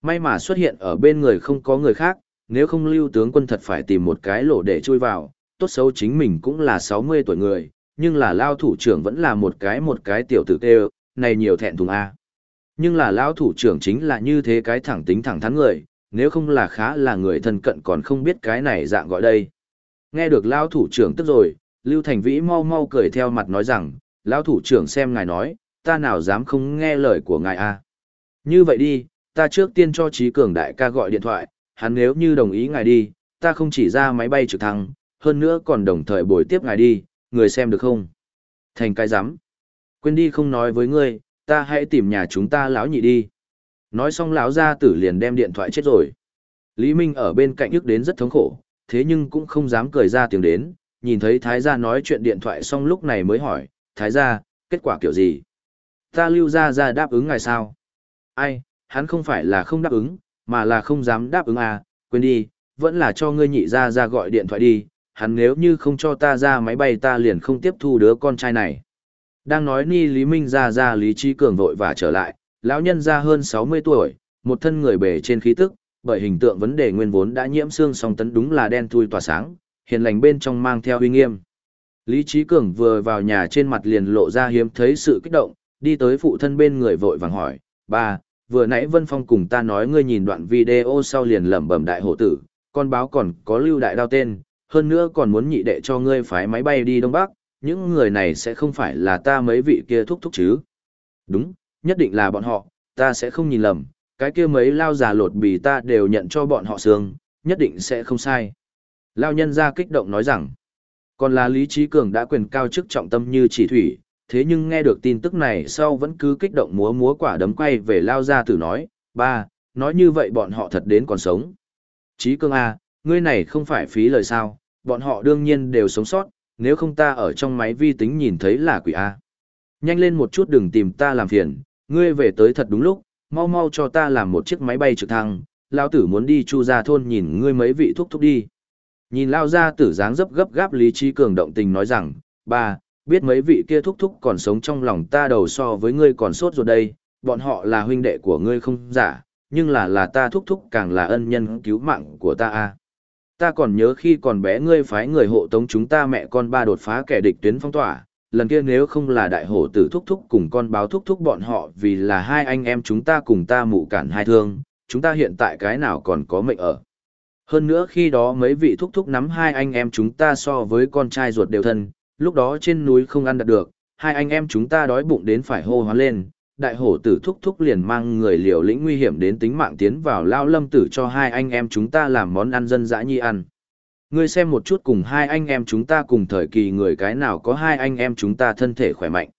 Speaker 1: may mà xuất hiện ở bên người không có người khác, nếu không lưu tướng quân thật phải tìm một cái lỗ để chui vào, tốt xấu chính mình cũng là 60 tuổi người, nhưng là lao thủ trưởng vẫn là một cái một cái tiểu tử tê này nhiều thẹn thùng a nhưng là lao thủ trưởng chính là như thế cái thẳng tính thẳng thắn người nếu không là khá là người thân cận còn không biết cái này dạng gọi đây. Nghe được lao thủ trưởng tức rồi, Lưu Thành Vĩ mau mau cười theo mặt nói rằng, lao thủ trưởng xem ngài nói, ta nào dám không nghe lời của ngài a Như vậy đi, ta trước tiên cho Trí Cường đại ca gọi điện thoại, hắn nếu như đồng ý ngài đi, ta không chỉ ra máy bay trực thăng, hơn nữa còn đồng thời bồi tiếp ngài đi, người xem được không? Thành cái giám, Quên đi không nói với ngươi, ta hãy tìm nhà chúng ta lão nhị đi. Nói xong lão gia tử liền đem điện thoại chết rồi. Lý Minh ở bên cạnh ức đến rất thống khổ, thế nhưng cũng không dám cười ra tiếng đến, nhìn thấy Thái gia nói chuyện điện thoại xong lúc này mới hỏi, Thái gia, kết quả kiểu gì? Ta lưu ra ra đáp ứng ngài sao? Ai, hắn không phải là không đáp ứng, mà là không dám đáp ứng à, quên đi, vẫn là cho ngươi nhị ra ra gọi điện thoại đi, hắn nếu như không cho ta ra máy bay ta liền không tiếp thu đứa con trai này. Đang nói ni Lý Minh ra ra Lý Trí Cường vội và trở lại, lão nhân ra hơn 60 tuổi, một thân người bề trên khí tức, bởi hình tượng vấn đề nguyên vốn đã nhiễm xương song tấn đúng là đen thui tỏa sáng, hiền lành bên trong mang theo uy nghiêm. Lý Trí Cường vừa vào nhà trên mặt liền lộ ra hiếm thấy sự kích động, đi tới phụ thân bên người vội vàng hỏi, ba, vừa nãy Vân Phong cùng ta nói ngươi nhìn đoạn video sau liền lẩm bẩm đại hổ tử, con báo còn có lưu đại đao tên, hơn nữa còn muốn nhị đệ cho ngươi phái máy bay đi Đông Bắc, những người này sẽ không phải là ta mấy vị kia thúc thúc chứ. Đúng, nhất định là bọn họ, ta sẽ không nhìn lầm, cái kia mấy lao già lột bì ta đều nhận cho bọn họ xương, nhất định sẽ không sai. Lao nhân ra kích động nói rằng, còn là Lý Trí Cường đã quyền cao chức trọng tâm như chỉ thủy, thế nhưng nghe được tin tức này sau vẫn cứ kích động múa múa quả đấm quay về Lao ra tử nói, ba, nói như vậy bọn họ thật đến còn sống. chí cương A, à, ngươi này không phải phí lời sao, bọn họ đương nhiên đều sống sót, nếu không ta ở trong máy vi tính nhìn thấy là quỷ A. Nhanh lên một chút đừng tìm ta làm phiền, ngươi về tới thật đúng lúc, mau mau cho ta làm một chiếc máy bay trực thăng, lao tử muốn đi chu ra thôn nhìn ngươi mấy vị thúc thúc đi. Nhìn lao ra tử dáng dấp gấp gáp lý trí cường động tình nói rằng, ba, biết mấy vị kia thúc thúc còn sống trong lòng ta đầu so với ngươi còn sốt ruột đây, bọn họ là huynh đệ của ngươi không giả, nhưng là là ta thúc thúc càng là ân nhân cứu mạng của ta a. Ta còn nhớ khi còn bé ngươi phái người hộ tống chúng ta mẹ con ba đột phá kẻ địch tuyến phong tỏa, lần kia nếu không là đại hổ tử thúc thúc cùng con báo thúc thúc bọn họ vì là hai anh em chúng ta cùng ta mụ cản hai thương, chúng ta hiện tại cái nào còn có mệnh ở. Hơn nữa khi đó mấy vị thúc thúc nắm hai anh em chúng ta so với con trai ruột đều thân, lúc đó trên núi không ăn được được, hai anh em chúng ta đói bụng đến phải hô hoán lên, đại hổ tử thúc thúc liền mang người liều lĩnh nguy hiểm đến tính mạng tiến vào lao lâm tử cho hai anh em chúng ta làm món ăn dân dã nhi ăn. Ngươi xem một chút cùng hai anh em chúng ta cùng thời kỳ người cái nào có hai anh em chúng ta thân thể khỏe mạnh.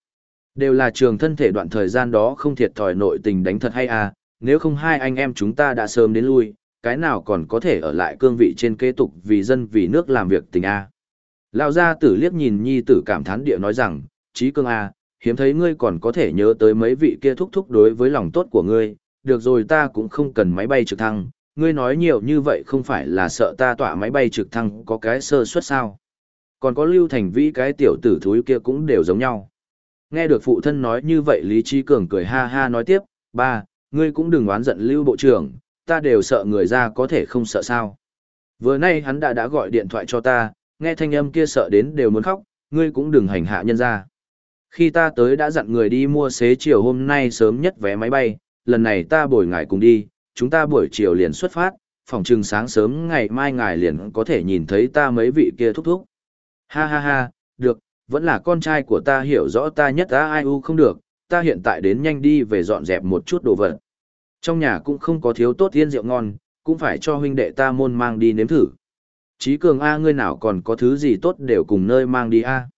Speaker 1: Đều là trường thân thể đoạn thời gian đó không thiệt thòi nội tình đánh thật hay à, nếu không hai anh em chúng ta đã sớm đến lui, cái nào còn có thể ở lại cương vị trên kế tục vì dân vì nước làm việc tình a. Lão gia tử liếc nhìn nhi tử cảm thán địa nói rằng, trí cương a, hiếm thấy ngươi còn có thể nhớ tới mấy vị kia thúc thúc đối với lòng tốt của ngươi, được rồi ta cũng không cần máy bay trực thăng, ngươi nói nhiều như vậy không phải là sợ ta tỏa máy bay trực thăng có cái sơ suất sao. Còn có lưu thành vĩ cái tiểu tử thúi kia cũng đều giống nhau. Nghe được phụ thân nói như vậy Lý Trí Cường cười ha ha nói tiếp, ba, ngươi cũng đừng oán giận lưu bộ trưởng, ta đều sợ người ra có thể không sợ sao. Vừa nay hắn đã đã gọi điện thoại cho ta, nghe thanh âm kia sợ đến đều muốn khóc, ngươi cũng đừng hành hạ nhân ra. Khi ta tới đã dặn người đi mua xế chiều hôm nay sớm nhất vé máy bay, lần này ta bồi ngài cùng đi, chúng ta buổi chiều liền xuất phát, phòng trừng sáng sớm ngày mai ngài liền có thể nhìn thấy ta mấy vị kia thúc thúc. Ha ha ha, được, vẫn là con trai của ta hiểu rõ ta nhất ta ai u không được, ta hiện tại đến nhanh đi về dọn dẹp một chút đồ vật. Trong nhà cũng không có thiếu tốt tiên rượu ngon, cũng phải cho huynh đệ ta môn mang đi nếm thử. Chí cường A ngươi nào còn có thứ gì tốt đều cùng nơi mang đi A.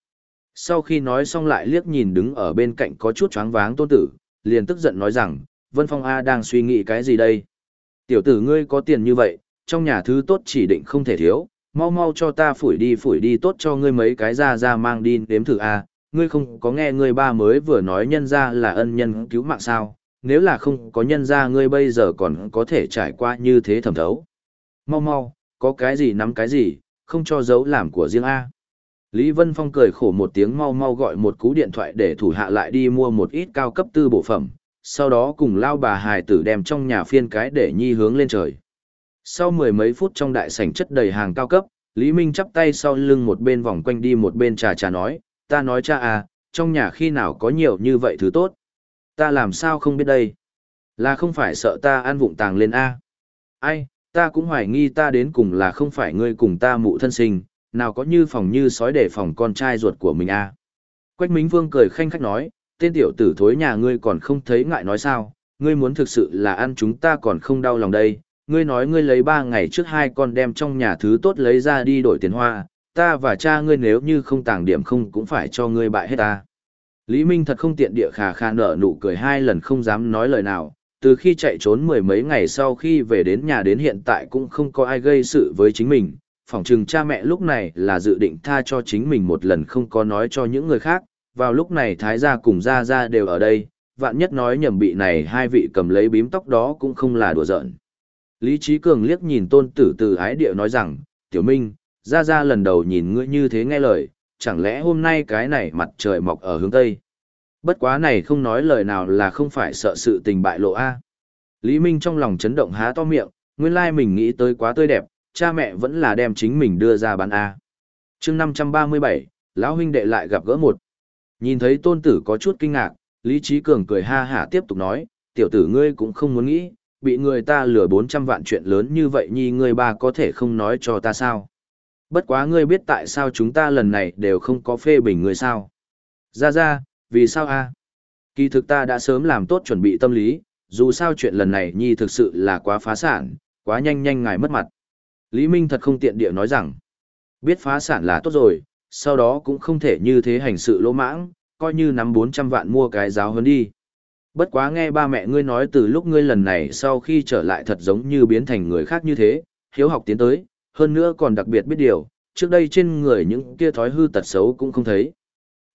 Speaker 1: Sau khi nói xong lại liếc nhìn đứng ở bên cạnh có chút choáng váng tôn tử, liền tức giận nói rằng, Vân Phong A đang suy nghĩ cái gì đây? Tiểu tử ngươi có tiền như vậy, trong nhà thứ tốt chỉ định không thể thiếu, mau mau cho ta phủi đi phủi đi tốt cho ngươi mấy cái ra ra mang đi đếm thử A, ngươi không có nghe ngươi ba mới vừa nói nhân ra là ân nhân cứu mạng sao, nếu là không có nhân ra ngươi bây giờ còn có thể trải qua như thế thẩm thấu. Mau mau, có cái gì nắm cái gì, không cho dấu làm của riêng A. Lý Vân Phong cười khổ một tiếng mau mau gọi một cú điện thoại để thủ hạ lại đi mua một ít cao cấp tư bộ phẩm, sau đó cùng lao bà hài tử đem trong nhà phiên cái để nhi hướng lên trời. Sau mười mấy phút trong đại sảnh chất đầy hàng cao cấp, Lý Minh chắp tay sau lưng một bên vòng quanh đi một bên trà trà nói, ta nói cha à, trong nhà khi nào có nhiều như vậy thứ tốt. Ta làm sao không biết đây? Là không phải sợ ta ăn vụng tàng lên A. Ai, ta cũng hoài nghi ta đến cùng là không phải ngươi cùng ta mụ thân sinh, nào có như phòng như sói để phòng con trai ruột của mình a à. Quách Mính Vương cười khanh khách nói, tên tiểu tử thối nhà ngươi còn không thấy ngại nói sao, ngươi muốn thực sự là ăn chúng ta còn không đau lòng đây, ngươi nói ngươi lấy ba ngày trước hai con đem trong nhà thứ tốt lấy ra đi đổi tiền hoa, ta và cha ngươi nếu như không tàng điểm không cũng phải cho ngươi bại hết ta. Lý Minh thật không tiện địa khà khà nở nụ cười hai lần không dám nói lời nào, từ khi chạy trốn mười mấy ngày sau khi về đến nhà đến hiện tại cũng không có ai gây sự với chính mình, phỏng chừng cha mẹ lúc này là dự định tha cho chính mình một lần không có nói cho những người khác, vào lúc này Thái gia cùng Gia Gia đều ở đây, vạn nhất nói nhầm bị này hai vị cầm lấy bím tóc đó cũng không là đùa giỡn. Lý Trí Cường liếc nhìn tôn tử từ ái địa nói rằng, Tiểu Minh, Gia Gia lần đầu nhìn ngươi như thế nghe lời, chẳng lẽ hôm nay cái này mặt trời mọc ở hướng Tây. Bất quá này không nói lời nào là không phải sợ sự tình bại lộ a. Lý Minh trong lòng chấn động há to miệng, nguyên lai mình nghĩ tới quá tươi đẹp, cha mẹ vẫn là đem chính mình đưa ra bán a. Chương 537, lão huynh đệ lại gặp gỡ một. Nhìn thấy tôn tử có chút kinh ngạc, Lý Trí Cường cười ha hả tiếp tục nói, tiểu tử ngươi cũng không muốn nghĩ, bị người ta lừa 400 vạn chuyện lớn như vậy nhi ngươi ba có thể không nói cho ta sao. Bất quá ngươi biết tại sao chúng ta lần này đều không có phê bình ngươi sao. Ra ra, vì sao a? Kỳ thực ta đã sớm làm tốt chuẩn bị tâm lý, dù sao chuyện lần này nhi thực sự là quá phá sản, quá nhanh nhanh ngài mất mặt. Lý Minh thật không tiện địa nói rằng, biết phá sản là tốt rồi, sau đó cũng không thể như thế hành sự lỗ mãng, coi như nắm 400 vạn mua cái giáo hơn đi. Bất quá nghe ba mẹ ngươi nói từ lúc ngươi lần này sau khi trở lại thật giống như biến thành người khác như thế, hiếu học tiến tới, hơn nữa còn đặc biệt biết điều, trước đây trên người những kia thói hư tật xấu cũng không thấy.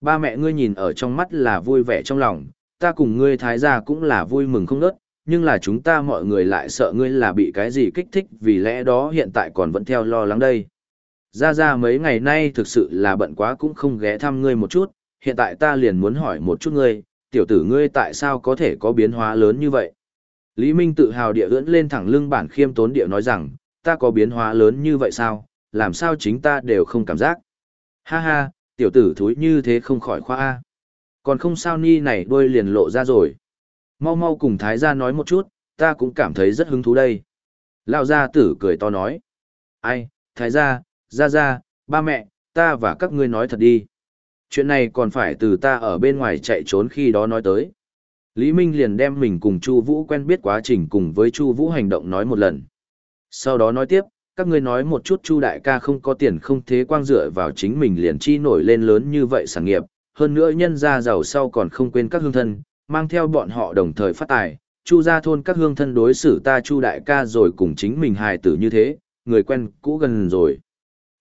Speaker 1: Ba mẹ ngươi nhìn ở trong mắt là vui vẻ trong lòng, ta cùng ngươi thái gia cũng là vui mừng không nớt, nhưng là chúng ta mọi người lại sợ ngươi là bị cái gì kích thích vì lẽ đó hiện tại còn vẫn theo lo lắng đây. Ra ra mấy ngày nay thực sự là bận quá cũng không ghé thăm ngươi một chút, hiện tại ta liền muốn hỏi một chút ngươi, tiểu tử ngươi tại sao có thể có biến hóa lớn như vậy? Lý Minh tự hào địa ưỡn lên thẳng lưng bản khiêm tốn địa nói rằng, ta có biến hóa lớn như vậy sao, làm sao chính ta đều không cảm giác. Ha ha, tiểu tử thúi như thế không khỏi khoa A. Còn không sao ni này đôi liền lộ ra rồi. Mau mau cùng thái gia nói một chút, ta cũng cảm thấy rất hứng thú đây. Lão gia tử cười to nói. Ai, thái gia, gia gia, ba mẹ, ta và các ngươi nói thật đi. Chuyện này còn phải từ ta ở bên ngoài chạy trốn khi đó nói tới. Lý Minh liền đem mình cùng Chu Vũ quen biết quá trình cùng với Chu Vũ hành động nói một lần. Sau đó nói tiếp, các ngươi nói một chút Chu đại ca không có tiền không thế quang dựa vào chính mình liền chi nổi lên lớn như vậy sản nghiệp, hơn nữa nhân gia giàu sau còn không quên các hương thân, mang theo bọn họ đồng thời phát tài, Chu gia thôn các hương thân đối xử ta Chu đại ca rồi cùng chính mình hài tử như thế, người quen cũ gần rồi.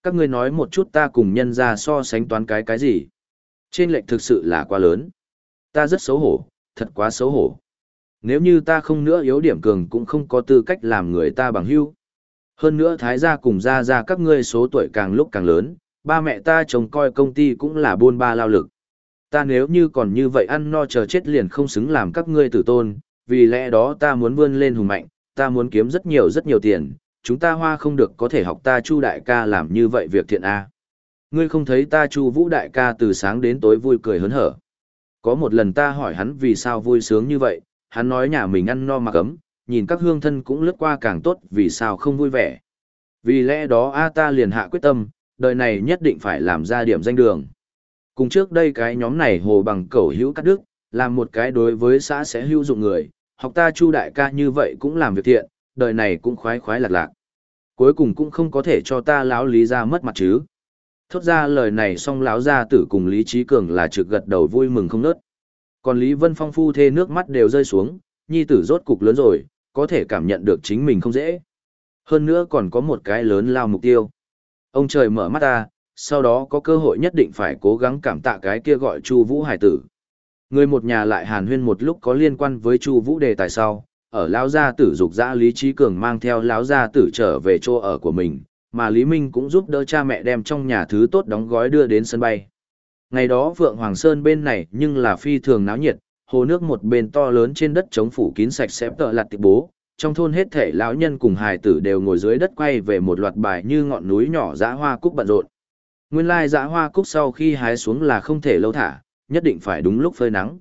Speaker 1: Các ngươi nói một chút ta cùng nhân gia so sánh toán cái cái gì? Trên lệnh thực sự là quá lớn. Ta rất xấu hổ, thật quá xấu hổ. Nếu như ta không nữa yếu điểm cường cũng không có tư cách làm người ta bằng hữu. Hơn nữa thái gia cùng gia gia các ngươi số tuổi càng lúc càng lớn, ba mẹ ta trông coi công ty cũng là buôn ba lao lực. Ta nếu như còn như vậy ăn no chờ chết liền không xứng làm các ngươi tử tôn, vì lẽ đó ta muốn vươn lên hùng mạnh, ta muốn kiếm rất nhiều rất nhiều tiền, chúng ta hoa không được có thể học ta chu đại ca làm như vậy việc thiện A. Ngươi không thấy ta chu vũ đại ca từ sáng đến tối vui cười hớn hở. Có một lần ta hỏi hắn vì sao vui sướng như vậy, hắn nói nhà mình ăn no mà cấm, nhìn các hương thân cũng lướt qua càng tốt vì sao không vui vẻ. Vì lẽ đó A ta liền hạ quyết tâm, đời này nhất định phải làm ra điểm danh đường. Cùng trước đây cái nhóm này hồ bằng cẩu hữu cắt đức, làm một cái đối với xã sẽ hữu dụng người, học ta chu đại ca như vậy cũng làm việc thiện, đời này cũng khoái khoái lạc lạc. Cuối cùng cũng không có thể cho ta lão lý ra mất mặt chứ. Thốt ra lời này xong lão gia tử cùng Lý Trí Cường là trực gật đầu vui mừng không nớt. Còn Lý Vân Phong phu thê nước mắt đều rơi xuống, nhi tử rốt cục lớn rồi, có thể cảm nhận được chính mình không dễ. Hơn nữa còn có một cái lớn lao mục tiêu. Ông trời mở mắt ta, sau đó có cơ hội nhất định phải cố gắng cảm tạ cái kia gọi Chu Vũ hải tử. Người một nhà lại hàn huyên một lúc có liên quan với Chu Vũ đề tài sau, ở lão gia tử dục dã Lý Trí Cường mang theo lão gia tử trở về chỗ ở của mình, mà Lý Minh cũng giúp đỡ cha mẹ đem trong nhà thứ tốt đóng gói đưa đến sân bay. Ngày đó Vượng Hoàng Sơn bên này nhưng là phi thường náo nhiệt, hồ nước một bên to lớn trên đất chống phủ kín sạch sẽ tợ lặt tiệp bố, trong thôn hết thể lão nhân cùng hài tử đều ngồi dưới đất quay về một loạt bài như ngọn núi nhỏ dã hoa cúc bận rộn. Nguyên lai dã hoa cúc sau khi hái xuống là không thể lâu thả, nhất định phải đúng lúc phơi nắng.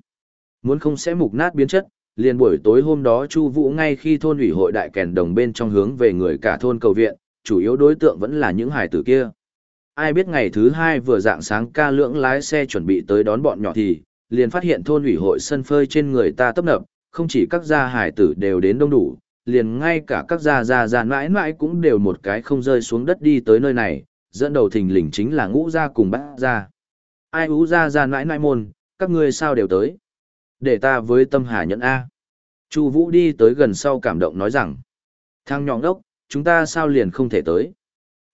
Speaker 1: Muốn không sẽ mục nát biến chất, Liên buổi tối hôm đó Chu Vũ ngay khi thôn ủy hội đại kèn đồng bên trong hướng về người cả thôn cầu viện, chủ yếu đối tượng vẫn là những hài tử kia. Ai biết ngày thứ hai vừa dạng sáng ca lưỡng lái xe chuẩn bị tới đón bọn nhỏ thì, liền phát hiện thôn ủy hội sân phơi trên người ta tấp nập, không chỉ các gia hải tử đều đến đông đủ, liền ngay cả các gia gia gia mãi mãi cũng đều một cái không rơi xuống đất đi tới nơi này, dẫn đầu thình lình chính là ngũ gia cùng bác gia. Ai ú gia gia mãi mãi môn, các ngươi sao đều tới. Để ta với tâm hà nhẫn A. Chu Vũ đi tới gần sau cảm động nói rằng, thằng nhỏ đốc, chúng ta sao liền không thể tới.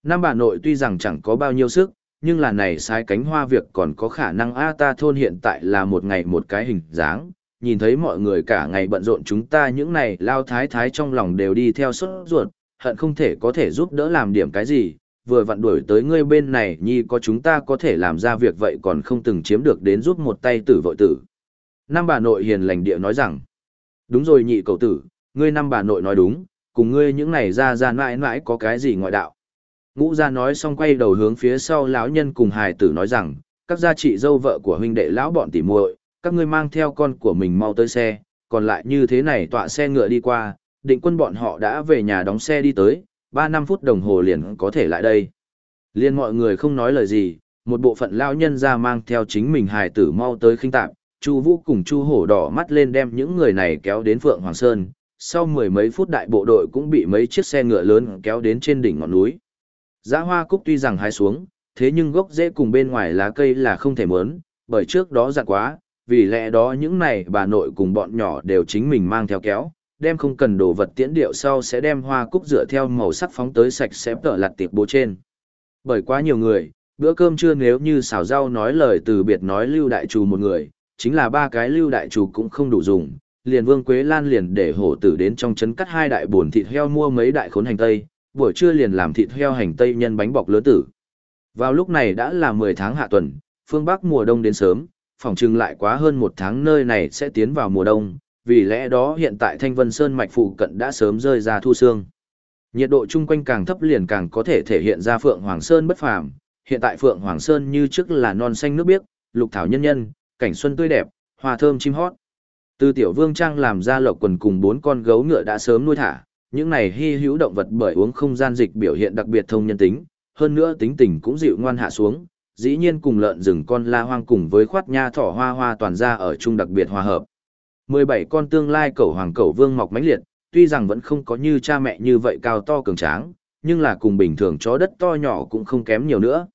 Speaker 1: Nam bà nội tuy rằng chẳng có bao nhiêu sức, nhưng là này sai cánh hoa việc còn có khả năng A ta thôn hiện tại là một ngày một cái hình dáng, nhìn thấy mọi người cả ngày bận rộn chúng ta những này lao thái thái trong lòng đều đi theo suốt ruột, hận không thể có thể giúp đỡ làm điểm cái gì, vừa vặn đuổi tới ngươi bên này nhi có chúng ta có thể làm ra việc vậy còn không từng chiếm được đến giúp một tay tử vội tử. Năm bà nội hiền lành địa nói rằng, đúng rồi nhị cầu tử, ngươi năm bà nội nói đúng, cùng ngươi những này ra ra mãi mãi có cái gì ngoại đạo. Ngũ gia nói xong quay đầu hướng phía sau lão nhân cùng hài tử nói rằng, các gia trị dâu vợ của huynh đệ lão bọn tỉ muội, các ngươi mang theo con của mình mau tới xe, còn lại như thế này tọa xe ngựa đi qua, định quân bọn họ đã về nhà đóng xe đi tới, 3 năm phút đồng hồ liền có thể lại đây. Liên mọi người không nói lời gì, một bộ phận lão nhân ra mang theo chính mình hài tử mau tới khinh tạm, Chu Vũ cùng Chu Hổ đỏ mắt lên đem những người này kéo đến Phượng Hoàng Sơn, sau mười mấy phút đại bộ đội cũng bị mấy chiếc xe ngựa lớn kéo đến trên đỉnh ngọn núi. Giá hoa cúc tuy rằng hái xuống, thế nhưng gốc rễ cùng bên ngoài lá cây là không thể mớn, bởi trước đó dặn quá, vì lẽ đó những này bà nội cùng bọn nhỏ đều chính mình mang theo kéo, đem không cần đồ vật tiễn điệu sau sẽ đem hoa cúc dựa theo màu sắc phóng tới sạch sẽ tở lặt tiệc bố trên. Bởi quá nhiều người, bữa cơm trưa nếu như xào rau nói lời từ biệt nói lưu đại trù một người, chính là ba cái lưu đại trù cũng không đủ dùng, liền Vương Quế Lan liền để hổ tử đến trong trấn cắt hai đại buồn thịt heo mua mấy đại khốn hành tây, buổi trưa liền làm thịt heo hành tây nhân bánh bọc lớn tử. Vào lúc này đã là 10 tháng hạ tuần, phương Bắc mùa đông đến sớm, phòng trừng lại quá hơn một tháng nơi này sẽ tiến vào mùa đông, vì lẽ đó hiện tại Thanh Vân Sơn mạch phụ cận đã sớm rơi ra thu sương. Nhiệt độ chung quanh càng thấp liền càng có thể thể hiện ra Phượng Hoàng Sơn bất phàm. Hiện tại Phượng Hoàng Sơn như trước là non xanh nước biếc, lục thảo nhân nhân, cảnh xuân tươi đẹp, hoa thơm chim hót. Từ tiểu vương trang làm ra lộc quần cùng bốn con gấu ngựa đã sớm nuôi thả, những này hy hữu động vật bởi uống không gian dịch biểu hiện đặc biệt thông nhân tính, hơn nữa tính tình cũng dịu ngoan hạ xuống, dĩ nhiên cùng lợn rừng con la hoang cùng với khoát nha thỏ hoa hoa toàn ra ở chung đặc biệt hòa hợp. 17 con tương lai cẩu hoàng cẩu vương mọc mãnh liệt, tuy rằng vẫn không có như cha mẹ như vậy cao to cường tráng, nhưng là cùng bình thường chó đất to nhỏ cũng không kém nhiều nữa.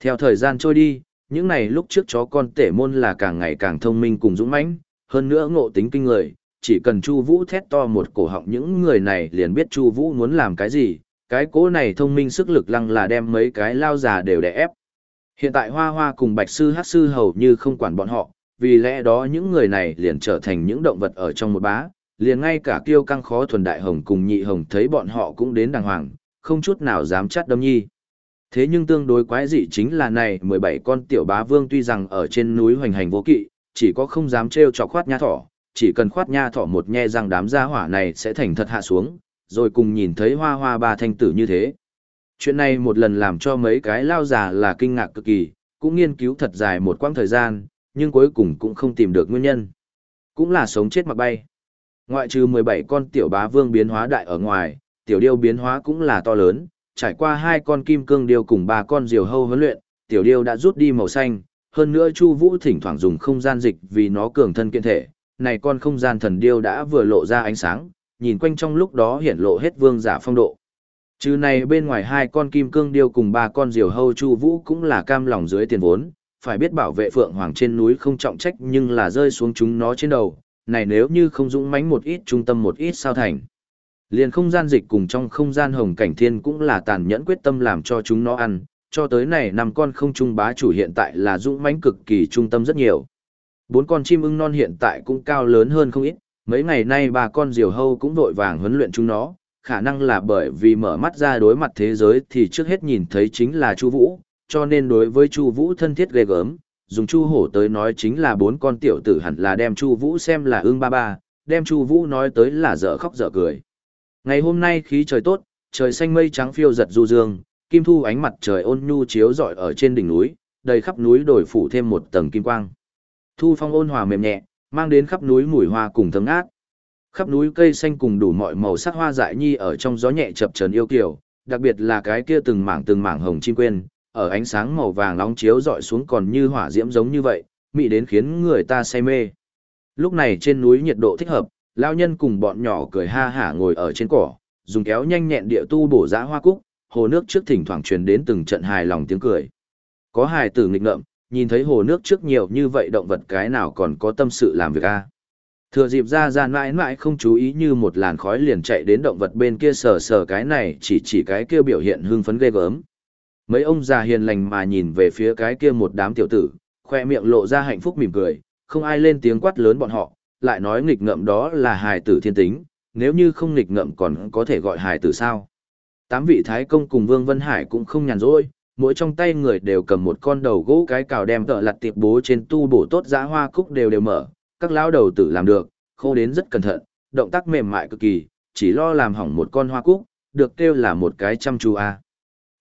Speaker 1: Theo thời gian trôi đi, những này lúc trước chó con tể môn là càng ngày càng thông minh cùng dũng mãnh, hơn nữa ngộ tính kinh người, chỉ cần Chu Vũ thét to một cổ họng những người này liền biết Chu Vũ muốn làm cái gì, cái cố này thông minh sức lực lăng là đem mấy cái lao già đều đè ép. Hiện tại Hoa Hoa cùng Bạch sư Hắc sư hầu như không quản bọn họ, vì lẽ đó những người này liền trở thành những động vật ở trong một bá, liền ngay cả kiêu căng khó thuần đại hồng cùng nhị hồng thấy bọn họ cũng đến đàng hoàng, không chút nào dám chắt đâm nhi. Thế nhưng tương đối quái dị chính là này 17 con tiểu bá vương tuy rằng ở trên núi hoành hành vô kỵ, chỉ có không dám trêu chọc khoát nha thỏ, chỉ cần khoát nha thỏ một nhe rằng đám gia hỏa này sẽ thành thật hạ xuống, rồi cùng nhìn thấy hoa hoa ba thanh tử như thế. Chuyện này một lần làm cho mấy cái lao già là kinh ngạc cực kỳ, cũng nghiên cứu thật dài một quãng thời gian, nhưng cuối cùng cũng không tìm được nguyên nhân. Cũng là sống chết mặc bay. Ngoại trừ 17 con tiểu bá vương biến hóa đại ở ngoài, tiểu điêu biến hóa cũng là to lớn, trải qua hai con kim cương điêu cùng ba con diều hâu huấn luyện, tiểu điêu đã rút đi màu xanh, hơn nữa Chu Vũ thỉnh thoảng dùng không gian dịch vì nó cường thân kiện thể, này con không gian thần điêu đã vừa lộ ra ánh sáng, nhìn quanh trong lúc đó hiện lộ hết vương giả phong độ. Chứ này bên ngoài hai con kim cương điêu cùng ba con diều hâu Chu Vũ cũng là cam lòng dưới tiền vốn, phải biết bảo vệ Phượng Hoàng trên núi không trọng trách nhưng là rơi xuống chúng nó trên đầu, này nếu như không dũng mãnh một ít trung tâm một ít sao thành. Liền không gian dịch cùng trong không gian hồng cảnh thiên cũng là tàn nhẫn quyết tâm làm cho chúng nó ăn, cho tới này năm con không trung bá chủ hiện tại là dũng mãnh cực kỳ trung tâm rất nhiều. Bốn con chim ưng non hiện tại cũng cao lớn hơn không ít, mấy ngày nay ba con diều hâu cũng vội vàng huấn luyện chúng nó, khả năng là bởi vì mở mắt ra đối mặt thế giới thì trước hết nhìn thấy chính là Chu Vũ, cho nên đối với Chu Vũ thân thiết ghê gớm, dùng Chu Hổ tới nói chính là bốn con tiểu tử hẳn là đem Chu Vũ xem là ương ba ba, đem Chu Vũ nói tới là dở khóc dở cười. Ngày hôm nay khí trời tốt, trời xanh mây trắng phiêu giật du dương, kim thu ánh mặt trời ôn nhu chiếu rọi ở trên đỉnh núi, đầy khắp núi đồi phủ thêm một tầng kim quang. Thu phong ôn hòa mềm nhẹ, mang đến khắp núi mùi hoa cùng thơm ngát. Khắp núi cây xanh cùng đủ mọi màu sắc hoa dại nhi ở trong gió nhẹ chập chờn yêu kiều, đặc biệt là cái kia từng mảng từng mảng hồng chim quên, ở ánh sáng màu vàng nóng chiếu rọi xuống còn như hỏa diễm giống như vậy, mị đến khiến người ta say mê. Lúc này trên núi nhiệt độ thích hợp, lao nhân cùng bọn nhỏ cười ha hả ngồi ở trên cỏ, dùng kéo nhanh nhẹn địa tu bổ dã hoa cúc, hồ nước trước thỉnh thoảng truyền đến từng trận hài lòng tiếng cười. Có hài tử nghịch ngợm, nhìn thấy hồ nước trước nhiều như vậy động vật cái nào còn có tâm sự làm việc a. Thừa dịp ra ra mãi mãi không chú ý như một làn khói liền chạy đến động vật bên kia sờ sờ cái này chỉ chỉ cái kia biểu hiện hưng phấn ghê gớm. Mấy ông già hiền lành mà nhìn về phía cái kia một đám tiểu tử, khoe miệng lộ ra hạnh phúc mỉm cười, không ai lên tiếng quát lớn bọn họ, lại nói nghịch ngợm đó là hài tử thiên tính, nếu như không nghịch ngợm còn có thể gọi hài tử sao. Tám vị thái công cùng Vương Vân Hải cũng không nhàn rỗi, mỗi trong tay người đều cầm một con đầu gỗ cái cào đem tợ lặt tiệp bố trên tu bổ tốt giá hoa cúc đều đều mở, các lão đầu tử làm được, khô đến rất cẩn thận, động tác mềm mại cực kỳ, chỉ lo làm hỏng một con hoa cúc, được kêu là một cái chăm chú a.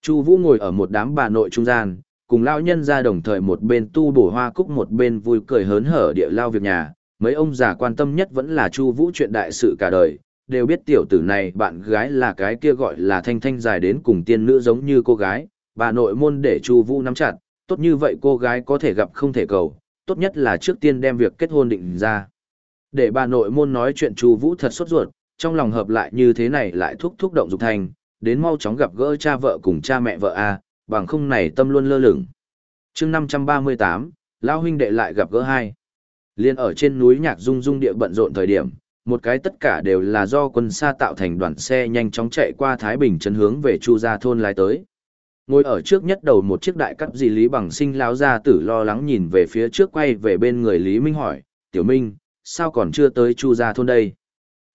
Speaker 1: Chu Vũ ngồi ở một đám bà nội trung gian, cùng lão nhân ra đồng thời một bên tu bổ hoa cúc một bên vui cười hớn hở địa lao việc nhà, mấy ông già quan tâm nhất vẫn là Chu Vũ chuyện đại sự cả đời, đều biết tiểu tử này bạn gái là cái kia gọi là thanh thanh dài đến cùng tiên nữ giống như cô gái, bà nội môn để Chu Vũ nắm chặt, tốt như vậy cô gái có thể gặp không thể cầu, tốt nhất là trước tiên đem việc kết hôn định ra. Để bà nội môn nói chuyện Chu Vũ thật sốt ruột, trong lòng hợp lại như thế này lại thúc thúc động dục thành, đến mau chóng gặp gỡ cha vợ cùng cha mẹ vợ a, bằng không này tâm luôn lơ lửng. Chương 538, lão huynh đệ lại gặp gỡ hai. Liên ở trên núi Nhạc Dung Dung địa bận rộn thời điểm, một cái tất cả đều là do quân xa tạo thành đoàn xe nhanh chóng chạy qua Thái Bình chân hướng về Chu gia thôn lái tới. Ngồi ở trước nhất đầu một chiếc đại cắt gì Lý Bằng Sinh lão gia tử lo lắng nhìn về phía trước quay về bên người Lý Minh hỏi, "Tiểu Minh, sao còn chưa tới Chu gia thôn đây?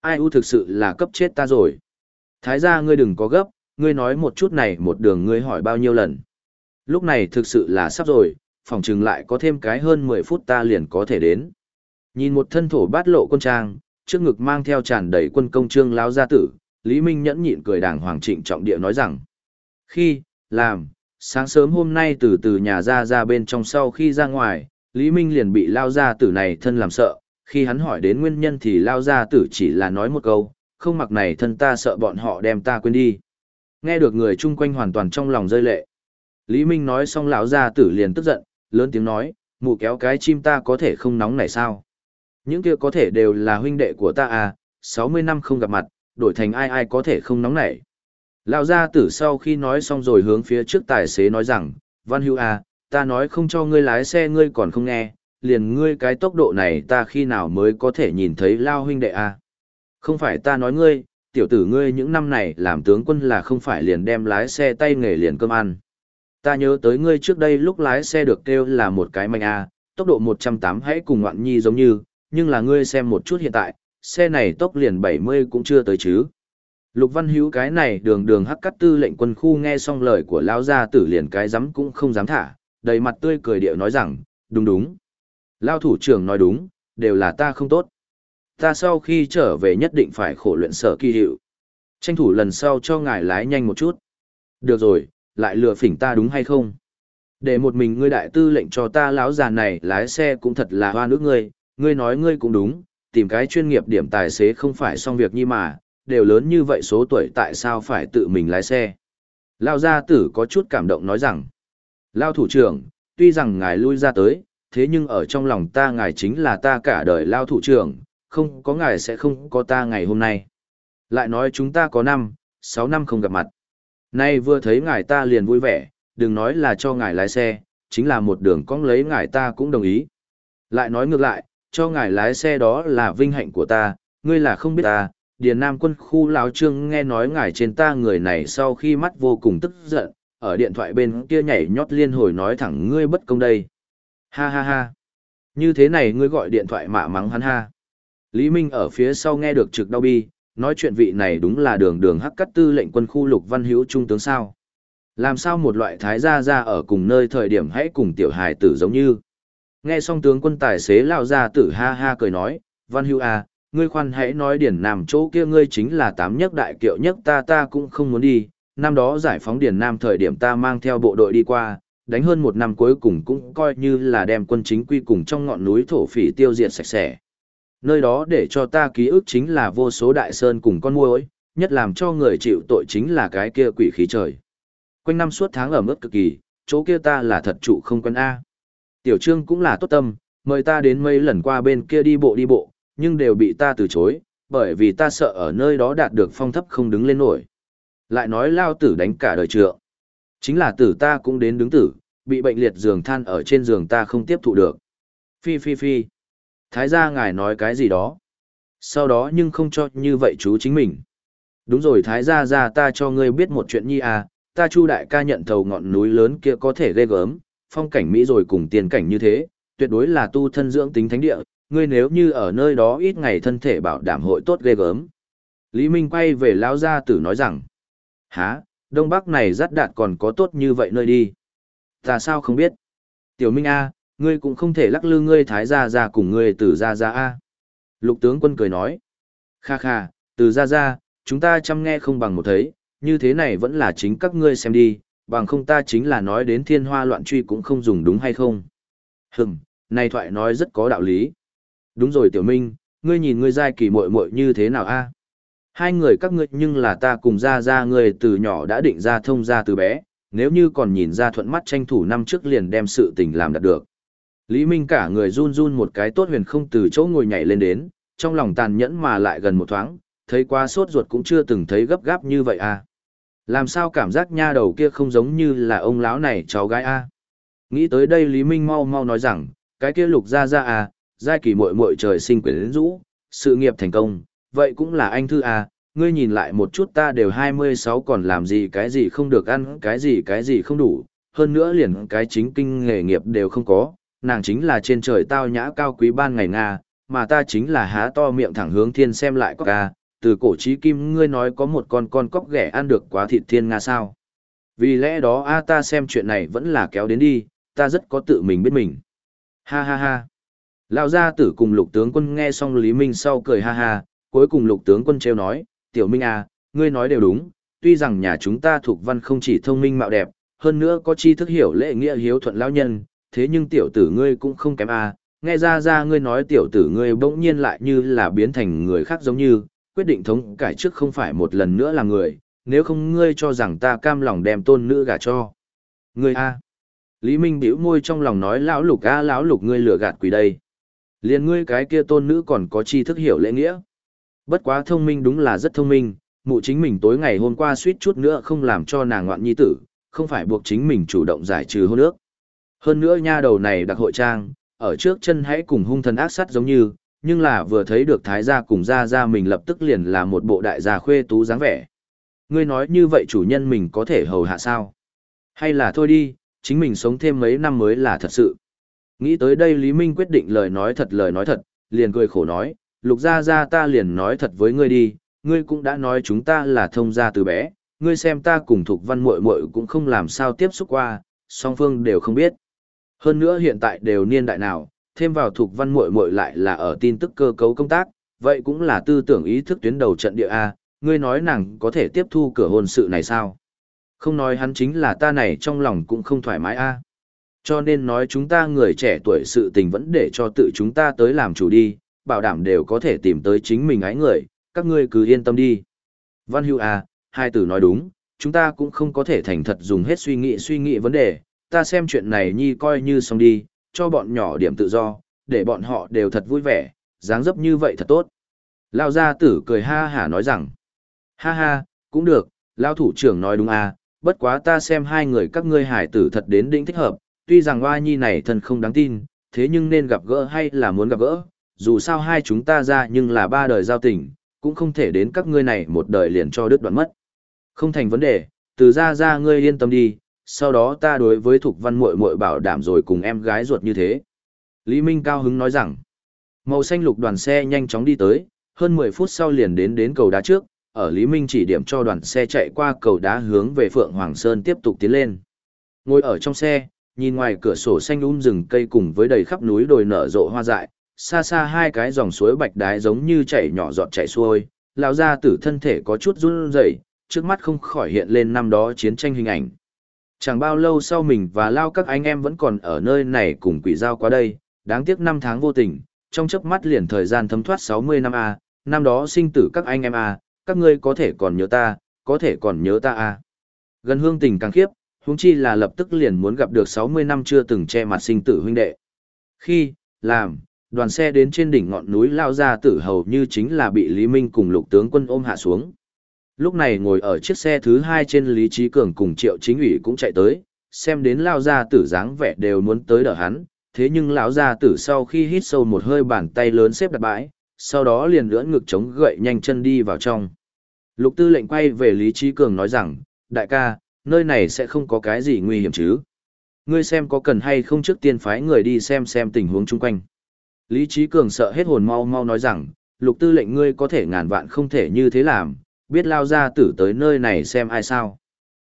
Speaker 1: Ai u thực sự là cấp chết ta rồi." Thái gia ngươi đừng có gấp, ngươi nói một chút này một đường ngươi hỏi bao nhiêu lần. Lúc này thực sự là sắp rồi, phòng chừng lại có thêm cái hơn 10 phút ta liền có thể đến. Nhìn một thân thổ bát lộ quân trang, trước ngực mang theo tràn đầy quân công trương lão gia tử, Lý Minh nhẫn nhịn cười đàng hoàng trịnh trọng địa nói rằng: "Khi, làm, sáng sớm hôm nay từ từ nhà ra ra bên trong sau khi ra ngoài, Lý Minh liền bị lao gia tử này thân làm sợ, khi hắn hỏi đến nguyên nhân thì lao gia tử chỉ là nói một câu, không mặc này thân ta sợ bọn họ đem ta quên đi. Nghe được người chung quanh hoàn toàn trong lòng rơi lệ. Lý Minh nói xong lão gia tử liền tức giận, lớn tiếng nói, mụ kéo cái chim ta có thể không nóng này sao? Những kia có thể đều là huynh đệ của ta à, 60 năm không gặp mặt, đổi thành ai ai có thể không nóng nảy. Lão gia tử sau khi nói xong rồi hướng phía trước tài xế nói rằng, Văn Hưu à, ta nói không cho ngươi lái xe ngươi còn không nghe, liền ngươi cái tốc độ này ta khi nào mới có thể nhìn thấy Lao huynh đệ à. Không phải ta nói ngươi, tiểu tử ngươi những năm này làm tướng quân là không phải liền đem lái xe tay nghề liền cơm ăn. Ta nhớ tới ngươi trước đây lúc lái xe được kêu là một cái mạnh à, tốc độ 108 hãy cùng ngoạn nhi giống như, nhưng là ngươi xem một chút hiện tại, xe này tốc liền 70 cũng chưa tới chứ. Lục Văn Hữu cái này đường đường hắc cắt tư lệnh quân khu nghe xong lời của lão gia tử liền cái dám cũng không dám thả, đầy mặt tươi cười điệu nói rằng, đúng đúng. Lao thủ trưởng nói đúng, đều là ta không tốt. Ta sau khi trở về nhất định phải khổ luyện sở kỳ hiệu. Tranh thủ lần sau cho ngài lái nhanh một chút. Được rồi, lại lừa phỉnh ta đúng hay không? Để một mình ngươi đại tư lệnh cho ta lão già này lái xe cũng thật là hoa nước ngươi, ngươi nói ngươi cũng đúng, tìm cái chuyên nghiệp điểm tài xế không phải xong việc như mà, đều lớn như vậy số tuổi tại sao phải tự mình lái xe. Lao gia tử có chút cảm động nói rằng, Lao thủ trưởng, tuy rằng ngài lui ra tới, thế nhưng ở trong lòng ta ngài chính là ta cả đời Lao thủ trưởng, không có ngài sẽ không có ta ngày hôm nay. Lại nói chúng ta có năm, sáu năm không gặp mặt. Nay vừa thấy ngài ta liền vui vẻ, đừng nói là cho ngài lái xe, chính là một đường cong lấy ngài ta cũng đồng ý. Lại nói ngược lại, cho ngài lái xe đó là vinh hạnh của ta, ngươi là không biết ta, Điền Nam quân khu lão trương nghe nói ngài trên ta người này sau khi mắt vô cùng tức giận, ở điện thoại bên kia nhảy nhót liên hồi nói thẳng ngươi bất công đây. Ha ha ha. Như thế này ngươi gọi điện thoại mạ mắng hắn ha. Lý Minh ở phía sau nghe được trực đau bi, nói chuyện vị này đúng là đường đường hắc cắt tư lệnh quân khu lục văn hữu trung tướng sao. Làm sao một loại thái gia ra ở cùng nơi thời điểm hãy cùng tiểu hài tử giống như. Nghe xong tướng quân tài xế lao ra tử ha ha cười nói, văn hữu à, ngươi khoan hãy nói điển nam chỗ kia ngươi chính là tám nhất đại kiệu nhất ta ta cũng không muốn đi, năm đó giải phóng điển nam thời điểm ta mang theo bộ đội đi qua, đánh hơn một năm cuối cùng cũng coi như là đem quân chính quy cùng trong ngọn núi thổ phỉ tiêu diệt sạch sẽ. Nơi đó để cho ta ký ức chính là vô số đại sơn cùng con muỗi, nhất làm cho người chịu tội chính là cái kia quỷ khí trời. Quanh năm suốt tháng ở mức cực kỳ, chỗ kia ta là thật trụ không quân A. Tiểu Trương cũng là tốt tâm, mời ta đến mấy lần qua bên kia đi bộ đi bộ, nhưng đều bị ta từ chối, bởi vì ta sợ ở nơi đó đạt được phong thấp không đứng lên nổi. Lại nói lao tử đánh cả đời trượng. Chính là tử ta cũng đến đứng tử, bị bệnh liệt giường than ở trên giường ta không tiếp thụ được. Phi phi phi. Thái gia ngài nói cái gì đó. Sau đó nhưng không cho như vậy chú chính mình. Đúng rồi thái gia ra ta cho ngươi biết một chuyện nhi à, ta chu đại ca nhận thầu ngọn núi lớn kia có thể ghê gớm, phong cảnh Mỹ rồi cùng tiền cảnh như thế, tuyệt đối là tu thân dưỡng tính thánh địa, ngươi nếu như ở nơi đó ít ngày thân thể bảo đảm hội tốt ghê gớm. Lý Minh quay về lão gia tử nói rằng, há, Đông Bắc này rất đạt còn có tốt như vậy nơi đi. Ta sao không biết? Tiểu Minh A, ngươi cũng không thể lắc lư ngươi thái gia gia cùng ngươi từ gia gia A. Lục tướng quân cười nói, kha kha, từ gia gia, chúng ta chăm nghe không bằng một thấy, như thế này vẫn là chính các ngươi xem đi, bằng không ta chính là nói đến thiên hoa loạn truy cũng không dùng đúng hay không. Hừm, này thoại nói rất có đạo lý. Đúng rồi tiểu minh, ngươi nhìn ngươi giai kỳ muội muội như thế nào a? Hai người các ngươi nhưng là ta cùng ra ra ngươi từ nhỏ đã định ra thông ra từ bé, nếu như còn nhìn ra thuận mắt tranh thủ năm trước liền đem sự tình làm đạt được. Lý Minh cả người run run một cái tốt huyền không từ chỗ ngồi nhảy lên đến, trong lòng tàn nhẫn mà lại gần một thoáng, thấy quá sốt ruột cũng chưa từng thấy gấp gáp như vậy à. Làm sao cảm giác nha đầu kia không giống như là ông lão này cháu gái a? Nghĩ tới đây Lý Minh mau mau nói rằng, cái kia lục ra ra à, giai kỳ muội muội trời sinh quyến rũ, sự nghiệp thành công, vậy cũng là anh thư à, ngươi nhìn lại một chút ta đều 26 còn làm gì cái gì không được ăn, cái gì cái gì không đủ, hơn nữa liền cái chính kinh nghề nghiệp đều không có, nàng chính là trên trời tao nhã cao quý ban ngày Nga, mà ta chính là há to miệng thẳng hướng thiên xem lại có ca, từ cổ trí kim ngươi nói có một con con cóc ghẻ ăn được quá thịt thiên nga sao. Vì lẽ đó a ta xem chuyện này vẫn là kéo đến đi, ta rất có tự mình biết mình. Ha ha ha. Lão gia tử cùng lục tướng quân nghe xong Lý Minh sau cười ha ha, cuối cùng lục tướng quân treo nói, tiểu Minh à, ngươi nói đều đúng, tuy rằng nhà chúng ta thuộc văn không chỉ thông minh mạo đẹp, hơn nữa có tri thức hiểu lễ nghĩa hiếu thuận lão nhân, thế nhưng tiểu tử ngươi cũng không kém à, nghe ra ra ngươi nói tiểu tử ngươi bỗng nhiên lại như là biến thành người khác giống như, quyết định thống cải trước không phải một lần nữa là người, nếu không ngươi cho rằng ta cam lòng đem tôn nữ gả cho. Ngươi a. Lý Minh bĩu môi trong lòng nói lão lục a lão lục ngươi lừa gạt quỷ đây. Liền ngươi cái kia tôn nữ còn có tri thức hiểu lễ nghĩa. Bất quá thông minh đúng là rất thông minh, mụ chính mình tối ngày hôm qua suýt chút nữa không làm cho nàng ngoạn nhi tử, không phải buộc chính mình chủ động giải trừ hôn ước. Hơn nữa nha đầu này đặc hội trang, ở trước chân hãy cùng hung thần ác sát giống như, nhưng là vừa thấy được thái gia cùng gia gia mình lập tức liền là một bộ đại gia khuê tú dáng vẻ. Ngươi nói như vậy chủ nhân mình có thể hầu hạ sao? Hay là thôi đi, chính mình sống thêm mấy năm mới là thật sự. Nghĩ tới đây Lý Minh quyết định lời nói thật lời nói thật, liền cười khổ nói, lục gia gia ta liền nói thật với ngươi đi, ngươi cũng đã nói chúng ta là thông gia từ bé, ngươi xem ta cùng thuộc văn muội muội cũng không làm sao tiếp xúc qua, song phương đều không biết. Hơn nữa hiện tại đều niên đại nào, thêm vào thuộc văn muội muội lại là ở tin tức cơ cấu công tác, vậy cũng là tư tưởng ý thức tuyến đầu trận địa A, ngươi nói nàng có thể tiếp thu cửa hôn sự này sao? Không nói hắn chính là ta này trong lòng cũng không thoải mái A. Cho nên nói chúng ta người trẻ tuổi sự tình vẫn để cho tự chúng ta tới làm chủ đi, bảo đảm đều có thể tìm tới chính mình ái người, các ngươi cứ yên tâm đi. Văn Hưu à hai tử nói đúng, chúng ta cũng không có thể thành thật dùng hết suy nghĩ suy nghĩ vấn đề, ta xem chuyện này nhi coi như xong đi, cho bọn nhỏ điểm tự do, để bọn họ đều thật vui vẻ, dáng dấp như vậy thật tốt. Lao gia tử cười ha hả nói rằng, ha ha, cũng được, Lao thủ trưởng nói đúng à, bất quá ta xem hai người các ngươi hải tử thật đến đỉnh thích hợp, tuy rằng oa nhi này thân không đáng tin, thế nhưng nên gặp gỡ hay là muốn gặp gỡ, dù sao hai chúng ta ra nhưng là ba đời giao tình, cũng không thể đến các ngươi này một đời liền cho đứt đoạn mất. Không thành vấn đề, từ ra ra ngươi yên tâm đi, sau đó ta đối với Thục Văn muội muội bảo đảm rồi cùng em gái ruột như thế. Lý Minh cao hứng nói rằng, màu xanh lục đoàn xe nhanh chóng đi tới, hơn 10 phút sau liền đến đến cầu đá trước, ở Lý Minh chỉ điểm cho đoàn xe chạy qua cầu đá hướng về Phượng Hoàng Sơn tiếp tục tiến lên. Ngồi ở trong xe, nhìn ngoài cửa sổ xanh um rừng cây cùng với đầy khắp núi đồi nở rộ hoa dại, xa xa hai cái dòng suối bạch đái giống như chảy nhỏ giọt chảy xuôi, lão gia tử thân thể có chút run rẩy, trước mắt không khỏi hiện lên năm đó chiến tranh hình ảnh. Chẳng bao lâu sau mình và lao các anh em vẫn còn ở nơi này cùng quỷ giao qua đây, đáng tiếc năm tháng vô tình, trong chớp mắt liền thời gian thấm thoát 60 năm a, năm đó sinh tử các anh em a, các ngươi có thể còn nhớ ta, có thể còn nhớ ta a. Gần hương tình càng khiếp, huống chi là lập tức liền muốn gặp được 60 năm chưa từng che mặt sinh tử huynh đệ. Khi, làm, đoàn xe đến trên đỉnh ngọn núi lao ra tử hầu như chính là bị Lý Minh cùng lục tướng quân ôm hạ xuống. Lúc này ngồi ở chiếc xe thứ hai trên Lý Trí Cường cùng Triệu Chính ủy cũng chạy tới, xem đến lao ra tử dáng vẻ đều muốn tới đỡ hắn, thế nhưng lão gia tử sau khi hít sâu một hơi bàn tay lớn xếp đặt bãi, sau đó liền lưỡn ngực chống gậy nhanh chân đi vào trong. Lục tư lệnh quay về Lý Trí Cường nói rằng, đại ca, nơi này sẽ không có cái gì nguy hiểm chứ. Ngươi xem có cần hay không trước tiên phái người đi xem xem tình huống chung quanh. Lý Trí Cường sợ hết hồn mau mau nói rằng, lục tư lệnh ngươi có thể ngàn vạn không thể như thế làm, biết lao ra tử tới nơi này xem ai sao.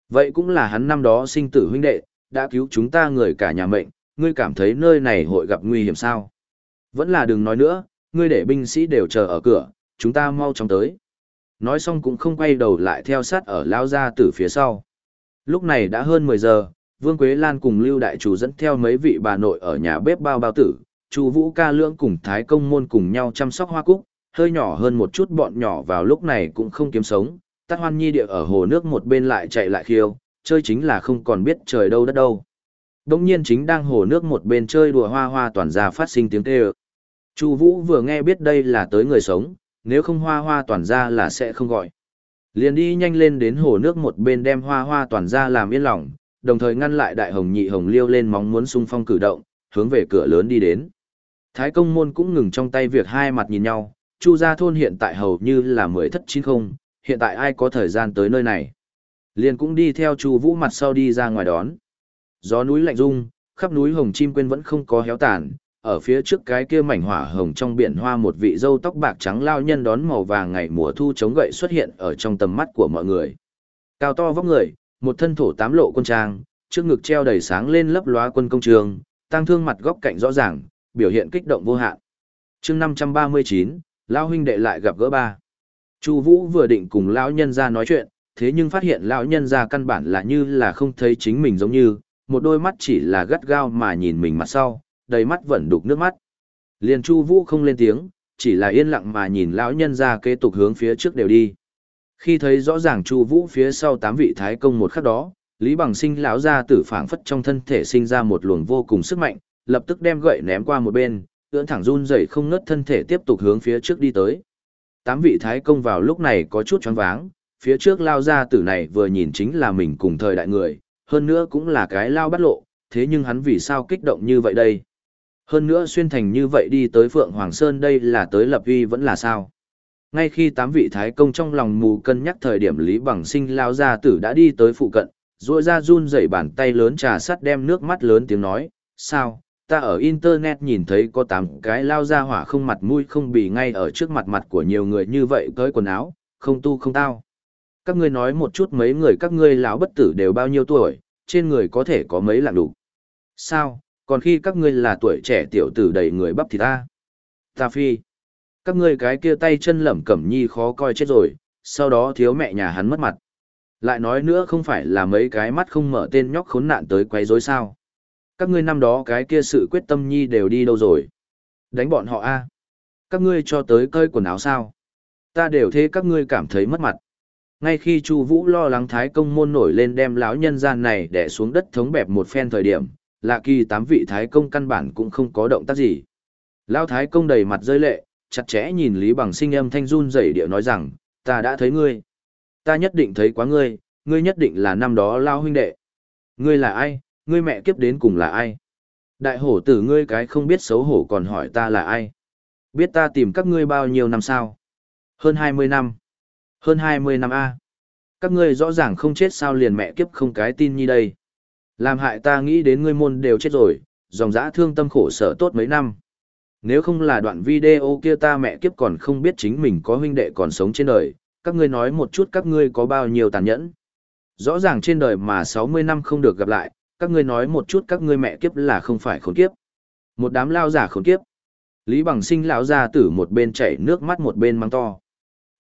Speaker 1: Vậy cũng là hắn năm đó sinh tử huynh đệ, đã cứu chúng ta người cả nhà mệnh, ngươi cảm thấy nơi này hội gặp nguy hiểm sao? Vẫn là đừng nói nữa, ngươi để binh sĩ đều chờ ở cửa, chúng ta mau chóng tới. Nói xong cũng không quay đầu lại theo sát ở lao ra tử phía sau. Lúc này đã hơn 10 giờ, Vương Quế Lan cùng Lưu Đại Chủ dẫn theo mấy vị bà nội ở nhà bếp bao bao tử, Chu Vũ ca lưỡng cùng Thái Công môn cùng nhau chăm sóc hoa cúc, hơi nhỏ hơn một chút bọn nhỏ vào lúc này cũng không kiếm sống, Tát Hoan Nhi địa ở hồ nước một bên lại chạy lại khiêu, chơi chính là không còn biết trời đâu đất đâu. Đông nhiên chính đang hồ nước một bên chơi đùa hoa hoa toàn ra phát sinh tiếng kêu. Chu Vũ vừa nghe biết đây là tới người sống, nếu không hoa hoa toàn ra là sẽ không gọi. Liền đi nhanh lên đến hồ nước một bên đem hoa hoa toàn ra làm yên lòng, đồng thời ngăn lại đại hồng nhị hồng liêu lên móng muốn xung phong cử động, hướng về cửa lớn đi đến. Thái công môn cũng ngừng trong tay việc hai mặt nhìn nhau, Chu gia thôn hiện tại hầu như là mười thất chín không, hiện tại ai có thời gian tới nơi này. Liền cũng đi theo Chu Vũ mặt sau đi ra ngoài đón. Gió núi lạnh rung, khắp núi hồng chim quên vẫn không có héo tàn, ở phía trước cái kia mảnh hỏa hồng trong biển hoa một vị dâu tóc bạc trắng lao nhân đón màu vàng ngày mùa thu chống gậy xuất hiện ở trong tầm mắt của mọi người. Cao to vóc người, một thân thổ tám lộ quân trang, trước ngực treo đầy sáng lên lấp lóa quân công trường, tăng thương mặt góc cạnh rõ ràng, biểu hiện kích động vô hạn. Chương 539, lão huynh đệ lại gặp gỡ ba. Chu Vũ vừa định cùng lão nhân gia nói chuyện, thế nhưng phát hiện lão nhân gia căn bản là như là không thấy chính mình giống như, một đôi mắt chỉ là gắt gao mà nhìn mình mặt sau, đầy mắt vẫn đục nước mắt. Liền Chu Vũ không lên tiếng, chỉ là yên lặng mà nhìn lão nhân ra kế tục hướng phía trước đều đi. Khi thấy rõ ràng Chu Vũ phía sau tám vị thái công một khắc đó, Lý Bằng Sinh lão gia tử phảng phất trong thân thể sinh ra một luồng vô cùng sức mạnh, lập tức đem gậy ném qua một bên, ưỡn thẳng run rẩy không ngớt thân thể tiếp tục hướng phía trước đi tới. Tám vị thái công vào lúc này có chút choáng váng, phía trước lao gia tử này vừa nhìn chính là mình cùng thời đại người, hơn nữa cũng là cái lao bắt lộ, thế nhưng hắn vì sao kích động như vậy đây? Hơn nữa xuyên thành như vậy đi tới Phượng Hoàng Sơn đây là tới lập uy vẫn là sao? Ngay khi tám vị thái công trong lòng mù cân nhắc thời điểm Lý Bằng Sinh lao gia tử đã đi tới phụ cận, rũa ra run rẩy bàn tay lớn trà sắt đem nước mắt lớn tiếng nói, sao, ta ở internet nhìn thấy có tám cái lao ra hỏa không mặt mũi không bì ngay ở trước mặt mặt của nhiều người như vậy tới quần áo, không tu không tao. Các ngươi nói một chút mấy người các ngươi lão bất tử đều bao nhiêu tuổi, trên người có thể có mấy lạng đủ. Sao, còn khi các ngươi là tuổi trẻ tiểu tử đầy người bắp thì ta. Ta phi. Các ngươi cái kia tay chân lẩm cẩm nhi khó coi chết rồi, sau đó thiếu mẹ nhà hắn mất mặt. Lại nói nữa không phải là mấy cái mắt không mở tên nhóc khốn nạn tới quấy rối sao. Các ngươi năm đó cái kia sự quyết tâm nhi đều đi đâu rồi. Đánh bọn họ a Các ngươi cho tới cơi quần áo sao. Ta đều thế các ngươi cảm thấy mất mặt. Ngay khi Chu Vũ lo lắng Thái Công môn nổi lên đem lão nhân gian này đè xuống đất thống bẹp một phen thời điểm, lạ kỳ tám vị Thái Công căn bản cũng không có động tác gì. Lão Thái Công đầy mặt rơi lệ, chặt chẽ nhìn Lý Bằng Sinh âm thanh run rẩy điệu nói rằng, ta đã thấy ngươi. Ta nhất định thấy quá ngươi, ngươi nhất định là năm đó lao huynh đệ. Ngươi là ai, ngươi mẹ kiếp đến cùng là ai? Đại hổ tử ngươi cái không biết xấu hổ còn hỏi ta là ai? Biết ta tìm các ngươi bao nhiêu năm sao? Hơn 20 năm. Hơn 20 năm A. Các ngươi rõ ràng không chết sao liền mẹ kiếp không cái tin như đây. Làm hại ta nghĩ đến ngươi môn đều chết rồi, dòng dã thương tâm khổ sở tốt mấy năm. Nếu không là đoạn video kia ta mẹ kiếp còn không biết chính mình có huynh đệ còn sống trên đời, các ngươi nói một chút các ngươi có bao nhiêu tàn nhẫn. Rõ ràng trên đời mà 60 năm không được gặp lại, các ngươi nói một chút các ngươi mẹ kiếp là không phải khốn kiếp. Một đám lao giả khốn kiếp. Lý Bằng Sinh lão gia tử một bên chảy nước mắt một bên mang to.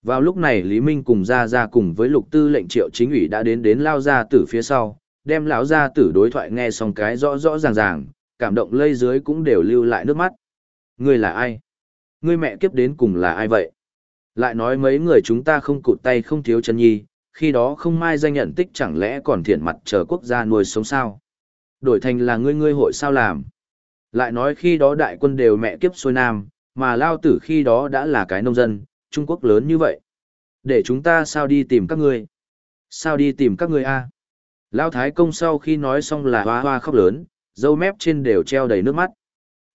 Speaker 1: Vào lúc này Lý Minh cùng gia gia cùng với lục tư lệnh triệu chính ủy đã đến đến lao gia tử phía sau, đem lão gia tử đối thoại nghe xong cái rõ rõ ràng ràng, cảm động lây dưới cũng đều lưu lại nước mắt. Ngươi là ai? Ngươi mẹ kiếp đến cùng là ai vậy? Lại nói mấy người chúng ta không cụt tay không thiếu chân nhi, khi đó không mai danh nhận tích chẳng lẽ còn thiện mặt chờ quốc gia nuôi sống sao? Đổi thành là ngươi ngươi hội sao làm? Lại nói khi đó đại quân đều mẹ kiếp xuôi nam, mà lao tử khi đó đã là cái nông dân, Trung Quốc lớn như vậy. Để chúng ta sao đi tìm các ngươi? Sao đi tìm các ngươi a? Lao Thái Công sau khi nói xong là hoa hoa khóc lớn, dâu mép trên đều treo đầy nước mắt.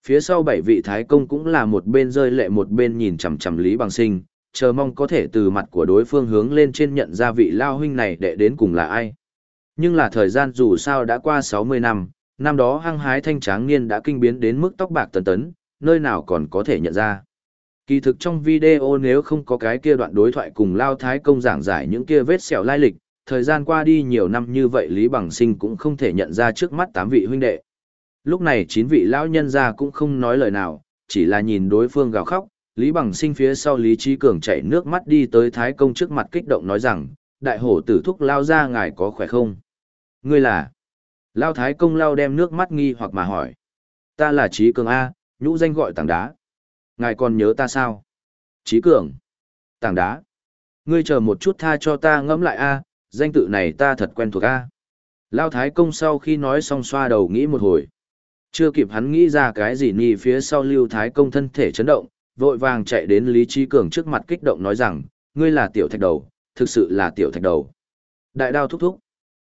Speaker 1: Phía sau bảy vị Thái Công cũng là một bên rơi lệ một bên nhìn chằm chằm Lý Bằng Sinh, chờ mong có thể từ mặt của đối phương hướng lên trên nhận ra vị Lao huynh này đệ đến cùng là ai. Nhưng là thời gian dù sao đã qua 60 năm, năm đó hăng hái thanh tráng niên đã kinh biến đến mức tóc bạc tần tấn, nơi nào còn có thể nhận ra. Kỳ thực trong video nếu không có cái kia đoạn đối thoại cùng Lao Thái Công giảng giải những kia vết sẹo lai lịch, thời gian qua đi nhiều năm như vậy Lý Bằng Sinh cũng không thể nhận ra trước mắt tám vị huynh đệ. Lúc này chín vị lão nhân ra cũng không nói lời nào, chỉ là nhìn đối phương gào khóc, Lý Bằng Sinh phía sau Lý Trí Cường chảy nước mắt đi tới Thái Công trước mặt kích động nói rằng, đại hổ tử thúc lao ra ngài có khỏe không? Ngươi là? Lao Thái Công lao đem nước mắt nghi hoặc mà hỏi. Ta là Trí Cường A, nhũ danh gọi tảng đá. Ngài còn nhớ ta sao? Trí Cường. Tảng đá. Ngươi chờ một chút tha cho ta ngẫm lại A, danh tự này ta thật quen thuộc A. Lao Thái Công sau khi nói xong xoa đầu nghĩ một hồi. Chưa kịp hắn nghĩ ra cái gì nhì phía sau Lưu Thái Công thân thể chấn động, vội vàng chạy đến Lý Trí Cường trước mặt kích động nói rằng, ngươi là tiểu thạch đầu, thực sự là tiểu thạch đầu. Đại đao thúc thúc.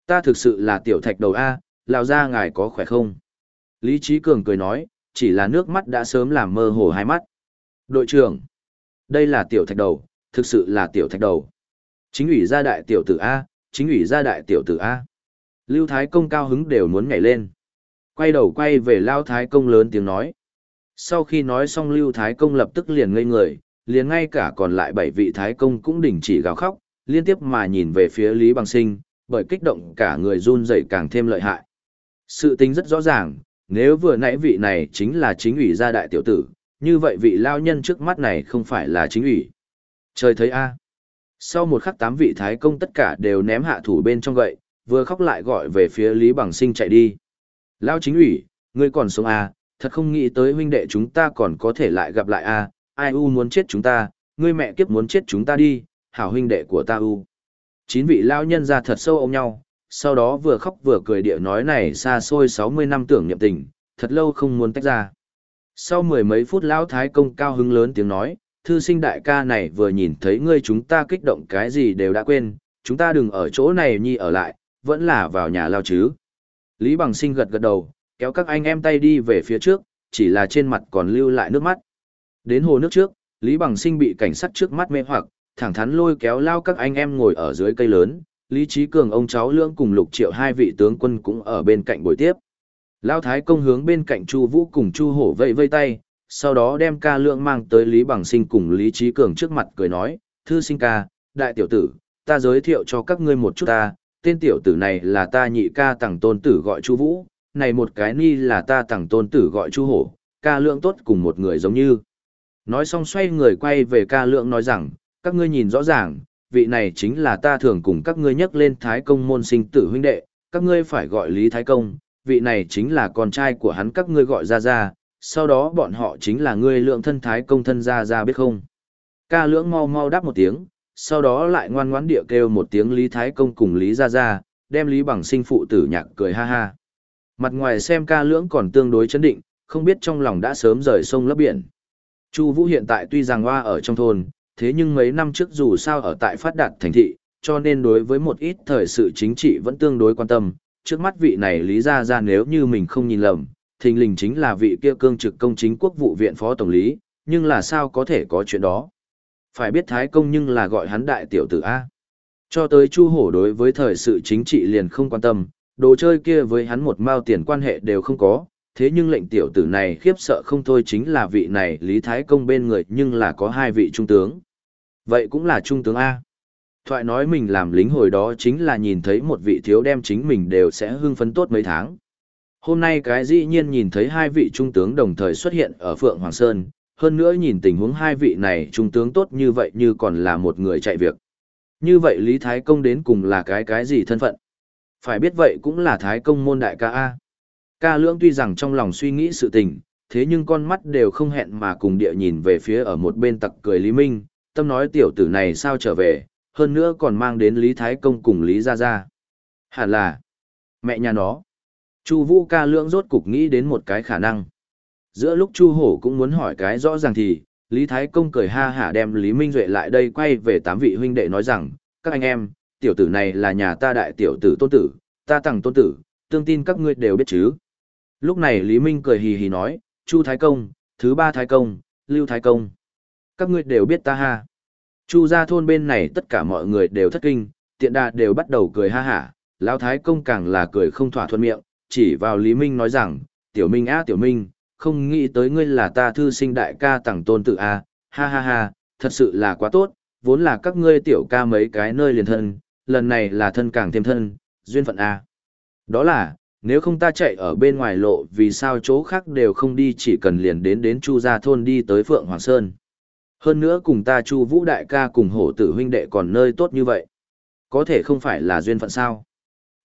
Speaker 1: Ta thực sự là tiểu thạch đầu A, lao ra ngài có khỏe không? Lý Trí Cường cười nói, chỉ là nước mắt đã sớm làm mơ hồ hai mắt. Đội trưởng, đây là tiểu thạch đầu, thực sự là tiểu thạch đầu. Chính ủy gia đại tiểu tử A, chính ủy gia đại tiểu tử A. Lưu Thái Công cao hứng đều muốn nhảy lên. Quay đầu quay về Lao Thái Công lớn tiếng nói. Sau khi nói xong Lưu Thái Công lập tức liền ngây người, liền ngay cả còn lại bảy vị Thái Công cũng đình chỉ gào khóc, liên tiếp mà nhìn về phía Lý Bằng Sinh, bởi kích động cả người run rẩy càng thêm lợi hại. Sự tính rất rõ ràng, nếu vừa nãy vị này chính là chính ủy gia đại tiểu tử, như vậy vị lao nhân trước mắt này không phải là chính ủy. Trời thấy a. Sau một khắc tám vị thái công tất cả đều ném hạ thủ bên trong gậy, vừa khóc lại gọi về phía Lý Bằng Sinh chạy đi. Lao chính ủy, ngươi còn sống à? thật không nghĩ tới huynh đệ chúng ta còn có thể lại gặp lại à? ai u muốn chết chúng ta, ngươi mẹ kiếp muốn chết chúng ta đi, hảo huynh đệ của ta u. Chín vị lao nhân ra thật sâu ôm nhau, sau đó vừa khóc vừa cười địa nói này xa xôi 60 năm tưởng niệm tình, thật lâu không muốn tách ra. Sau mười mấy phút lão thái công cao hứng lớn tiếng nói, thư sinh đại ca này vừa nhìn thấy ngươi chúng ta kích động cái gì đều đã quên, chúng ta đừng ở chỗ này nhi ở lại, vẫn là vào nhà lao chứ. Lý Bằng Sinh gật gật đầu, kéo các anh em tay đi về phía trước, chỉ là trên mặt còn lưu lại nước mắt. Đến hồ nước trước, Lý Bằng Sinh bị cảnh sát trước mắt mê hoặc, thẳng thắn lôi kéo lao các anh em ngồi ở dưới cây lớn, Lý Trí Cường ông cháu lưỡng cùng lục triệu hai vị tướng quân cũng ở bên cạnh buổi tiếp. Lao Thái công hướng bên cạnh Chu Vũ cùng Chu Hổ vẫy vây tay, sau đó đem ca lượng mang tới Lý Bằng Sinh cùng Lý Trí Cường trước mặt cười nói, Thư sinh ca, đại tiểu tử, ta giới thiệu cho các ngươi một chút ta, tên tiểu tử này là ta nhị ca tặng tôn tử gọi Chu Vũ, này một cái ni là ta tặng tôn tử gọi Chu Hổ, ca lượng tốt cùng một người giống như. Nói xong xoay người quay về ca lượng nói rằng, các ngươi nhìn rõ ràng, vị này chính là ta thường cùng các ngươi nhắc lên Thái Công môn sinh tử huynh đệ, các ngươi phải gọi Lý Thái Công, vị này chính là con trai của hắn các ngươi gọi ra ra, sau đó bọn họ chính là ngươi lượng thân Thái Công thân ra ra biết không. Ca lưỡng mau mau đáp một tiếng, sau đó lại ngoan ngoãn địa kêu một tiếng Lý Thái Công cùng Lý ra ra, đem Lý bằng sinh phụ tử nhạc cười ha ha. Mặt ngoài xem ca lưỡng còn tương đối chấn định, không biết trong lòng đã sớm rời sông lấp biển. Chu Vũ hiện tại tuy rằng hoa ở trong thôn, thế nhưng mấy năm trước dù sao ở tại phát đạt thành thị, cho nên đối với một ít thời sự chính trị vẫn tương đối quan tâm. Trước mắt vị này lý Gia Gia nếu như mình không nhìn lầm, thình lình chính là vị kia cương trực công chính quốc vụ viện phó tổng lý, nhưng là sao có thể có chuyện đó. Phải biết Thái Công nhưng là gọi hắn đại tiểu tử A. Cho tới Chu Hổ đối với thời sự chính trị liền không quan tâm, đồ chơi kia với hắn một mao tiền quan hệ đều không có, thế nhưng lệnh tiểu tử này khiếp sợ không thôi chính là vị này Lý Thái Công bên người nhưng là có hai vị trung tướng. Vậy cũng là trung tướng A. Thoại nói mình làm lính hồi đó chính là nhìn thấy một vị thiếu đem chính mình đều sẽ hưng phấn tốt mấy tháng. Hôm nay cái dĩ nhiên nhìn thấy hai vị trung tướng đồng thời xuất hiện ở Phượng Hoàng Sơn, hơn nữa nhìn tình huống hai vị này trung tướng tốt như vậy như còn là một người chạy việc. Như vậy Lý Thái Công đến cùng là cái cái gì thân phận? Phải biết vậy cũng là Thái Công môn đại ca A. Ca lưỡng tuy rằng trong lòng suy nghĩ sự tình, thế nhưng con mắt đều không hẹn mà cùng địa nhìn về phía ở một bên tặc cười Lý Minh, tâm nói tiểu tử này sao trở về, hơn nữa còn mang đến Lý Thái Công cùng Lý Gia Gia. Hẳn là, mẹ nhà nó. Chu Vũ ca lưỡng rốt cục nghĩ đến một cái khả năng. Giữa lúc Chu Hổ cũng muốn hỏi cái rõ ràng thì, Lý Thái Công cười ha hả đem Lý Minh Duệ lại đây quay về tám vị huynh đệ nói rằng, các anh em, tiểu tử này là nhà ta đại tiểu tử tôn tử, ta tặng tôn tử, tương tin các ngươi đều biết chứ. Lúc này Lý Minh cười hì hì nói, Chu Thái Công, thứ ba Thái Công, Lưu Thái Công. Các ngươi đều biết ta ha. Chu gia thôn bên này tất cả mọi người đều thất kinh, tiện đà đều bắt đầu cười ha hả, Lão Thái Công càng là cười không thỏa thuận miệng, chỉ vào Lý Minh nói rằng, tiểu Minh á tiểu Minh, không nghĩ tới ngươi là ta thư sinh đại ca tặng tôn tự a, ha ha ha, thật sự là quá tốt, vốn là các ngươi tiểu ca mấy cái nơi liền thân, lần này là thân càng thêm thân, duyên phận a. Đó là, nếu không ta chạy ở bên ngoài lộ vì sao chỗ khác đều không đi chỉ cần liền đến đến Chu gia thôn đi tới Phượng Hoàng Sơn. Hơn nữa cùng ta Chu Vũ đại ca cùng hổ tử huynh đệ còn nơi tốt như vậy. Có thể không phải là duyên phận sao?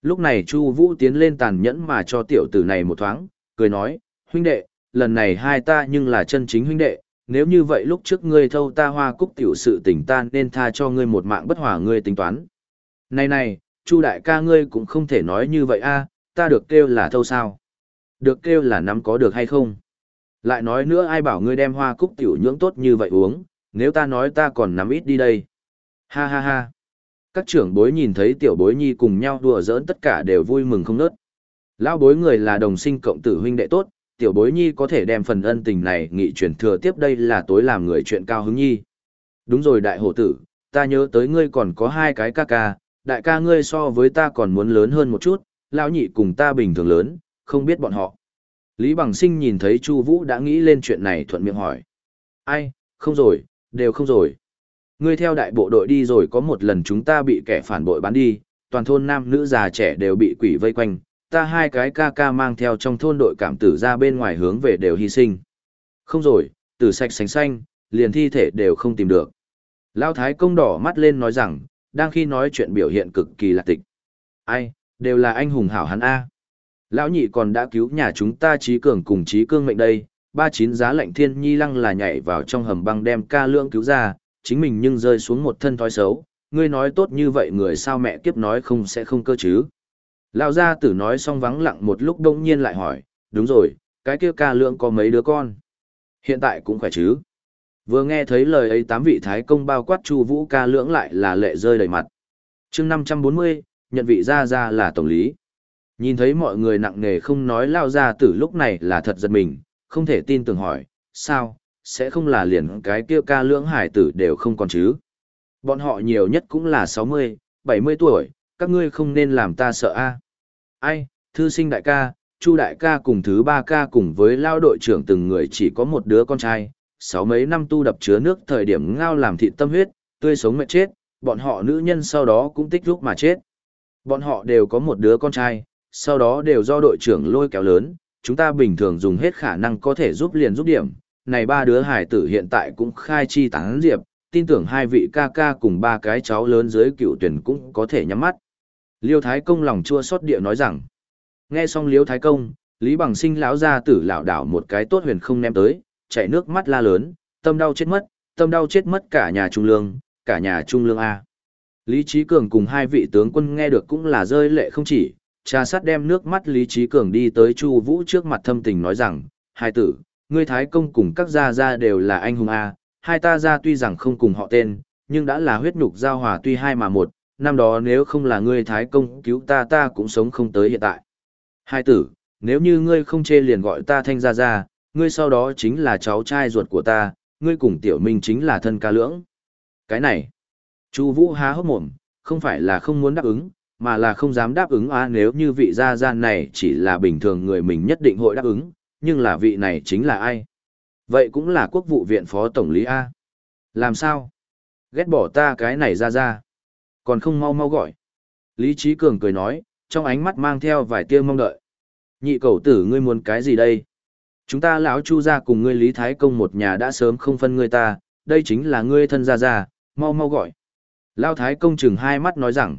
Speaker 1: Lúc này Chu Vũ tiến lên tàn nhẫn mà cho tiểu tử này một thoáng, cười nói, huynh đệ, lần này hai ta nhưng là chân chính huynh đệ, nếu như vậy lúc trước ngươi thâu ta hoa cúc tiểu sự tình tan nên tha cho ngươi một mạng bất hòa ngươi tính toán. Này này, Chu đại ca ngươi cũng không thể nói như vậy a, ta được kêu là thâu sao? Được kêu là nắm có được hay không? Lại nói nữa ai bảo ngươi đem hoa cúc tiểu nhưỡng tốt như vậy uống, nếu ta nói ta còn nắm ít đi đây. Ha ha ha. Các trưởng bối nhìn thấy tiểu bối nhi cùng nhau đùa giỡn tất cả đều vui mừng không nớt. Lão bối người là đồng sinh cộng tử huynh đệ tốt, tiểu bối nhi có thể đem phần ân tình này nghị truyền thừa tiếp đây là tối làm người chuyện cao hứng nhi. Đúng rồi đại hổ tử, ta nhớ tới ngươi còn có hai cái ca ca, đại ca ngươi so với ta còn muốn lớn hơn một chút, lão nhị cùng ta bình thường lớn, không biết bọn họ. Lý Bằng Sinh nhìn thấy Chu Vũ đã nghĩ lên chuyện này thuận miệng hỏi. Ai, không rồi, đều không rồi. Ngươi theo đại bộ đội đi rồi có một lần chúng ta bị kẻ phản bội bán đi, toàn thôn nam nữ già trẻ đều bị quỷ vây quanh, ta hai cái ca ca mang theo trong thôn đội cảm tử ra bên ngoài hướng về đều hy sinh. Không rồi, tử sạch sành xanh, liền thi thể đều không tìm được. Lao Thái công đỏ mắt lên nói rằng, đang khi nói chuyện biểu hiện cực kỳ lạc tịch. Ai, đều là anh hùng hảo hắn A. Lão nhị còn đã cứu nhà chúng ta trí cường cùng trí cương mệnh đây, ba chín giá lạnh thiên nhi lăng là nhảy vào trong hầm băng đem ca lương cứu ra, chính mình nhưng rơi xuống một thân thói xấu. Ngươi nói tốt như vậy người sao mẹ kiếp nói không sẽ không cơ chứ. Lão gia tử nói xong vắng lặng một lúc đông nhiên lại hỏi, đúng rồi, cái kia ca lượng có mấy đứa con? Hiện tại cũng khỏe chứ? Vừa nghe thấy lời ấy tám vị thái công bao quát chu vũ ca lưỡng lại là lệ rơi đầy mặt. chương năm trăm bốn mươi nhận vị gia gia là tổng lý. Nhìn thấy mọi người nặng nề không nói lao gia tử lúc này là thật giật mình, không thể tin tưởng hỏi, sao, sẽ không là liền cái kia ca lưỡng hải tử đều không còn chứ? Bọn họ nhiều nhất cũng là sáu mươi bảy mươi tuổi, các ngươi không nên làm ta sợ a Ai, thư sinh đại ca, chu đại ca cùng thứ ba ca cùng với lao đội trưởng từng người chỉ có một đứa con trai, sáu mấy năm tu đập chứa nước thời điểm ngao làm thịt tâm huyết, tươi sống mệt chết, bọn họ nữ nhân sau đó cũng tích lúc mà chết. Bọn họ đều có một đứa con trai, sau đó đều do đội trưởng lôi kéo lớn, chúng ta bình thường dùng hết khả năng có thể giúp liền giúp điểm. Này ba đứa hải tử hiện tại cũng khai chi tán diệp, tin tưởng hai vị ca ca cùng ba cái cháu lớn dưới cựu tuyển cũng có thể nhắm mắt. Liêu Thái Công lòng chua xót địa nói rằng, nghe xong Liêu Thái Công, Lý Bằng Sinh lão ra tử lão đảo một cái tốt huyền không ném tới, chảy nước mắt la lớn, tâm đau chết mất, tâm đau chết mất cả nhà trung lương, cả nhà trung lương A. Lý Trí Cường cùng hai vị tướng quân nghe được cũng là rơi lệ không chỉ, trà sát đem nước mắt Lý Trí Cường đi tới Chu Vũ trước mặt thâm tình nói rằng, hai tử, ngươi Thái Công cùng các gia gia đều là anh hùng A, hai ta gia tuy rằng không cùng họ tên, nhưng đã là huyết nhục giao hòa tuy hai mà một, năm đó nếu không là ngươi Thái Công cứu ta ta cũng sống không tới hiện tại. Hai tử, nếu như ngươi không chê liền gọi ta thanh gia gia, ngươi sau đó chính là cháu trai ruột của ta, ngươi cùng tiểu minh chính là thân ca lưỡng. Cái này, Chu Vũ há hốc mồm, không phải là không muốn đáp ứng, mà là không dám đáp ứng a nếu như vị gia gia này chỉ là bình thường người mình nhất định hội đáp ứng, nhưng là vị này chính là ai? Vậy cũng là quốc vụ viện phó tổng lý A. Làm sao? Ghét bỏ ta cái này ra ra. Còn không mau mau gọi. Lý Trí Cường cười nói, trong ánh mắt mang theo vài tia mong đợi. Nhị cầu tử ngươi muốn cái gì đây? Chúng ta lão Chu gia cùng ngươi Lý Thái Công một nhà đã sớm không phân ngươi ta, đây chính là ngươi thân gia gia, mau mau gọi. Lão Thái Công chừng hai mắt nói rằng,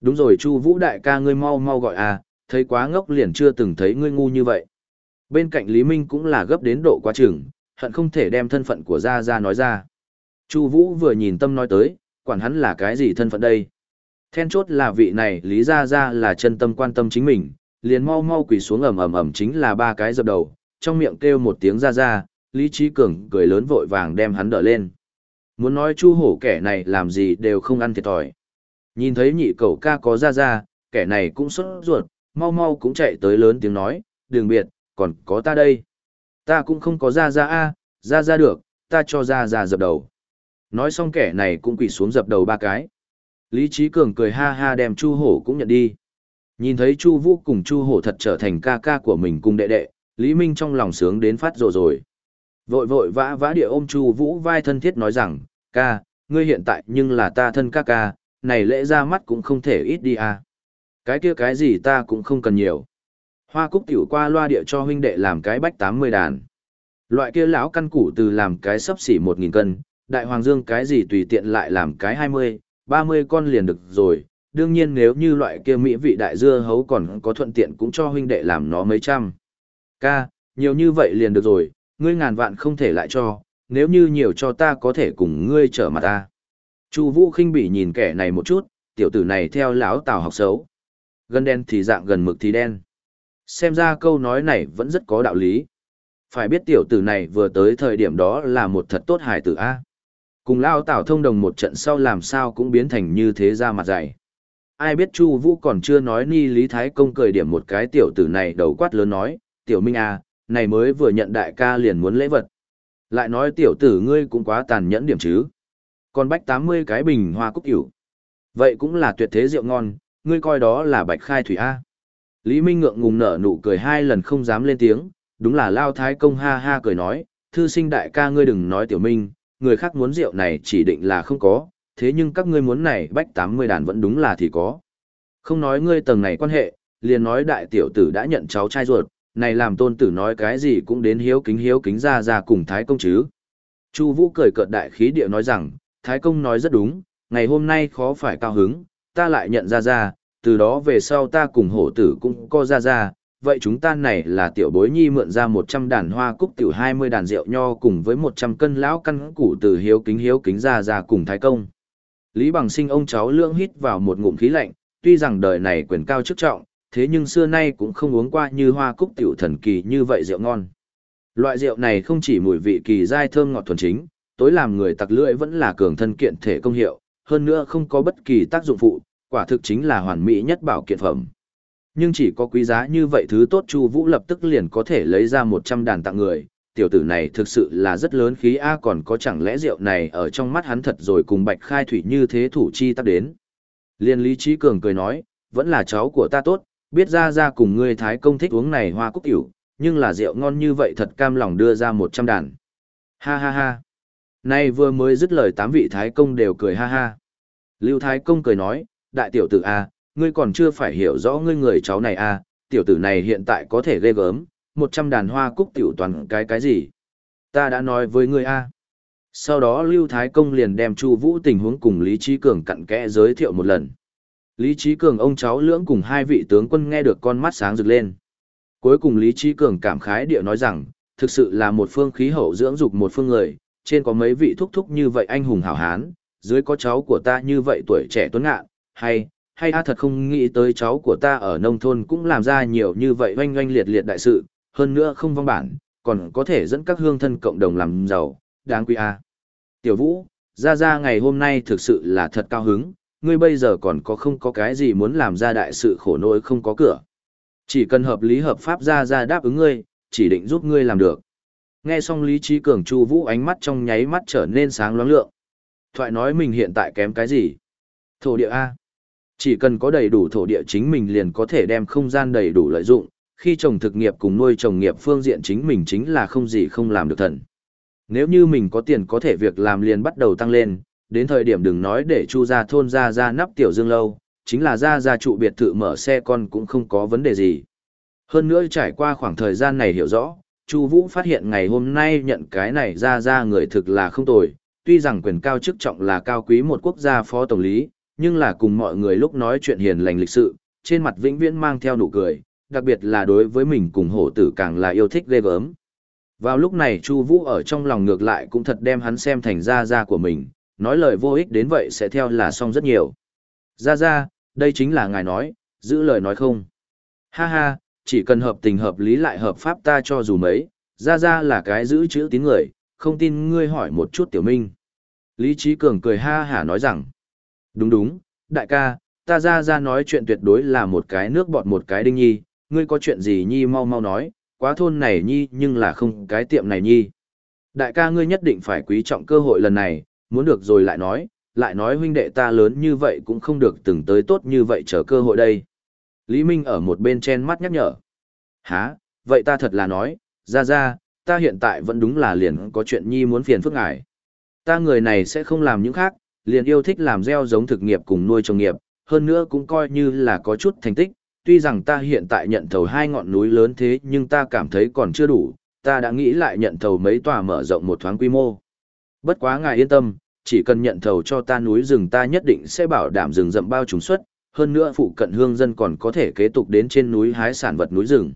Speaker 1: đúng rồi Chu Vũ đại ca ngươi mau mau gọi à, thấy quá ngốc liền chưa từng thấy ngươi ngu như vậy. Bên cạnh Lý Minh cũng là gấp đến độ quá chừng, hận không thể đem thân phận của Gia Gia nói ra. Chu Vũ vừa nhìn tâm nói tới, quản hắn là cái gì thân phận đây. Then chốt là vị này Lý Gia Gia là chân tâm quan tâm chính mình, liền mau mau quỳ xuống ầm ầm ầm chính là ba cái dập đầu, trong miệng kêu một tiếng Gia Gia, Lý Trí Cường cười lớn vội vàng đem hắn đỡ lên. Muốn nói Chu Hổ kẻ này làm gì đều không ăn thiệt thòi. Nhìn thấy nhị cậu ca có Gia Gia, kẻ này cũng sốt ruột, mau mau cũng chạy tới lớn tiếng nói, đường biệt, còn có ta đây. Ta cũng không có ra ra a, ra ra được, ta cho ra ra dập đầu. Nói xong kẻ này cũng quỳ xuống dập đầu ba cái. Lý Trí Cường cười ha ha đem Chu Hổ cũng nhận đi. Nhìn thấy Chu Vũ cùng Chu Hổ thật trở thành ca ca của mình cùng đệ đệ, Lý Minh trong lòng sướng đến phát rồ rồi. Vội vội vã vã địa ôm Chu Vũ vai thân thiết nói rằng, ca, ngươi hiện tại nhưng là ta thân ca ca, này lễ ra mắt cũng không thể ít đi à. Cái kia cái gì ta cũng không cần nhiều. Hoa cúc tiểu qua loa địa cho huynh đệ làm cái bách tám mươi đàn. Loại kia lão căn củ từ làm cái sấp xỉ một nghìn cân, đại hoàng dương cái gì tùy tiện lại làm cái hai mươi, ba mươi con liền được rồi. Đương nhiên nếu như loại kia mỹ vị đại dưa hấu còn có thuận tiện cũng cho huynh đệ làm nó mấy trăm. Ca, nhiều như vậy liền được rồi, ngươi ngàn vạn không thể lại cho, nếu như nhiều cho ta có thể cùng ngươi trở mặt ta. Chu Vũ khinh bỉ nhìn kẻ này một chút, tiểu tử này theo lão Tào học xấu. Gần đen thì dạng gần mực thì đen. Xem ra câu nói này vẫn rất có đạo lý. Phải biết tiểu tử này vừa tới thời điểm đó là một thật tốt hài tử a. Cùng lao tảo thông đồng một trận sau làm sao cũng biến thành như thế ra mặt dày. Ai biết Chu Vũ còn chưa nói ni Lý Thái công cười điểm một cái tiểu tử này đầu quát lớn nói, "Tiểu Minh a, này mới vừa nhận đại ca liền muốn lễ vật. Lại nói tiểu tử ngươi cũng quá tàn nhẫn điểm chứ. Còn bách 80 cái bình hoa cúc hiểu. Vậy cũng là tuyệt thế rượu ngon, ngươi coi đó là bạch khai thủy A. Lý Minh ngượng ngùng nở nụ cười hai lần không dám lên tiếng, đúng là Lao Thái Công ha ha cười nói, thư sinh đại ca ngươi đừng nói tiểu minh, người khác muốn rượu này chỉ định là không có, thế nhưng các ngươi muốn này bách 80 đàn vẫn đúng là thì có. Không nói ngươi tầng này quan hệ, liền nói đại tiểu tử đã nhận cháu trai ruột, này làm tôn tử nói cái gì cũng đến hiếu kính hiếu kính ra ra cùng Thái Công chứ. Chu Vũ cười cợt đại khí địa nói rằng, Thái Công nói rất đúng, ngày hôm nay khó phải cao hứng, ta lại nhận ra ra, từ đó về sau ta cùng hổ tử cũng có ra ra, vậy chúng ta này là tiểu bối nhi mượn ra 100 đàn hoa cúc tiểu 20 đàn rượu nho cùng với 100 cân lão căn củ từ hiếu kính hiếu kính ra ra cùng Thái Công. Lý Bằng Sinh ông cháu lưỡng hít vào một ngụm khí lạnh, tuy rằng đời này quyền cao chức trọng, thế nhưng xưa nay cũng không uống qua như hoa cúc tiểu thần kỳ như vậy rượu ngon. Loại rượu này không chỉ mùi vị kỳ dai thơm ngọt thuần chính, tối làm người tặc lưỡi vẫn là cường thân kiện thể công hiệu, hơn nữa không có bất kỳ tác dụng phụ, quả thực chính là hoàn mỹ nhất bảo kiện phẩm. Nhưng chỉ có quý giá như vậy thứ tốt Chu Vũ lập tức liền có thể lấy ra 100 đàn tặng người, tiểu tử này thực sự là rất lớn khí a còn có chẳng lẽ rượu này ở trong mắt hắn thật rồi cùng Bạch Khai thủy như thế thủ chi tác đến. Liên Lý Trí Cường cười nói, vẫn là cháu của ta tốt, biết ra ra cùng ngươi thái công thích uống này hoa cúc tiểu, nhưng là rượu ngon như vậy thật cam lòng đưa ra một trăm đàn. Ha ha ha. Nay vừa mới dứt lời tám vị thái công đều cười ha ha. Lưu thái công cười nói, đại tiểu tử A, ngươi còn chưa phải hiểu rõ ngươi người cháu này A, tiểu tử này hiện tại có thể ghê gớm, một trăm đàn hoa cúc tiểu toàn cái cái gì. Ta đã nói với ngươi A. Sau đó Lưu Thái Công liền đem Chu Vũ tình huống cùng Lý Trí Cường cặn kẽ giới thiệu một lần. Lý Trí Cường ông cháu lưỡng cùng hai vị tướng quân nghe được con mắt sáng rực lên. Cuối cùng Lý Trí Cường cảm khái địa nói rằng, thực sự là một phương khí hậu dưỡng dục một phương người, trên có mấy vị thúc thúc như vậy anh hùng hảo hán, dưới có cháu của ta như vậy tuổi trẻ tuấn ngạn, hay, hay a thật không nghĩ tới cháu của ta ở nông thôn cũng làm ra nhiều như vậy oanh oanh liệt liệt đại sự, hơn nữa không vong bản, còn có thể dẫn các hương thân cộng đồng làm giàu, đáng quý a. Tiểu Vũ, ra ra ngày hôm nay thực sự là thật cao hứng, ngươi bây giờ còn có không có cái gì muốn làm ra đại sự khổ nỗi không có cửa. Chỉ cần hợp lý hợp pháp ra ra đáp ứng ngươi, chỉ định giúp ngươi làm được. Nghe xong Lý Trí Cường Chu Vũ ánh mắt trong nháy mắt trở nên sáng loáng lượng. Thoại nói mình hiện tại kém cái gì? Thổ địa A. Chỉ cần có đầy đủ thổ địa chính mình liền có thể đem không gian đầy đủ lợi dụng, khi trồng thực nghiệp cùng nuôi trồng nghiệp phương diện chính mình chính là không gì không làm được thần. Nếu như mình có tiền có thể việc làm liền bắt đầu tăng lên, đến thời điểm đừng nói để chu ra thôn ra ra nắp tiểu dương lâu, chính là ra ra trụ biệt thự mở xe con cũng không có vấn đề gì. Hơn nữa trải qua khoảng thời gian này hiểu rõ, Chu Vũ phát hiện ngày hôm nay nhận cái này ra ra người thực là không tồi, tuy rằng quyền cao chức trọng là cao quý một quốc gia phó tổng lý, nhưng là cùng mọi người lúc nói chuyện hiền lành lịch sự, trên mặt vĩnh viễn mang theo nụ cười, đặc biệt là đối với mình cùng hổ tử càng là yêu thích ghê gớm. Vào lúc này Chu Vũ ở trong lòng ngược lại cũng thật đem hắn xem thành gia gia của mình, nói lời vô ích đến vậy sẽ theo là xong rất nhiều. Gia gia, đây chính là ngài nói, giữ lời nói không. Ha ha, chỉ cần hợp tình hợp lý lại hợp pháp ta cho dù mấy, gia gia là cái giữ chữ tín người, không tin ngươi hỏi một chút tiểu minh. Lý Chí Cường cười ha hả nói rằng, đúng đúng, đại ca, ta ra ra nói chuyện tuyệt đối là một cái nước bọt một cái đinh nhi, ngươi có chuyện gì nhi mau mau nói, quá thôn này nhi nhưng là không cái tiệm này nhi. Đại ca ngươi nhất định phải quý trọng cơ hội lần này, muốn được rồi lại nói, lại nói huynh đệ ta lớn như vậy cũng không được từng tới tốt như vậy chờ cơ hội đây. Lý Minh ở một bên chen mắt nhắc nhở. Hả, vậy ta thật là nói, ra ra, ta hiện tại vẫn đúng là liền có chuyện nhi muốn phiền phức ngài. Ta người này sẽ không làm những khác, liền yêu thích làm gieo giống thực nghiệp cùng nuôi trồng nghiệp, hơn nữa cũng coi như là có chút thành tích, tuy rằng ta hiện tại nhận thầu hai ngọn núi lớn thế nhưng ta cảm thấy còn chưa đủ, ta đã nghĩ lại nhận thầu mấy tòa mở rộng một thoáng quy mô. Bất quá ngài yên tâm, chỉ cần nhận thầu cho ta núi rừng ta nhất định sẽ bảo đảm rừng rậm bao trùng suất, hơn nữa phụ cận hương dân còn có thể kế tục đến trên núi hái sản vật núi rừng.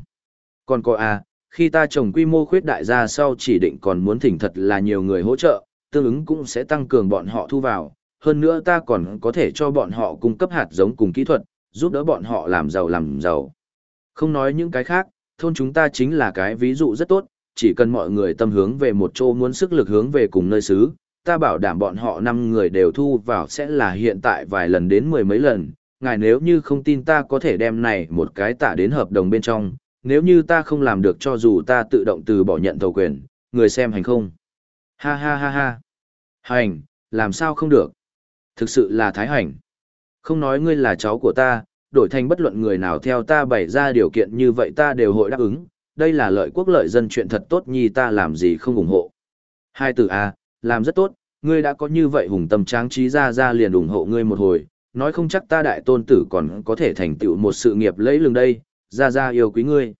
Speaker 1: Còn có a, khi ta trồng quy mô khuyết đại ra sau chỉ định còn muốn thỉnh thật là nhiều người hỗ trợ, tương ứng cũng sẽ tăng cường bọn họ thu vào, hơn nữa ta còn có thể cho bọn họ cung cấp hạt giống cùng kỹ thuật, giúp đỡ bọn họ làm giàu làm giàu. Không nói những cái khác, thôn chúng ta chính là cái ví dụ rất tốt, chỉ cần mọi người tâm hướng về một chỗ muốn sức lực hướng về cùng nơi xứ, ta bảo đảm bọn họ năm người đều thu vào sẽ là hiện tại vài lần đến mười mấy lần, ngài nếu như không tin ta có thể đem này một cái tả đến hợp đồng bên trong, nếu như ta không làm được cho dù ta tự động từ bỏ nhận thầu quyền, người xem hành không. Ha ha ha ha. Hành, làm sao không được. Thực sự là thái hành. Không nói ngươi là cháu của ta, đổi thành bất luận người nào theo ta bày ra điều kiện như vậy ta đều hội đáp ứng, đây là lợi quốc lợi dân chuyện thật tốt nhi ta làm gì không ủng hộ. Hai từ A, à, làm rất tốt, ngươi đã có như vậy hùng tâm tráng trí ra ra liền ủng hộ ngươi một hồi, nói không chắc ta đại tôn tử còn có thể thành tựu một sự nghiệp lẫy lừng đây, ra ra yêu quý ngươi.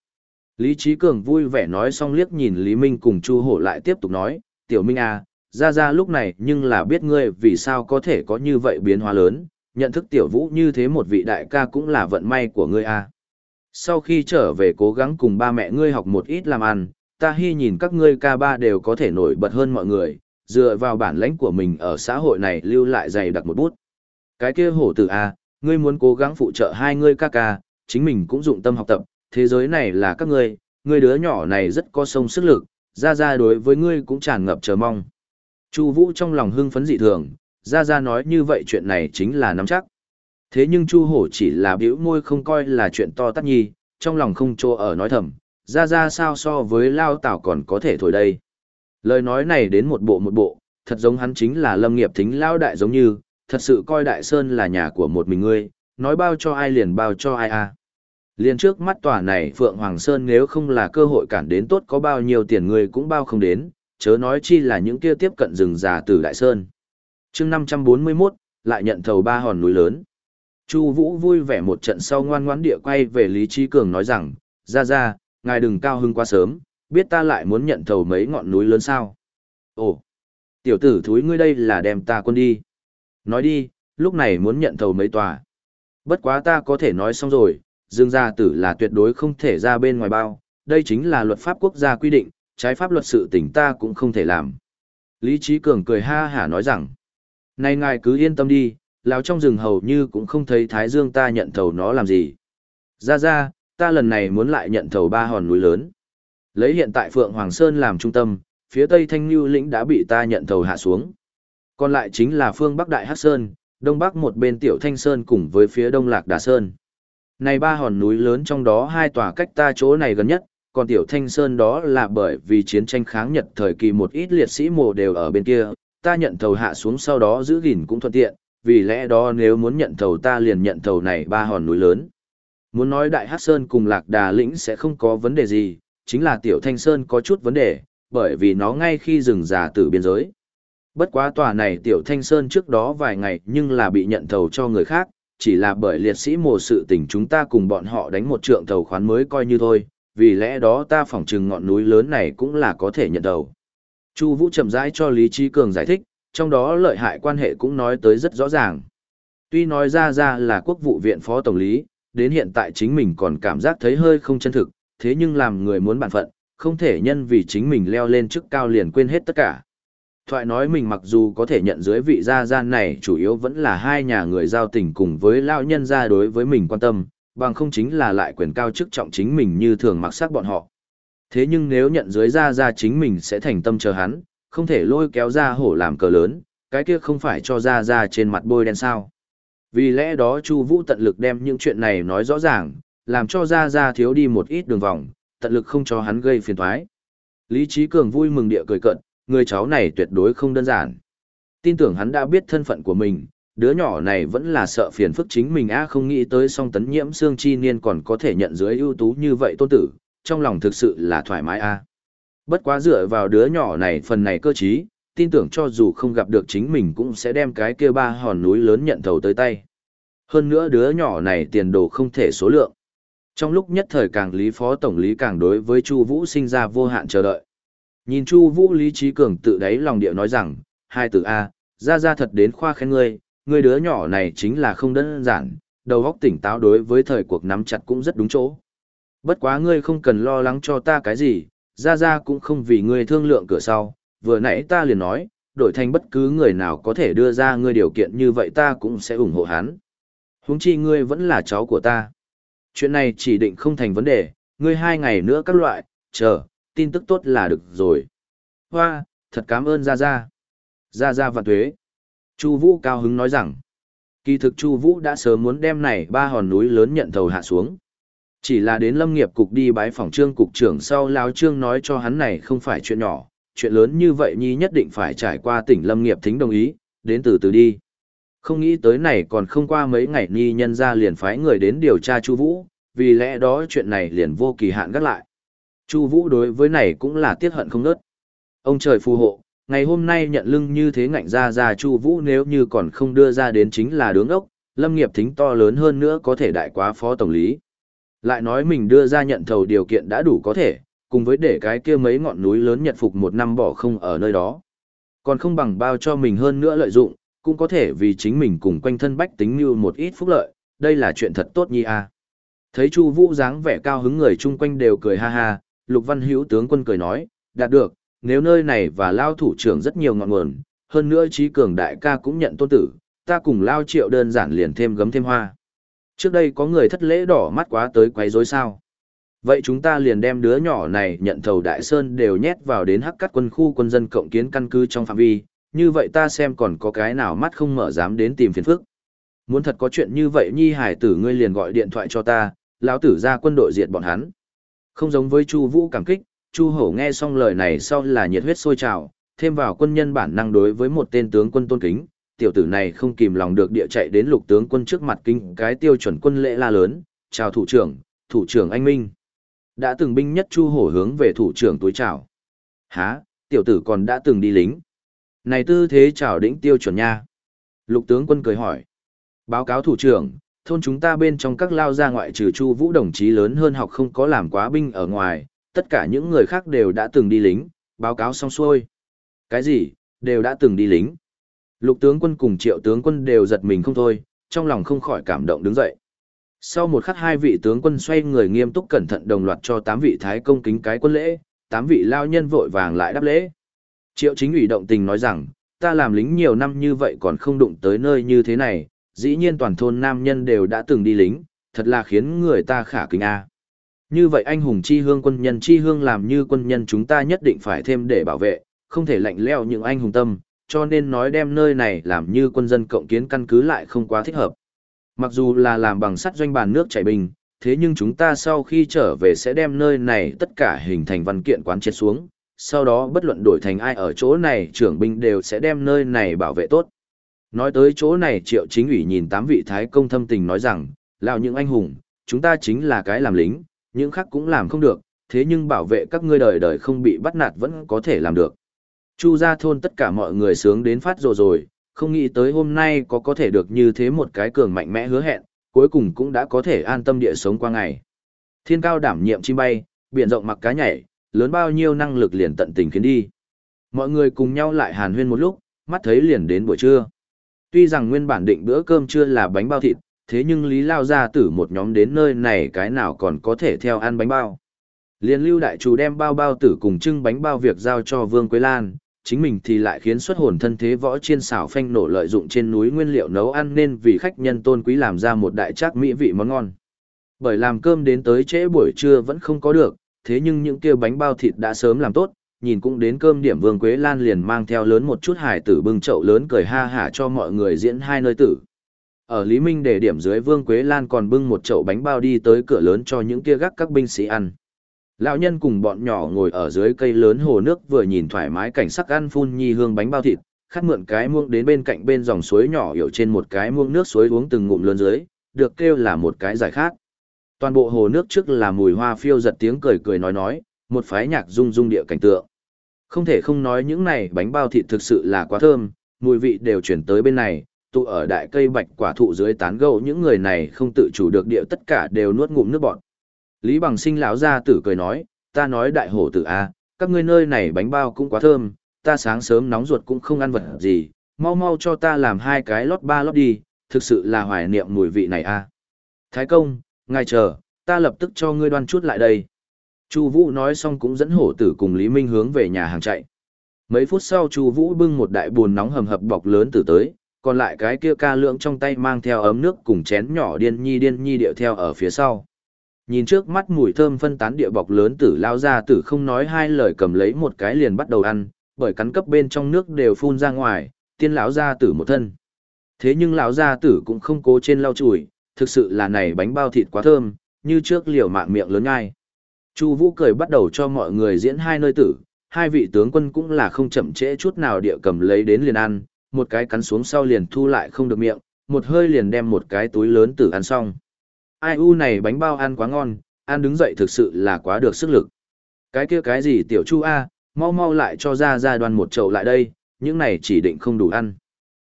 Speaker 1: Lý Trí Cường vui vẻ nói xong liếc nhìn Lý Minh cùng Chu Hổ lại tiếp tục nói, tiểu Minh à, ra ra lúc này nhưng là biết ngươi vì sao có thể có như vậy biến hóa lớn, nhận thức tiểu vũ như thế một vị đại ca cũng là vận may của ngươi à. Sau khi trở về cố gắng cùng ba mẹ ngươi học một ít làm ăn, ta hy nhìn các ngươi ca ba đều có thể nổi bật hơn mọi người, dựa vào bản lãnh của mình ở xã hội này lưu lại dày đặc một bút. Cái kia hổ tử A, ngươi muốn cố gắng phụ trợ hai ngươi ca ca, chính mình cũng dụng tâm học tập, thế giới này là các ngươi, ngươi đứa nhỏ này rất có sông sức lực, ra ra đối với ngươi cũng tràn ngập chờ mong. Chu Vũ trong lòng hưng phấn dị thường, ra ra nói như vậy chuyện này chính là nắm chắc. Thế nhưng Chu Hổ chỉ là bĩu môi không coi là chuyện to tát nhi, trong lòng không cho ở nói thầm, ra ra sao so với Lao Tảo còn có thể thổi đây. Lời nói này đến một bộ một bộ, thật giống hắn chính là lâm nghiệp thính Lao Đại giống như, thật sự coi Đại Sơn là nhà của một mình ngươi, nói bao cho ai liền bao cho ai à. Liên trước mắt tòa này Phượng Hoàng Sơn nếu không là cơ hội cản đến tốt có bao nhiêu tiền ngươi cũng bao không đến, chớ nói chi là những kia tiếp cận rừng già từ Đại Sơn. chương 541, lại nhận thầu ba hòn núi lớn. Chu Vũ vui vẻ một trận sau ngoan ngoãn địa quay về Lý Trí Cường nói rằng, ra ra, ngài đừng cao hưng quá sớm, biết ta lại muốn nhận thầu mấy ngọn núi lớn sao. Ồ, tiểu tử thúi ngươi đây là đem ta quân đi. Nói đi, lúc này muốn nhận thầu mấy tòa. Bất quá ta có thể nói xong rồi, dương gia tử là tuyệt đối không thể ra bên ngoài bao, đây chính là luật pháp quốc gia quy định, trái pháp luật sự tình ta cũng không thể làm. Lý Trí Cường cười ha hả nói rằng, này ngài cứ yên tâm đi, lão trong rừng hầu như cũng không thấy Thái Dương ta nhận thầu nó làm gì. Ra ra, ta lần này muốn lại nhận thầu ba hòn núi lớn. Lấy hiện tại Phượng Hoàng Sơn làm trung tâm, phía Tây Thanh Lưu lĩnh đã bị ta nhận thầu hạ xuống. Còn lại chính là phương Bắc Đại Hắc Sơn, Đông Bắc một bên Tiểu Thanh Sơn cùng với phía Đông Lạc Đà Sơn. Này ba hòn núi lớn trong đó hai tòa cách ta chỗ này gần nhất, còn Tiểu Thanh Sơn đó là bởi vì chiến tranh kháng Nhật thời kỳ một ít liệt sĩ mồ đều ở bên kia, ta nhận thầu hạ xuống sau đó giữ gìn cũng thuận tiện, vì lẽ đó nếu muốn nhận thầu ta liền nhận thầu này ba hòn núi lớn. Muốn nói Đại Hắc Sơn cùng Lạc Đà Lĩnh sẽ không có vấn đề gì, chính là Tiểu Thanh Sơn có chút vấn đề, bởi vì nó ngay khi rừng già từ biên giới. Bất quá tòa này Tiểu Thanh Sơn trước đó vài ngày nhưng là bị nhận thầu cho người khác, chỉ là bởi liệt sĩ mồ sự tình chúng ta cùng bọn họ đánh một trượng thầu khoán mới coi như thôi, vì lẽ đó ta phỏng chừng ngọn núi lớn này cũng là có thể nhận đầu Chu Vũ chậm rãi cho Lý Trí Cường giải thích, trong đó lợi hại quan hệ cũng nói tới rất rõ ràng. Tuy nói ra ra là quốc vụ viện phó tổng lý, đến hiện tại chính mình còn cảm giác thấy hơi không chân thực, thế nhưng làm người muốn bản phận, không thể nhân vì chính mình leo lên chức cao liền quên hết tất cả. Thoại nói mình mặc dù có thể nhận dưới vị gia gian này chủ yếu vẫn là hai nhà người giao tình cùng với lao nhân gia đối với mình quan tâm, bằng không chính là lại quyền cao chức trọng chính mình như thường mặc sắc bọn họ. Thế nhưng nếu nhận dưới gia gia chính mình sẽ thành tâm chờ hắn, không thể lôi kéo ra hổ làm cờ lớn, cái kia không phải cho gia gia trên mặt bôi đen sao. Vì lẽ đó Chu Vũ tận lực đem những chuyện này nói rõ ràng, làm cho gia gia thiếu đi một ít đường vòng, tận lực không cho hắn gây phiền toái. Lý Chí Cường vui mừng địa cười cợt người cháu này tuyệt đối không đơn giản. Tin tưởng hắn đã biết thân phận của mình, đứa nhỏ này vẫn là sợ phiền phức chính mình a không nghĩ tới song tấn nhiễm xương chi niên còn có thể nhận dưới ưu tú như vậy tôn tử, trong lòng thực sự là thoải mái a. Bất quá dựa vào đứa nhỏ này phần này cơ trí, tin tưởng cho dù không gặp được chính mình cũng sẽ đem cái kia ba hòn núi lớn nhận thầu tới tay. Hơn nữa đứa nhỏ này tiền đồ không thể số lượng. Trong lúc nhất thời càng lý phó tổng lý càng đối với Chu Vũ sinh ra vô hạn chờ đợi. Nhìn Chu Vũ lý trí cường tự đáy lòng điệu nói rằng, hai từ A, ra ra thật đến khoa khen ngươi, ngươi đứa nhỏ này chính là không đơn giản, đầu óc tỉnh táo đối với thời cuộc nắm chặt cũng rất đúng chỗ. Bất quá ngươi không cần lo lắng cho ta cái gì, ra ra cũng không vì ngươi thương lượng cửa sau, vừa nãy ta liền nói, đổi thành bất cứ người nào có thể đưa ra ngươi điều kiện như vậy ta cũng sẽ ủng hộ hắn. Huống chi ngươi vẫn là cháu của ta. Chuyện này chỉ định không thành vấn đề, ngươi hai ngày nữa các loại, chờ, tin tức tốt là được rồi. Hoa, thật cảm ơn Ra Ra. Ra Ra vạn thuế. Chu Vũ cao hứng nói rằng, kỳ thực Chu Vũ đã sớm muốn đem này ba hòn núi lớn nhận thầu hạ xuống. Chỉ là đến Lâm nghiệp cục đi bái phòng trương cục trưởng sau lão trương nói cho hắn này không phải chuyện nhỏ, chuyện lớn như vậy nhi nhất định phải trải qua tỉnh Lâm nghiệp thính đồng ý, đến từ từ đi. Không nghĩ tới này còn không qua mấy ngày Nhi nhân ra liền phái người đến điều tra Chu Vũ, vì lẽ đó chuyện này liền vô kỳ hạn gác lại. Chu Vũ đối với này cũng là tiếc hận không nớt. Ông trời phù hộ, ngày hôm nay nhận lưng như thế ngạnh ra ra Chu Vũ nếu như còn không đưa ra đến chính là đứng ốc, lâm nghiệp thính to lớn hơn nữa có thể đại quá phó tổng lý. Lại nói mình đưa ra nhận thầu điều kiện đã đủ có thể, cùng với để cái kia mấy ngọn núi lớn nhật phục một năm bỏ không ở nơi đó. Còn không bằng bao cho mình hơn nữa lợi dụng, cũng có thể vì chính mình cùng quanh thân bách tính như một ít phúc lợi, đây là chuyện thật tốt nhi a. Thấy Chu Vũ dáng vẻ cao hứng người chung quanh đều cười ha ha, Lục Văn Hữu tướng quân cười nói, đạt được, nếu nơi này và lao thủ trưởng rất nhiều ngọn nguồn, hơn nữa trí cường đại ca cũng nhận tôn tử, ta cùng lao triệu đơn giản liền thêm gấm thêm hoa. Trước đây có người thất lễ đỏ mắt quá tới quấy rối sao. Vậy chúng ta liền đem đứa nhỏ này nhận thầu đại sơn đều nhét vào đến hắc cắt quân khu quân dân cộng kiến căn cứ trong phạm vi, như vậy ta xem còn có cái nào mắt không mở dám đến tìm phiền phức. Muốn thật có chuyện như vậy nhi hải tử ngươi liền gọi điện thoại cho ta, lão tử ra quân đội diệt bọn hắn. Không giống với Chu Vũ cảm kích, Chu Hổ nghe xong lời này sau là nhiệt huyết sôi trào, thêm vào quân nhân bản năng đối với một tên tướng quân tôn kính, tiểu tử này không kìm lòng được địa chạy đến lục tướng quân trước mặt kinh cái tiêu chuẩn quân lễ la lớn, chào thủ trưởng, thủ trưởng anh Minh. Đã từng binh nhất Chu Hổ hướng về thủ trưởng túi chào. Hả, tiểu tử còn đã từng đi lính. Này tư thế chào đỉnh tiêu chuẩn nha. Lục tướng quân cười hỏi. Báo cáo thủ trưởng, thôn chúng ta bên trong các lao gia ngoại trừ Chu Vũ đồng chí lớn hơn học không có làm quá binh ở ngoài, tất cả những người khác đều đã từng đi lính, báo cáo xong xuôi. Cái gì, đều đã từng đi lính. Lục tướng quân cùng triệu tướng quân đều giật mình không thôi, trong lòng không khỏi cảm động đứng dậy. Sau một khắc hai vị tướng quân xoay người nghiêm túc cẩn thận đồng loạt cho tám vị thái công kính cái quân lễ, tám vị lao nhân vội vàng lại đáp lễ. Triệu chính ủy động tình nói rằng, ta làm lính nhiều năm như vậy còn không đụng tới nơi như thế này, dĩ nhiên toàn thôn nam nhân đều đã từng đi lính, thật là khiến người ta khả kính a. Như vậy anh hùng chi hương quân nhân chi hương làm như quân nhân chúng ta nhất định phải thêm để bảo vệ, không thể lạnh leo những anh hùng tâm, cho nên nói đem nơi này làm như quân dân cộng kiến căn cứ lại không quá thích hợp. Mặc dù là làm bằng sắt doanh bàn nước chảy bình, thế nhưng chúng ta sau khi trở về sẽ đem nơi này tất cả hình thành văn kiện quán triệt xuống, sau đó bất luận đổi thành ai ở chỗ này trưởng binh đều sẽ đem nơi này bảo vệ tốt. Nói tới chỗ này triệu chính ủy nhìn tám vị thái công thâm tình nói rằng, lão những anh hùng, chúng ta chính là cái làm lính, những khác cũng làm không được, thế nhưng bảo vệ các ngươi đời đời không bị bắt nạt vẫn có thể làm được. Chu gia thôn tất cả mọi người sướng đến phát rồi rồi, không nghĩ tới hôm nay có có thể được như thế một cái cường mạnh mẽ hứa hẹn, cuối cùng cũng đã có thể an tâm địa sống qua ngày. Thiên cao đảm nhiệm chim bay, biển rộng mặc cá nhảy, lớn bao nhiêu năng lực liền tận tình khiến đi. Mọi người cùng nhau lại hàn huyên một lúc, mắt thấy liền đến buổi trưa. Tuy rằng nguyên bản định bữa cơm trưa là bánh bao thịt, thế nhưng Lý Lao gia tử một nhóm đến nơi này cái nào còn có thể theo ăn bánh bao. Liên lưu đại chủ đem bao bao tử cùng trưng bánh bao việc giao cho Vương Quế Lan, chính mình thì lại khiến xuất hồn thân thế võ chiên xảo phanh nổ lợi dụng trên núi nguyên liệu nấu ăn nên vì khách nhân tôn quý làm ra một đại trác mỹ vị món ngon. Bởi làm cơm đến tới trễ buổi trưa vẫn không có được, thế nhưng những kia bánh bao thịt đã sớm làm tốt, nhìn cũng đến cơm điểm Vương Quế Lan liền mang theo lớn một chút hải tử bưng chậu lớn cười ha hả cho mọi người diễn hai nơi tử. Ở Lý Minh để điểm dưới Vương Quế Lan còn bưng một chậu bánh bao đi tới cửa lớn cho những kia gác các binh sĩ ăn. Lão nhân cùng bọn nhỏ ngồi ở dưới cây lớn hồ nước vừa nhìn thoải mái cảnh sắc ăn phun nhi hương bánh bao thịt, khát mượn cái muông đến bên cạnh bên dòng suối nhỏ hiểu trên một cái muông nước suối uống từng ngụm lớn dưới, được kêu là một cái giải khát. Toàn bộ hồ nước trước là mùi hoa phiêu giật tiếng cười cười nói nói, một phái nhạc rung rung địa cảnh tượng. Không thể không nói những này bánh bao thịt thực sự là quá thơm, mùi vị đều chuyển tới bên này, tụ ở đại cây bạch quả thụ dưới tán gẫu những người này không tự chủ được địa tất cả đều nuốt ngụm nước bọt. Lý Bằng Sinh lão gia tử cười nói, ta nói đại hổ tử a, các ngươi nơi này bánh bao cũng quá thơm, ta sáng sớm nóng ruột cũng không ăn vật gì, mau mau cho ta làm hai cái lót ba lót đi, thực sự là hoài niệm mùi vị này a. Thái công, ngài chờ, ta lập tức cho ngươi đoan chút lại đây. Chu Vũ nói xong cũng dẫn hổ tử cùng Lý Minh hướng về nhà hàng chạy. Mấy phút sau Chu Vũ bưng một đại buồn nóng hầm hập bọc lớn từ tới, còn lại cái kia ca lượng trong tay mang theo ấm nước cùng chén nhỏ điên nhi điên nhi điệu theo ở phía sau. Nhìn trước mắt mùi thơm phân tán địa bọc lớn tử lao ra tử không nói hai lời cầm lấy một cái liền bắt đầu ăn, bởi cắn cấp bên trong nước đều phun ra ngoài, tiên lão gia tử một thân. Thế nhưng lão gia tử cũng không cố trên lau chùi, thực sự là này bánh bao thịt quá thơm, như trước liều mạng miệng lớn ngay. Chu Vũ cười bắt đầu cho mọi người diễn hai nơi tử, hai vị tướng quân cũng là không chậm trễ chút nào địa cầm lấy đến liền ăn, một cái cắn xuống sau liền thu lại không được miệng, một hơi liền đem một cái túi lớn tử ăn xong. Ai u này bánh bao ăn quá ngon, ăn đứng dậy thực sự là quá được sức lực. Cái kia cái gì tiểu chu a, mau mau lại cho ra ra đoàn một chậu lại đây, những này chỉ định không đủ ăn.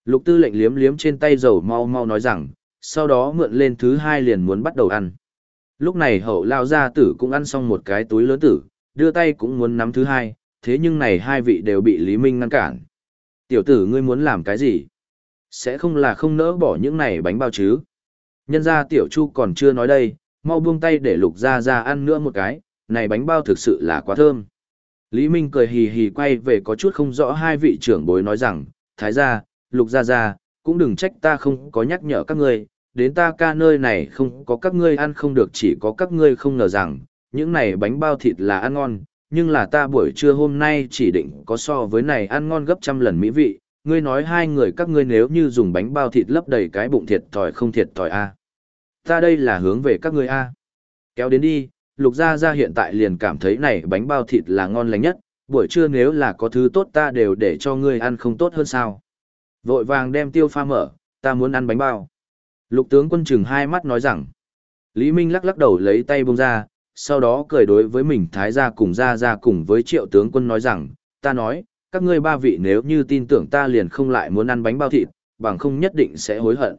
Speaker 1: Lục tư lệnh liếm liếm trên tay dầu mau mau nói rằng, sau đó mượn lên thứ hai liền muốn bắt đầu ăn. Lúc này hậu lao gia tử cũng ăn xong một cái túi lớn tử, đưa tay cũng muốn nắm thứ hai, thế nhưng này hai vị đều bị Lý Minh ngăn cản. Tiểu tử ngươi muốn làm cái gì? Sẽ không là không nỡ bỏ những này bánh bao chứ? Nhân ra tiểu chu còn chưa nói đây, mau buông tay để lục ra ra ăn nữa một cái, này bánh bao thực sự là quá thơm. Lý Minh cười hì hì quay về có chút không rõ hai vị trưởng bối nói rằng, thái gia, lục gia gia, cũng đừng trách ta không có nhắc nhở các ngươi, đến ta ca nơi này không có các ngươi ăn không được chỉ có các ngươi không ngờ rằng, những này bánh bao thịt là ăn ngon, nhưng là ta buổi trưa hôm nay chỉ định có so với này ăn ngon gấp trăm lần mỹ vị, ngươi nói hai người các ngươi nếu như dùng bánh bao thịt lấp đầy cái bụng thiệt thòi không thiệt thòi a. Ta đây là hướng về các ngươi a. Kéo đến đi lục gia gia hiện tại liền cảm thấy này bánh bao thịt là ngon lành nhất buổi trưa nếu là có thứ tốt ta đều để cho ngươi ăn không tốt hơn sao. Vội vàng đem tiêu pha mở ta muốn ăn bánh bao. Lục tướng quân chừng hai mắt nói rằng. Lý minh lắc lắc đầu lấy tay bông ra sau đó cười đối với mình thái gia cùng gia gia cùng với triệu tướng quân nói rằng ta nói các ngươi ba vị nếu như tin tưởng ta liền không lại muốn ăn bánh bao thịt bằng không nhất định sẽ hối hận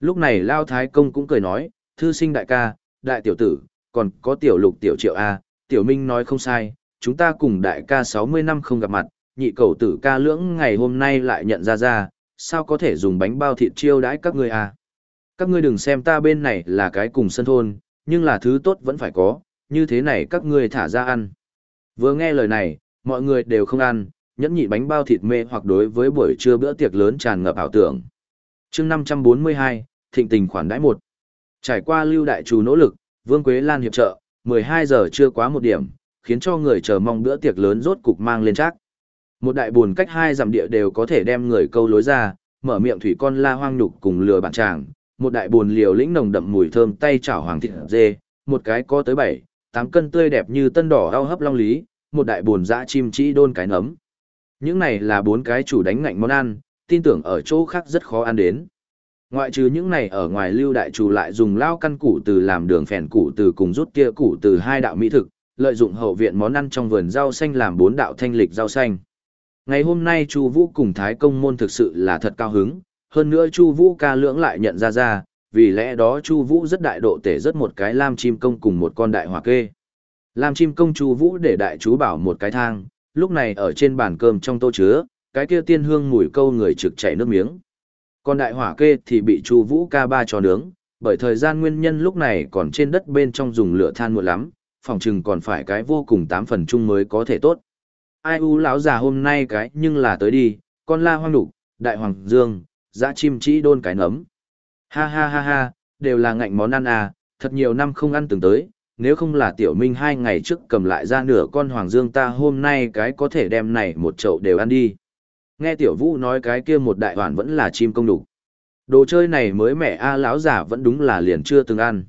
Speaker 1: Lúc này Lao Thái Công cũng cười nói, thư sinh đại ca, đại tiểu tử, còn có tiểu lục tiểu triệu A, tiểu minh nói không sai, chúng ta cùng đại ca 60 năm không gặp mặt, nhị cầu tử ca lưỡng ngày hôm nay lại nhận ra ra, sao có thể dùng bánh bao thịt chiêu đãi các ngươi A. Các ngươi đừng xem ta bên này là cái cùng sân thôn, nhưng là thứ tốt vẫn phải có, như thế này các ngươi thả ra ăn. Vừa nghe lời này, mọi người đều không ăn, nhẫn nhị bánh bao thịt mê hoặc đối với buổi trưa bữa tiệc lớn tràn ngập ảo tưởng chương 542, thịnh tình khoản đãi một. Trải qua lưu đại chủ nỗ lực, Vương Quế Lan hiệp trợ, 12 giờ chưa quá một điểm, khiến cho người chờ mong bữa tiệc lớn rốt cục mang lên chắc. Một đại buồn cách hai dặm địa đều có thể đem người câu lối ra, mở miệng thủy con la hoang nhục cùng lừa bạn chàng, một đại buồn liều lĩnh nồng đậm mùi thơm tay chảo hoàng thịt dê, một cái có tới 7, tám cân tươi đẹp như tân đỏ ao hấp long lý, một đại buồn dã chim chỉ đôn cái nấm. Những này là bốn cái chủ đánh ngạnh món ăn, tin tưởng ở chỗ khác rất khó ăn đến. Ngoại trừ những này ở ngoài lưu đại chủ lại dùng lao căn củ từ làm đường phèn củ từ cùng rút kia củ từ hai đạo mỹ thực, lợi dụng hậu viện món ăn trong vườn rau xanh làm bốn đạo thanh lịch rau xanh. Ngày hôm nay Chu Vũ cùng Thái Công môn thực sự là thật cao hứng, hơn nữa Chu Vũ ca lưỡng lại nhận ra ra, vì lẽ đó Chu Vũ rất đại độ tể rất một cái lam chim công cùng một con đại hỏa kê. Lam chim công Chu Vũ để đại chú bảo một cái thang, lúc này ở trên bàn cơm trong tô chứa, cái kia tiên hương mùi câu người trực chảy nước miếng. Còn đại hỏa kê thì bị Chu Vũ ca ba cho nướng, bởi thời gian nguyên nhân lúc này còn trên đất bên trong dùng lửa than muộn lắm, phòng chừng còn phải cái vô cùng tám phần chung mới có thể tốt. Ai u lão già hôm nay cái nhưng là tới đi, con la hoang đục, đại hoàng dương, dã chim chỉ đôn cái nấm. Ha ha ha ha, đều là ngạnh món ăn à, thật nhiều năm không ăn từng tới, nếu không là tiểu minh hai ngày trước cầm lại ra nửa con hoàng dương ta hôm nay cái có thể đem này một chậu đều ăn đi. Nghe tiểu vũ nói cái kia một đại hoàn vẫn là chim công đục. Đồ chơi này mới mẹ a lão giả vẫn đúng là liền chưa từng ăn.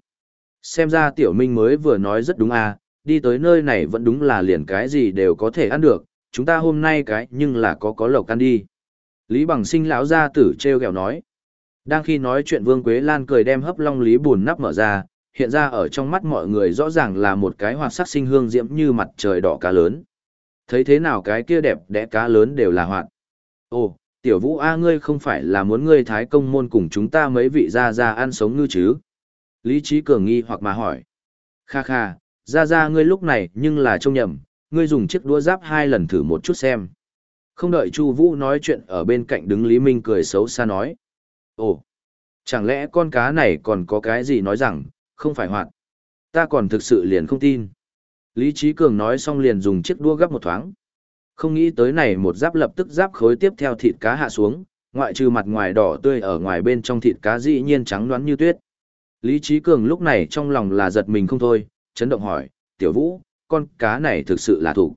Speaker 1: Xem ra tiểu minh mới vừa nói rất đúng à? đi tới nơi này vẫn đúng là liền cái gì đều có thể ăn được, chúng ta hôm nay cái nhưng là có có lộc ăn đi. Lý bằng sinh lão gia tử treo gẹo nói. Đang khi nói chuyện Vương Quế Lan cười đem hấp long lý buồn nắp mở ra, hiện ra ở trong mắt mọi người rõ ràng là một cái hoạt sắc sinh hương diễm như mặt trời đỏ cá lớn. Thấy thế nào cái kia đẹp đẽ cá lớn đều là hoạt. Ồ, tiểu vũ A ngươi không phải là muốn ngươi thái công môn cùng chúng ta mấy vị ra ra ăn sống ngư chứ? Lý trí cường nghi hoặc mà hỏi. Kha kha, ra ra ngươi lúc này nhưng là trông nhầm, ngươi dùng chiếc đũa giáp hai lần thử một chút xem. Không đợi Chu Vũ nói chuyện ở bên cạnh đứng Lý Minh cười xấu xa nói. Ồ, chẳng lẽ con cá này còn có cái gì nói rằng, không phải hoạt. Ta còn thực sự liền không tin. Lý Trí Cường nói xong liền dùng chiếc đũa gấp một thoáng. Không nghĩ tới này một giáp lập tức giáp khối tiếp theo thịt cá hạ xuống, ngoại trừ mặt ngoài đỏ tươi ở ngoài bên trong thịt cá dĩ nhiên trắng đoán như tuyết. Lý Trí Cường lúc này trong lòng là giật mình không thôi, chấn động hỏi, tiểu vũ, con cá này thực sự là thủ.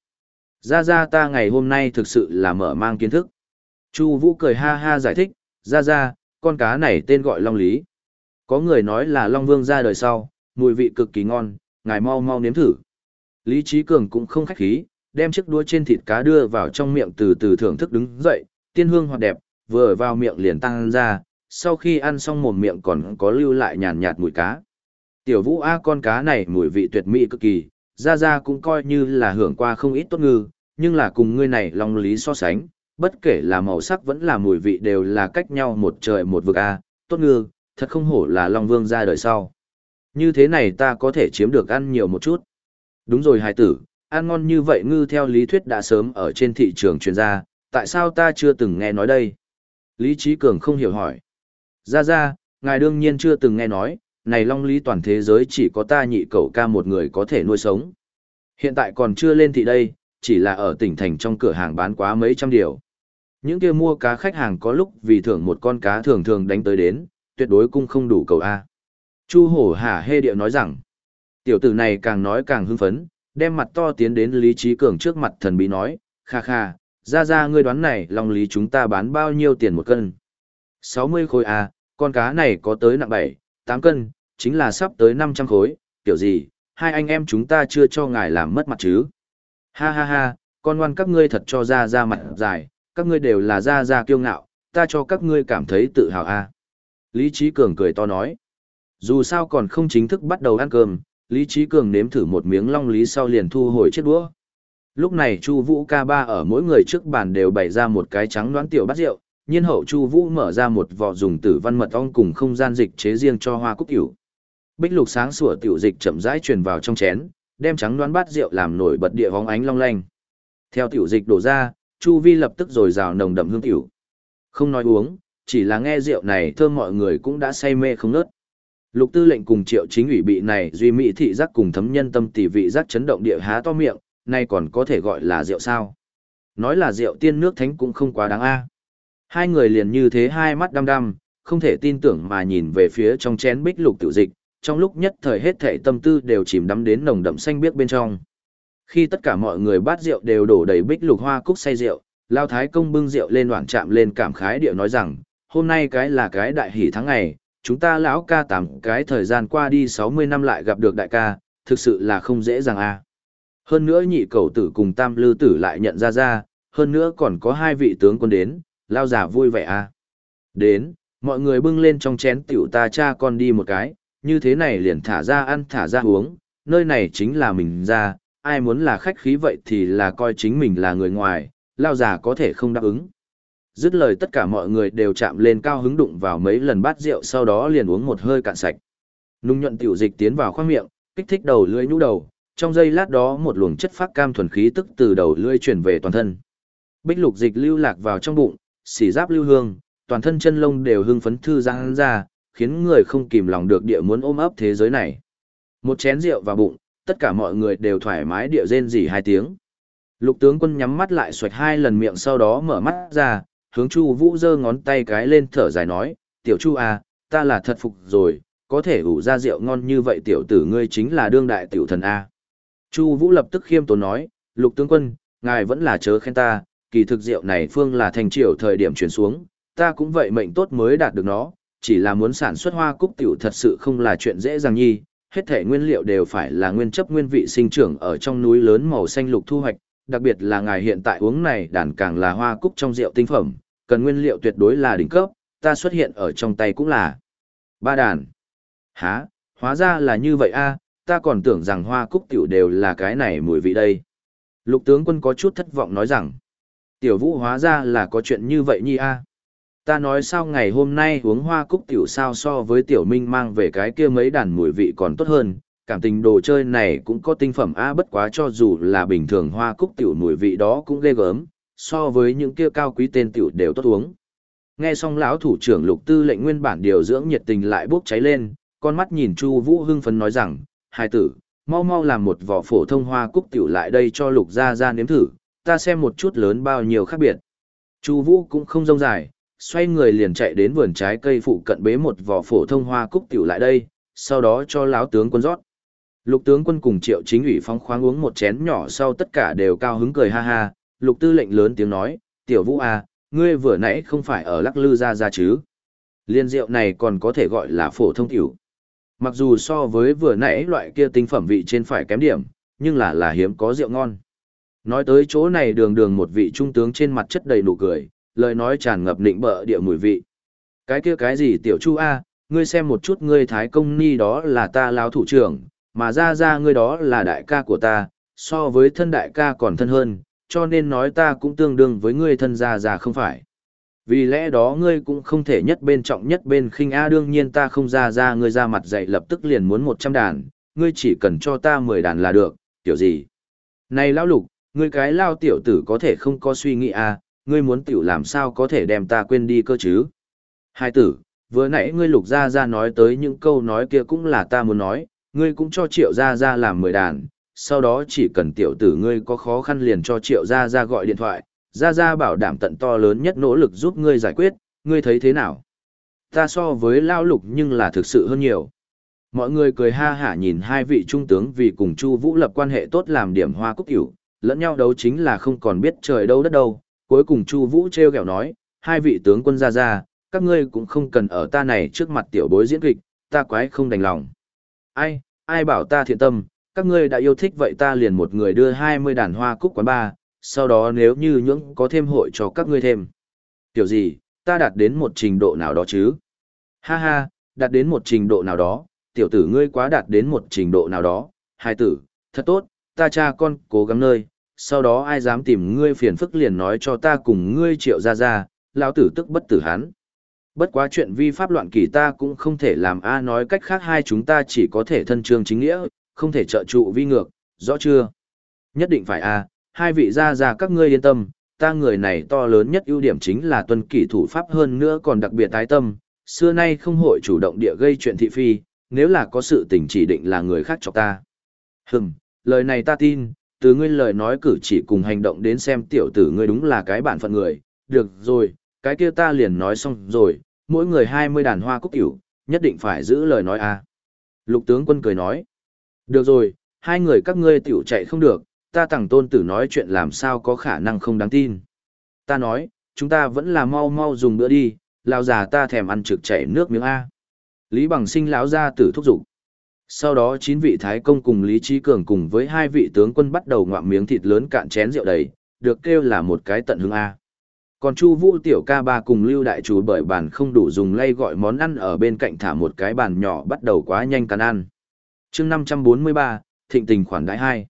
Speaker 1: Ra ra ta ngày hôm nay thực sự là mở mang kiến thức. Chu vũ cười ha ha giải thích, ra ra, con cá này tên gọi Long Lý. Có người nói là Long Vương ra đời sau, mùi vị cực kỳ ngon, ngài mau mau nếm thử. Lý Trí Cường cũng không khách khí, đem chiếc đũa trên thịt cá đưa vào trong miệng từ từ thưởng thức đứng dậy, tiên hương hoạt đẹp, vừa vào miệng liền tăng ra, sau khi ăn xong mồm miệng còn có lưu lại nhàn nhạt mùi cá. Tiểu vũ A con cá này mùi vị tuyệt mỹ cực kỳ, ra ra cũng coi như là hưởng qua không ít tốt ngư, nhưng là cùng ngươi này long lý so sánh, bất kể là màu sắc vẫn là mùi vị đều là cách nhau một trời một vực A, tốt ngư, thật không hổ là long vương ra đời sau. Như thế này ta có thể chiếm được ăn nhiều một chút. Đúng rồi hài tử, ăn ngon như vậy ngư theo lý thuyết đã sớm ở trên thị trường truyền ra, tại sao ta chưa từng nghe nói đây? Lý Trí Cường không hiểu hỏi. Ra ra, ngài đương nhiên chưa từng nghe nói, này long lý toàn thế giới chỉ có ta nhị cậu ca một người có thể nuôi sống. Hiện tại còn chưa lên thị đây, chỉ là ở tỉnh thành trong cửa hàng bán quá mấy trăm điều. Những kia mua cá khách hàng có lúc vì thưởng một con cá thường thường đánh tới đến, tuyệt đối cung không đủ cầu A. Chu hổ hả hê điệu nói rằng, tiểu tử này càng nói càng hưng phấn, đem mặt to tiến đến Lý Trí Cường trước mặt thần bí nói, kha kha, ra ra ngươi đoán này long lý chúng ta bán bao nhiêu tiền một cân. 60 khối A, con cá này có tới nặng 7, 8 cân, chính là sắp tới 500 khối, kiểu gì, hai anh em chúng ta chưa cho ngài làm mất mặt chứ. Ha ha ha, con ngoan các ngươi thật cho ra ra mặt dài, các ngươi đều là ra ra kiêu ngạo, ta cho các ngươi cảm thấy tự hào a. Lý Trí Cường cười to nói. Dù sao còn không chính thức bắt đầu ăn cơm, Lý Trí Cường nếm thử một miếng long lý sau liền thu hồi chiếc đũa. Lúc này Chu Vũ ca ba ở mỗi người trước bàn đều bày ra một cái trắng đoán tiểu bát rượu, nhiên hậu Chu Vũ mở ra một vò dùng tử văn mật ong cùng không gian dịch chế riêng cho hoa cúc tiểu. Bích lục sáng sủa tiểu dịch chậm rãi truyền vào trong chén, đem trắng đoán bát rượu làm nổi bật địa hóng ánh long lanh. Theo tiểu dịch đổ ra, Chu Vi lập tức rồi rào nồng đậm hương tiểu. Không nói uống, chỉ là nghe rượu này thơm mọi người cũng đã say mê không nớt. Lục tư lệnh cùng triệu chính ủy bị này duy mỹ thị giác cùng thấm nhân tâm tỷ vị giác chấn động địa há to miệng, nay còn có thể gọi là rượu sao. Nói là rượu tiên nước thánh cũng không quá đáng a. Hai người liền như thế hai mắt đăm đăm, không thể tin tưởng mà nhìn về phía trong chén bích lục tiểu dịch, trong lúc nhất thời hết thảy tâm tư đều chìm đắm đến nồng đậm xanh biếc bên trong. Khi tất cả mọi người bát rượu đều đổ đầy bích lục hoa cúc say rượu, Lao Thái công bưng rượu lên đoạn chạm lên cảm khái điệu nói rằng, hôm nay cái là cái đại hỷ tháng ngày, chúng ta lão ca tám cái thời gian qua đi 60 năm lại gặp được đại ca, thực sự là không dễ dàng a. Hơn nữa nhị cầu tử cùng tam lư tử lại nhận ra ra, hơn nữa còn có hai vị tướng quân đến, lao giả vui vẻ a. Đến, mọi người bưng lên trong chén tiểu ta cha con đi một cái, như thế này liền thả ra ăn thả ra uống, nơi này chính là mình ra, ai muốn là khách khí vậy thì là coi chính mình là người ngoài, lao giả có thể không đáp ứng. Dứt lời tất cả mọi người đều chạm lên cao hứng đụng vào mấy lần bát rượu sau đó liền uống một hơi cạn sạch. Nung nhuận tiểu dịch tiến vào khoang miệng, kích thích đầu lưỡi nhũ đầu, trong giây lát đó một luồng chất phát cam thuần khí tức từ đầu lưỡi chuyển về toàn thân. Bích lục dịch lưu lạc vào trong bụng, xỉ giáp lưu hương, toàn thân chân lông đều hưng phấn thư giãn ra, khiến người không kìm lòng được địa muốn ôm ấp thế giới này. Một chén rượu vào bụng, tất cả mọi người đều thoải mái địa rên rỉ hai tiếng. Lục tướng quân nhắm mắt lại xoạch hai lần miệng sau đó mở mắt ra, hướng Chu Vũ giơ ngón tay cái lên thở dài nói, "Tiểu Chu à, ta là thật phục rồi, có thể ủ ra rượu ngon như vậy tiểu tử ngươi chính là đương đại tiểu thần a." Chu Vũ lập tức khiêm tốn nói, "Lục tướng quân, ngài vẫn là chớ khen ta, kỳ thực rượu này phương là thành triều thời điểm truyền xuống, ta cũng vậy mệnh tốt mới đạt được nó, chỉ là muốn sản xuất hoa cúc tiểu thật sự không là chuyện dễ dàng nhi, hết thể nguyên liệu đều phải là nguyên chất nguyên vị sinh trưởng ở trong núi lớn màu xanh lục thu hoạch, đặc biệt là ngài hiện tại uống này đàn càng là hoa cúc trong rượu tinh phẩm, cần nguyên liệu tuyệt đối là đỉnh cấp, ta xuất hiện ở trong tay cũng là ba đàn. Hả, hóa ra là như vậy a, ta còn tưởng rằng hoa cúc tiểu đều là cái này mùi vị đây. Lục tướng quân có chút thất vọng nói rằng, tiểu vũ hóa ra là có chuyện như vậy nhi a. Ta nói sao ngày hôm nay uống hoa cúc tiểu sao so với tiểu minh mang về cái kia mấy đàn mùi vị còn tốt hơn, cảm tình đồ chơi này cũng có tinh phẩm a bất quá cho dù là bình thường hoa cúc tiểu mùi vị đó cũng ghê gớm, so với những kia cao quý tên tiểu đều tốt uống. Nghe xong lão thủ trưởng lục tư lệnh nguyên bản điều dưỡng nhiệt tình lại bốc cháy lên, con mắt nhìn Chu Vũ hưng phấn nói rằng, hai tử, mau mau làm một vỏ phổ thông hoa cúc tiểu lại đây cho lục gia gia nếm thử, ta xem một chút lớn bao nhiêu khác biệt. Chu Vũ cũng không rông dài, xoay người liền chạy đến vườn trái cây phụ cận bế một vỏ phổ thông hoa cúc tiểu lại đây, sau đó cho lão tướng quân rót. Lục tướng quân cùng Triệu Chính ủy phóng khoáng uống một chén nhỏ sau tất cả đều cao hứng cười ha ha, Lục tư lệnh lớn tiếng nói, "Tiểu Vũ à, ngươi vừa nãy không phải ở Lắc Lư ra ra chứ? Liên rượu này còn có thể gọi là phổ thông tiểu. Mặc dù so với vừa nãy loại kia tinh phẩm vị trên phải kém điểm, nhưng là là hiếm có rượu ngon." Nói tới chỗ này đường đường một vị trung tướng trên mặt chất đầy nụ cười, lời nói tràn ngập nịnh bợ địa mùi vị. Cái kia cái gì tiểu chu a, ngươi xem một chút ngươi thái công ni đó là ta lão thủ trưởng, mà ra ra ngươi đó là đại ca của ta, so với thân đại ca còn thân hơn, cho nên nói ta cũng tương đương với ngươi thân gia già không phải. Vì lẽ đó ngươi cũng không thể nhất bên trọng nhất bên khinh A đương nhiên ta không ra ra ngươi ra mặt dạy lập tức liền muốn 100 đàn, ngươi chỉ cần cho ta 10 đàn là được, tiểu gì. Này lão lục, ngươi cái lao tiểu tử có thể không có suy nghĩ A, ngươi muốn tiểu làm sao có thể đem ta quên đi cơ chứ. Hai tử, vừa nãy ngươi lục ra ra nói tới những câu nói kia cũng là ta muốn nói, ngươi cũng cho triệu ra ra làm 10 đàn, sau đó chỉ cần tiểu tử ngươi có khó khăn liền cho triệu ra ra gọi điện thoại, ra ra bảo đảm tận to lớn nhất nỗ lực giúp ngươi giải quyết, ngươi thấy thế nào? Ta so với lao lục nhưng là thực sự hơn nhiều. Mọi người cười ha hả nhìn hai vị trung tướng vì cùng Chu Vũ lập quan hệ tốt làm điểm hoa cúc hữu, lẫn nhau đấu chính là không còn biết trời đâu đất đâu. Cuối cùng Chu Vũ trêu ghẹo nói, hai vị tướng quân ra ra, các ngươi cũng không cần ở ta này trước mặt tiểu bối diễn kịch, ta quái không đành lòng. Ai, ai bảo ta thiện tâm, các ngươi đã yêu thích vậy ta liền một người đưa 20 đàn hoa cúc quán ba, sau đó nếu như nhưỡng có thêm hội cho các ngươi thêm. Tiểu gì, ta đạt đến một trình độ nào đó chứ? Ha ha, đạt đến một trình độ nào đó, tiểu tử ngươi quá đạt đến một trình độ nào đó, hai tử, thật tốt, ta cha con cố gắng nơi, sau đó ai dám tìm ngươi phiền phức liền nói cho ta cùng ngươi triệu ra ra, lão tử tức bất tử hắn. Bất quá chuyện vi pháp loạn kỳ ta cũng không thể làm A nói cách khác hai chúng ta chỉ có thể thân trương chính nghĩa, không thể trợ trụ vi ngược, rõ chưa? Nhất định phải A, hai vị gia gia các ngươi yên tâm, ta người này to lớn nhất ưu điểm chính là tuân kỷ thủ pháp hơn nữa còn đặc biệt tái tâm, xưa nay không hội chủ động địa gây chuyện thị phi, nếu là có sự tình chỉ định là người khác cho ta. Hừm, lời này ta tin, từ ngươi lời nói cử chỉ cùng hành động đến xem tiểu tử ngươi đúng là cái bản phận người, được rồi, cái kia ta liền nói xong rồi, mỗi người 20 đàn hoa cúc cửu, nhất định phải giữ lời nói a. Lục tướng quân cười nói, được rồi, hai người các ngươi tiểu chạy không được, ta thằng tôn tử nói chuyện làm sao có khả năng không đáng tin. Ta nói, chúng ta vẫn là mau mau dùng bữa đi, lão già ta thèm ăn trực chảy nước miếng A. Lý bằng sinh lão gia tử thúc giục. Sau đó chín vị thái công cùng Lý Trí Cường cùng với hai vị tướng quân bắt đầu ngoạm miếng thịt lớn cạn chén rượu đầy, được kêu là một cái tận hương A. Còn Chu Vũ tiểu ca ba cùng Lưu đại chủ bởi bàn không đủ dùng lay gọi món ăn ở bên cạnh thả một cái bàn nhỏ bắt đầu quá nhanh cắn ăn. Chương 543, Thịnh tình khoản đãi hai.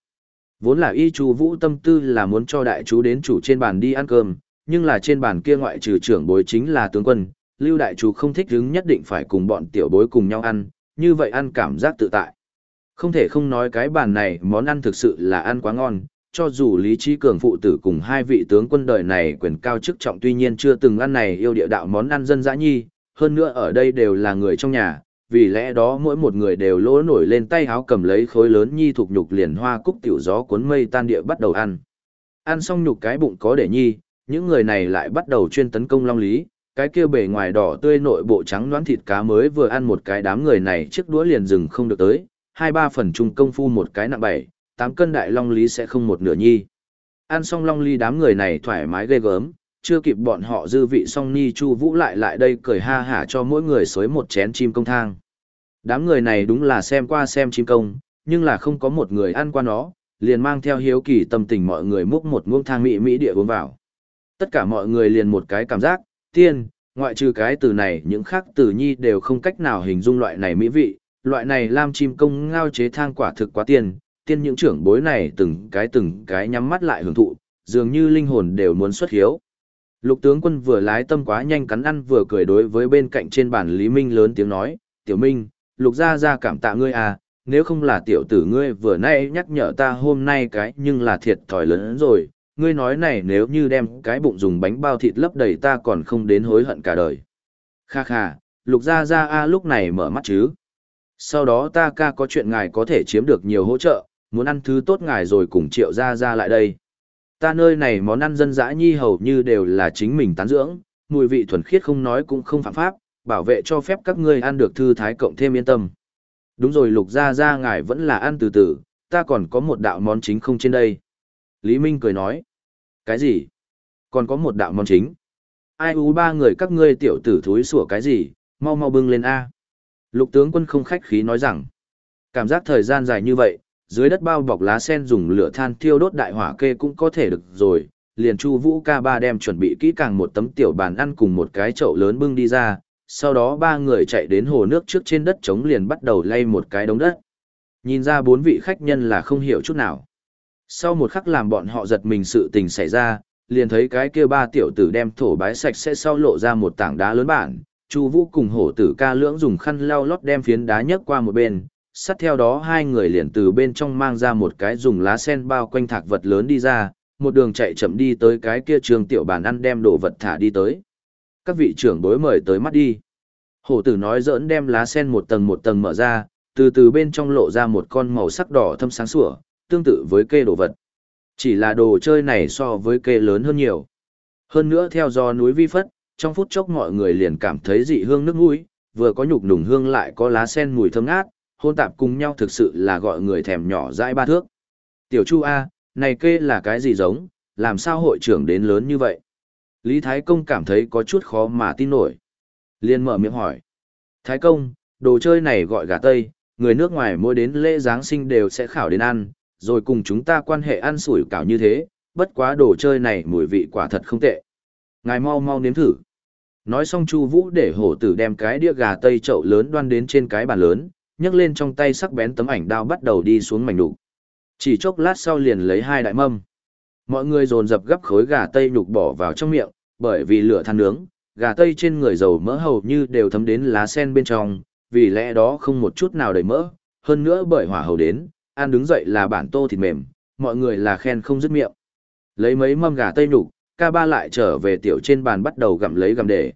Speaker 1: Vốn là y Chu Vũ tâm tư là muốn cho đại chú đến chủ trên bàn đi ăn cơm, nhưng là trên bàn kia ngoại trừ trưởng bối chính là tướng quân, Lưu đại chủ không thích hứng nhất định phải cùng bọn tiểu bối cùng nhau ăn, như vậy ăn cảm giác tự tại. Không thể không nói cái bàn này món ăn thực sự là ăn quá ngon, cho dù Lý Trí Cường phụ tử cùng hai vị tướng quân đời này quyền cao chức trọng tuy nhiên chưa từng ăn này yêu địa đạo món ăn dân dã nhi, hơn nữa ở đây đều là người trong nhà, vì lẽ đó mỗi một người đều lỗ nổi lên tay háo cầm lấy khối lớn nhi thuộc nhục liền hoa cúc tiểu gió cuốn mây tan địa bắt đầu ăn. Ăn xong nhục cái bụng có để nhi, những người này lại bắt đầu chuyên tấn công Long Lý, cái kia bề ngoài đỏ tươi nội bộ trắng loãng thịt cá mới vừa ăn một cái đám người này chiếc đũa liền dừng không được tới, hai ba phần chung công phu một cái nặng bảy, tám cân đại Long Lý sẽ không một nửa nhi. Ăn xong Long Lý đám người này thoải mái ghê gớm, chưa kịp bọn họ dư vị xong ni chu vũ lại lại đây cười ha hả cho mỗi người xới một chén chim công thang. Đám người này đúng là xem qua xem chim công, nhưng là không có một người ăn qua nó, liền mang theo hiếu kỳ tâm tình mọi người múc một muỗng thang mỹ mỹ địa uống vào. Tất cả mọi người liền một cái cảm giác, tiên, ngoại trừ cái từ này những khác từ nhi đều không cách nào hình dung loại này mỹ vị, loại này lam chim công ngao chế thang quả thực quá tiên, tiên những trưởng bối này từng cái từng cái nhắm mắt lại hưởng thụ, dường như linh hồn đều muốn xuất hiếu. Lục tướng quân vừa lái tâm quá nhanh cắn ăn vừa cười đối với bên cạnh trên bàn Lý Minh lớn tiếng nói, Tiểu Minh, lục gia gia cảm tạ ngươi à, nếu không là tiểu tử ngươi vừa nay nhắc nhở ta hôm nay cái nhưng là thiệt thòi lớn rồi, ngươi nói này nếu như đem cái bụng dùng bánh bao thịt lấp đầy ta còn không đến hối hận cả đời. Kha kha, lục gia gia a lúc này mở mắt chứ. Sau đó ta ca có chuyện ngài có thể chiếm được nhiều hỗ trợ, muốn ăn thứ tốt ngài rồi cùng triệu gia gia lại đây. Ta nơi này món ăn dân dã nhi hầu như đều là chính mình tán dưỡng, mùi vị thuần khiết không nói cũng không phạm pháp, bảo vệ cho phép các ngươi ăn được thư thái cộng thêm yên tâm. Đúng rồi lục gia gia ngài vẫn là ăn từ từ, ta còn có một đạo món chính không trên đây. Lý Minh cười nói. Cái gì? Còn có một đạo món chính. Ai u ba người các ngươi tiểu tử thúi sủa cái gì, mau mau bưng lên A. Lục tướng quân không khách khí nói rằng. Cảm giác thời gian dài như vậy, dưới đất bao bọc lá sen dùng lửa than thiêu đốt đại hỏa kê cũng có thể được rồi. Liền Chu Vũ ca ba đem chuẩn bị kỹ càng một tấm tiểu bàn ăn cùng một cái chậu lớn bưng đi ra, sau đó ba người chạy đến hồ nước trước trên đất trống liền bắt đầu lay một cái đống đất. Nhìn ra bốn vị khách nhân là không hiểu chút nào. Sau một khắc làm bọn họ giật mình sự tình xảy ra, liền thấy cái kia ba tiểu tử đem thổ bái sạch sẽ sau lộ ra một tảng đá lớn bản, Chu Vũ cùng hổ tử ca lưỡng dùng khăn lau lót đem phiến đá nhấc qua một bên, sát theo đó hai người liền từ bên trong mang ra một cái dùng lá sen bao quanh thạc vật lớn đi ra, một đường chạy chậm đi tới cái kia trường tiểu bàn ăn đem đồ vật thả đi tới. Các vị trưởng đối mời tới mắt đi. Hổ tử nói giỡn đem lá sen một tầng một tầng mở ra, từ từ bên trong lộ ra một con màu sắc đỏ thâm sáng sủa, tương tự với kê đồ vật. Chỉ là đồ chơi này so với kê lớn hơn nhiều. Hơn nữa theo do núi vi phất, trong phút chốc mọi người liền cảm thấy dị hương nước mũi, vừa có nhục nùng hương lại có lá sen mùi thơm ngát, hôn tạp cùng nhau thực sự là gọi người thèm nhỏ dãi ba thước. Tiểu Chu A, này kê là cái gì giống, làm sao hội trưởng đến lớn như vậy? Lý Thái Công cảm thấy có chút khó mà tin nổi. Liên mở miệng hỏi. Thái Công, đồ chơi này gọi gà Tây, người nước ngoài mua đến lễ Giáng sinh đều sẽ khảo đến ăn, rồi cùng chúng ta quan hệ ăn sủi cảo như thế, bất quá đồ chơi này mùi vị quả thật không tệ. Ngài mau mau nếm thử. Nói xong Chu Vũ để hổ tử đem cái đĩa gà tây chậu lớn đoan đến trên cái bàn lớn, nhấc lên trong tay sắc bén tấm ảnh đao bắt đầu đi xuống mảnh đủ. Chỉ chốc lát sau liền lấy hai đại mâm. Mọi người dồn dập gấp khối gà tây nhục bỏ vào trong miệng, bởi vì lửa than nướng, gà tây trên người dầu mỡ hầu như đều thấm đến lá sen bên trong, vì lẽ đó không một chút nào đầy mỡ, hơn nữa bởi hỏa hầu đến, ăn đứng dậy là bản tô thịt mềm, mọi người là khen không dứt miệng. Lấy mấy mâm gà tây nhục, ca ba lại trở về tiểu trên bàn bắt đầu gặm lấy gặm để.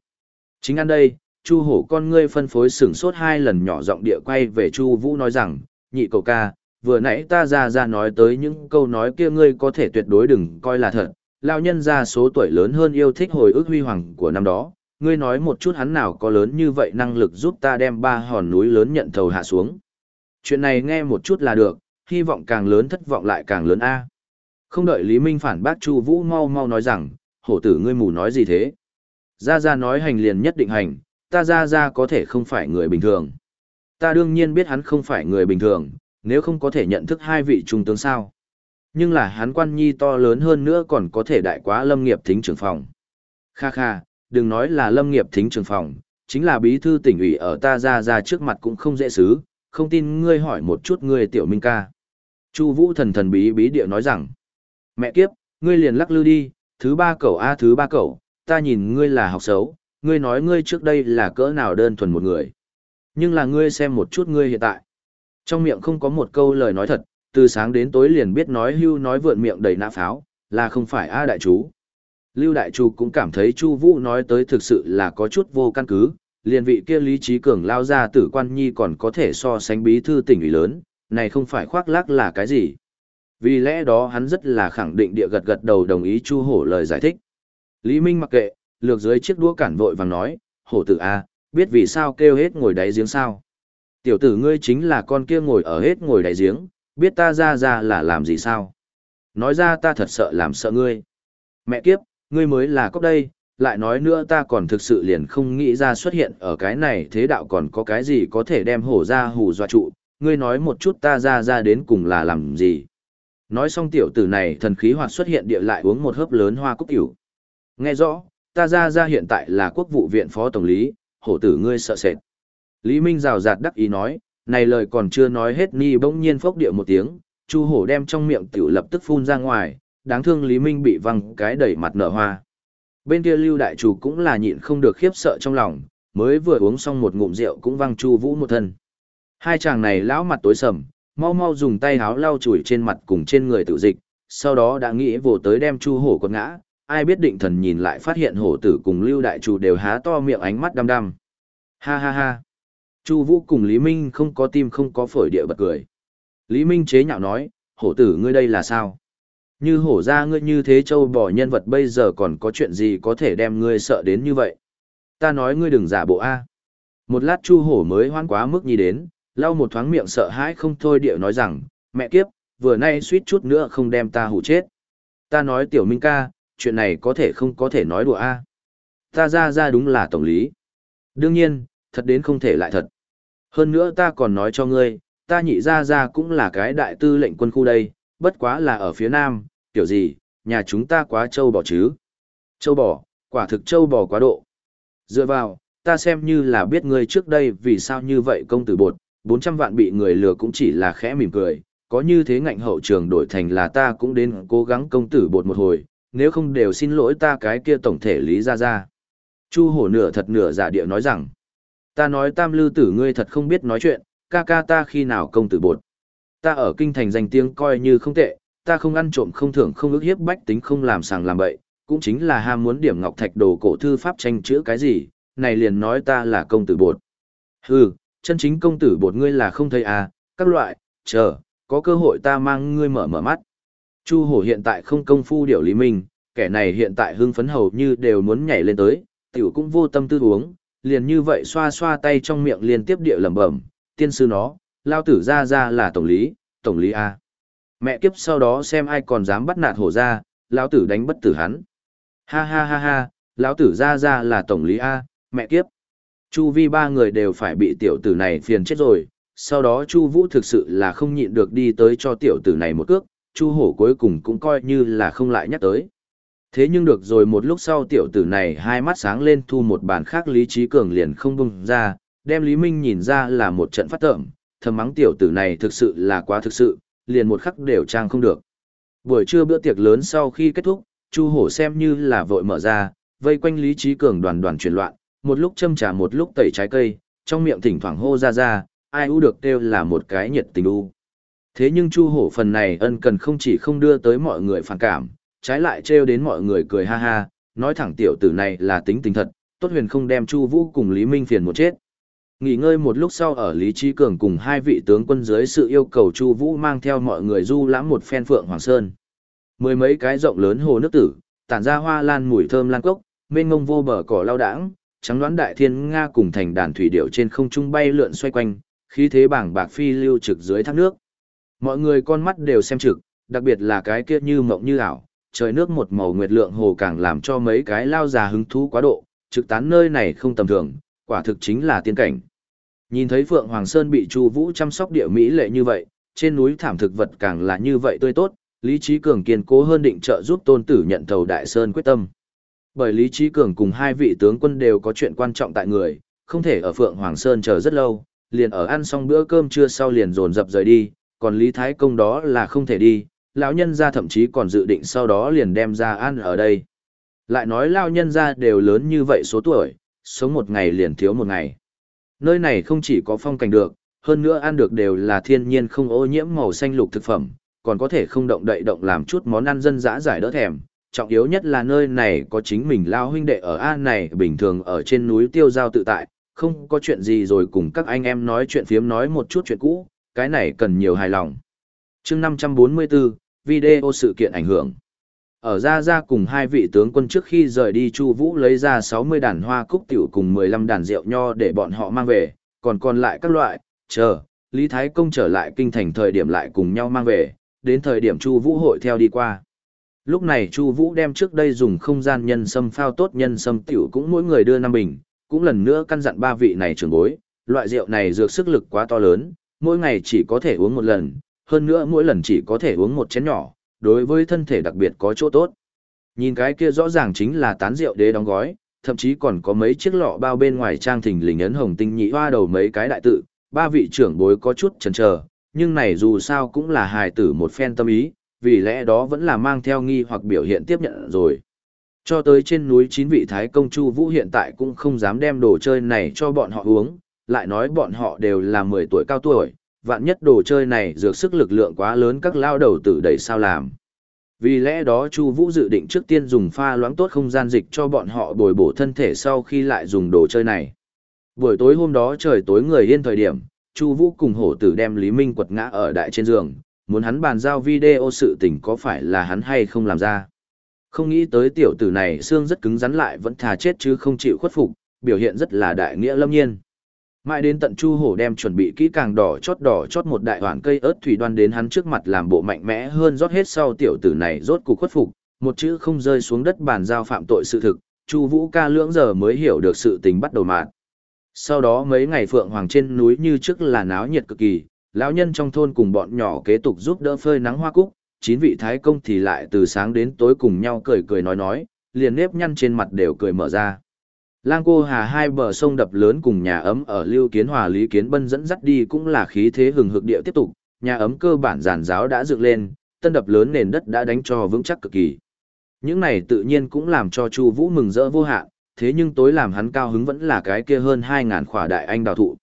Speaker 1: Chính ăn đây, Chu hổ con ngươi phân phối sừng sốt hai lần nhỏ giọng địa quay về Chu Vũ nói rằng, nhị cậu ca, vừa nãy ta ra ra nói tới những câu nói kia ngươi có thể tuyệt đối đừng coi là thật, lão nhân già số tuổi lớn hơn yêu thích hồi ức huy hoàng của năm đó, ngươi nói một chút hắn nào có lớn như vậy năng lực giúp ta đem ba hòn núi lớn nhận thầu hạ xuống. Chuyện này nghe một chút là được, hy vọng càng lớn thất vọng lại càng lớn a. Không đợi Lý Minh phản bác Chu Vũ mau mau nói rằng, hổ tử ngươi mù nói gì thế? Gia Gia nói hành liền nhất định hành, ta Gia Gia có thể không phải người bình thường. Ta đương nhiên biết hắn không phải người bình thường, nếu không có thể nhận thức hai vị trung tướng sao. Nhưng là hắn quan nhi to lớn hơn nữa còn có thể đại quá lâm nghiệp thính trưởng phòng. Kha kha, đừng nói là lâm nghiệp thính trưởng phòng, chính là bí thư tỉnh ủy ở ta Gia Gia trước mặt cũng không dễ xứ, không tin ngươi hỏi một chút ngươi tiểu minh ca. Chu Vũ thần thần bí bí địa nói rằng, mẹ kiếp, ngươi liền lắc lư đi, thứ ba cậu a thứ ba cậu, ta nhìn ngươi là học xấu, ngươi nói ngươi trước đây là cỡ nào đơn thuần một người. Nhưng là ngươi xem một chút ngươi hiện tại. Trong miệng không có một câu lời nói thật, từ sáng đến tối liền biết nói hưu nói vượn miệng đầy nã pháo, là không phải a đại chú. Lưu đại chú cũng cảm thấy Chu Vũ nói tới thực sự là có chút vô căn cứ, liền vị kia lý trí cường lao ra tử quan nhi còn có thể so sánh bí thư tỉnh ủy lớn, này không phải khoác lác là cái gì. Vì lẽ đó hắn rất là khẳng định địa gật gật đầu đồng ý Chu Hổ lời giải thích. Lý Minh mặc kệ, lược dưới chiếc đũa cản vội vàng nói, hổ tử A, biết vì sao kêu hết ngồi đáy giếng sao. Tiểu tử ngươi chính là con kia ngồi ở hết ngồi đáy giếng, biết ta ra ra là làm gì sao. Nói ra ta thật sợ làm sợ ngươi. Mẹ kiếp, ngươi mới là cốc đây, lại nói nữa ta còn thực sự liền không nghĩ ra xuất hiện ở cái này thế đạo còn có cái gì có thể đem hổ ra hù dọa trụ, ngươi nói một chút ta ra ra đến cùng là làm gì. Nói xong tiểu tử này thần khí hoạt xuất hiện địa lại uống một hớp lớn hoa cúc tiểu. Nghe rõ, ta ra ra hiện tại là quốc vụ viện phó tổng lý, hổ tử ngươi sợ sệt. Lý Minh rào rạt đắc ý nói, này lời còn chưa nói hết ni bỗng nhiên phốc địa một tiếng, chu hổ đem trong miệng tiểu lập tức phun ra ngoài, đáng thương Lý Minh bị văng cái đẩy mặt nở hoa. Bên kia lưu đại chủ cũng là nhịn không được khiếp sợ trong lòng, mới vừa uống xong một ngụm rượu cũng văng chu vũ một thân. Hai chàng này lão mặt tối sầm, mau mau dùng tay háo lau chùi trên mặt cùng trên người tự dịch, sau đó đã nghĩ vồ tới đem chu hổ quật ngã, ai biết định thần nhìn lại phát hiện hổ tử cùng lưu đại chủ đều há to miệng ánh mắt đăm đăm. Ha ha ha. Chu Vũ cùng Lý Minh không có tim không có phổi địa bật cười. Lý Minh chế nhạo nói, hổ tử ngươi đây là sao? Như hổ ra ngươi như thế châu bỏ nhân vật bây giờ còn có chuyện gì có thể đem ngươi sợ đến như vậy? Ta nói ngươi đừng giả bộ A. Một lát chu hổ mới hoan quá mức nhì đến, lau một thoáng miệng sợ hãi không thôi điệu nói rằng, mẹ kiếp, vừa nay suýt chút nữa không đem ta hủ chết. Ta nói tiểu minh ca, chuyện này có thể không có thể nói đùa a Ta ra ra đúng là tổng lý. Đương nhiên, thật đến không thể lại thật. Hơn nữa ta còn nói cho ngươi, ta nhị ra ra cũng là cái đại tư lệnh quân khu đây, bất quá là ở phía nam, tiểu gì, nhà chúng ta quá trâu bò chứ. Trâu bò, quả thực trâu bò quá độ. Dựa vào, ta xem như là biết ngươi trước đây vì sao như vậy công tử bột, 400 vạn bị người lừa cũng chỉ là khẽ mỉm cười, có như thế ngạnh hậu trường đổi thành là ta cũng đến cố gắng công tử bột một hồi, nếu không đều xin lỗi ta cái kia tổng thể lý ra ra. Chu hổ nửa thật nửa giả địa nói rằng, ta nói tam lư tử ngươi thật không biết nói chuyện, ca ca ta khi nào công tử bột. Ta ở kinh thành danh tiếng coi như không tệ, ta không ăn trộm không thưởng không ức hiếp bách tính không làm sàng làm bậy, cũng chính là ham muốn điểm ngọc thạch đồ cổ thư pháp tranh chữa cái gì, này liền nói ta là công tử bột. Hừ, chân chính công tử bột ngươi là không thấy à, các loại, chờ, có cơ hội ta mang ngươi mở mở mắt. Chu hổ hiện tại không công phu điều lý mình, kẻ này hiện tại hưng phấn hầu như đều muốn nhảy lên tới, tiểu cũng vô tâm tư uống, liền như vậy xoa xoa tay trong miệng liên tiếp địa lẩm bẩm, tiên sư nó, lao tử ra ra là tổng lý, tổng lý A. Mẹ kiếp sau đó xem ai còn dám bắt nạt hổ ra, lão tử đánh bất tử hắn. Ha ha ha ha, lão tử ra ra là tổng lý A, mẹ kiếp. Chu vi ba người đều phải bị tiểu tử này phiền chết rồi, sau đó Chu Vũ thực sự là không nhịn được đi tới cho tiểu tử này một cước, Chu Hổ cuối cùng cũng coi như là không lại nhắc tới. Thế nhưng được rồi một lúc sau tiểu tử này hai mắt sáng lên thu một bàn khác Lý Trí Cường liền không bung ra, đem Lý Minh nhìn ra là một trận phát tởm, thầm mắng tiểu tử này thực sự là quá thực sự, liền một khắc đều trang không được. Buổi trưa bữa tiệc lớn sau khi kết thúc, Chu Hổ xem như là vội mở ra, vây quanh Lý Trí Cường đoàn đoàn chuyển loạn, một lúc châm trà một lúc tẩy trái cây, trong miệng thỉnh thoảng hô ra ra, ai u được kêu là một cái nhiệt tình u. Thế nhưng Chu Hổ phần này ân cần không chỉ không đưa tới mọi người phản cảm, trái lại trêu đến mọi người cười ha ha, nói thẳng tiểu tử này là tính tình thật, tốt huyền không đem Chu Vũ cùng Lý Minh phiền một chết. Nghỉ ngơi một lúc sau ở Lý Trí Cường cùng hai vị tướng quân dưới sự yêu cầu Chu Vũ mang theo mọi người du lãm một phen Phượng Hoàng Sơn. Mười mấy cái rộng lớn hồ nước tử, tản ra hoa lan mùi thơm lan cốc, mênh mông vô bờ cỏ lao đãng, trắng đoán đại thiên nga cùng thành đàn thủy điểu trên không trung bay lượn xoay quanh, khí thế bảng bạc phi lưu trực dưới thác nước. Mọi người con mắt đều xem trực, đặc biệt là cái kia như mộng như ảo, trời nước một màu nguyệt lượng hồ càng làm cho mấy cái lao già hứng thú quá độ, trực tán nơi này không tầm thường, quả thực chính là tiên cảnh. Nhìn thấy Phượng Hoàng Sơn bị Chu Vũ chăm sóc địa mỹ lệ như vậy, trên núi thảm thực vật càng là như vậy tươi tốt, Lý trí Cường kiên cố hơn định trợ giúp Tôn Tử nhận thầu Đại Sơn quyết tâm. Bởi Lý Trí Cường cùng hai vị tướng quân đều có chuyện quan trọng tại người, không thể ở Phượng Hoàng Sơn chờ rất lâu, liền ở ăn xong bữa cơm trưa sau liền dồn dập rời đi, còn Lý Thái Công đó là không thể đi, lão nhân gia thậm chí còn dự định sau đó liền đem ra ăn ở đây. Lại nói lão nhân gia đều lớn như vậy số tuổi, sống một ngày liền thiếu một ngày. Nơi này không chỉ có phong cảnh được, hơn nữa ăn được đều là thiên nhiên không ô nhiễm màu xanh lục thực phẩm, còn có thể không động đậy động làm chút món ăn dân dã giải đỡ thèm, trọng yếu nhất là nơi này có chính mình lao huynh đệ ở A này bình thường ở trên núi tiêu giao tự tại, không có chuyện gì rồi cùng các anh em nói chuyện phiếm nói một chút chuyện cũ, cái này cần nhiều hài lòng. chương 544, video sự kiện ảnh hưởng. Ở Gia Gia cùng hai vị tướng quân trước khi rời đi Chu Vũ lấy ra 60 đàn hoa cúc tiểu cùng 15 đàn rượu nho để bọn họ mang về, còn còn lại các loại, chờ, Lý Thái Công trở lại kinh thành thời điểm lại cùng nhau mang về, đến thời điểm Chu Vũ hội theo đi qua. Lúc này Chu Vũ đem trước đây dùng không gian nhân sâm phao tốt nhân sâm tiểu cũng mỗi người đưa năm bình, cũng lần nữa căn dặn ba vị này trưởng bối, loại rượu này dược sức lực quá to lớn, mỗi ngày chỉ có thể uống một lần, hơn nữa mỗi lần chỉ có thể uống một chén nhỏ, đối với thân thể đặc biệt có chỗ tốt. Nhìn cái kia rõ ràng chính là tán rượu đế đóng gói, thậm chí còn có mấy chiếc lọ bao bên ngoài trang thình lình ấn hồng tinh nhị hoa đầu mấy cái đại tự, ba vị trưởng bối có chút chần chờ, nhưng này dù sao cũng là hài tử một phen tâm ý, vì lẽ đó vẫn là mang theo nghi hoặc biểu hiện tiếp nhận rồi. Cho tới trên núi chín vị Thái Công Chu Vũ hiện tại cũng không dám đem đồ chơi này cho bọn họ uống, lại nói bọn họ đều là 10 tuổi cao tuổi, vạn nhất đồ chơi này dược sức lực lượng quá lớn các lao đầu tử đẩy sao làm. Vì lẽ đó Chu Vũ dự định trước tiên dùng pha loãng tốt không gian dịch cho bọn họ bồi bổ thân thể sau khi lại dùng đồ chơi này. Buổi tối hôm đó trời tối người yên thời điểm, Chu Vũ cùng hổ tử đem Lý Minh quật ngã ở đại trên giường, muốn hắn bàn giao video sự tình có phải là hắn hay không làm ra. Không nghĩ tới tiểu tử này xương rất cứng rắn lại vẫn thà chết chứ không chịu khuất phục, biểu hiện rất là đại nghĩa lâm nhiên. Mãi đến tận Chu Hổ đem chuẩn bị kỹ càng đỏ chót đỏ chót một đại hoàn cây ớt thủy đoan đến hắn trước mặt làm bộ mạnh mẽ hơn rót hết sau tiểu tử này rốt cục khuất phục, một chữ không rơi xuống đất bàn giao phạm tội sự thực, Chu Vũ ca lưỡng giờ mới hiểu được sự tình bắt đầu mạn. Sau đó mấy ngày phượng hoàng trên núi như trước là náo nhiệt cực kỳ, lão nhân trong thôn cùng bọn nhỏ kế tục giúp đỡ phơi nắng hoa cúc, chín vị thái công thì lại từ sáng đến tối cùng nhau cười cười nói nói, liền nếp nhăn trên mặt đều cười mở ra. Lang cô hà hai bờ sông đập lớn cùng nhà ấm ở Lưu Kiến Hòa Lý Kiến Bân dẫn dắt đi cũng là khí thế hừng hực địa tiếp tục, nhà ấm cơ bản giàn giáo đã dựng lên, tân đập lớn nền đất đã đánh cho vững chắc cực kỳ. Những này tự nhiên cũng làm cho Chu Vũ mừng rỡ vô hạn, thế nhưng tối làm hắn cao hứng vẫn là cái kia hơn 2000 khỏa đại anh đào thụ.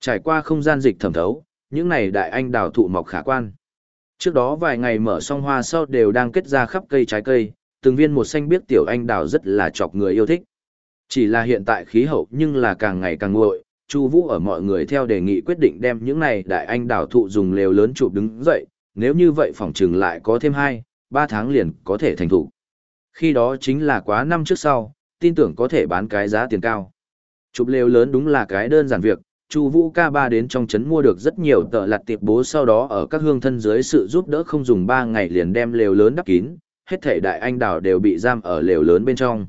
Speaker 1: Trải qua không gian dịch thẩm thấu, những này đại anh đào thụ mọc khả quan. Trước đó vài ngày mở xong hoa sau đều đang kết ra khắp cây trái cây, từng viên một xanh biết tiểu anh đào rất là chọc người yêu thích. Chỉ là hiện tại khí hậu nhưng là càng ngày càng nguội, Chu Vũ ở mọi người theo đề nghị quyết định đem những này đại anh đào thụ dùng lều lớn chụp đứng dậy, nếu như vậy phòng trừng lại có thêm 2, 3 tháng liền có thể thành thủ. Khi đó chính là quá năm trước sau, tin tưởng có thể bán cái giá tiền cao. Chụp lều lớn đúng là cái đơn giản việc, Chu Vũ ca ba đến trong trấn mua được rất nhiều tờ lặt tiệp bố sau đó ở các hương thân dưới sự giúp đỡ không dùng 3 ngày liền đem lều lớn đắp kín, hết thảy đại anh đào đều bị giam ở lều lớn bên trong.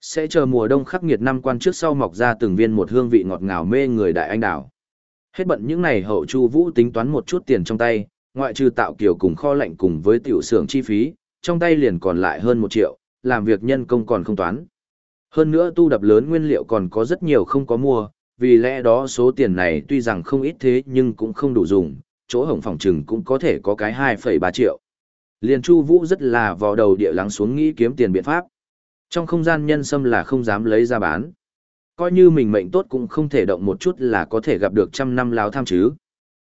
Speaker 1: Sẽ chờ mùa đông khắc nghiệt năm quan trước sau mọc ra từng viên một hương vị ngọt ngào mê người đại anh đào. Hết bận những này hậu Chu Vũ tính toán một chút tiền trong tay, ngoại trừ tạo kiểu cùng kho lạnh cùng với tiểu xưởng chi phí, trong tay liền còn lại hơn 1 triệu, làm việc nhân công còn không toán. Hơn nữa tu đập lớn nguyên liệu còn có rất nhiều không có mua, vì lẽ đó số tiền này tuy rằng không ít thế nhưng cũng không đủ dùng, chỗ hổng phòng trừng cũng có thể có cái 2,3 triệu. Liền Chu Vũ rất là vào đầu địa lắng xuống nghĩ kiếm tiền biện pháp. Trong không gian nhân sâm là không dám lấy ra bán. Coi như mình mệnh tốt cũng không thể động một chút là có thể gặp được trăm năm láo tham chứ.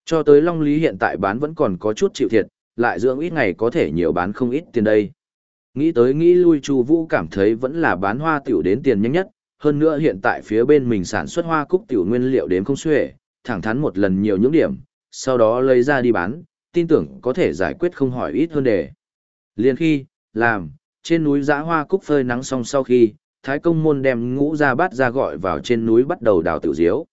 Speaker 1: Cho tới Long Lý hiện tại bán vẫn còn có chút chịu thiệt, lại dưỡng ít ngày có thể nhiều bán không ít tiền đây. Nghĩ tới nghĩ lui Chu Vũ cảm thấy vẫn là bán hoa tiểu đến tiền nhanh nhất, hơn nữa hiện tại phía bên mình sản xuất hoa cúc tiểu nguyên liệu đến không xuể, thẳng thắn một lần nhiều những điểm, sau đó lấy ra đi bán, tin tưởng có thể giải quyết không hỏi ít hơn đề. Liên khi, làm, trên núi giã hoa cúc phơi nắng xong sau khi, Thái công môn đem ngũ ra bát ra gọi vào trên núi bắt đầu đào tiểu diếu.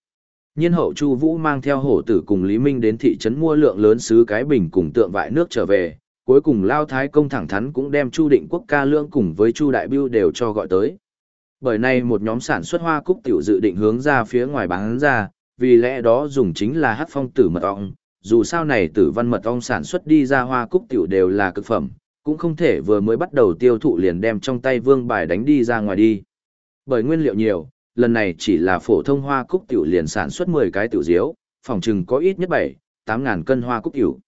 Speaker 1: Nhiên hậu Chu Vũ mang theo hổ tử cùng Lý Minh đến thị trấn mua lượng lớn sứ cái bình cùng tượng vại nước trở về, cuối cùng Lao Thái công thẳng thắn cũng đem Chu Định Quốc ca lượng cùng với Chu Đại Bưu đều cho gọi tới. Bởi nay một nhóm sản xuất hoa cúc tiểu dự định hướng ra phía ngoài bán ra, vì lẽ đó dùng chính là hát phong tử mật ong, dù sao này tử văn mật ong sản xuất đi ra hoa cúc tiểu đều là cực phẩm, cũng không thể vừa mới bắt đầu tiêu thụ liền đem trong tay vương bài đánh đi ra ngoài đi. Bởi nguyên liệu nhiều, lần này chỉ là phổ thông hoa cúc tiểu liền sản xuất 10 cái tiểu diếu, phòng trừng có ít nhất 7, 8 ngàn cân hoa cúc tiểu.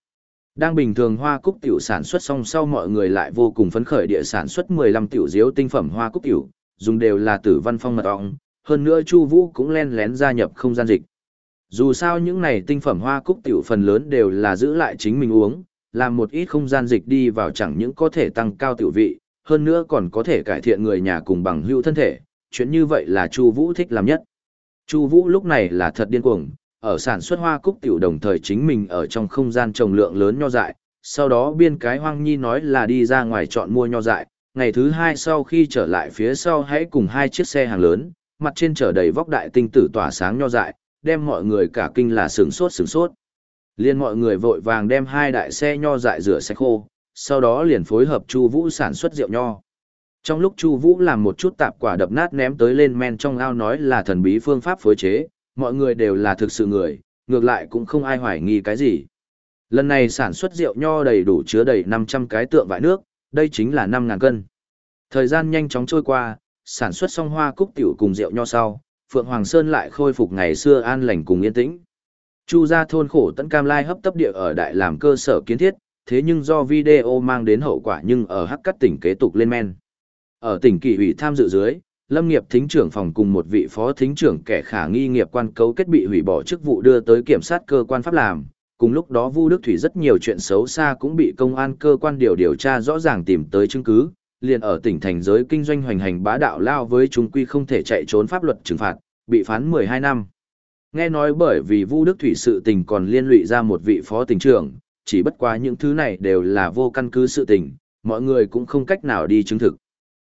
Speaker 1: Đang bình thường hoa cúc tiểu sản xuất xong sau mọi người lại vô cùng phấn khởi địa sản xuất 15 tiểu diếu tinh phẩm hoa cúc tiểu, dùng đều là tử văn phong mật ong, hơn nữa Chu Vũ cũng len lén gia nhập không gian dịch. Dù sao những này tinh phẩm hoa cúc tiểu phần lớn đều là giữ lại chính mình uống, làm một ít không gian dịch đi vào chẳng những có thể tăng cao tiểu vị, hơn nữa còn có thể cải thiện người nhà cùng bằng hữu thân thể, chuyện như vậy là Chu Vũ thích làm nhất. Chu Vũ lúc này là thật điên cuồng, ở sản xuất hoa cúc tiểu đồng thời chính mình ở trong không gian trồng lượng lớn nho dại, sau đó biên cái hoang nhi nói là đi ra ngoài chọn mua nho dại, ngày thứ hai sau khi trở lại phía sau hãy cùng hai chiếc xe hàng lớn, mặt trên chở đầy vóc đại tinh tử tỏa sáng nho dại, đem mọi người cả kinh là sướng sốt sướng sốt. Liên mọi người vội vàng đem hai đại xe nho dại rửa sạch khô, sau đó liền phối hợp Chu Vũ sản xuất rượu nho. Trong lúc Chu Vũ làm một chút tạp quả đập nát ném tới lên men trong ao nói là thần bí phương pháp phối chế, mọi người đều là thực sự người, ngược lại cũng không ai hoài nghi cái gì. Lần này sản xuất rượu nho đầy đủ chứa đầy 500 cái tượng vại nước, đây chính là 5.000 cân. Thời gian nhanh chóng trôi qua, sản xuất xong hoa cúc tiểu cùng rượu nho sau, Phượng Hoàng Sơn lại khôi phục ngày xưa an lành cùng yên tĩnh. Chu gia thôn khổ tận cam lai hấp tấp địa ở đại làm cơ sở kiến thiết, thế nhưng do video mang đến hậu quả nhưng ở hắc cắt tỉnh kế tục lên men. Ở tỉnh kỳ ủy tham dự dưới, Lâm nghiệp thính trưởng phòng cùng một vị phó thính trưởng kẻ khả nghi nghiệp quan cấu kết bị hủy bỏ chức vụ đưa tới kiểm sát cơ quan pháp làm. Cùng lúc đó Vu Đức Thủy rất nhiều chuyện xấu xa cũng bị công an cơ quan điều điều tra rõ ràng tìm tới chứng cứ, liền ở tỉnh thành giới kinh doanh hoành hành bá đạo lao với chúng quy không thể chạy trốn pháp luật trừng phạt, bị phán 12 năm. Nghe nói bởi vì Vu Đức Thủy sự tình còn liên lụy ra một vị phó tỉnh trưởng, chỉ bất quá những thứ này đều là vô căn cứ sự tình, mọi người cũng không cách nào đi chứng thực.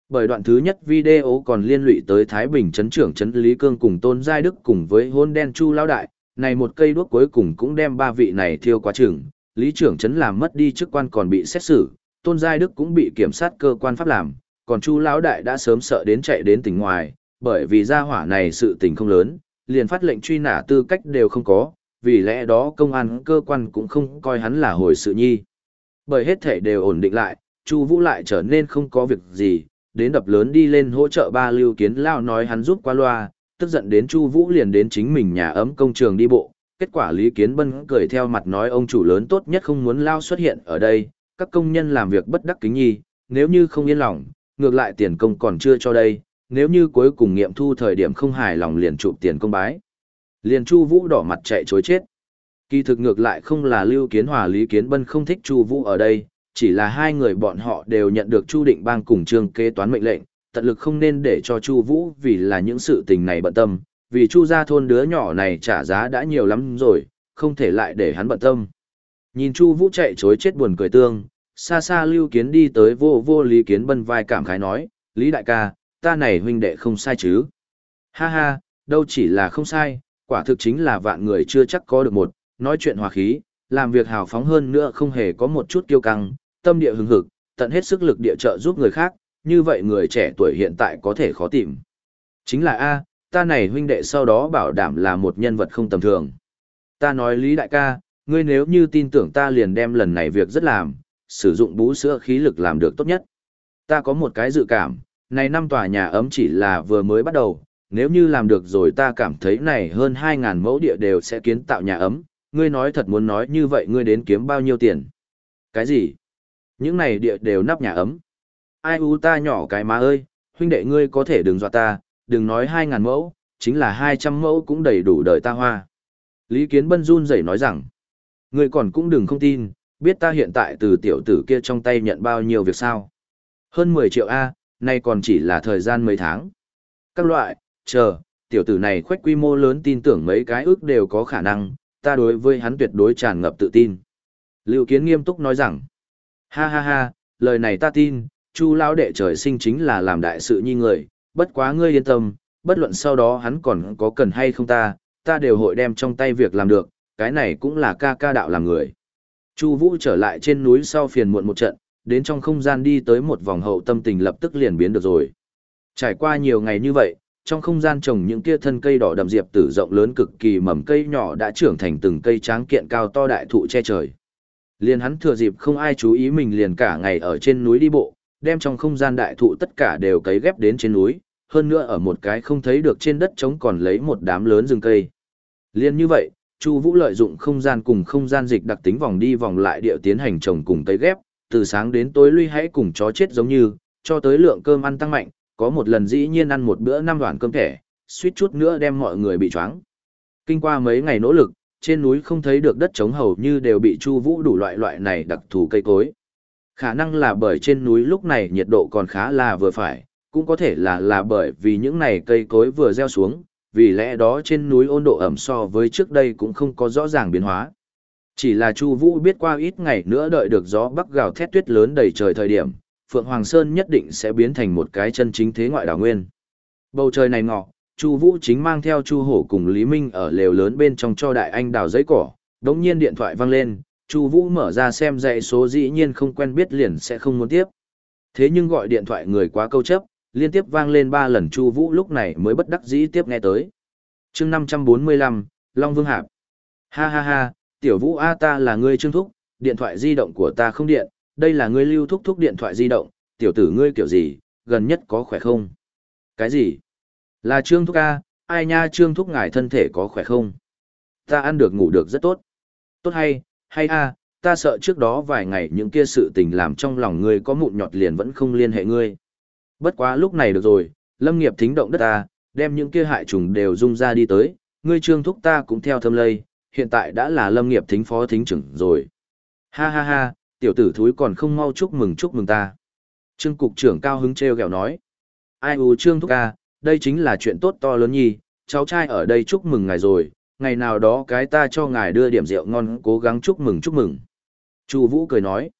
Speaker 1: Bởi đoạn thứ nhất video còn liên lụy tới Thái Bình Trấn trưởng Trấn Lý Cương cùng Tôn Giai Đức cùng với hôn đen Chu Lao Đại, này một cây đuốc cuối cùng cũng đem ba vị này thiêu quá chừng, Lý trưởng Trấn làm mất đi chức quan còn bị xét xử, Tôn Giai Đức cũng bị kiểm sát cơ quan pháp làm, còn Chu Lão Đại đã sớm sợ đến chạy đến tỉnh ngoài, bởi vì gia hỏa này sự tình không lớn, liền phát lệnh truy nã tư cách đều không có, vì lẽ đó công an cơ quan cũng không coi hắn là hồi sự nhi. Bởi hết thể đều ổn định lại, Chu Vũ lại trở nên không có việc gì, đến đập lớn đi lên hỗ trợ ba lưu kiến lao nói hắn giúp qua loa, tức giận đến Chu Vũ liền đến chính mình nhà ấm công trường đi bộ. Kết quả Lý Kiến Bân cười theo mặt nói ông chủ lớn tốt nhất không muốn lao xuất hiện ở đây, các công nhân làm việc bất đắc kính nhi, nếu như không yên lòng, ngược lại tiền công còn chưa cho đây, nếu như cuối cùng nghiệm thu thời điểm không hài lòng liền chụp tiền công bái. Liền Chu Vũ đỏ mặt chạy chối chết. Kỳ thực ngược lại không là Lưu Kiến Hòa Lý Kiến Bân không thích Chu Vũ ở đây, chỉ là hai người bọn họ đều nhận được Chu Định Bang cùng Trương kế toán mệnh lệnh, tận lực không nên để cho Chu Vũ vì là những sự tình này bận tâm, vì Chu gia thôn đứa nhỏ này trả giá đã nhiều lắm rồi, không thể lại để hắn bận tâm. Nhìn Chu Vũ chạy trối chết buồn cười tương, xa xa Lưu Kiến đi tới vô vô Lý Kiến Bân vai cảm khái nói, Lý đại ca, ta này huynh đệ không sai chứ. Ha ha, đâu chỉ là không sai, quả thực chính là vạn người chưa chắc có được một, nói chuyện hòa khí, làm việc hào phóng hơn nữa không hề có một chút kiêu căng, tâm địa hứng hực, tận hết sức lực địa trợ giúp người khác, như vậy người trẻ tuổi hiện tại có thể khó tìm. Chính là A, ta này huynh đệ sau đó bảo đảm là một nhân vật không tầm thường. Ta nói Lý đại ca, ngươi nếu như tin tưởng ta liền đem lần này việc rất làm, sử dụng bú sữa khí lực làm được tốt nhất. Ta có một cái dự cảm, này năm tòa nhà ấm chỉ là vừa mới bắt đầu, nếu như làm được rồi ta cảm thấy này hơn 2.000 mẫu địa đều sẽ kiến tạo nhà ấm, ngươi nói thật muốn nói như vậy ngươi đến kiếm bao nhiêu tiền. Cái gì? Những này địa đều nắp nhà ấm. Ai u ta nhỏ cái má ơi, huynh đệ ngươi có thể đừng dọa ta, đừng nói hai ngàn mẫu, chính là 200 mẫu cũng đầy đủ đời ta hoa. Lý Kiến Bân run rẩy nói rằng, ngươi còn cũng đừng không tin, biết ta hiện tại từ tiểu tử kia trong tay nhận bao nhiêu việc sao. Hơn 10 triệu A, nay còn chỉ là thời gian mấy tháng. Các loại, chờ, tiểu tử này khoách quy mô lớn tin tưởng mấy cái ước đều có khả năng, ta đối với hắn tuyệt đối tràn ngập tự tin. Lưu Kiến nghiêm túc nói rằng, ha ha ha, lời này ta tin, Chu lão đệ trời sinh chính là làm đại sự như người, bất quá ngươi yên tâm, bất luận sau đó hắn còn có cần hay không ta, ta đều hội đem trong tay việc làm được, cái này cũng là ca ca đạo làm người. Chu Vũ trở lại trên núi sau phiền muộn một trận, đến trong không gian đi tới một vòng hậu tâm tình lập tức liền biến được rồi. Trải qua nhiều ngày như vậy, trong không gian trồng những kia thân cây đỏ đậm diệp tử rộng lớn cực kỳ mầm cây nhỏ đã trưởng thành từng cây tráng kiện cao to đại thụ che trời. Liền hắn thừa dịp không ai chú ý mình liền cả ngày ở trên núi đi bộ, đem trong không gian đại thụ tất cả đều cấy ghép đến trên núi, hơn nữa ở một cái không thấy được trên đất trống còn lấy một đám lớn rừng cây. Liên như vậy, Chu Vũ lợi dụng không gian cùng không gian dịch đặc tính vòng đi vòng lại địa tiến hành trồng cùng cấy ghép, từ sáng đến tối lui hãy cùng chó chết giống như, cho tới lượng cơm ăn tăng mạnh, có một lần dĩ nhiên ăn một bữa năm đoạn cơm thẻ, suýt chút nữa đem mọi người bị choáng. Kinh qua mấy ngày nỗ lực, trên núi không thấy được đất trống hầu như đều bị Chu Vũ đủ loại loại này đặc thù cây cối. Khả năng là bởi trên núi lúc này nhiệt độ còn khá là vừa phải, cũng có thể là là bởi vì những này cây cối vừa gieo xuống, vì lẽ đó trên núi ôn độ ẩm so với trước đây cũng không có rõ ràng biến hóa. Chỉ là Chu Vũ biết qua ít ngày nữa đợi được gió bắc gào thét tuyết lớn đầy trời thời điểm, Phượng Hoàng Sơn nhất định sẽ biến thành một cái chân chính thế ngoại đảo nguyên. Bầu trời này ngọ, Chu Vũ chính mang theo Chu Hổ cùng Lý Minh ở lều lớn bên trong cho đại anh đào giấy cỏ, đống nhiên điện thoại vang lên, Chu Vũ mở ra xem dãy số dĩ nhiên không quen biết liền sẽ không muốn tiếp. Thế nhưng gọi điện thoại người quá câu chấp, liên tiếp vang lên 3 lần Chu Vũ lúc này mới bất đắc dĩ tiếp nghe tới. Chương 545, Long Vương Hạp. Ha ha ha, tiểu Vũ a ta là ngươi Trương Thúc, điện thoại di động của ta không điện, đây là ngươi lưu thúc thúc điện thoại di động, tiểu tử ngươi kiểu gì, gần nhất có khỏe không? Cái gì? Là Trương Thúc A, ai nha Trương Thúc ngài thân thể có khỏe không? Ta ăn được ngủ được rất tốt. Tốt hay, hay a, ta sợ trước đó vài ngày những kia sự tình làm trong lòng ngươi có mụn nhọt liền vẫn không liên hệ ngươi. Bất quá lúc này được rồi, lâm nghiệp thính động đất ta, đem những kia hại trùng đều rung ra đi tới, ngươi Trương Thúc ta cũng theo thâm lây, hiện tại đã là lâm nghiệp thính phó thính trưởng rồi. Ha ha ha, tiểu tử thúi còn không mau chúc mừng chúc mừng ta. Trương cục trưởng cao hứng treo gẹo nói. Ai u Trương Thúc ca, đây chính là chuyện tốt to lớn nhi, cháu trai ở đây chúc mừng ngài rồi, ngày nào đó cái ta cho ngài đưa điểm rượu ngon cố gắng chúc mừng chúc mừng. Chu Vũ cười nói.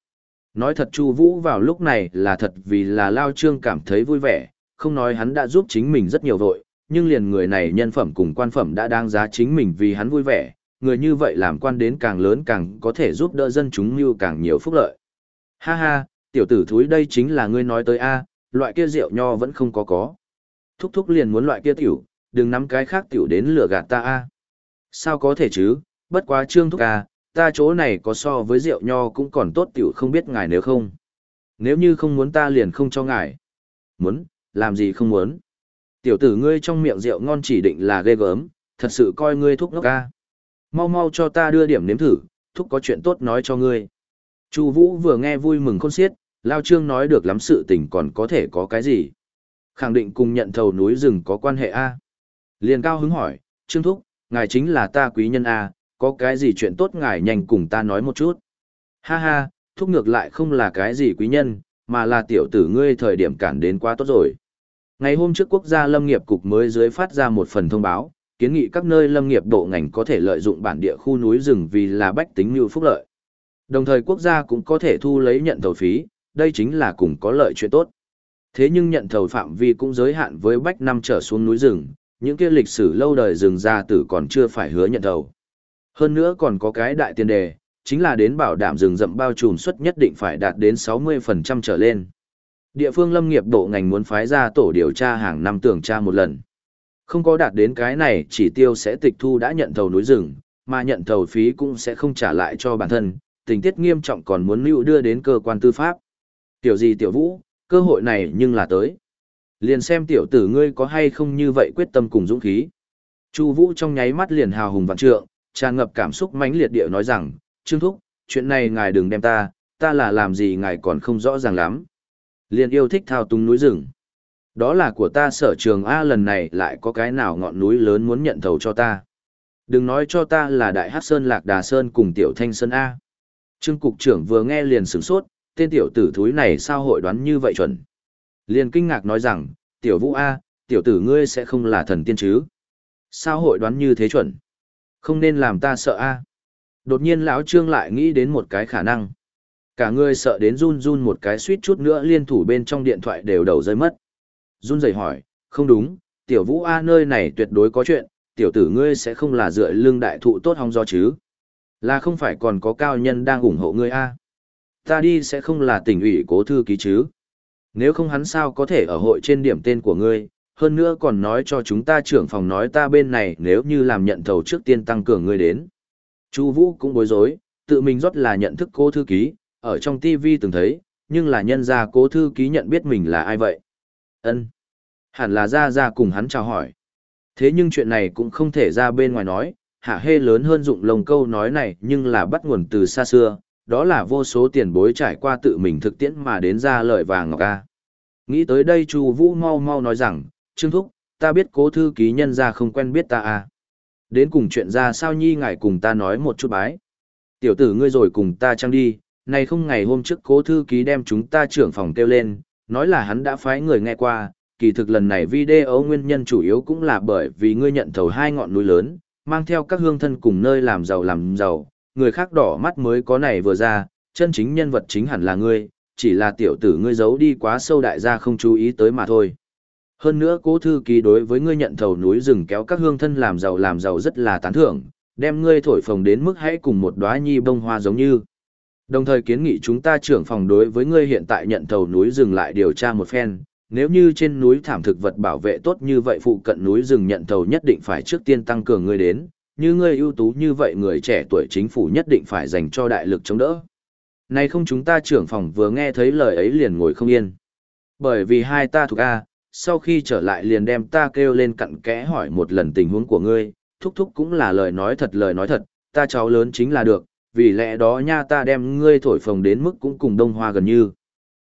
Speaker 1: Nói thật Chu Vũ vào lúc này là thật vì là Lao Trương cảm thấy vui vẻ, không nói hắn đã giúp chính mình rất nhiều vội, nhưng liền người này nhân phẩm cùng quan phẩm đã đáng giá chính mình vì hắn vui vẻ, người như vậy làm quan đến càng lớn càng có thể giúp đỡ dân chúng như càng nhiều phúc lợi. Ha ha, tiểu tử thúi đây chính là ngươi nói tới a, loại kia rượu nho vẫn không có có. Thúc thúc liền muốn loại kia tiểu, đừng nắm cái khác tiểu đến lừa gạt ta a. Sao có thể chứ, bất quá trương thúc ca, ta chỗ này có so với rượu nho cũng còn tốt tiểu không biết ngài nếu không. Nếu như không muốn ta liền không cho ngài. Muốn, làm gì không muốn. Tiểu tử ngươi trong miệng rượu ngon chỉ định là ghê gớm, thật sự coi ngươi thúc ngốc ca. Mau mau cho ta đưa điểm nếm thử, thúc có chuyện tốt nói cho ngươi. Chu Vũ vừa nghe vui mừng khôn xiết, Lao Trương nói được lắm sự tình còn có thể có cái gì. Khẳng định cùng nhận thầu núi rừng có quan hệ A. Liền cao hứng hỏi, Trương Thúc, ngài chính là ta quý nhân A, có cái gì chuyện tốt ngài nhanh cùng ta nói một chút. Ha ha, Thúc ngược lại không là cái gì quý nhân, mà là tiểu tử ngươi thời điểm cản đến quá tốt rồi. Ngày hôm trước quốc gia lâm nghiệp cục mới dưới phát ra một phần thông báo, kiến nghị các nơi lâm nghiệp bộ ngành có thể lợi dụng bản địa khu núi rừng vì là bách tính như phúc lợi. Đồng thời quốc gia cũng có thể thu lấy nhận thầu phí, đây chính là cùng có lợi chuyện tốt. Thế nhưng nhận thầu phạm vi cũng giới hạn với bách năm trở xuống núi rừng, những kia lịch sử lâu đời rừng gia tử còn chưa phải hứa nhận đầu. Hơn nữa còn có cái đại tiền đề, chính là đến bảo đảm rừng rậm bao trùm suất nhất định phải đạt đến 60% trở lên. Địa phương lâm nghiệp bộ ngành muốn phái ra tổ điều tra hàng năm tưởng tra một lần. Không có đạt đến cái này chỉ tiêu sẽ tịch thu đã nhận thầu núi rừng, mà nhận thầu phí cũng sẽ không trả lại cho bản thân, tình tiết nghiêm trọng còn muốn lưu đưa đến cơ quan tư pháp. Tiểu gì tiểu vũ, cơ hội này nhưng là tới. Liền xem tiểu tử ngươi có hay không như vậy quyết tâm cùng dũng khí. Chu vũ trong nháy mắt liền hào hùng vạn trượng, tràn ngập cảm xúc mãnh liệt địa nói rằng, Trương Thúc, chuyện này ngài đừng đem ta, ta là làm gì ngài còn không rõ ràng lắm. Liền yêu thích thao túng núi rừng. Đó là của ta sở trường A lần này lại có cái nào ngọn núi lớn muốn nhận thầu cho ta. Đừng nói cho ta là Đại hắc Sơn Lạc Đà Sơn cùng Tiểu Thanh Sơn A. Trương Cục trưởng vừa nghe liền sửng sốt, tên tiểu tử thúi này sao hội đoán như vậy chuẩn. Liền kinh ngạc nói rằng, Tiểu Vũ A, tiểu tử ngươi sẽ không là thần tiên chứ. Sao hội đoán như thế chuẩn? Không nên làm ta sợ A. Đột nhiên lão Trương lại nghĩ đến một cái khả năng. Cả ngươi sợ đến run run một cái suýt chút nữa liên thủ bên trong điện thoại đều đầu rơi mất. Run rẩy hỏi, không đúng, tiểu vũ A nơi này tuyệt đối có chuyện, tiểu tử ngươi sẽ không là dựa lưng đại thụ tốt hong do chứ. Là không phải còn có cao nhân đang ủng hộ ngươi A. Ta đi sẽ không là tỉnh ủy cố thư ký chứ. Nếu không hắn sao có thể ở hội trên điểm tên của ngươi, hơn nữa còn nói cho chúng ta trưởng phòng nói ta bên này nếu như làm nhận thầu trước tiên tăng cường ngươi đến. Chu Vũ cũng bối rối, tự mình rốt là nhận thức cô thư ký, ở trong TV từng thấy, nhưng là nhân gia cố thư ký nhận biết mình là ai vậy. Ân, Hẳn là ra ra cùng hắn chào hỏi. Thế nhưng chuyện này cũng không thể ra bên ngoài nói, hạ hê lớn hơn dụng lồng câu nói này nhưng là bắt nguồn từ xa xưa, đó là vô số tiền bối trải qua tự mình thực tiễn mà đến ra lợi vàng ngọc ca. Nghĩ tới đây Chu Vũ mau mau nói rằng, Trương Thúc, ta biết cố thư ký nhân gia không quen biết ta à. Đến cùng chuyện ra sao nhi ngài cùng ta nói một chút bái. Tiểu tử ngươi rồi cùng ta trăng đi, này không ngày hôm trước cố thư ký đem chúng ta trưởng phòng kêu lên, nói là hắn đã phái người nghe qua, kỳ thực lần này video nguyên nhân chủ yếu cũng là bởi vì ngươi nhận thầu hai ngọn núi lớn, mang theo các hương thân cùng nơi làm giàu làm giàu, người khác đỏ mắt mới có này vừa ra, chân chính nhân vật chính hẳn là ngươi, chỉ là tiểu tử ngươi giấu đi quá sâu đại gia không chú ý tới mà thôi. Hơn nữa cố thư ký đối với ngươi nhận thầu núi rừng kéo các hương thân làm giàu làm giàu rất là tán thưởng, đem ngươi thổi phồng đến mức hãy cùng một đóa nhi bông hoa giống như. Đồng thời kiến nghị chúng ta trưởng phòng đối với ngươi hiện tại nhận thầu núi rừng lại điều tra một phen, nếu như trên núi thảm thực vật bảo vệ tốt như vậy phụ cận núi rừng nhận thầu nhất định phải trước tiên tăng cường ngươi đến, như ngươi ưu tú như vậy người trẻ tuổi chính phủ nhất định phải dành cho đại lực chống đỡ. Này không chúng ta trưởng phòng vừa nghe thấy lời ấy liền ngồi không yên. Bởi vì hai ta thuộc A, sau khi trở lại liền đem ta kêu lên cặn kẽ hỏi một lần tình huống của ngươi, thúc thúc cũng là lời nói thật lời nói thật, ta cháu lớn chính là được, vì lẽ đó nha ta đem ngươi thổi phồng đến mức cũng cùng đông hoa gần như.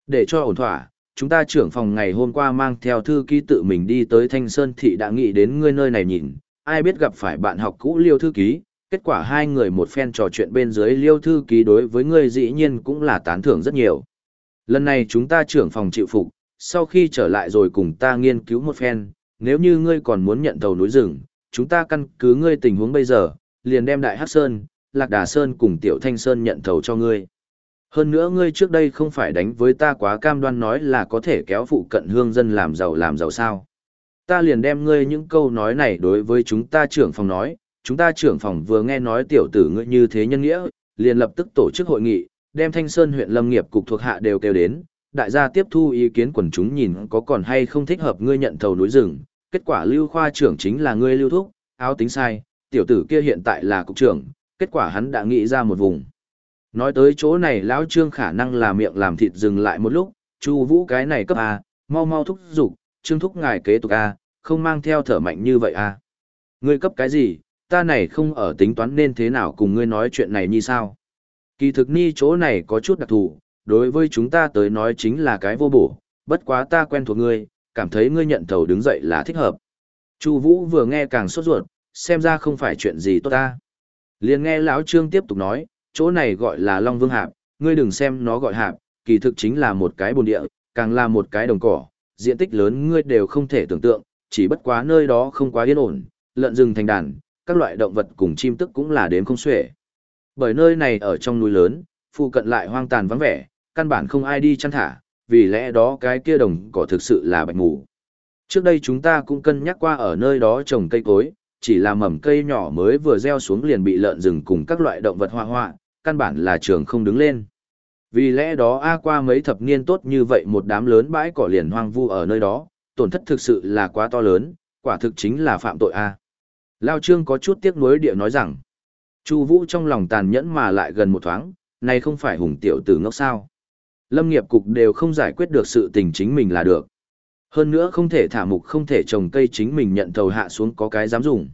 Speaker 1: Để cho ổn thỏa, chúng ta trưởng phòng ngày hôm qua mang theo thư ký tự mình đi tới Thanh Sơn Thị đã nghĩ đến ngươi nơi này nhìn, ai biết gặp phải bạn học cũ liêu thư ký, kết quả hai người một phen trò chuyện bên dưới liêu thư ký đối với ngươi dĩ nhiên cũng là tán thưởng rất nhiều. Lần này chúng ta trưởng phòng chịu phục, sau khi trở lại rồi cùng ta nghiên cứu một phen, nếu như ngươi còn muốn nhận tàu núi rừng, chúng ta căn cứ ngươi tình huống bây giờ, liền đem Đại Hắc Sơn, Lạc Đà Sơn cùng Tiểu Thanh Sơn nhận thầu cho ngươi. Hơn nữa ngươi trước đây không phải đánh với ta quá cam đoan nói là có thể kéo phụ cận hương dân làm giàu làm giàu sao. Ta liền đem ngươi những câu nói này đối với chúng ta trưởng phòng nói, chúng ta trưởng phòng vừa nghe nói tiểu tử ngươi như thế nhân nghĩa, liền lập tức tổ chức hội nghị, đem Thanh Sơn huyện lâm nghiệp cục thuộc hạ đều kêu đến, đại gia tiếp thu ý kiến quần chúng nhìn có còn hay không thích hợp ngươi nhận thầu núi rừng, kết quả lưu khoa trưởng chính là ngươi lưu thúc, áo tính sai, tiểu tử kia hiện tại là cục trưởng, kết quả hắn đã nghĩ ra một vùng. Nói tới chỗ này lão trương khả năng là miệng làm thịt dừng lại một lúc, chu vũ cái này cấp A, mau mau thúc giục, trương thúc ngài kế tục A, không mang theo thở mạnh như vậy A. Ngươi cấp cái gì, ta này không ở tính toán nên thế nào cùng ngươi nói chuyện này như sao. Kỳ thực ni chỗ này có chút đặc thù, đối với chúng ta tới nói chính là cái vô bổ, bất quá ta quen thuộc ngươi, cảm thấy ngươi nhận thầu đứng dậy là thích hợp. Chu Vũ vừa nghe càng sốt ruột, xem ra không phải chuyện gì tốt ta. Liền nghe lão Trương tiếp tục nói, chỗ này gọi là Long Vương Hạp, ngươi đừng xem nó gọi hạp, kỳ thực chính là một cái bồn địa, càng là một cái đồng cỏ, diện tích lớn ngươi đều không thể tưởng tượng, chỉ bất quá nơi đó không quá yên ổn, lợn rừng thành đàn, các loại động vật cùng chim tức cũng là đến không xuể. Bởi nơi này ở trong núi lớn, phụ cận lại hoang tàn vắng vẻ, căn bản không ai đi chăn thả, vì lẽ đó cái kia đồng cỏ thực sự là bạch mù. Trước đây chúng ta cũng cân nhắc qua ở nơi đó trồng cây cối, chỉ là mầm cây nhỏ mới vừa gieo xuống liền bị lợn rừng cùng các loại động vật hoa hoa, căn bản là trường không đứng lên. Vì lẽ đó A qua mấy thập niên tốt như vậy một đám lớn bãi cỏ liền hoang vu ở nơi đó, tổn thất thực sự là quá to lớn, quả thực chính là phạm tội A. Lao Trương có chút tiếc nuối địa nói rằng, Chu Vũ trong lòng tàn nhẫn mà lại gần một thoáng, này không phải hùng tiểu tử ngốc sao. Lâm nghiệp cục đều không giải quyết được sự tình chính mình là được. Hơn nữa không thể thả mục không thể trồng cây chính mình nhận thầu hạ xuống có cái dám dùng.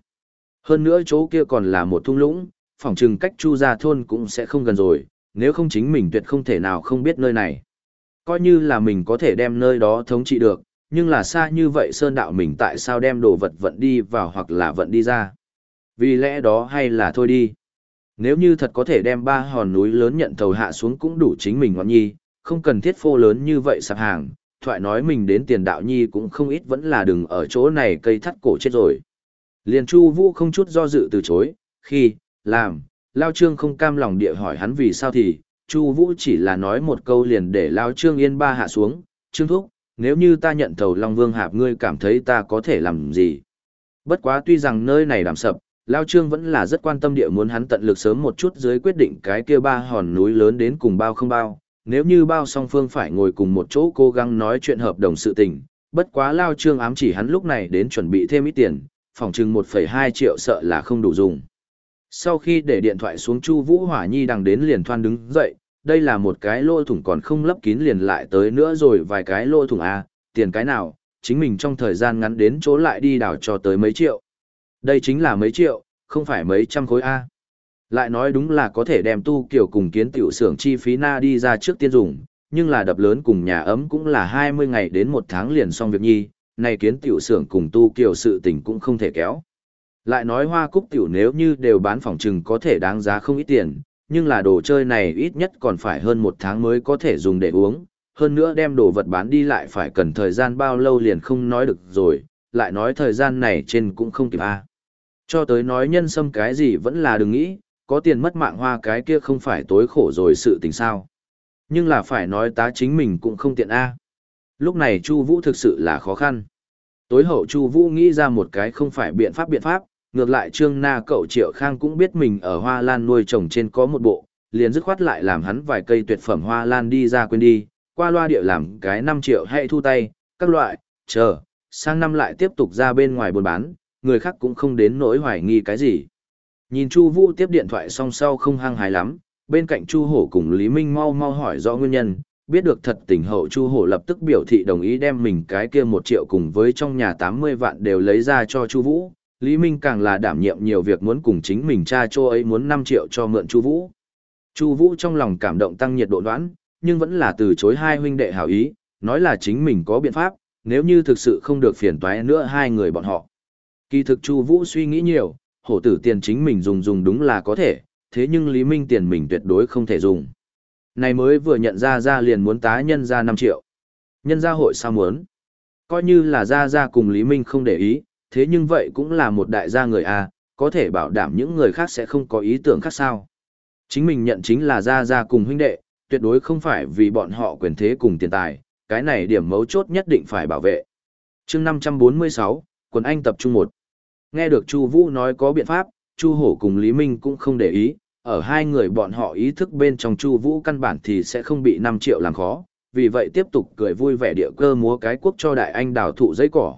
Speaker 1: Hơn nữa chỗ kia còn là một thung lũng, phòng trừng cách chu ra thôn cũng sẽ không gần rồi, nếu không chính mình tuyệt không thể nào không biết nơi này. Coi như là mình có thể đem nơi đó thống trị được, nhưng là xa như vậy sơn đạo mình tại sao đem đồ vật vận đi vào hoặc là vận đi ra. Vì lẽ đó hay là thôi đi. Nếu như thật có thể đem ba hòn núi lớn nhận thầu hạ xuống cũng đủ chính mình ngọn nhi, không cần thiết phô lớn như vậy sạp hàng, thoại nói mình đến tiền đạo nhi cũng không ít vẫn là đừng ở chỗ này cây thắt cổ chết rồi. Liền Chu Vũ không chút do dự từ chối, khi, làm, Lao Trương không cam lòng địa hỏi hắn vì sao thì, Chu Vũ chỉ là nói một câu liền để Lao Trương yên ba hạ xuống, Trương Thúc, nếu như ta nhận thầu Long Vương Hạp ngươi cảm thấy ta có thể làm gì. Bất quá tuy rằng nơi này đảm sập, Lao Trương vẫn là rất quan tâm địa muốn hắn tận lực sớm một chút dưới quyết định cái kia ba hòn núi lớn đến cùng bao không bao, nếu như bao song phương phải ngồi cùng một chỗ cố gắng nói chuyện hợp đồng sự tình, bất quá Lao Trương ám chỉ hắn lúc này đến chuẩn bị thêm ít tiền, phòng chừng 1,2 triệu sợ là không đủ dùng. Sau khi để điện thoại xuống Chu Vũ Hỏa Nhi đang đến liền thoan đứng dậy, đây là một cái lỗ thủng còn không lấp kín liền lại tới nữa rồi vài cái lỗ thủng a, tiền cái nào, chính mình trong thời gian ngắn đến chỗ lại đi đảo cho tới mấy triệu. Đây chính là mấy triệu, không phải mấy trăm khối a. Lại nói đúng là có thể đem tu kiểu cùng kiến tiểu xưởng chi phí na đi ra trước tiên dùng, nhưng là đập lớn cùng nhà ấm cũng là 20 ngày đến một tháng liền xong việc nhi, này kiến tiểu xưởng cùng tu kiểu sự tình cũng không thể kéo. Lại nói hoa cúc tiểu nếu như đều bán phòng trừng có thể đáng giá không ít tiền, nhưng là đồ chơi này ít nhất còn phải hơn một tháng mới có thể dùng để uống, hơn nữa đem đồ vật bán đi lại phải cần thời gian bao lâu liền không nói được rồi, lại nói thời gian này trên cũng không kịp a. Cho tới nói nhân sâm cái gì vẫn là đừng nghĩ, có tiền mất mạng hoa cái kia không phải tối khổ rồi sự tình sao. Nhưng là phải nói tá chính mình cũng không tiện a. Lúc này Chu Vũ thực sự là khó khăn. Tối hậu Chu Vũ nghĩ ra một cái không phải biện pháp biện pháp, ngược lại Trương Na cậu Triệu Khang cũng biết mình ở Hoa Lan nuôi trồng trên có một bộ, liền dứt khoát lại làm hắn vài cây tuyệt phẩm Hoa Lan đi ra quên đi, qua loa địa làm cái 5 triệu hay thu tay, các loại, chờ, sang năm lại tiếp tục ra bên ngoài buôn bán, người khác cũng không đến nỗi hoài nghi cái gì. Nhìn Chu Vũ tiếp điện thoại song sau không hăng hái lắm, bên cạnh Chu Hổ cùng Lý Minh mau mau hỏi rõ nguyên nhân, biết được thật tình hậu Chu Hổ lập tức biểu thị đồng ý đem mình cái kia một triệu cùng với trong nhà 80 vạn đều lấy ra cho Chu Vũ. Lý Minh càng là đảm nhiệm nhiều việc muốn cùng chính mình cha cho ấy muốn 5 triệu cho mượn Chu Vũ. Chu Vũ trong lòng cảm động tăng nhiệt độ đoán, nhưng vẫn là từ chối hai huynh đệ hảo ý, nói là chính mình có biện pháp, nếu như thực sự không được phiền toái nữa hai người bọn họ. Kỳ thực Chu Vũ suy nghĩ nhiều, hổ tử tiền chính mình dùng dùng đúng là có thể, thế nhưng Lý Minh tiền mình tuyệt đối không thể dùng. Này mới vừa nhận ra ra liền muốn tá nhân ra 5 triệu. Nhân gia hội sao muốn? Coi như là ra ra cùng Lý Minh không để ý, thế nhưng vậy cũng là một đại gia người A, có thể bảo đảm những người khác sẽ không có ý tưởng khác sao. Chính mình nhận chính là gia gia cùng huynh đệ, tuyệt đối không phải vì bọn họ quyền thế cùng tiền tài, cái này điểm mấu chốt nhất định phải bảo vệ. chương 546, quần anh tập trung một. Nghe được Chu Vũ nói có biện pháp, Chu Hổ cùng Lý Minh cũng không để ý, ở hai người bọn họ ý thức bên trong Chu Vũ căn bản thì sẽ không bị 5 triệu làm khó, vì vậy tiếp tục cười vui vẻ địa cơ múa cái quốc cho đại anh đào thụ giấy cỏ.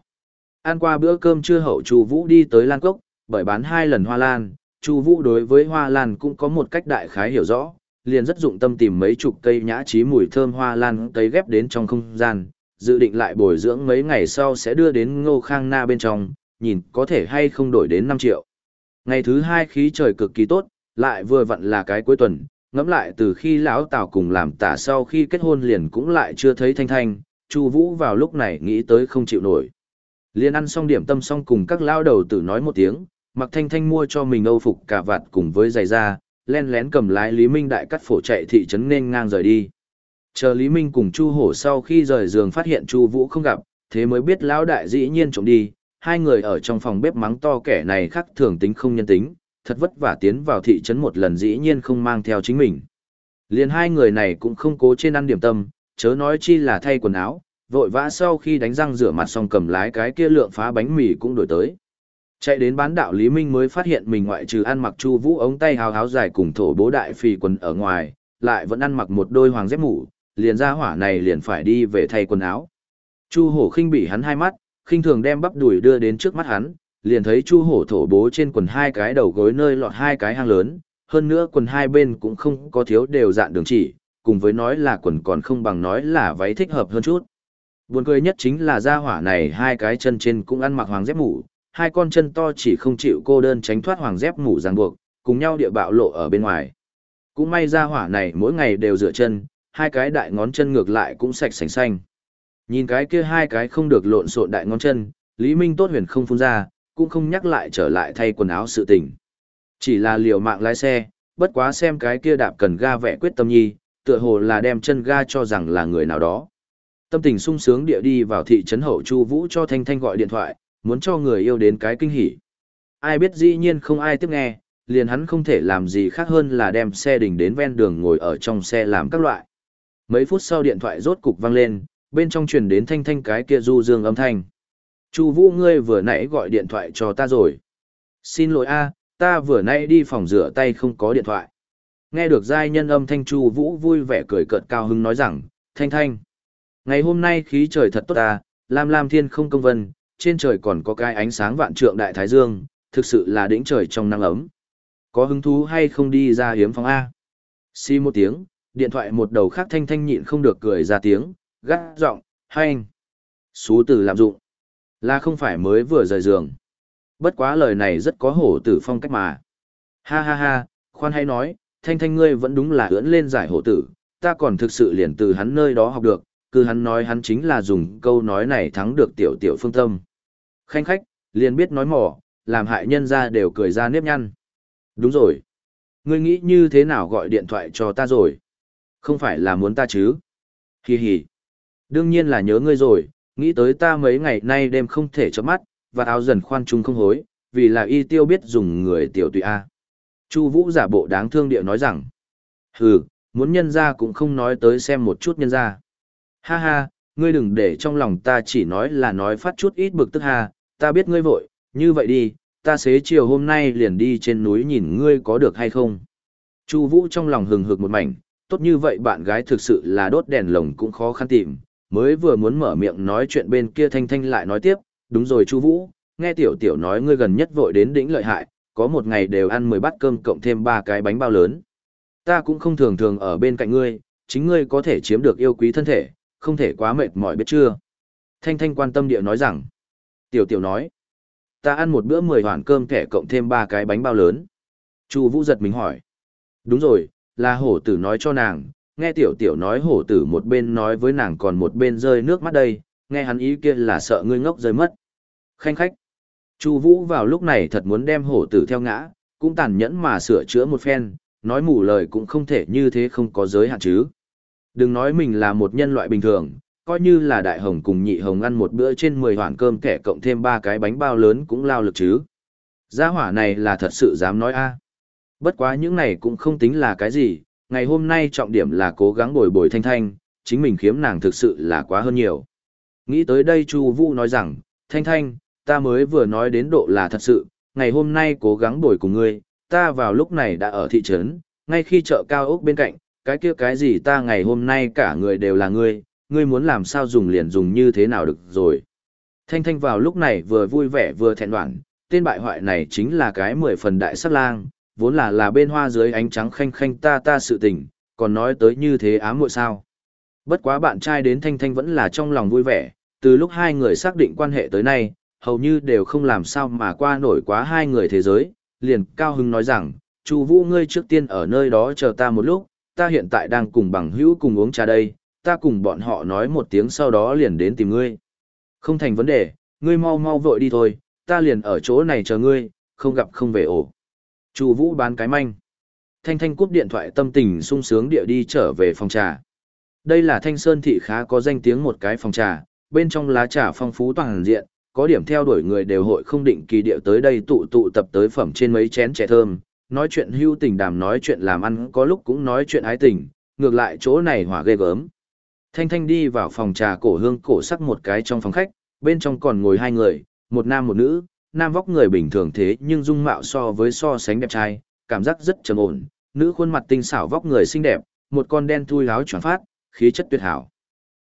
Speaker 1: Ăn qua bữa cơm trưa hậu Chu Vũ đi tới Lan Cốc, bởi bán hai lần hoa lan, Chu Vũ đối với hoa lan cũng có một cách đại khái hiểu rõ, liền rất dụng tâm tìm mấy chục cây nhã trí mùi thơm hoa lan tấy ghép đến trong không gian, dự định lại bồi dưỡng mấy ngày sau sẽ đưa đến Ngô Khang Na bên trong, nhìn có thể hay không đổi đến năm triệu. Ngày thứ hai khí trời cực kỳ tốt, lại vừa vặn là cái cuối tuần, ngẫm lại từ khi lão Tào cùng làm tả sau khi kết hôn liền cũng lại chưa thấy Thanh Thanh, Chu Vũ vào lúc này nghĩ tới không chịu nổi. Liên ăn xong điểm tâm xong cùng các lao đầu tử nói một tiếng, Mặc Thanh Thanh mua cho mình âu phục cả vạt cùng với giày da, len lén cầm lái Lý Minh đại cắt phổ chạy thị trấn nên ngang rời đi. Chờ Lý Minh cùng Chu Hổ sau khi rời giường phát hiện Chu Vũ không gặp, thế mới biết lão đại dĩ nhiên trộm đi, hai người ở trong phòng bếp mắng to kẻ này khác thường tính không nhân tính, thật vất vả tiến vào thị trấn một lần dĩ nhiên không mang theo chính mình. Liền hai người này cũng không cố trên ăn điểm tâm, chớ nói chi là thay quần áo, vội vã sau khi đánh răng rửa mặt xong cầm lái cái kia lượng phá bánh mì cũng đổi tới. Chạy đến bán đạo Lý Minh mới phát hiện mình ngoại trừ ăn mặc chu vũ ống tay hào háo dài cùng thổ bố đại phì quần ở ngoài, lại vẫn ăn mặc một đôi hoàng dép mũ, liền ra hỏa này liền phải đi về thay quần áo. Chu hổ khinh bị hắn hai mắt, khinh thường đem bắp đùi đưa đến trước mắt hắn, liền thấy chu hổ thổ bố trên quần hai cái đầu gối nơi lọt hai cái hang lớn, hơn nữa quần hai bên cũng không có thiếu đều dạn đường chỉ, cùng với nói là quần còn không bằng nói là váy thích hợp hơn chút. Buồn cười nhất chính là gia hỏa này hai cái chân trên cũng ăn mặc hoàng dép mũ, hai con chân to chỉ không chịu cô đơn tránh thoát hoàng dép mũ ràng buộc, cùng nhau địa bạo lộ ở bên ngoài. Cũng may gia hỏa này mỗi ngày đều rửa chân, hai cái đại ngón chân ngược lại cũng sạch sành xanh. Nhìn cái kia hai cái không được lộn xộn đại ngón chân, Lý Minh tốt huyền không phun ra, cũng không nhắc lại trở lại thay quần áo sự tình. Chỉ là liều mạng lái xe, bất quá xem cái kia đạp cần ga vẽ quyết tâm nhi, tựa hồ là đem chân ga cho rằng là người nào đó. Tâm tình sung sướng địa đi vào thị trấn hậu Chu Vũ cho Thanh Thanh gọi điện thoại, muốn cho người yêu đến cái kinh hỉ. Ai biết dĩ nhiên không ai tiếp nghe, liền hắn không thể làm gì khác hơn là đem xe đình đến ven đường ngồi ở trong xe làm các loại. Mấy phút sau điện thoại rốt cục vang lên, bên trong truyền đến thanh thanh cái kia du dương âm thanh. Chu Vũ ngươi vừa nãy gọi điện thoại cho ta rồi. Xin lỗi a, ta vừa nãy đi phòng rửa tay không có điện thoại. Nghe được giai nhân âm thanh Chu Vũ vui vẻ cười cợt cao hứng nói rằng, "Thanh Thanh, ngày hôm nay khí trời thật tốt ta, lam lam thiên không công vân, trên trời còn có cái ánh sáng vạn trượng đại thái dương, thực sự là đỉnh trời trong nắng ấm. Có hứng thú hay không đi ra hiếm phòng A? Xi một tiếng, điện thoại một đầu khác thanh thanh nhịn không được cười ra tiếng, gắt giọng, hay anh. Xú tử lạm dụng. Là không phải mới vừa rời giường. Bất quá lời này rất có hổ tử phong cách mà. Ha ha ha, khoan hay nói, thanh thanh ngươi vẫn đúng là ưỡn lên giải hổ tử, ta còn thực sự liền từ hắn nơi đó học được, cứ hắn nói hắn chính là dùng câu nói này thắng được tiểu tiểu phương tâm. Khanh khách, liền biết nói mỏ, làm hại nhân ra đều cười ra nếp nhăn. Đúng rồi. Ngươi nghĩ như thế nào gọi điện thoại cho ta rồi? Không phải là muốn ta chứ? Hì hì. Đương nhiên là nhớ ngươi rồi, nghĩ tới ta mấy ngày nay đêm không thể chớp mắt, và áo dần khoan trung không hối, vì là y tiêu biết dùng người tiểu tùy A. Chu Vũ giả bộ đáng thương địa nói rằng, hừ, muốn nhân ra cũng không nói tới xem một chút nhân ra. Ha ha, ngươi đừng để trong lòng ta chỉ nói là nói phát chút ít bực tức ha, ta biết ngươi vội, như vậy đi, ta xế chiều hôm nay liền đi trên núi nhìn ngươi có được hay không. Chu Vũ trong lòng hừng hực một mảnh, tốt như vậy bạn gái thực sự là đốt đèn lồng cũng khó khăn tìm, mới vừa muốn mở miệng nói chuyện bên kia Thanh Thanh lại nói tiếp, đúng rồi Chu Vũ, nghe tiểu tiểu nói ngươi gần nhất vội đến đỉnh lợi hại, có một ngày đều ăn 10 bát cơm cộng thêm 3 cái bánh bao lớn. Ta cũng không thường thường ở bên cạnh ngươi, chính ngươi có thể chiếm được yêu quý thân thể, không thể quá mệt mỏi biết chưa. Thanh Thanh quan tâm địa nói rằng, tiểu tiểu nói, ta ăn một bữa 10 hoàn cơm kẻ cộng thêm 3 cái bánh bao lớn. Chu Vũ giật mình hỏi, đúng rồi, là hổ tử nói cho nàng, nghe tiểu tiểu nói hổ tử một bên nói với nàng còn một bên rơi nước mắt đây, nghe hắn ý kia là sợ ngươi ngốc rơi mất. Khanh khách. Chu Vũ vào lúc này thật muốn đem hổ tử theo ngã, cũng tàn nhẫn mà sửa chữa một phen, nói mù lời cũng không thể như thế không có giới hạn chứ. Đừng nói mình là một nhân loại bình thường, coi như là đại hồng cùng nhị hồng ăn một bữa trên 10 hoàn cơm kẻ cộng thêm ba cái bánh bao lớn cũng lao lực chứ. Gia hỏa này là thật sự dám nói a. À. Bất quá những này cũng không tính là cái gì, ngày hôm nay trọng điểm là cố gắng bồi bồi thanh thanh, chính mình khiếm nàng thực sự là quá hơn nhiều. Nghĩ tới đây Chu Vũ nói rằng, thanh thanh, ta mới vừa nói đến độ là thật sự, ngày hôm nay cố gắng bồi cùng ngươi, ta vào lúc này đã ở thị trấn, ngay khi chợ cao ốc bên cạnh, cái kia cái gì ta ngày hôm nay cả người đều là ngươi, ngươi muốn làm sao dùng liền dùng như thế nào được rồi. Thanh Thanh vào lúc này vừa vui vẻ vừa thẹn đoạn, tên bại hoại này chính là cái mười phần đại sát lang, vốn là là bên hoa dưới ánh trắng khanh khanh ta ta sự tình, còn nói tới như thế ám muội sao. Bất quá bạn trai đến Thanh Thanh vẫn là trong lòng vui vẻ, từ lúc hai người xác định quan hệ tới nay, hầu như đều không làm sao mà qua nổi quá hai người thế giới, liền cao hưng nói rằng, Chu Vũ ngươi trước tiên ở nơi đó chờ ta một lúc, ta hiện tại đang cùng bằng hữu cùng uống trà đây, ta cùng bọn họ nói một tiếng sau đó liền đến tìm ngươi. Không thành vấn đề, ngươi mau mau vội đi thôi, ta liền ở chỗ này chờ ngươi, không gặp không về ổ. Chu Vũ bán cái manh. Thanh Thanh cúp điện thoại tâm tình sung sướng địa đi trở về phòng trà. Đây là Thanh Sơn thị khá có danh tiếng một cái phòng trà, bên trong lá trà phong phú toàn diện, có điểm theo đuổi người đều hội không định kỳ địa tới đây tụ tụ tập tới phẩm trên mấy chén trẻ thơm, nói chuyện hưu tình đàm nói chuyện làm ăn có lúc cũng nói chuyện ái tình, ngược lại chỗ này hỏa ghê gớm. Thanh Thanh đi vào phòng trà cổ hương cổ sắc một cái trong phòng khách, bên trong còn ngồi hai người, một nam một nữ, nam vóc người bình thường thế nhưng dung mạo so với so sánh đẹp trai, cảm giác rất trầm ổn, nữ khuôn mặt tinh xảo vóc người xinh đẹp, một con đen thui láo tròn phát, khí chất tuyệt hảo.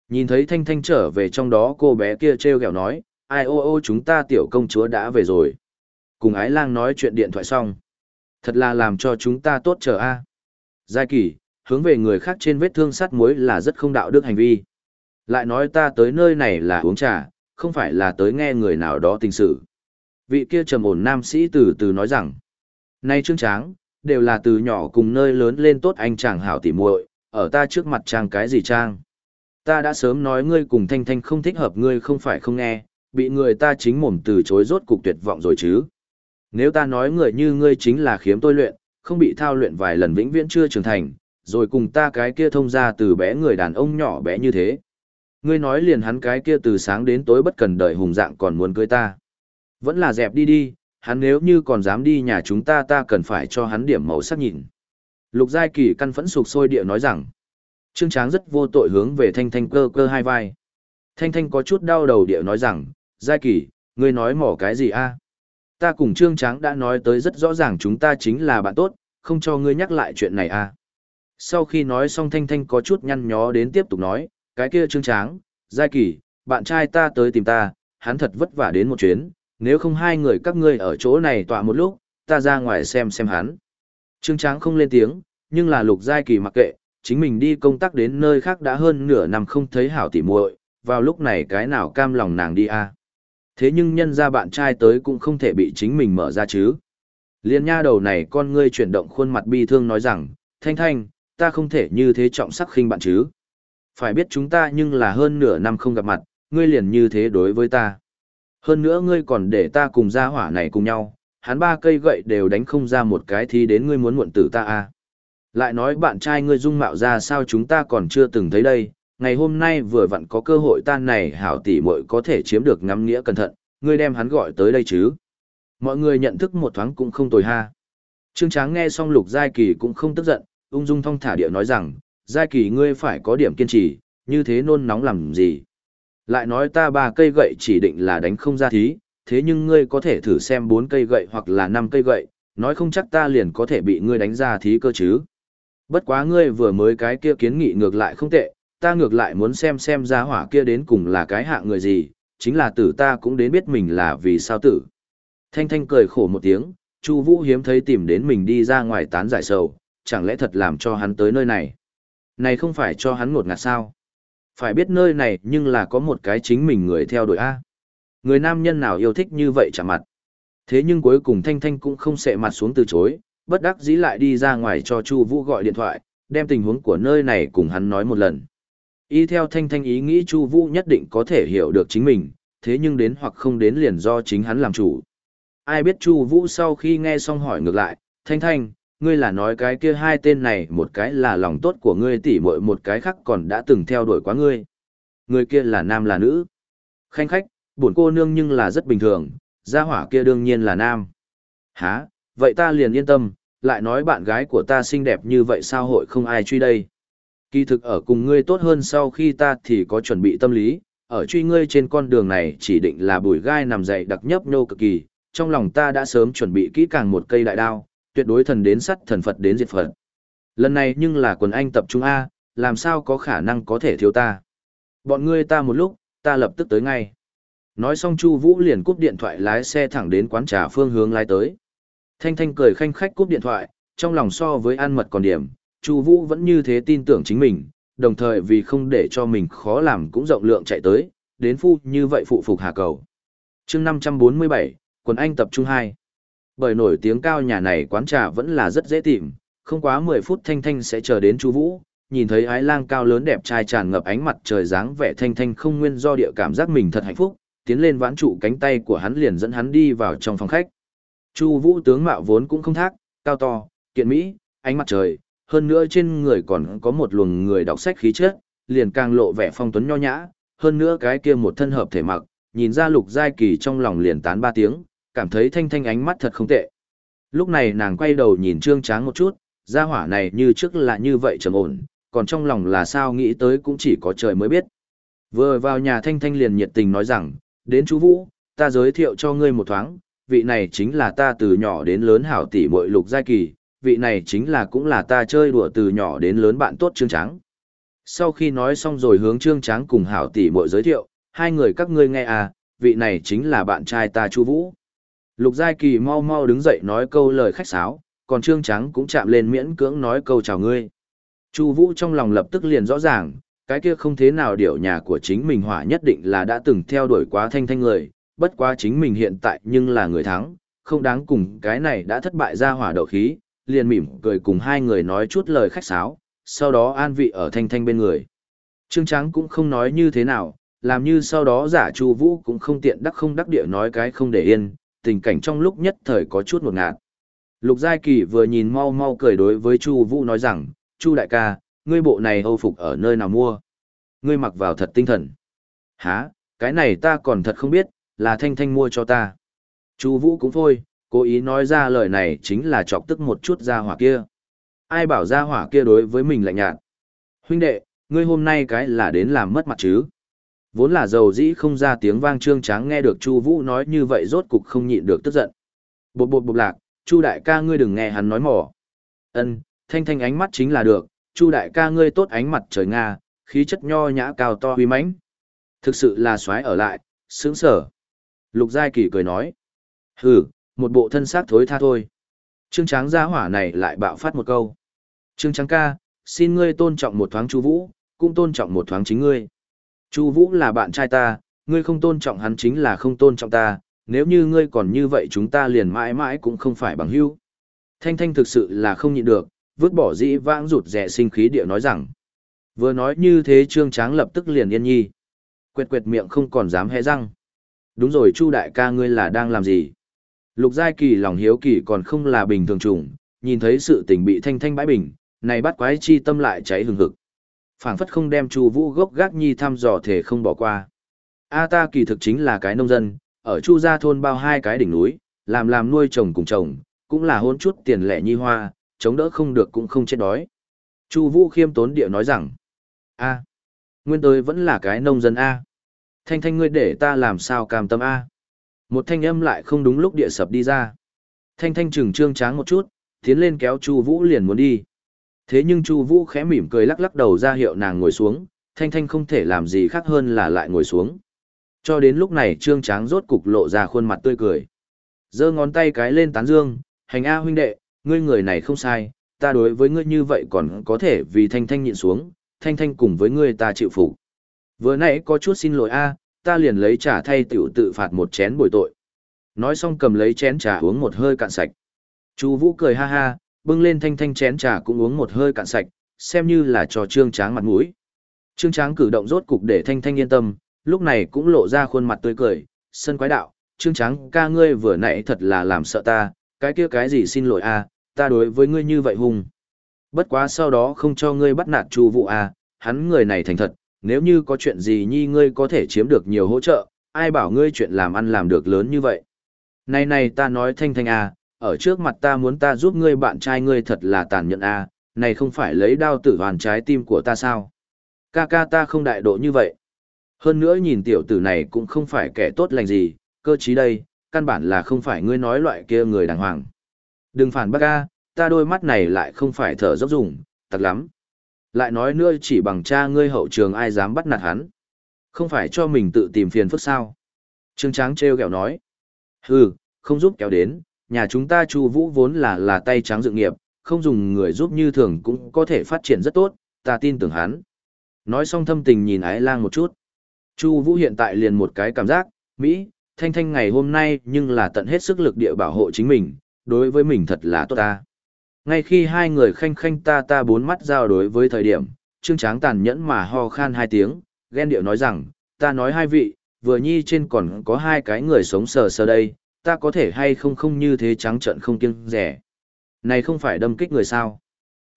Speaker 1: Nhìn thấy Thanh Thanh trở về trong đó cô bé kia treo gẹo nói, ai ô ô chúng ta tiểu công chúa đã về rồi. Cùng ái lang nói chuyện điện thoại xong. Thật là làm cho chúng ta tốt trở a. Giai kỳ, hướng về người khác trên vết thương sắt muối là rất không đạo đức hành vi. Lại nói ta tới nơi này là uống trà, không phải là tới nghe người nào đó tình sự. Vị kia trầm ổn nam sĩ từ từ nói rằng, nay trương tráng, đều là từ nhỏ cùng nơi lớn lên tốt anh chàng hảo tỉ muội, ở ta trước mặt trang cái gì trang. Ta đã sớm nói ngươi cùng Thanh Thanh không thích hợp ngươi không phải không nghe, bị người ta chính mồm từ chối rốt cục tuyệt vọng rồi chứ. Nếu ta nói người như ngươi chính là khiếm tôi luyện, không bị thao luyện vài lần vĩnh viễn chưa trưởng thành, rồi cùng ta cái kia thông ra từ bé người đàn ông nhỏ bé như thế. Ngươi nói liền hắn cái kia từ sáng đến tối bất cần đợi hùng dạng còn muốn cưới ta. Vẫn là dẹp đi đi, hắn nếu như còn dám đi nhà chúng ta ta cần phải cho hắn điểm màu sắc nhìn. Lục Giai Kỳ căn phẫn sục sôi địa nói rằng, Trương Tráng rất vô tội hướng về Thanh Thanh cơ cơ hai vai. Thanh Thanh có chút đau đầu địa nói rằng, Giai Kỳ, ngươi nói mỏ cái gì a? Ta cùng Trương Tráng đã nói tới rất rõ ràng chúng ta chính là bạn tốt, không cho ngươi nhắc lại chuyện này à? Sau khi nói xong Thanh Thanh có chút nhăn nhó đến tiếp tục nói, cái kia Trương Tráng, Giai Kỳ, bạn trai ta tới tìm ta, hắn thật vất vả đến một chuyến, nếu không hai người các ngươi ở chỗ này tọa một lúc, ta ra ngoài xem xem hắn. Trương Tráng không lên tiếng, nhưng là Lục Giai Kỳ mặc kệ, chính mình đi công tác đến nơi khác đã hơn nửa năm không thấy hảo tỉ muội, vào lúc này cái nào cam lòng nàng đi a thế nhưng nhân ra bạn trai tới cũng không thể bị chính mình mở ra chứ. Liên nha đầu này con ngươi chuyển động khuôn mặt bi thương nói rằng, thanh thanh, ta không thể như thế trọng sắc khinh bạn chứ. Phải biết chúng ta nhưng là hơn nửa năm không gặp mặt, ngươi liền như thế đối với ta. Hơn nữa ngươi còn để ta cùng ra hỏa này cùng nhau, hắn ba cây gậy đều đánh không ra một cái thì đến ngươi muốn muộn tử ta à. Lại nói bạn trai ngươi dung mạo ra sao chúng ta còn chưa từng thấy đây ngày hôm nay vừa vặn có cơ hội tan này hảo tỷ muội có thể chiếm được ngắm nghĩa cẩn thận, ngươi đem hắn gọi tới đây chứ. Mọi người nhận thức một thoáng cũng không tồi ha. Trương Tráng nghe xong Lục Giai Kỳ cũng không tức giận, ung dung thong thả địa nói rằng, Giai Kỳ ngươi phải có điểm kiên trì, như thế nôn nóng làm gì. Lại nói ta ba cây gậy chỉ định là đánh không ra thí, thế nhưng ngươi có thể thử xem bốn cây gậy hoặc là năm cây gậy, nói không chắc ta liền có thể bị ngươi đánh ra thí cơ chứ. Bất quá ngươi vừa mới cái kia kiến nghị ngược lại không tệ, ta ngược lại muốn xem xem ra hỏa kia đến cùng là cái hạ người gì, chính là tử ta cũng đến biết mình là vì sao tử. Thanh Thanh cười khổ một tiếng, Chu Vũ hiếm thấy tìm đến mình đi ra ngoài tán giải sầu, chẳng lẽ thật làm cho hắn tới nơi này. Này không phải cho hắn ngột ngạt sao? Phải biết nơi này nhưng là có một cái chính mình người theo đuổi A. Người nam nhân nào yêu thích như vậy chả mặt. Thế nhưng cuối cùng Thanh Thanh cũng không sệ mặt xuống từ chối, bất đắc dĩ lại đi ra ngoài cho Chu Vũ gọi điện thoại, đem tình huống của nơi này cùng hắn nói một lần. Y theo Thanh Thanh ý nghĩ Chu Vũ nhất định có thể hiểu được chính mình, thế nhưng đến hoặc không đến liền do chính hắn làm chủ. Ai biết Chu Vũ sau khi nghe xong hỏi ngược lại, Thanh Thanh, ngươi là nói cái kia hai tên này một cái là lòng tốt của ngươi tỉ muội một cái khác còn đã từng theo đuổi quá ngươi. Người kia là nam là nữ. Khanh khách, buồn cô nương nhưng là rất bình thường, gia hỏa kia đương nhiên là nam. Hả, vậy ta liền yên tâm, lại nói bạn gái của ta xinh đẹp như vậy sao hội không ai truy đây. Kỳ thực ở cùng ngươi tốt hơn sau khi ta thì có chuẩn bị tâm lý, ở truy ngươi trên con đường này chỉ định là bùi gai nằm dậy đặc nhấp nhô cực kỳ, trong lòng ta đã sớm chuẩn bị kỹ càng một cây đại đao, tuyệt đối thần đến sắt thần Phật đến diệt Phật. Lần này nhưng là quần anh tập trung A, làm sao có khả năng có thể thiếu ta. Bọn ngươi ta một lúc, ta lập tức tới ngay. Nói xong Chu Vũ liền cúp điện thoại lái xe thẳng đến quán trà phương hướng lái tới. Thanh Thanh cười khanh khách cúp điện thoại, trong lòng so với ăn mật còn điểm, Chu Vũ vẫn như thế tin tưởng chính mình, đồng thời vì không để cho mình khó làm cũng rộng lượng chạy tới, đến phu như vậy phụ phục hà cầu. Chương 547, quần anh tập trung 2. Bởi nổi tiếng cao nhà này quán trà vẫn là rất dễ tìm, không quá 10 phút Thanh Thanh sẽ chờ đến Chu Vũ, nhìn thấy ái lang cao lớn đẹp trai tràn ngập ánh mặt trời dáng vẻ Thanh Thanh không nguyên do địa cảm giác mình thật hạnh phúc, tiến lên vãn trụ cánh tay của hắn liền dẫn hắn đi vào trong phòng khách. Chu Vũ tướng mạo vốn cũng không thác, cao to, kiện mỹ, ánh mặt trời, hơn nữa trên người còn có một luồng người đọc sách khí chất, liền càng lộ vẻ phong tuấn nho nhã, hơn nữa cái kia một thân hợp thể mặc, nhìn ra Lục Giai Kỳ trong lòng liền tán ba tiếng, cảm thấy thanh thanh ánh mắt thật không tệ. Lúc này nàng quay đầu nhìn Trương Tráng một chút, gia hỏa này như trước là như vậy trầm ổn, còn trong lòng là sao nghĩ tới cũng chỉ có trời mới biết. Vừa vào nhà thanh thanh liền nhiệt tình nói rằng, đến chú Vũ, ta giới thiệu cho ngươi một thoáng, vị này chính là ta từ nhỏ đến lớn hảo tỷ muội lục giai kỳ, vị này chính là cũng là ta chơi đùa từ nhỏ đến lớn bạn tốt Trương Tráng. Sau khi nói xong rồi hướng Trương Tráng cùng hảo tỷ muội giới thiệu, hai người các ngươi nghe à, vị này chính là bạn trai ta Chu Vũ. Lục Giai Kỳ mau mau đứng dậy nói câu lời khách sáo, còn Trương Trắng cũng chạm lên miễn cưỡng nói câu chào ngươi. Chu Vũ trong lòng lập tức liền rõ ràng, cái kia không thế nào điều nhà của chính mình hỏa nhất định là đã từng theo đuổi quá thanh thanh người, bất quá chính mình hiện tại nhưng là người thắng, không đáng cùng cái này đã thất bại ra hỏa đậu khí, liền mỉm cười cùng hai người nói chút lời khách sáo, sau đó an vị ở thanh thanh bên người. Trương Trắng cũng không nói như thế nào, làm như sau đó giả Chu Vũ cũng không tiện đắc không đắc địa nói cái không để yên, tình cảnh trong lúc nhất thời có chút ngột ngạt. Lục Giai Kỳ vừa nhìn mau mau cười đối với Chu Vũ nói rằng, Chu đại ca, ngươi bộ này âu phục ở nơi nào mua? Ngươi mặc vào thật tinh thần. Hả, cái này ta còn thật không biết, là Thanh Thanh mua cho ta. Chu Vũ cũng thôi, cố ý nói ra lời này chính là chọc tức một chút gia hỏa kia. Ai bảo gia hỏa kia đối với mình lạnh nhạt. Huynh đệ, ngươi hôm nay cái là đến làm mất mặt chứ? Vốn là dầu dĩ không ra tiếng vang trương tráng nghe được Chu Vũ nói như vậy rốt cục không nhịn được tức giận. Bột bột bột lạc, Chu đại ca ngươi đừng nghe hắn nói mỏ. Ân, thanh thanh ánh mắt chính là được, Chu đại ca ngươi tốt ánh mặt trời nga, khí chất nho nhã cao to uy mãnh. Thực sự là xoái ở lại, sướng sở. Lục Giai Kỳ cười nói. Hừ, một bộ thân xác thối tha thôi. Trương Tráng gia hỏa này lại bạo phát một câu. Trương Tráng ca, xin ngươi tôn trọng một thoáng Chu Vũ, cũng tôn trọng một thoáng chính ngươi. Chu Vũ là bạn trai ta, ngươi không tôn trọng hắn chính là không tôn trọng ta, nếu như ngươi còn như vậy chúng ta liền mãi mãi cũng không phải bằng hữu. Thanh Thanh thực sự là không nhịn được, vứt bỏ dĩ vãng rụt rẻ sinh khí địa nói rằng. Vừa nói như thế Trương Tráng lập tức liền yên nhi. quẹt quẹt miệng không còn dám hé răng. Đúng rồi Chu đại ca ngươi là đang làm gì? Lục Giai Kỳ lòng hiếu kỳ còn không là bình thường trùng, nhìn thấy sự tình bị Thanh Thanh bãi bình, này bắt quái chi tâm lại cháy hừng hực. phảng phất không đem Chu Vũ gốc gác nhi thăm dò thể không bỏ qua. A ta kỳ thực chính là cái nông dân, ở Chu gia thôn bao hai cái đỉnh núi, làm làm nuôi trồng cùng trồng, cũng là hôn chút tiền lẻ nhi hoa, chống đỡ không được cũng không chết đói. Chu Vũ khiêm tốn địa nói rằng, a, nguyên tới vẫn là cái nông dân a. Thanh thanh ngươi để ta làm sao cam tâm a. Một thanh âm lại không đúng lúc địa sập đi ra. Thanh thanh trừng trương tráng một chút, tiến lên kéo Chu Vũ liền muốn đi. Thế nhưng Chu Vũ khẽ mỉm cười lắc lắc đầu ra hiệu nàng ngồi xuống, Thanh Thanh không thể làm gì khác hơn là lại ngồi xuống. Cho đến lúc này Trương Tráng rốt cục lộ ra khuôn mặt tươi cười. Giơ ngón tay cái lên tán dương, "Hành a huynh đệ, ngươi người này không sai, ta đối với ngươi như vậy còn có thể vì Thanh Thanh nhịn xuống, Thanh Thanh cùng với ngươi ta chịu phục. Vừa nãy có chút xin lỗi a, ta liền lấy trà thay tiểu tự phạt một chén bồi tội." Nói xong cầm lấy chén trà uống một hơi cạn sạch. Chu Vũ cười ha ha, bưng lên thanh thanh chén trà cũng uống một hơi cạn sạch, xem như là cho Trương Tráng mặt mũi. Trương Tráng cử động rốt cục để thanh thanh yên tâm, lúc này cũng lộ ra khuôn mặt tươi cười, sân quái đạo, Trương Tráng ca ngươi vừa nãy thật là làm sợ ta, cái kia cái gì xin lỗi a, ta đối với ngươi như vậy hùng. Bất quá sau đó không cho ngươi bắt nạt Chu Vũ a, hắn người này thành thật, nếu như có chuyện gì nhi ngươi có thể chiếm được nhiều hỗ trợ, ai bảo ngươi chuyện làm ăn làm được lớn như vậy. Này này ta nói thanh thanh à, ở trước mặt ta muốn ta giúp ngươi bạn trai ngươi thật là tàn nhẫn à, này không phải lấy đao tử hoàn trái tim của ta sao? Ca ca ta không đại độ như vậy. Hơn nữa nhìn tiểu tử này cũng không phải kẻ tốt lành gì, cơ trí đây, căn bản là không phải ngươi nói loại kia người đàng hoàng. Đừng phản bác ca, ta đôi mắt này lại không phải thở dốc dùng, thật lắm. Lại nói nữa chỉ bằng cha ngươi hậu trường ai dám bắt nạt hắn. Không phải cho mình tự tìm phiền phức sao. Trương Tráng treo kẹo nói. Hừ, không giúp kéo đến, nhà chúng ta Chu Vũ vốn là là tay trắng dự nghiệp, không dùng người giúp như thường cũng có thể phát triển rất tốt, ta tin tưởng hắn. Nói xong thâm tình nhìn Ái Lang một chút. Chu Vũ hiện tại liền một cái cảm giác, Mỹ, Thanh Thanh ngày hôm nay nhưng là tận hết sức lực địa bảo hộ chính mình, đối với mình thật là tốt ta. Ngay khi hai người khanh khanh ta ta bốn mắt giao đối với thời điểm, Trương Tráng tàn nhẫn mà ho khan hai tiếng, ghen điệu nói rằng, ta nói hai vị, vừa nhi trên còn có hai cái người sống sờ sờ đây, ta có thể hay không không như thế trắng trợn không kiêng rẻ. Này không phải đâm kích người sao.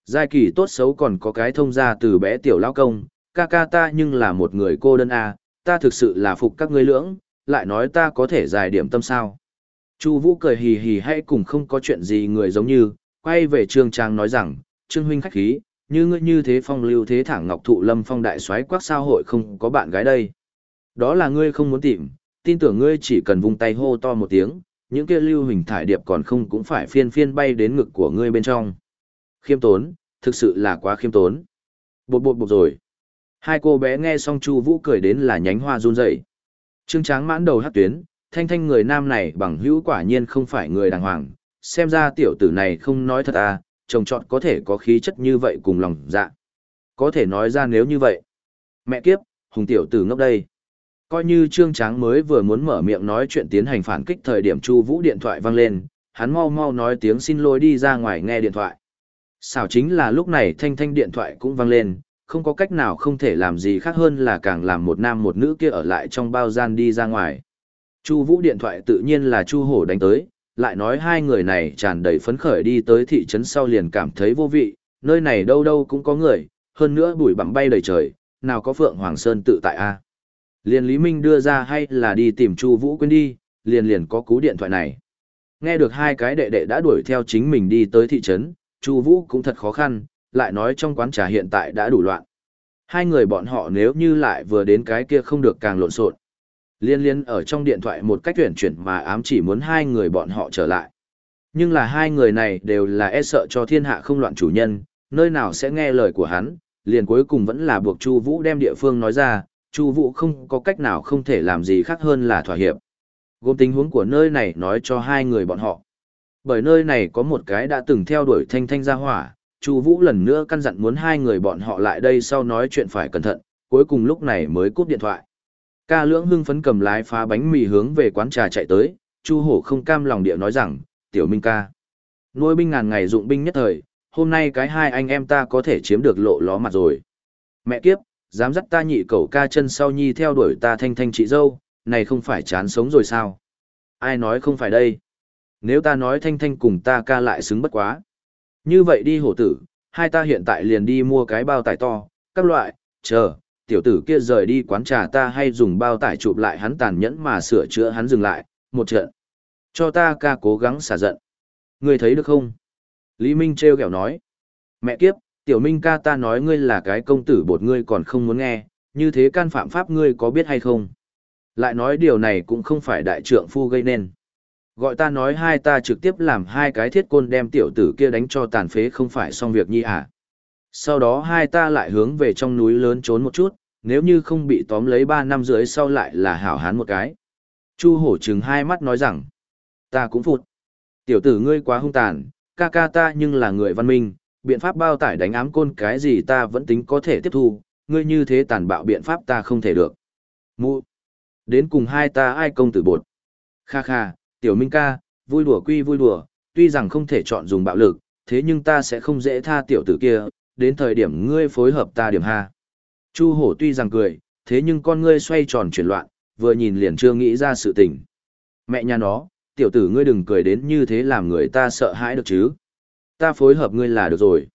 Speaker 1: Giai kỳ tốt xấu còn có cái thông ra từ bé tiểu lao công, ca ca ta nhưng là một người cô đơn à, ta thực sự là phục các ngươi lưỡng, lại nói ta có thể giải điểm tâm sao. Chu Vũ cười hì hì hay cùng không có chuyện gì người giống như, quay về Trương Trang nói rằng, Trương huynh khách khí, như ngươi như thế phong lưu thế thẳng ngọc thụ lâm phong đại soái quắc sao hội không có bạn gái đây. Đó là ngươi không muốn tìm, tin tưởng ngươi chỉ cần vung tay hô to một tiếng, những kia lưu hình thải điệp còn không cũng phải phiên phiên bay đến ngực của ngươi bên trong. Khiêm tốn, thực sự là quá khiêm tốn. Bột bột bột rồi. Hai cô bé nghe xong Chu Vũ cười đến là nhánh hoa run rẩy. Trương Tráng mãn đầu hất tuyến, thanh thanh người nam này bằng hữu quả nhiên không phải người đàng hoàng, xem ra tiểu tử này không nói thật à, trồng trọt có thể có khí chất như vậy cùng lòng dạ. Có thể nói ra nếu như vậy. Mẹ kiếp, hùng tiểu tử ngốc đây. Coi như Trương Tráng mới vừa muốn mở miệng nói chuyện tiến hành phản kích thời điểm Chu Vũ điện thoại vang lên, hắn mau mau nói tiếng xin lỗi đi ra ngoài nghe điện thoại. Xảo chính là lúc này thanh thanh điện thoại cũng vang lên, không có cách nào không thể làm gì khác hơn là càng làm một nam một nữ kia ở lại trong bao gian đi ra ngoài. Chu Vũ điện thoại tự nhiên là Chu Hổ đánh tới, lại nói hai người này tràn đầy phấn khởi đi tới thị trấn sau liền cảm thấy vô vị, nơi này đâu đâu cũng có người, hơn nữa bụi bặm bay đầy trời, nào có Phượng Hoàng Sơn tự tại a. Liền Lý Minh đưa ra hay là đi tìm Chu Vũ quên đi, liền liền có cú điện thoại này. Nghe được hai cái đệ đệ đã đuổi theo chính mình đi tới thị trấn, Chu Vũ cũng thật khó khăn, lại nói trong quán trà hiện tại đã đủ loạn. Hai người bọn họ nếu như lại vừa đến cái kia không được càng lộn xộn. Liên liên ở trong điện thoại một cách tuyển chuyển mà ám chỉ muốn hai người bọn họ trở lại. Nhưng là hai người này đều là e sợ cho thiên hạ không loạn chủ nhân, nơi nào sẽ nghe lời của hắn, liền cuối cùng vẫn là buộc Chu Vũ đem địa phương nói ra, Chu Vũ không có cách nào không thể làm gì khác hơn là thỏa hiệp. Gồm tình huống của nơi này nói cho hai người bọn họ. Bởi nơi này có một cái đã từng theo đuổi Thanh Thanh ra hỏa, Chu Vũ lần nữa căn dặn muốn hai người bọn họ lại đây sau nói chuyện phải cẩn thận, cuối cùng lúc này mới cúp điện thoại. Ca Lưỡng hưng phấn cầm lái phá bánh mì hướng về quán trà chạy tới, Chu Hổ không cam lòng địa nói rằng, "Tiểu Minh ca, nuôi binh ngàn ngày dụng binh nhất thời, hôm nay cái hai anh em ta có thể chiếm được lộ ló mặt rồi." Mẹ kiếp, dám dắt ta nhị cầu ca chân sau nhi theo đuổi ta thanh thanh chị dâu, này không phải chán sống rồi sao? Ai nói không phải đây? Nếu ta nói thanh thanh cùng ta ca lại xứng bất quá. Như vậy đi hổ tử, hai ta hiện tại liền đi mua cái bao tải to, các loại, chờ, tiểu tử kia rời đi quán trà ta hay dùng bao tải chụp lại hắn tàn nhẫn mà sửa chữa hắn dừng lại, một trận. Cho ta ca cố gắng xả giận. Ngươi thấy được không? Lý Minh treo kẹo nói. Mẹ kiếp, tiểu Minh ca ta nói ngươi là cái công tử bột ngươi còn không muốn nghe, như thế can phạm pháp ngươi có biết hay không? Lại nói điều này cũng không phải đại trượng phu gây nên. Gọi ta nói hai ta trực tiếp làm hai cái thiết côn đem tiểu tử kia đánh cho tàn phế không phải xong việc nhi à. Sau đó hai ta lại hướng về trong núi lớn trốn một chút, nếu như không bị tóm lấy ba năm dưới sau lại là hảo hán một cái. Chu hổ trừng hai mắt nói rằng, ta cũng phụt. Tiểu tử ngươi quá hung tàn, ca ca ta nhưng là người văn minh, biện pháp bao tải đánh ám côn cái gì ta vẫn tính có thể tiếp thu, ngươi như thế tàn bạo biện pháp ta không thể được. Mụ, đến cùng hai ta ai công tử bột. Kha kha, tiểu minh ca, vui đùa quy vui đùa, tuy rằng không thể chọn dùng bạo lực, thế nhưng ta sẽ không dễ tha tiểu tử kia, đến thời điểm ngươi phối hợp ta điểm ha. Chu hổ tuy rằng cười, thế nhưng con ngươi xoay tròn chuyển loạn, vừa nhìn liền chưa nghĩ ra sự tình. Mẹ nhà nó, tiểu tử ngươi đừng cười đến như thế làm người ta sợ hãi được chứ. Ta phối hợp ngươi là được rồi.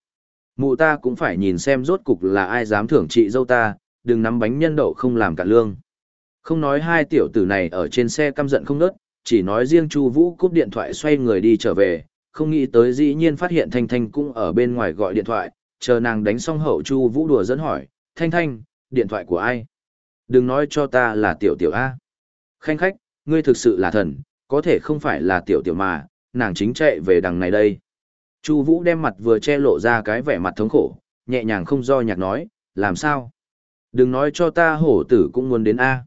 Speaker 1: Mụ ta cũng phải nhìn xem rốt cục là ai dám thưởng trị dâu ta, đừng nắm bánh nhân đậu không làm cả lương. Không nói hai tiểu tử này ở trên xe căm giận không nớt, chỉ nói riêng Chu Vũ cúp điện thoại xoay người đi trở về, không nghĩ tới dĩ nhiên phát hiện Thanh Thanh cũng ở bên ngoài gọi điện thoại, chờ nàng đánh xong hậu Chu Vũ đùa dẫn hỏi, "Thanh Thanh, điện thoại của ai?" "Đừng nói cho ta là tiểu tiểu a." "Khanh khách, ngươi thực sự là thần, có thể không phải là tiểu tiểu mà, nàng chính chạy về đằng này đây." Chu Vũ đem mặt vừa che lộ ra cái vẻ mặt thống khổ, nhẹ nhàng không do nhạc nói, "Làm sao? Đừng nói cho ta hổ tử cũng muốn đến a."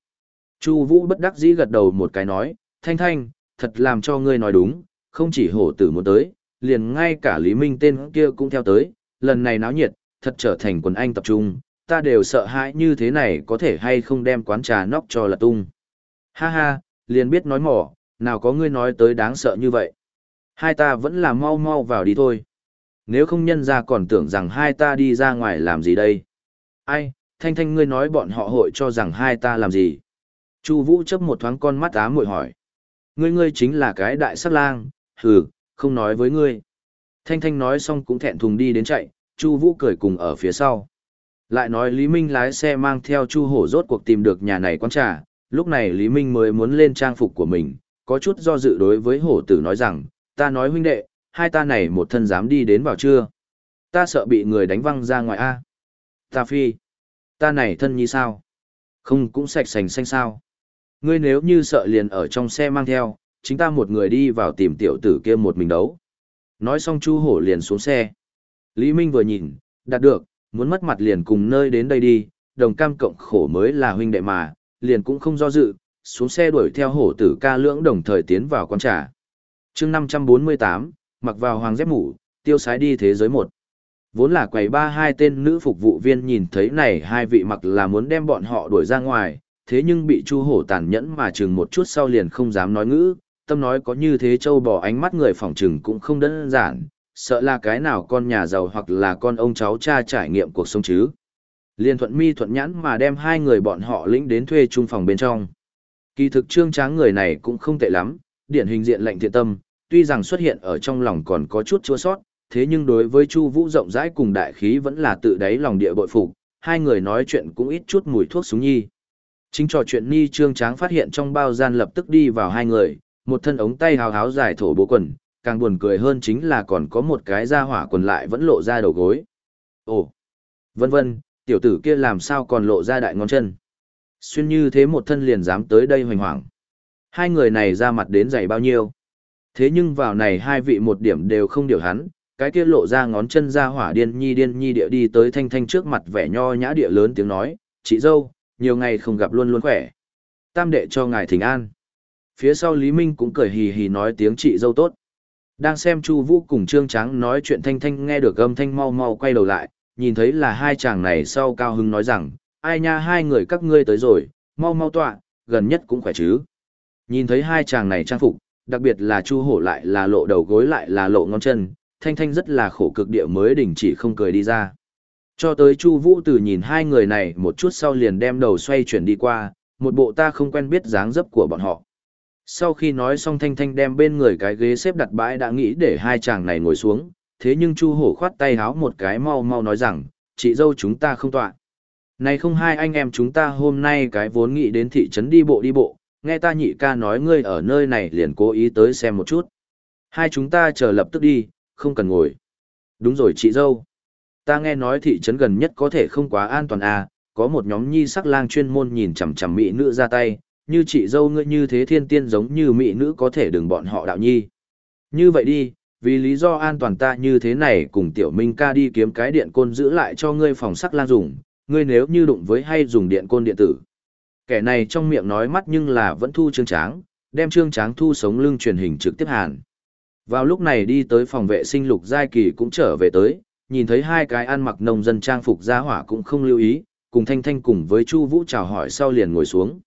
Speaker 1: Chu Vũ bất đắc dĩ gật đầu một cái nói, "Thanh Thanh, thật làm cho ngươi nói đúng, không chỉ hổ tử muốn tới, liền ngay cả Lý Minh tên kia cũng theo tới, lần này náo nhiệt, thật trở thành quần anh tập trung, ta đều sợ hãi như thế này có thể hay không đem quán trà nóc cho là tung." Ha ha, liền biết nói mỏ, nào có ngươi nói tới đáng sợ như vậy. Hai ta vẫn là mau mau vào đi thôi. Nếu không nhân ra còn tưởng rằng hai ta đi ra ngoài làm gì đây. Ai, thanh thanh ngươi nói bọn họ hội cho rằng hai ta làm gì. Chu Vũ chớp một thoáng con mắt ám muội hỏi. Ngươi ngươi chính là cái đại sát lang, hừ, không nói với ngươi. Thanh thanh nói xong cũng thẹn thùng đi đến chạy, Chu Vũ cười cùng ở phía sau. Lại nói Lý Minh lái xe mang theo Chu Hổ rốt cuộc tìm được nhà này quán trà, lúc này Lý Minh mới muốn lên trang phục của mình, có chút do dự đối với hổ tử nói rằng, ta nói huynh đệ, hai ta này một thân dám đi đến vào chưa? Ta sợ bị người đánh văng ra ngoài a. Ta phi, ta này thân như sao? Không cũng sạch sành xanh sao? Ngươi nếu như sợ liền ở trong xe mang theo, chính ta một người đi vào tìm tiểu tử kia một mình đấu. Nói xong Chu Hổ liền xuống xe. Lý Minh vừa nhìn, đạt được, muốn mất mặt liền cùng nơi đến đây đi, đồng cam cộng khổ mới là huynh đệ mà, liền cũng không do dự, xuống xe đuổi theo hổ tử ca lưỡng đồng thời tiến vào quán trà. chương 548, mặc vào hoàng dép mũ, tiêu sái đi thế giới một. Vốn là quầy ba hai tên nữ phục vụ viên nhìn thấy này hai vị mặc là muốn đem bọn họ đuổi ra ngoài, thế nhưng bị chu hổ tàn nhẫn mà chừng một chút sau liền không dám nói ngữ, tâm nói có như thế châu bỏ ánh mắt người phòng trừng cũng không đơn giản, sợ là cái nào con nhà giàu hoặc là con ông cháu cha trải nghiệm cuộc sống chứ. Liên thuận mi thuận nhãn mà đem hai người bọn họ lĩnh đến thuê chung phòng bên trong. Kỳ thực trương tráng người này cũng không tệ lắm, điển hình diện lệnh thiện tâm, tuy rằng xuất hiện ở trong lòng còn có chút chua sót, thế nhưng đối với Chu Vũ rộng rãi cùng đại khí vẫn là tự đáy lòng địa bội phục, hai người nói chuyện cũng ít chút mùi thuốc súng nhi. Chính trò chuyện Ni Trương Tráng phát hiện trong bao gian lập tức đi vào hai người, một thân ống tay hào háo dài thổ bố quần, càng buồn cười hơn chính là còn có một cái da hỏa quần lại vẫn lộ ra đầu gối. Ồ, vân vân, tiểu tử kia làm sao còn lộ ra đại ngón chân. Xuyên như thế một thân liền dám tới đây hoành hoảng. Hai người này ra mặt đến dày bao nhiêu. Thế nhưng vào này hai vị một điểm đều không điều hắn, cái kia lộ ra ngón chân ra hỏa điên nhi điên nhi địa đi tới thanh thanh trước mặt vẻ nho nhã địa lớn tiếng nói, chị dâu, nhiều ngày không gặp luôn luôn khỏe. Tam đệ cho ngài thỉnh an. Phía sau Lý Minh cũng cười hì hì nói tiếng chị dâu tốt. Đang xem Chu Vũ cùng Trương Tráng nói chuyện thanh thanh nghe được âm thanh mau mau quay đầu lại, nhìn thấy là hai chàng này sau cao hứng nói rằng, ai nha hai người các ngươi tới rồi, mau mau tọa, gần nhất cũng khỏe chứ. Nhìn thấy hai chàng này trang phục, đặc biệt là Chu Hổ lại là lộ đầu gối lại là lộ ngón chân, Thanh Thanh rất là khổ cực địa mới đình chỉ không cười đi ra. Cho tới Chu Vũ Từ nhìn hai người này một chút sau liền đem đầu xoay chuyển đi qua, một bộ ta không quen biết dáng dấp của bọn họ. Sau khi nói xong Thanh Thanh đem bên người cái ghế xếp đặt bãi đã nghĩ để hai chàng này ngồi xuống, thế nhưng Chu Hổ khoát tay háo một cái mau mau nói rằng, chị dâu chúng ta không tọa. Này không hai anh em chúng ta hôm nay cái vốn nghĩ đến thị trấn đi bộ đi bộ, nghe ta nhị ca nói ngươi ở nơi này liền cố ý tới xem một chút. Hai chúng ta chờ lập tức đi, không cần ngồi. Đúng rồi chị dâu. Ta nghe nói thị trấn gần nhất có thể không quá an toàn à, có một nhóm nhi sắc lang chuyên môn nhìn chằm chằm mỹ nữ ra tay, như chị dâu ngươi như thế thiên tiên giống như mỹ nữ có thể đừng bọn họ đạo nhi. Như vậy đi, vì lý do an toàn ta như thế này cùng tiểu minh ca đi kiếm cái điện côn giữ lại cho ngươi phòng sắc lang dùng, ngươi nếu như đụng với hay dùng điện côn điện tử. Kẻ này trong miệng nói mắt nhưng là vẫn thu trương tráng, đem trương tráng thu sống lưng truyền hình trực tiếp hàn. Vào lúc này đi tới phòng vệ sinh lục giai kỳ cũng trở về tới, nhìn thấy hai cái ăn mặc nông dân trang phục gia hỏa cũng không lưu ý, cùng thanh thanh cùng với chu vũ chào hỏi sau liền ngồi xuống.